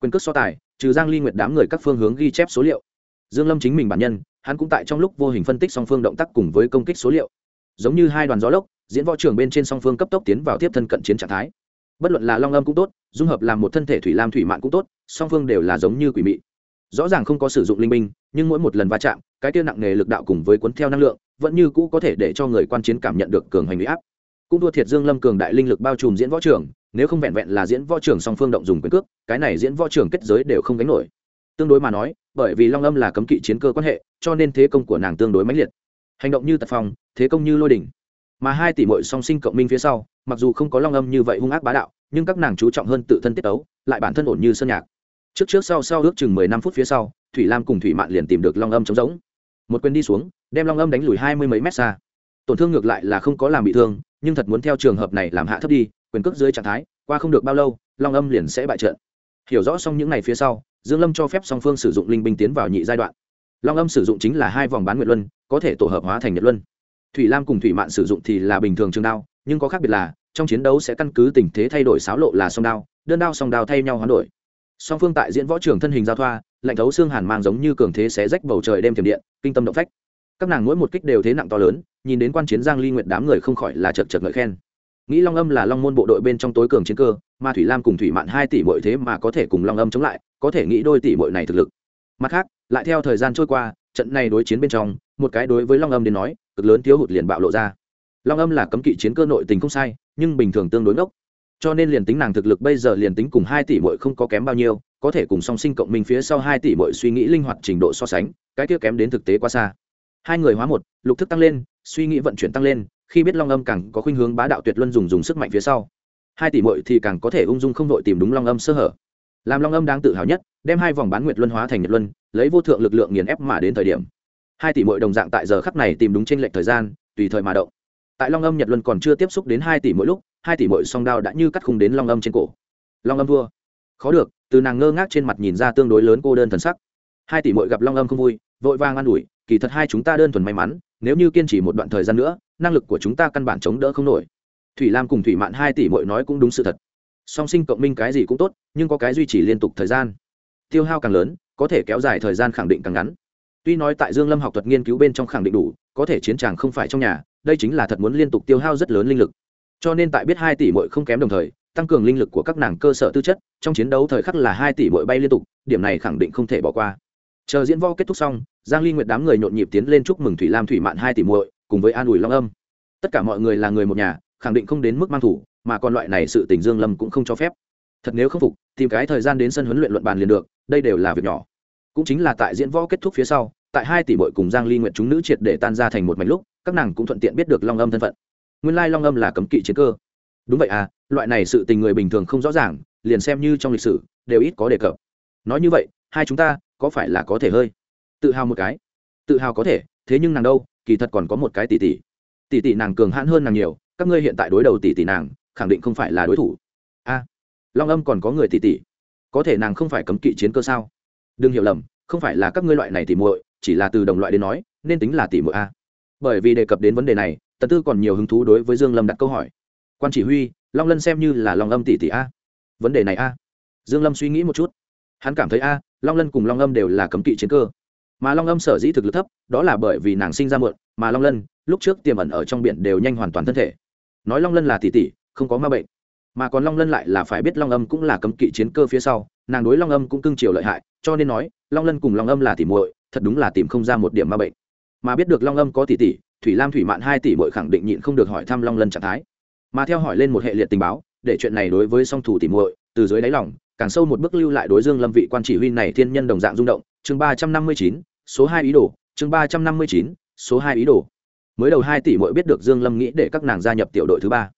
Quyền cước so tài, trừ giang ly nguyệt đám người các phương hướng ghi chép số liệu. Dương lâm chính mình bản nhân, hắn cũng tại trong lúc vô hình phân tích song phương động tác cùng với công kích số liệu. Giống như hai đoàn gió lốc, diễn võ trường bên trên song phương cấp tốc tiến vào tiếp thân cận chiến trạng thái. Bất luận là long âm cũng tốt, dung hợp làm một thân thể thủy lam thủy mạng cũng tốt, song phương đều là giống như quỷ mị. Rõ ràng không có sử dụng linh minh nhưng mỗi một lần va chạm, cái tiêu nặng nề lực đạo cùng với cuốn theo năng lượng, vẫn như cũ có thể để cho người quan chiến cảm nhận được cường hành huy áp cũng thua thiệt dương lâm cường đại linh lực bao trùm diễn võ trưởng nếu không vẹn vẹn là diễn võ trưởng song phương động dùng quyền cước, cái này diễn võ trưởng kết giới đều không gánh nổi. Tương đối mà nói, bởi vì long âm là cấm kỵ chiến cơ quan hệ, cho nên thế công của nàng tương đối mãnh liệt. Hành động như tật phong, thế công như lôi đỉnh. Mà hai tỷ muội song sinh cộng minh phía sau, mặc dù không có long âm như vậy hung ác bá đạo, nhưng các nàng chú trọng hơn tự thân tiết tấu, lại bản thân ổn như sơn nhạc. Trước trước sau sau ước chừng mười năm phút phía sau, thủy lam cùng thủy mạn liền tìm được long âm trống rỗng một quyền đi xuống, đem long âm đánh lùi hai mươi mấy mét xa. Tổn thương ngược lại là không có làm bị thương nhưng thật muốn theo trường hợp này làm hạ thấp đi, quyền cước dưới trạng thái, qua không được bao lâu, long âm liền sẽ bại trận. Hiểu rõ xong những ngày phía sau, dương lâm cho phép song phương sử dụng linh binh tiến vào nhị giai đoạn. Long âm sử dụng chính là hai vòng bán nguyệt luân, có thể tổ hợp hóa thành nhật luân. Thủy lam cùng thủy mạn sử dụng thì là bình thường trường đao, nhưng có khác biệt là, trong chiến đấu sẽ căn cứ tình thế thay đổi xáo lộ là song đao, đơn đao song đao thay nhau hoán đổi. Song phương tại diễn võ trường thân hình giao thoa, lạnh thấu xương hàn mang giống như cường thế xé rách bầu trời đêm tiềm điện, kinh tâm động phách các nàng mỗi một kích đều thế nặng to lớn, nhìn đến quan chiến giang ly nguyệt đám người không khỏi là chật chật ngợi khen. Nghĩ long âm là long môn bộ đội bên trong tối cường chiến cơ, mà thủy lam cùng thủy mạn hai tỷ mỗi thế mà có thể cùng long âm chống lại, có thể nghĩ đôi tỷ mỗi này thực lực. Mặt khác, lại theo thời gian trôi qua, trận này đối chiến bên trong, một cái đối với long âm đến nói, cực lớn thiếu hụt liền bạo lộ ra. Long âm là cấm kỵ chiến cơ nội tình không sai, nhưng bình thường tương đối ngốc. Cho nên liền tính nàng thực lực bây giờ liền tính cùng hai tỷ mỗi không có kém bao nhiêu, có thể cùng song sinh cộng minh phía sau hai tỷ mỗi suy nghĩ linh hoạt trình độ so sánh, cái kia kém đến thực tế quá xa hai người hóa một, lục thức tăng lên, suy nghĩ vận chuyển tăng lên, khi biết long âm càng có khuynh hướng bá đạo tuyệt luân dùng dùng sức mạnh phía sau. Hai tỷ muội thì càng có thể ung dung không đội tìm đúng long âm sơ hở. Làm long âm đang tự hào nhất, đem hai vòng bán nguyệt luân hóa thành nhật luân, lấy vô thượng lực lượng nghiền ép mà đến thời điểm. Hai tỷ muội đồng dạng tại giờ khắc này tìm đúng trên lệch thời gian, tùy thời mà động. Tại long âm nhật luân còn chưa tiếp xúc đến hai tỷ mỗi lúc, hai tỷ mội song đao đã như cắt khung đến long âm trên cổ. Long âm thua khó được, từ nàng ngơ ngác trên mặt nhìn ra tương đối lớn cô đơn thần sắc. Hai tỷ mội gặp long âm không vui, vội vàng an ủi kỳ thật hai chúng ta đơn thuần may mắn, nếu như kiên trì một đoạn thời gian nữa, năng lực của chúng ta căn bản chống đỡ không nổi. Thủy lam cùng thủy mạn hai tỷ mội nói cũng đúng sự thật. Song sinh cộng minh cái gì cũng tốt, nhưng có cái duy trì liên tục thời gian. Tiêu hao càng lớn, có thể kéo dài thời gian khẳng định càng ngắn. Tuy nói tại dương lâm học thuật nghiên cứu bên trong khẳng định đủ, có thể chiến tràng không phải trong nhà, đây chính là thật muốn liên tục tiêu hao rất lớn linh lực. Cho nên tại biết hai tỷ mội không kém đồng thời, tăng cường linh lực của các nàng cơ sở tư chất, trong chiến đấu thời khắc là hai tỷ mội bay liên tục, điểm này khẳng định không thể bỏ qua chờ diễn võ kết thúc xong, giang ly nguyệt đám người nhộn nhịp tiến lên chúc mừng thủy lam thủy mạn hai tỷ muội, cùng với an ủi long âm. Tất cả mọi người là người một nhà, khẳng định không đến mức mang thủ, mà còn loại này sự tình dương lâm cũng không cho phép. Thật nếu không phục, tìm cái thời gian đến sân huấn luyện luận bàn liền được, đây đều là việc nhỏ. Cũng chính là tại diễn võ kết thúc phía sau, tại hai tỷ muội cùng giang ly nguyện chúng nữ triệt để tan ra thành một mảnh lúc, các nàng cũng thuận tiện biết được long âm thân phận. Nguyên lai long âm là cấm kỵ chiến cơ. Đúng vậy à loại này sự tình người bình thường không rõ ràng, liền xem như trong lịch sử, đều ít có đề cập. Nói như vậy, hai chúng ta có phải là có thể hơi? Tự hào một cái. Tự hào có thể, thế nhưng nàng đâu, kỳ thật còn có một cái tỷ tỷ. Tỷ tỷ nàng cường hãn hơn nàng nhiều, các ngươi hiện tại đối đầu tỷ tỷ nàng, khẳng định không phải là đối thủ. A, long âm còn có người tỷ tỷ. Có thể nàng không phải cấm kỵ chiến cơ sao? Đừng hiểu lầm, không phải là các ngươi loại này tỷ muội, chỉ là từ đồng loại đến nói, nên tính là tỷ muội a. Bởi vì đề cập đến vấn đề này, tần tư còn nhiều hứng thú đối với dương lâm đặt câu hỏi. Quan chỉ huy, long lân xem như là long âm tỷ tỷ a. Vấn đề này a. Dương lâm suy nghĩ một chút hắn cảm thấy a, long lân cùng long âm đều là cấm kỵ chiến cơ. Mà long âm sở dĩ thực lực thấp, đó là bởi vì nàng sinh ra muộn, mà long lân, lúc trước tiềm ẩn ở trong biển đều nhanh hoàn toàn thân thể. Nói long lân là tỷ tỷ, không có ma bệnh. Mà còn long lân lại là phải biết long âm cũng là cấm kỵ chiến cơ phía sau, nàng đối long âm cũng cưng chiều lợi hại, cho nên nói, long lân cùng long âm là tỷ muội, thật đúng là tìm không ra một điểm ma bệnh. Mà biết được long âm có tỷ tỷ, thủy lam thủy mạn hai tỷ muội khẳng định nhịn không được hỏi thăm long lân trạng thái. Mà theo hỏi lên một hệ liệt tình báo, để chuyện này đối với song thủ tỷ muội, từ dưới đáy lòng càng sâu một bước lưu lại đối dương lâm vị quan chỉ huy này thiên nhân đồng dạng rung động. Chương ba trăm năm mươi chín, số hai ý đồ. Chương ba trăm năm mươi chín, số hai ý đồ. Mới đầu hai tỷ muội biết được dương lâm nghĩ để các nàng gia nhập tiểu đội thứ ba.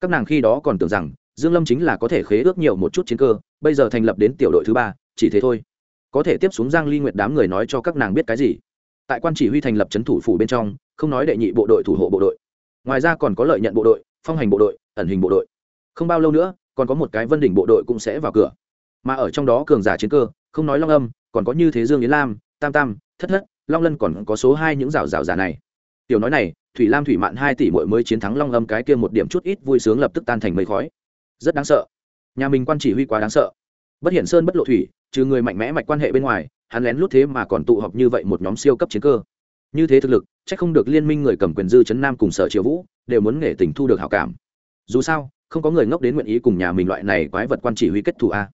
Các nàng khi đó còn tưởng rằng dương lâm chính là có thể khế ước nhiều một chút chiến cơ, bây giờ thành lập đến tiểu đội thứ ba, chỉ thế thôi. Có thể tiếp xuống giang ly nguyệt đám người nói cho các nàng biết cái gì? Tại quan chỉ huy thành lập chấn thủ phủ bên trong, không nói đệ nhị bộ đội thủ hộ bộ đội. Ngoài ra còn có lợi nhận bộ đội, phong hành bộ đội, ẩn hình bộ đội. Không bao lâu nữa, còn có một cái vân đỉnh bộ đội cũng sẽ vào cửa mà ở trong đó cường giả chiến cơ, không nói long âm, còn có như thế dương yến lam, tam tam, thất thất, long lân còn có số hai những rào rào giả này. Tiểu nói này, thủy lam thủy mạn hai tỷ mội mới chiến thắng long âm cái kia một điểm chút ít vui sướng lập tức tan thành mây khói. Rất đáng sợ. Nhà mình quan chỉ huy quá đáng sợ. Bất hiển sơn bất lộ thủy, trừ người mạnh mẽ mạch quan hệ bên ngoài, hắn lén lút thế mà còn tụ họp như vậy một nhóm siêu cấp chiến cơ. Như thế thực lực c h ắ c không được liên minh người cầm quyền dư chấn nam cùng sở triều vũ, đều muốn nghệ tình thu được hảo cảm. Dù sao, không có người ngốc đến nguyện ý cùng nhà mình loại này quái vật quan chỉ huy kết thù a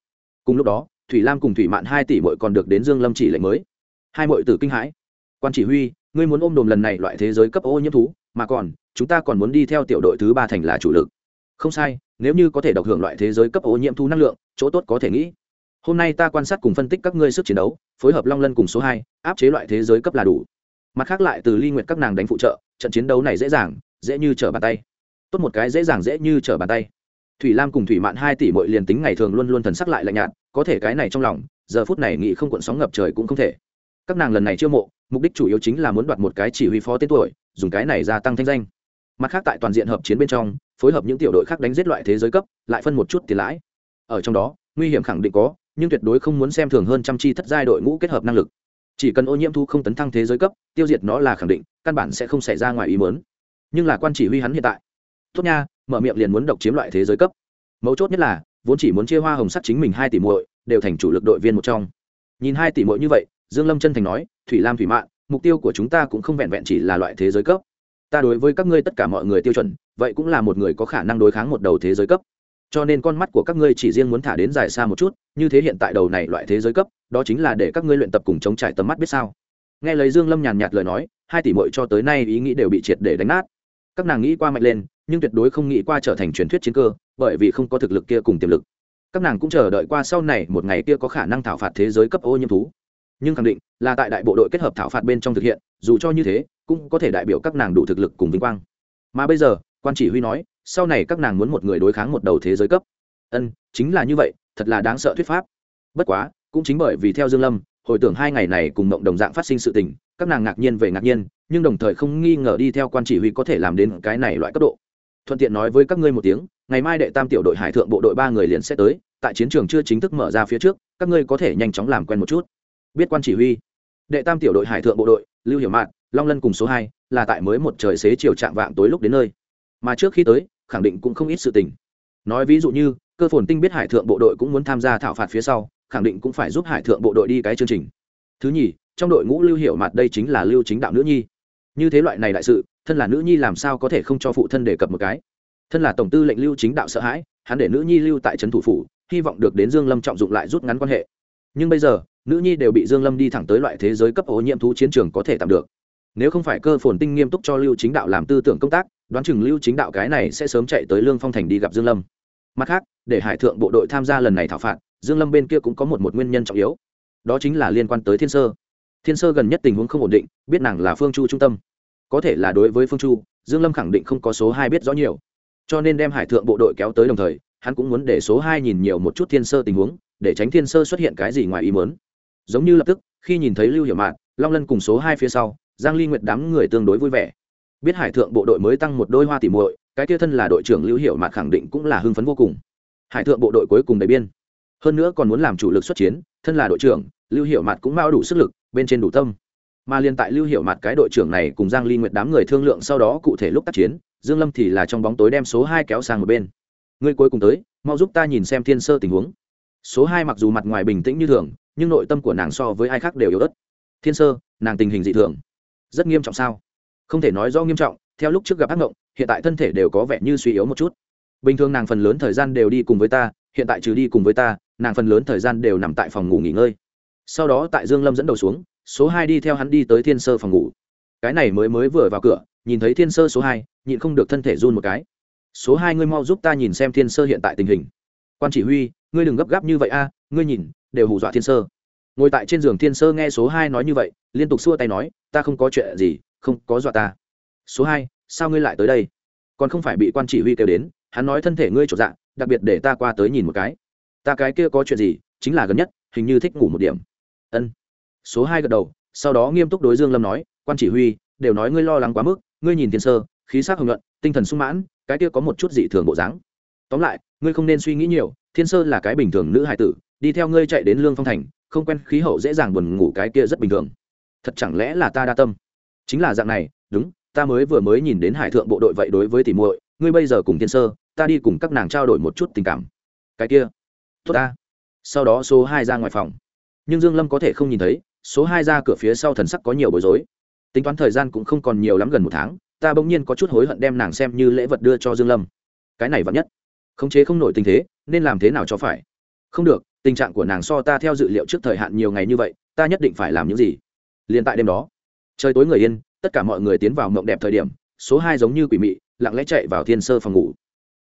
cùng lúc đó, thủy lam cùng thủy mạn hai tỷ mội còn được đến dương lâm chỉ lệnh mới. Hai mội tử kinh hãi. Quan chỉ huy, ngươi muốn ôm đồm lần này loại thế giới cấp ô nhiễm thú, mà còn, chúng ta còn muốn đi theo tiểu đội thứ ba thành là chủ lực. Không sai, nếu như có thể độc hưởng loại thế giới cấp ô nhiễm thu năng lượng, chỗ tốt có thể nghĩ. Hôm nay ta quan sát cùng phân tích các ngươi sức chiến đấu, phối hợp long lân cùng số hai, áp chế loại thế giới cấp là đủ. Mặt khác lại từ ly nguyệt các nàng đánh phụ trợ, trận chiến đấu này dễ dàng, dễ như trở bàn tay. Tốt một cái dễ dàng dễ như trở bàn tay. Thủy lam cùng thủy mạn hai tỷ mội liền tính ngày thường luôn luôn thần sắc lại lạnh nhạt có thể cái này trong lòng, giờ phút này nghĩ không cuộn sóng ngập trời cũng không thể. Các nàng lần này chiêu mộ, mục đích chủ yếu chính là muốn đoạt một cái chỉ huy phó tên tuổi, dùng cái này gia tăng thanh danh. Mặt khác tại toàn diện hợp chiến bên trong, phối hợp những tiểu đội khác đánh giết loại thế giới cấp, lại phân một chút tiền lãi. Ở trong đó, nguy hiểm khẳng định có, nhưng tuyệt đối không muốn xem thường hơn trăm chi thất giai đội ngũ kết hợp năng lực. Chỉ cần ô nhiễm thu không tấn thăng thế giới cấp, tiêu diệt nó là khẳng định, căn bản sẽ không xảy ra ngoài ý mớn nhưng là quan chỉ huy hắn hiện tại. Tốt nha, mở miệng liền muốn độc chiếm loại thế giới cấp. Mấu chốt nhất là vốn chỉ muốn chia hoa hồng sắt chính mình hai tỷ muội, đều thành chủ lực đội viên một trong. Nhìn hai tỷ muội như vậy, dương lâm chân thành nói, thủy lam, thủy mạn, mục tiêu của chúng ta cũng không vẹn vẹn chỉ là loại thế giới cấp. Ta đối với các ngươi tất cả mọi người tiêu chuẩn, vậy cũng là một người có khả năng đối kháng một đầu thế giới cấp. Cho nên con mắt của các ngươi chỉ riêng muốn thả đến dài xa một chút, như thế hiện tại đầu này loại thế giới cấp, đó chính là để các ngươi luyện tập cùng chống trải tầm mắt biết sao. Nghe lấy dương lâm nhàn nhạt lời nói, hai tỷ muội cho tới nay ý nghĩ đều bị triệt để đánh nát. Các nàng nghĩ qua mạnh lên nhưng tuyệt đối không nghĩ qua trở thành truyền thuyết chiến cơ, bởi vì không có thực lực kia cùng tiềm lực. Các nàng cũng chờ đợi qua sau này một ngày kia có khả năng thảo phạt thế giới cấp ô nhiễm thú. Nhưng khẳng định, là tại đại bộ đội kết hợp thảo phạt bên trong thực hiện, dù cho như thế, cũng có thể đại biểu các nàng đủ thực lực cùng vinh quang. Mà bây giờ, quan chỉ huy nói, sau này các nàng muốn một người đối kháng một đầu thế giới cấp. Ân, chính là như vậy, thật là đáng sợ thuyết pháp. Bất quá, cũng chính bởi vì theo dương lâm, hồi tưởng hai ngày này cùng mộng đồng dạng phát sinh sự tình, các nàng ngạc nhiên về ngạc nhiên, nhưng đồng thời không nghi ngờ đi theo quan chỉ huy có thể làm đến cái này loại cấp độ thuận tiện nói với các ngươi một tiếng, ngày mai đệ tam tiểu đội hải thượng bộ đội ba người liền sẽ tới, tại chiến trường chưa chính thức mở ra phía trước, các ngươi có thể nhanh chóng làm quen một chút. Biết quan chỉ huy. Đệ tam tiểu đội hải thượng bộ đội, lưu hiểu mạn, long lân cùng số hai, là tại mới một trời xế chiều chạm vạng tối lúc đến nơi. Mà trước khi tới, khẳng định cũng không ít sự tình. Nói ví dụ như, cơ phồn tinh biết hải thượng bộ đội cũng muốn tham gia thảo phạt phía sau, khẳng định cũng phải giúp hải thượng bộ đội đi cái chương trình. Thứ nhì, trong đội ngũ lưu Hiểu mặt đây chính là lưu chính đạo nữ nhi. Như thế loại này đại sự thân là nữ nhi làm sao có thể không cho phụ thân đề cập một cái? Thân là tổng tư lệnh lưu chính đạo sợ hãi, hắn để nữ nhi lưu tại trấn thủ phủ, hy vọng được đến dương lâm trọng dụng lại rút ngắn quan hệ. Nhưng bây giờ, nữ nhi đều bị dương lâm đi thẳng tới loại thế giới cấp ô nhiễm thú chiến trường có thể tạm được. Nếu không phải cơ phồn tinh nghiêm túc cho lưu chính đạo làm tư tưởng công tác, đoán chừng lưu chính đạo cái này sẽ sớm chạy tới lương phong thành đi gặp dương lâm. Mặt khác, để hải thượng bộ đội tham gia lần này thảo phạt, dương lâm bên kia cũng có một một nguyên nhân trọng yếu. Đó chính là liên quan tới thiên sơ. Thiên sơ gần nhất tình huống không ổn định, biết nàng là phương chu trung tâm có thể là đối với phương chu, dương lâm khẳng định không có số hai biết rõ nhiều. Cho nên đem hải thượng bộ đội kéo tới đồng thời, hắn cũng muốn để số hai nhìn nhiều một chút thiên sơ tình huống, để tránh thiên sơ xuất hiện cái gì ngoài ý muốn. Giống như lập tức, khi nhìn thấy lưu hiểu mạn, long lân cùng số hai phía sau, giang ly nguyệt đám người tương đối vui vẻ. Biết hải thượng bộ đội mới tăng một đôi hoa tỉ muội, cái kia thân là đội trưởng lưu hiểu mạn khẳng định cũng là hưng phấn vô cùng. Hải thượng bộ đội cuối cùng đầy biên. Hơn nữa còn muốn làm chủ lực xuất chiến, thân là đội trưởng, lưu hiểu mạn cũng bao đủ sức lực, bên trên đủ tâm mà liên tại lưu hiệu mặt cái đội trưởng này cùng giang ly nguyệt đám người thương lượng sau đó cụ thể lúc tác chiến, dương lâm thì là trong bóng tối đem số hai kéo sang một bên. Người cuối cùng tới, mau giúp ta nhìn xem thiên sơ tình huống. Số hai mặc dù mặt ngoài bình tĩnh như thường, nhưng nội tâm của nàng so với ai khác đều yếu ớt. Thiên sơ, nàng tình hình dị thường. Rất nghiêm trọng sao? Không thể nói do nghiêm trọng, theo lúc trước gặp ác mộng, hiện tại thân thể đều có vẻ như suy yếu một chút. Bình thường nàng phần lớn thời gian đều đi cùng với ta, hiện tại trừ đi cùng với ta, nàng phần lớn thời gian đều nằm tại phòng ngủ nghỉ ngơi. Sau đó tại dương lâm dẫn đầu xuống số hai đi theo hắn đi tới thiên sơ phòng ngủ. Cái này mới mới vừa vào cửa, nhìn thấy thiên sơ số hai, nhịn không được thân thể run một cái. Số hai ngươi mau giúp ta nhìn xem thiên sơ hiện tại tình hình. Quan chỉ huy, ngươi đừng gấp gáp như vậy a, ngươi nhìn, đều hù dọa thiên sơ. Ngồi tại trên giường thiên sơ nghe số hai nói như vậy, liên tục xua tay nói, ta không có chuyện gì, không có dọa ta. Số hai, sao ngươi lại tới đây? Còn không phải bị quan chỉ huy kêu đến, hắn nói thân thể ngươi trộn dạ đặc biệt để ta qua tới nhìn một cái. Ta cái kia có chuyện gì, chính là gần nhất, hình như thích ngủ một điểm. Ân số hai gật đầu, sau đó nghiêm túc đối dương lâm nói, quan chỉ huy, đều nói ngươi lo lắng quá mức, ngươi nhìn thiên sơ, khí sắc hồng nhuận, tinh thần sung mãn, cái kia có một chút dị thường bộ dáng. Tóm lại, ngươi không nên suy nghĩ nhiều, thiên sơ là cái bình thường nữ hải tử, đi theo ngươi chạy đến lương phong thành, không quen khí hậu dễ dàng buồn ngủ cái kia rất bình thường. Thật chẳng lẽ là ta đa tâm? Chính là dạng này, đúng, ta mới vừa mới nhìn đến hải thượng bộ đội vậy đối với tỷ muội, ngươi bây giờ cùng thiên sơ, ta đi cùng các nàng trao đổi một chút tình cảm. Cái kia, tốt ta. Sau đó số hai ra ngoài phòng. Nhưng dương lâm có thể không nhìn thấy số hai ra cửa phía sau thần sắc có nhiều bối rối. Tính toán thời gian cũng không còn nhiều lắm gần một tháng, ta bỗng nhiên có chút hối hận đem nàng xem như lễ vật đưa cho dương lâm. Cái này vẫn nhất. Khống chế không nổi tình thế, nên làm thế nào cho phải? Không được, tình trạng của nàng so ta theo dự liệu trước thời hạn nhiều ngày như vậy, ta nhất định phải làm những gì? Liền tại đêm đó, trời tối người yên, tất cả mọi người tiến vào mộng đẹp thời điểm, số hai giống như quỷ mị, lặng lẽ chạy vào thiên sơ phòng ngủ.